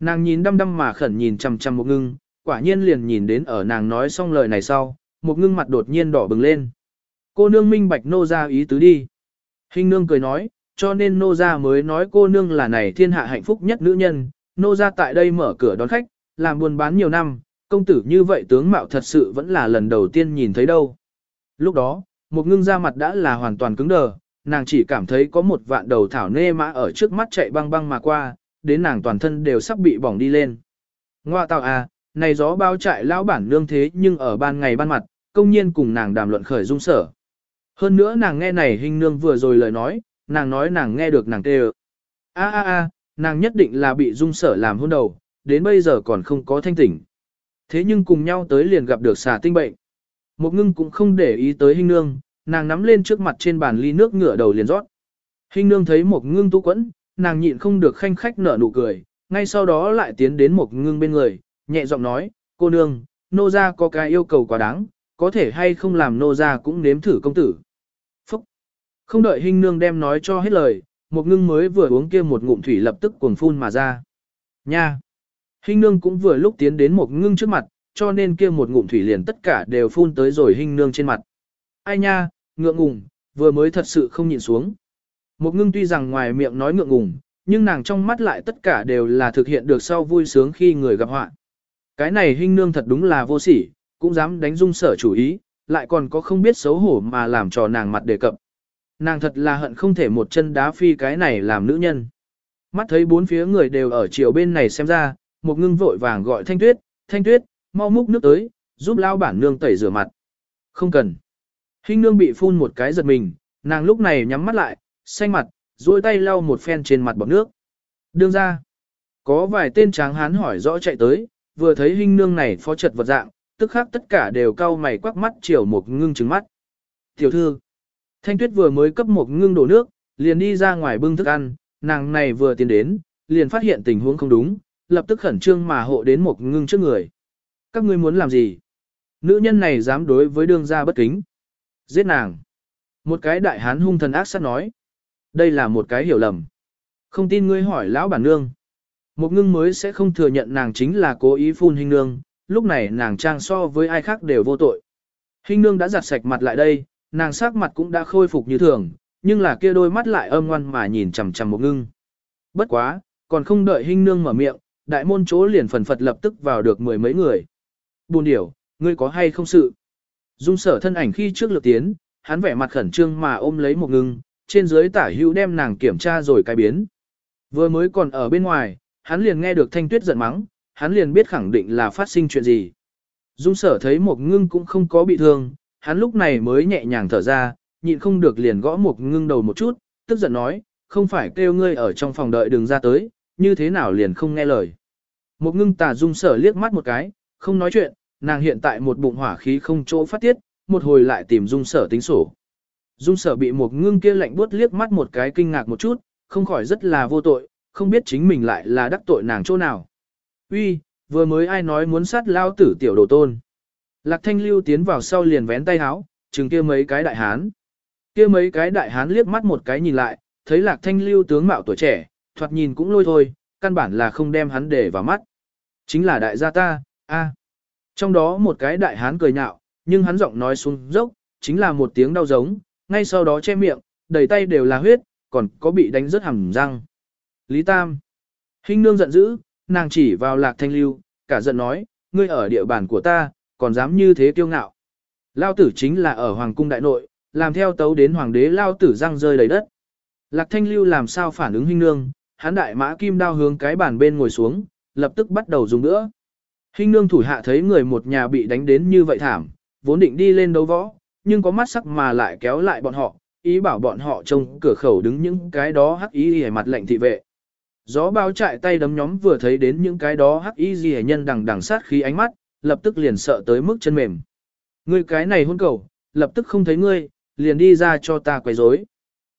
Nàng nhìn đăm đăm mà khẩn nhìn chằm chằm một ngưng, quả nhiên liền nhìn đến ở nàng nói xong lời này sau, một ngưng mặt đột nhiên đỏ bừng lên. Cô nương minh bạch nô ra ý tứ đi. Hình nương cười nói, cho nên nô gia mới nói cô nương là này thiên hạ hạnh phúc nhất nữ nhân, nô gia tại đây mở cửa đón khách, làm buôn bán nhiều năm, công tử như vậy tướng mạo thật sự vẫn là lần đầu tiên nhìn thấy đâu. Lúc đó, một ngưng ra mặt đã là hoàn toàn cứng đờ, nàng chỉ cảm thấy có một vạn đầu thảo nê mã ở trước mắt chạy băng băng mà qua, đến nàng toàn thân đều sắp bị bỏng đi lên. Ngoa tào à, này gió bao chạy lão bản nương thế nhưng ở ban ngày ban mặt, công nhiên cùng nàng đàm luận khởi dung sở. Hơn nữa nàng nghe này hình nương vừa rồi lời nói, nàng nói nàng nghe được nàng tê a a a nàng nhất định là bị dung sở làm hôn đầu, đến bây giờ còn không có thanh tỉnh. Thế nhưng cùng nhau tới liền gặp được xà tinh bệnh. Một ngưng cũng không để ý tới hình nương, nàng nắm lên trước mặt trên bàn ly nước ngửa đầu liền rót. Hình nương thấy một ngưng tu quẫn, nàng nhịn không được khanh khách nở nụ cười, ngay sau đó lại tiến đến một ngưng bên người, nhẹ giọng nói, cô nương, nô gia có cái yêu cầu quá đáng, có thể hay không làm nô gia cũng nếm thử công tử. Không đợi hình nương đem nói cho hết lời, một ngưng mới vừa uống kia một ngụm thủy lập tức cuồng phun mà ra. Nha! Hình nương cũng vừa lúc tiến đến một ngưng trước mặt, cho nên kia một ngụm thủy liền tất cả đều phun tới rồi hình nương trên mặt. Ai nha, ngượng ngùng, vừa mới thật sự không nhìn xuống. Một ngưng tuy rằng ngoài miệng nói ngượng ngùng, nhưng nàng trong mắt lại tất cả đều là thực hiện được sau vui sướng khi người gặp họa. Cái này hình nương thật đúng là vô sỉ, cũng dám đánh dung sở chủ ý, lại còn có không biết xấu hổ mà làm cho nàng mặt đề cập. Nàng thật là hận không thể một chân đá phi cái này làm nữ nhân. Mắt thấy bốn phía người đều ở chiều bên này xem ra, một ngưng vội vàng gọi thanh tuyết, thanh tuyết, mau múc nước tới, giúp lao bản nương tẩy rửa mặt. Không cần. Hình nương bị phun một cái giật mình, nàng lúc này nhắm mắt lại, xanh mặt, duỗi tay lau một phen trên mặt bọc nước. Đương ra. Có vài tên tráng hán hỏi rõ chạy tới, vừa thấy hình nương này phó trật vật dạng, tức khác tất cả đều cau mày quắc mắt chiều một ngưng trứng mắt. Tiểu thư. Thanh tuyết vừa mới cấp một ngưng đổ nước, liền đi ra ngoài bưng thức ăn, nàng này vừa tiến đến, liền phát hiện tình huống không đúng, lập tức khẩn trương mà hộ đến một ngưng trước người. Các ngươi muốn làm gì? Nữ nhân này dám đối với đương gia bất kính. Giết nàng. Một cái đại hán hung thần ác sát nói. Đây là một cái hiểu lầm. Không tin ngươi hỏi lão bản nương. Một ngưng mới sẽ không thừa nhận nàng chính là cố ý phun hình nương, lúc này nàng trang so với ai khác đều vô tội. Hình nương đã giặt sạch mặt lại đây, nàng sắc mặt cũng đã khôi phục như thường, nhưng là kia đôi mắt lại âm ngoan mà nhìn chằm chằm một ngưng. Bất quá, còn không đợi hình nương mở miệng, đại môn chỗ liền phần phật lập tức vào được mười mấy người. Buồn điểu, ngươi có hay không sự? Dung sở thân ảnh khi trước lượt tiến, hắn vẻ mặt khẩn trương mà ôm lấy một ngưng, trên dưới tả hữu đem nàng kiểm tra rồi cái biến. Vừa mới còn ở bên ngoài, hắn liền nghe được thanh tuyết giận mắng, hắn liền biết khẳng định là phát sinh chuyện gì. Dung sở thấy một ngưng cũng không có bị thương, hắn lúc này mới nhẹ nhàng thở ra, nhịn không được liền gõ một ngưng đầu một chút, tức giận nói, không phải kêu ngươi ở trong phòng đợi đừng ra tới, như thế nào liền không nghe lời. Một ngưng tà dung sở liếc mắt một cái, không nói chuyện, nàng hiện tại một bụng hỏa khí không chỗ phát tiết, một hồi lại tìm dung sở tính sổ. Dung sở bị một ngưng kia lạnh buốt liếc mắt một cái kinh ngạc một chút, không khỏi rất là vô tội, không biết chính mình lại là đắc tội nàng chỗ nào. Uy, vừa mới ai nói muốn sát lao tử tiểu đồ tôn. Lạc thanh lưu tiến vào sau liền vén tay háo, chừng kia mấy cái đại hán. Kia mấy cái đại hán liếc mắt một cái nhìn lại, thấy lạc thanh lưu tướng mạo tuổi trẻ, thoạt nhìn cũng lôi thôi, căn bản là không đem hắn để vào mắt. Chính là đại gia ta, a. Trong đó một cái đại hán cười nhạo, nhưng hắn giọng nói xuống dốc, chính là một tiếng đau giống, ngay sau đó che miệng, đầy tay đều là huyết, còn có bị đánh rớt hẳn răng. Lý Tam. Hình nương giận dữ, nàng chỉ vào lạc thanh lưu, cả giận nói, ngươi ở địa bàn của ta, còn dám như thế kiêu ngạo. Lao tử chính là ở Hoàng cung đại nội, làm theo tấu đến Hoàng đế Lao tử răng rơi đầy đất. Lạc thanh lưu làm sao phản ứng hình nương, hắn đại mã kim đao hướng cái bàn bên ngồi xuống, lập tức bắt đầu dùng nữa. Hình nương thủ hạ thấy người một nhà bị đánh đến như vậy thảm, vốn định đi lên đấu võ, nhưng có mắt sắc mà lại kéo lại bọn họ, ý bảo bọn họ trông cửa khẩu đứng những cái đó hắc ý hề mặt lệnh thị vệ. Gió bao chạy tay đấm nhóm vừa thấy đến những cái đó hắc ý gì nhân đằng đằng sát khí ánh mắt, lập tức liền sợ tới mức chân mềm. Ngươi cái này hôn cầu, lập tức không thấy ngươi, liền đi ra cho ta quấy rối.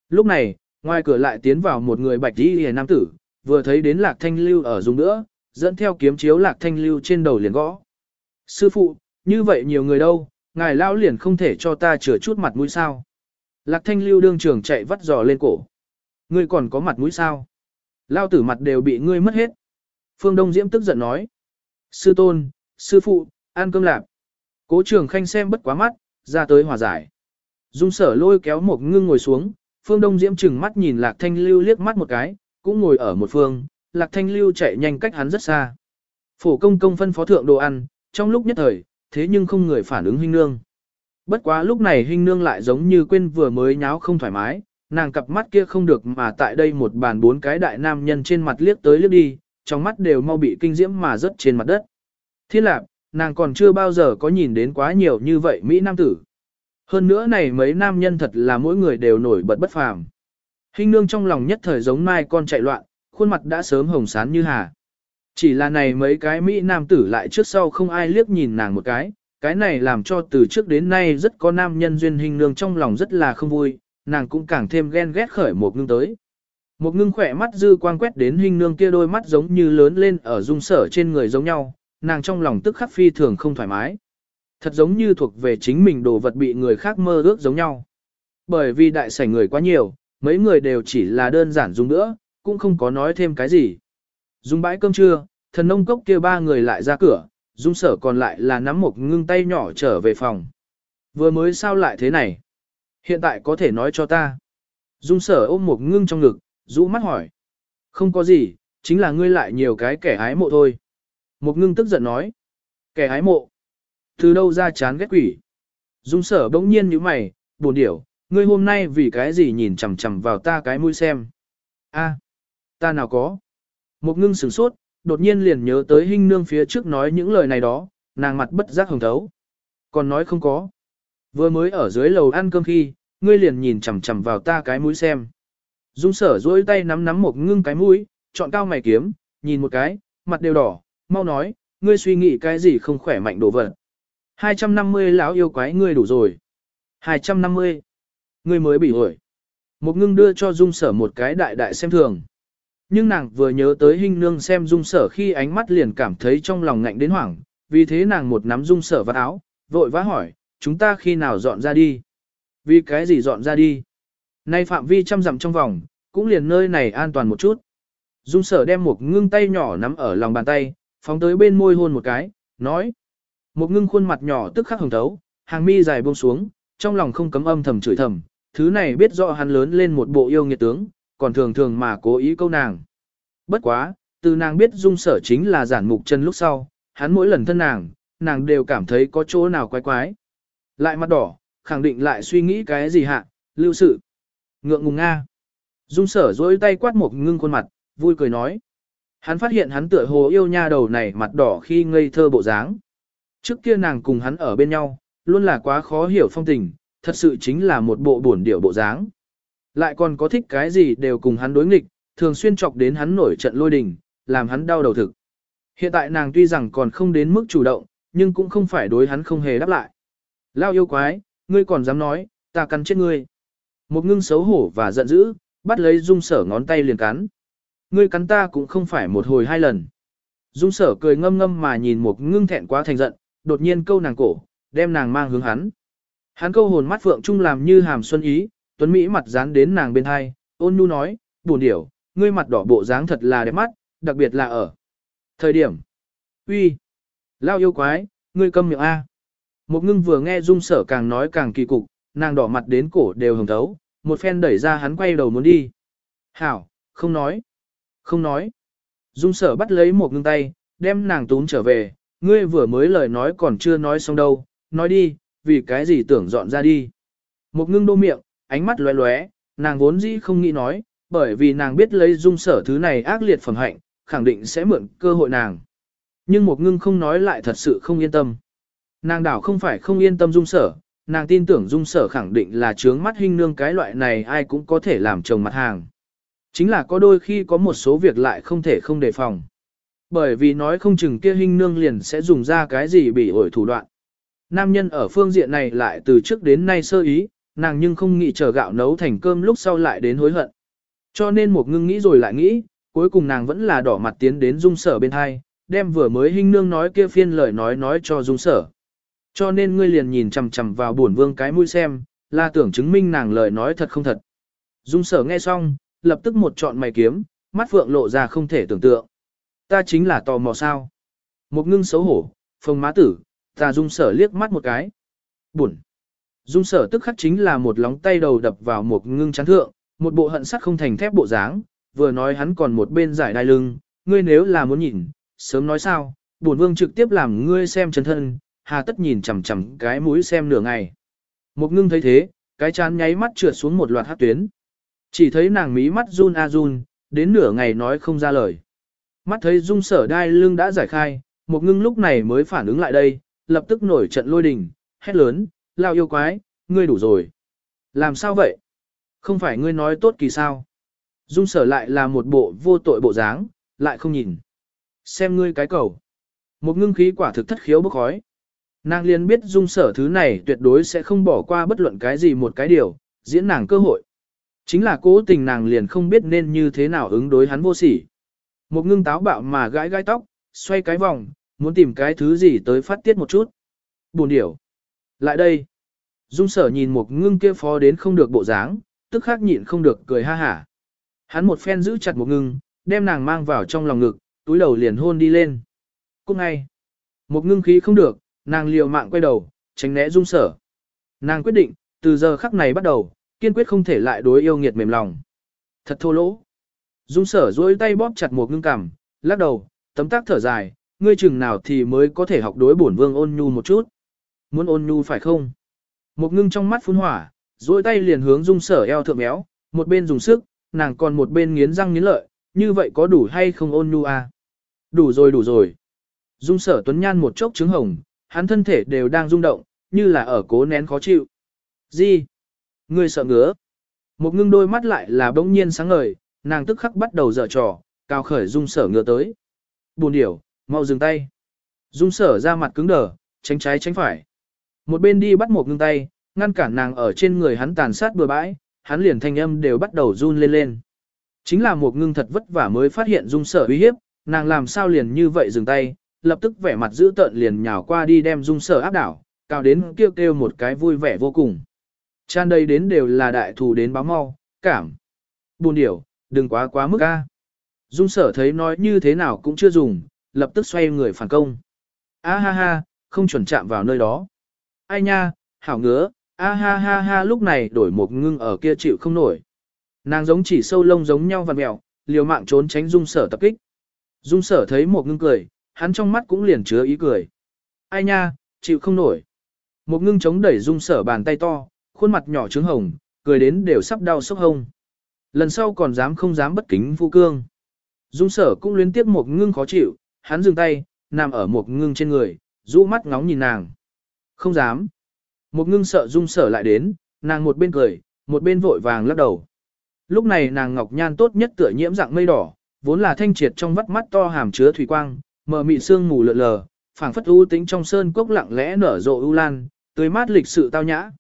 Lúc này, ngoài cửa lại tiến vào một người bạch y hề nam tử, vừa thấy đến lạc thanh lưu ở dùng nữa, dẫn theo kiếm chiếu lạc thanh lưu trên đầu liền gõ. Sư phụ, như vậy nhiều người đâu, ngài lão liền không thể cho ta chừa chút mặt mũi sao. Lạc thanh lưu đương trường chạy vắt giò lên cổ. Ngươi còn có mặt mũi sao? Lao tử mặt đều bị ngươi mất hết. Phương Đông Diễm tức giận nói. Sư tôn, sư phụ, ăn cơm lạp. Cố trường khanh xem bất quá mắt, ra tới hòa giải. Dung sở lôi kéo một ngưng ngồi xuống, Phương Đông Diễm chừng mắt nhìn Lạc Thanh Lưu liếc mắt một cái, cũng ngồi ở một phương, Lạc Thanh Lưu chạy nhanh cách hắn rất xa. Phổ công công phân phó thượng đồ ăn, trong lúc nhất thời, thế nhưng không người phản ứng hình nương. Bất quá lúc này hình nương lại giống như quên vừa mới nháo không thoải mái, nàng cặp mắt kia không được mà tại đây một bàn bốn cái đại nam nhân trên mặt liếc tới liếc đi, trong mắt đều mau bị kinh diễm mà rớt trên mặt đất. Thiên lạc, nàng còn chưa bao giờ có nhìn đến quá nhiều như vậy Mỹ Nam tử. Hơn nữa này mấy nam nhân thật là mỗi người đều nổi bật bất phàm. Hình nương trong lòng nhất thời giống mai con chạy loạn, khuôn mặt đã sớm hồng sán như hà. Chỉ là này mấy cái Mỹ nam tử lại trước sau không ai liếc nhìn nàng một cái, cái này làm cho từ trước đến nay rất có nam nhân duyên hình nương trong lòng rất là không vui, nàng cũng càng thêm ghen ghét khởi một ngưng tới. Một ngưng khỏe mắt dư quang quét đến hình nương kia đôi mắt giống như lớn lên ở dung sở trên người giống nhau, nàng trong lòng tức khắc phi thường không thoải mái. Thật giống như thuộc về chính mình đồ vật bị người khác mơ ước giống nhau. Bởi vì đại sảnh người quá nhiều, mấy người đều chỉ là đơn giản dùng nữa, cũng không có nói thêm cái gì. Dùng bãi cơm trưa, thần nông cốc kia ba người lại ra cửa, dung sở còn lại là nắm một ngưng tay nhỏ trở về phòng. Vừa mới sao lại thế này? Hiện tại có thể nói cho ta. Dung sở ôm một ngưng trong ngực, rũ mắt hỏi. Không có gì, chính là ngươi lại nhiều cái kẻ ái mộ thôi. Một ngưng tức giận nói. Kẻ hái mộ. Từ đâu ra chán ghét quỷ. Dung sở bỗng nhiên như mày, buồn điểu, ngươi hôm nay vì cái gì nhìn chằm chằm vào ta cái mũi xem. a ta nào có. Một ngưng sửng sốt, đột nhiên liền nhớ tới hình nương phía trước nói những lời này đó, nàng mặt bất giác hồng thấu. Còn nói không có. Vừa mới ở dưới lầu ăn cơm khi, ngươi liền nhìn chằm chằm vào ta cái mũi xem. Dung sở duỗi tay nắm nắm một ngưng cái mũi, chọn cao mày kiếm, nhìn một cái, mặt đều đỏ, mau nói, ngươi suy nghĩ cái gì không khỏe mạnh đồ vật. 250 lão yêu quái ngươi đủ rồi. 250. Ngươi mới bị hồi. Một ngưng đưa cho dung sở một cái đại đại xem thường. Nhưng nàng vừa nhớ tới hình nương xem dung sở khi ánh mắt liền cảm thấy trong lòng ngạnh đến hoảng, vì thế nàng một nắm dung sở vào áo, vội vã hỏi, chúng ta khi nào dọn ra đi? Vì cái gì dọn ra đi? Nay phạm vi trăm dặm trong vòng, cũng liền nơi này an toàn một chút. Dung sở đem một ngưng tay nhỏ nắm ở lòng bàn tay, phóng tới bên môi hôn một cái, nói. Một ngưng khuôn mặt nhỏ tức khắc hồng thấu, hàng mi dài buông xuống, trong lòng không cấm âm thầm chửi thầm, thứ này biết rõ hắn lớn lên một bộ yêu nghiệt tướng, còn thường thường mà cố ý câu nàng. Bất quá, từ nàng biết dung sở chính là giản mục chân lúc sau, hắn mỗi lần thân nàng, nàng đều cảm thấy có chỗ nào quái quái. Lại mặt đỏ, khẳng định lại suy nghĩ cái gì hạ, lưu sự. Ngượng ngùng Nga. Dung sở dối tay quát một ngưng khuôn mặt, vui cười nói. Hắn phát hiện hắn tựa hồ yêu nha đầu này mặt đỏ khi ngây thơ bộ dáng. Trước kia nàng cùng hắn ở bên nhau, luôn là quá khó hiểu phong tình, thật sự chính là một bộ buồn điệu bộ dáng. Lại còn có thích cái gì đều cùng hắn đối nghịch, thường xuyên chọc đến hắn nổi trận lôi đình, làm hắn đau đầu thực. Hiện tại nàng tuy rằng còn không đến mức chủ động, nhưng cũng không phải đối hắn không hề đáp lại. Lao yêu quái, ngươi còn dám nói, ta cắn chết ngươi. Một ngưng xấu hổ và giận dữ, bắt lấy dung sở ngón tay liền cắn. Ngươi cắn ta cũng không phải một hồi hai lần. Dung sở cười ngâm ngâm mà nhìn một ngưng thẹn quá thành giận, đột nhiên câu nàng cổ, đem nàng mang hướng hắn. Hắn câu hồn mắt phượng trung làm như hàm xuân ý, tuấn Mỹ mặt dán đến nàng bên hai, ôn nhu nói, buồn điểu, ngươi mặt đỏ bộ dáng thật là đẹp mắt, đặc biệt là ở. Thời điểm. uy, Lao yêu quái, ngươi câm miệng A. Một ngưng vừa nghe dung sở càng nói càng kỳ cục, nàng đỏ mặt đến cổ đều hồng thấu, một phen đẩy ra hắn quay đầu muốn đi. Hảo, không nói. Không nói. Dung sở bắt lấy một ngưng tay, đem nàng tún trở về, ngươi vừa mới lời nói còn chưa nói xong đâu, nói đi, vì cái gì tưởng dọn ra đi. Một ngưng đô miệng, ánh mắt lóe lóe, nàng vốn dĩ không nghĩ nói, bởi vì nàng biết lấy dung sở thứ này ác liệt phẩm hạnh, khẳng định sẽ mượn cơ hội nàng. Nhưng một ngưng không nói lại thật sự không yên tâm. Nàng đảo không phải không yên tâm dung sở, nàng tin tưởng dung sở khẳng định là trướng mắt hình nương cái loại này ai cũng có thể làm chồng mặt hàng. Chính là có đôi khi có một số việc lại không thể không đề phòng. Bởi vì nói không chừng kia hình nương liền sẽ dùng ra cái gì bị ổi thủ đoạn. Nam nhân ở phương diện này lại từ trước đến nay sơ ý, nàng nhưng không nghĩ chờ gạo nấu thành cơm lúc sau lại đến hối hận. Cho nên một ngưng nghĩ rồi lại nghĩ, cuối cùng nàng vẫn là đỏ mặt tiến đến dung sở bên hai, đem vừa mới hình nương nói kia phiên lời nói nói cho dung sở. Cho nên ngươi liền nhìn chằm chằm vào buồn vương cái mũi xem, là tưởng chứng minh nàng lời nói thật không thật. Dung sở nghe xong, lập tức một trọn mày kiếm, mắt phượng lộ ra không thể tưởng tượng. Ta chính là tò mò sao. Một ngưng xấu hổ, phồng má tử, ta dung sở liếc mắt một cái. Buồn. Dung sở tức khắc chính là một lóng tay đầu đập vào một ngưng chán thượng, một bộ hận sắt không thành thép bộ dáng, vừa nói hắn còn một bên giải đai lưng, ngươi nếu là muốn nhìn, sớm nói sao, bổn vương trực tiếp làm ngươi xem chân thân, hà tất nhìn chằm chằm cái mũi xem nửa ngày. Một ngưng thấy thế, cái chán nháy mắt trượt xuống một loạt hát tuyến. Chỉ thấy nàng mí mắt run a run, đến nửa ngày nói không ra lời. Mắt thấy dung sở đai lưng đã giải khai, một ngưng lúc này mới phản ứng lại đây, lập tức nổi trận lôi đình, hét lớn, lao yêu quái, ngươi đủ rồi. Làm sao vậy? Không phải ngươi nói tốt kỳ sao? Dung sở lại là một bộ vô tội bộ dáng, lại không nhìn. Xem ngươi cái cầu. Một ngưng khí quả thực thất khiếu bức khói. Nàng liền biết dung sở thứ này tuyệt đối sẽ không bỏ qua bất luận cái gì một cái điều, diễn nàng cơ hội. Chính là cố tình nàng liền không biết nên như thế nào ứng đối hắn vô sỉ. Một ngưng táo bạo mà gãi gai tóc, xoay cái vòng, muốn tìm cái thứ gì tới phát tiết một chút. Buồn điểu. Lại đây. Dung sở nhìn một ngưng kia phó đến không được bộ dáng, tức khắc nhịn không được cười ha hả. Hắn một phen giữ chặt một ngưng, đem nàng mang vào trong lòng ngực, túi đầu liền hôn đi lên. Cũng ngay. Một ngưng khí không được, nàng liều mạng quay đầu, tránh né dung sở. Nàng quyết định, từ giờ khắc này bắt đầu, kiên quyết không thể lại đối yêu nghiệt mềm lòng. Thật thô lỗ. Dung sở duỗi tay bóp chặt một ngưng cằm, lắc đầu, tấm tác thở dài, ngươi chừng nào thì mới có thể học đối bổn vương ôn nhu một chút. Muốn ôn nhu phải không? Một ngưng trong mắt phun hỏa, duỗi tay liền hướng dung sở eo thượng méo, một bên dùng sức, nàng còn một bên nghiến răng nghiến lợi, như vậy có đủ hay không ôn nhu à? Đủ rồi đủ rồi. Dung sở tuấn nhan một chốc trứng hồng, hắn thân thể đều đang rung động, như là ở cố nén khó chịu. Gì? Ngươi sợ ngứa? Một ngưng đôi mắt lại là bỗng nhiên sáng ngời, nàng tức khắc bắt đầu dở trò, cao khởi dung sở ngứa tới. Buồn điểu, mau dừng tay. Dung sở ra mặt cứng đờ, tránh trái tránh phải. Một bên đi bắt một ngưng tay, ngăn cản nàng ở trên người hắn tàn sát bừa bãi, hắn liền thanh âm đều bắt đầu run lên lên. Chính là một ngưng thật vất vả mới phát hiện dung sở uy hiếp, nàng làm sao liền như vậy dừng tay, lập tức vẻ mặt giữ tợn liền nhào qua đi đem dung sở áp đảo, cao đến kêu kêu một cái vui vẻ vô cùng. Chan đây đến đều là đại thù đến báo mau, cảm. Buồn điểu, đừng quá quá mức a. Dung sở thấy nói như thế nào cũng chưa dùng, lập tức xoay người phản công. A ha ha, không chuẩn chạm vào nơi đó. Ai nha, hảo ngứa, a ha ha ha lúc này đổi một ngưng ở kia chịu không nổi. Nàng giống chỉ sâu lông giống nhau và mèo, liều mạng trốn tránh dung sở tập kích. Dung sở thấy một ngưng cười, hắn trong mắt cũng liền chứa ý cười. Ai nha, chịu không nổi. Một ngưng chống đẩy dung sở bàn tay to, khuôn mặt nhỏ trứng hồng, cười đến đều sắp đau sốc hông. Lần sau còn dám không dám bất kính phu cương. Dung sở cũng luyến tiếp một ngưng khó chịu, hắn dừng tay, nằm ở một ngưng trên người, rũ mắt ngóng nhìn nàng. Không dám. Một ngưng sợ dung sở lại đến, nàng một bên cười, một bên vội vàng lắc đầu. Lúc này nàng ngọc nhan tốt nhất tựa nhiễm dạng mây đỏ, vốn là thanh triệt trong vắt mắt to hàm chứa thủy quang, mờ mị sương mù lượn lờ, phảng phất u tính trong sơn cốc lặng lẽ nở rộ u lan, tươi mát lịch sự tao nhã.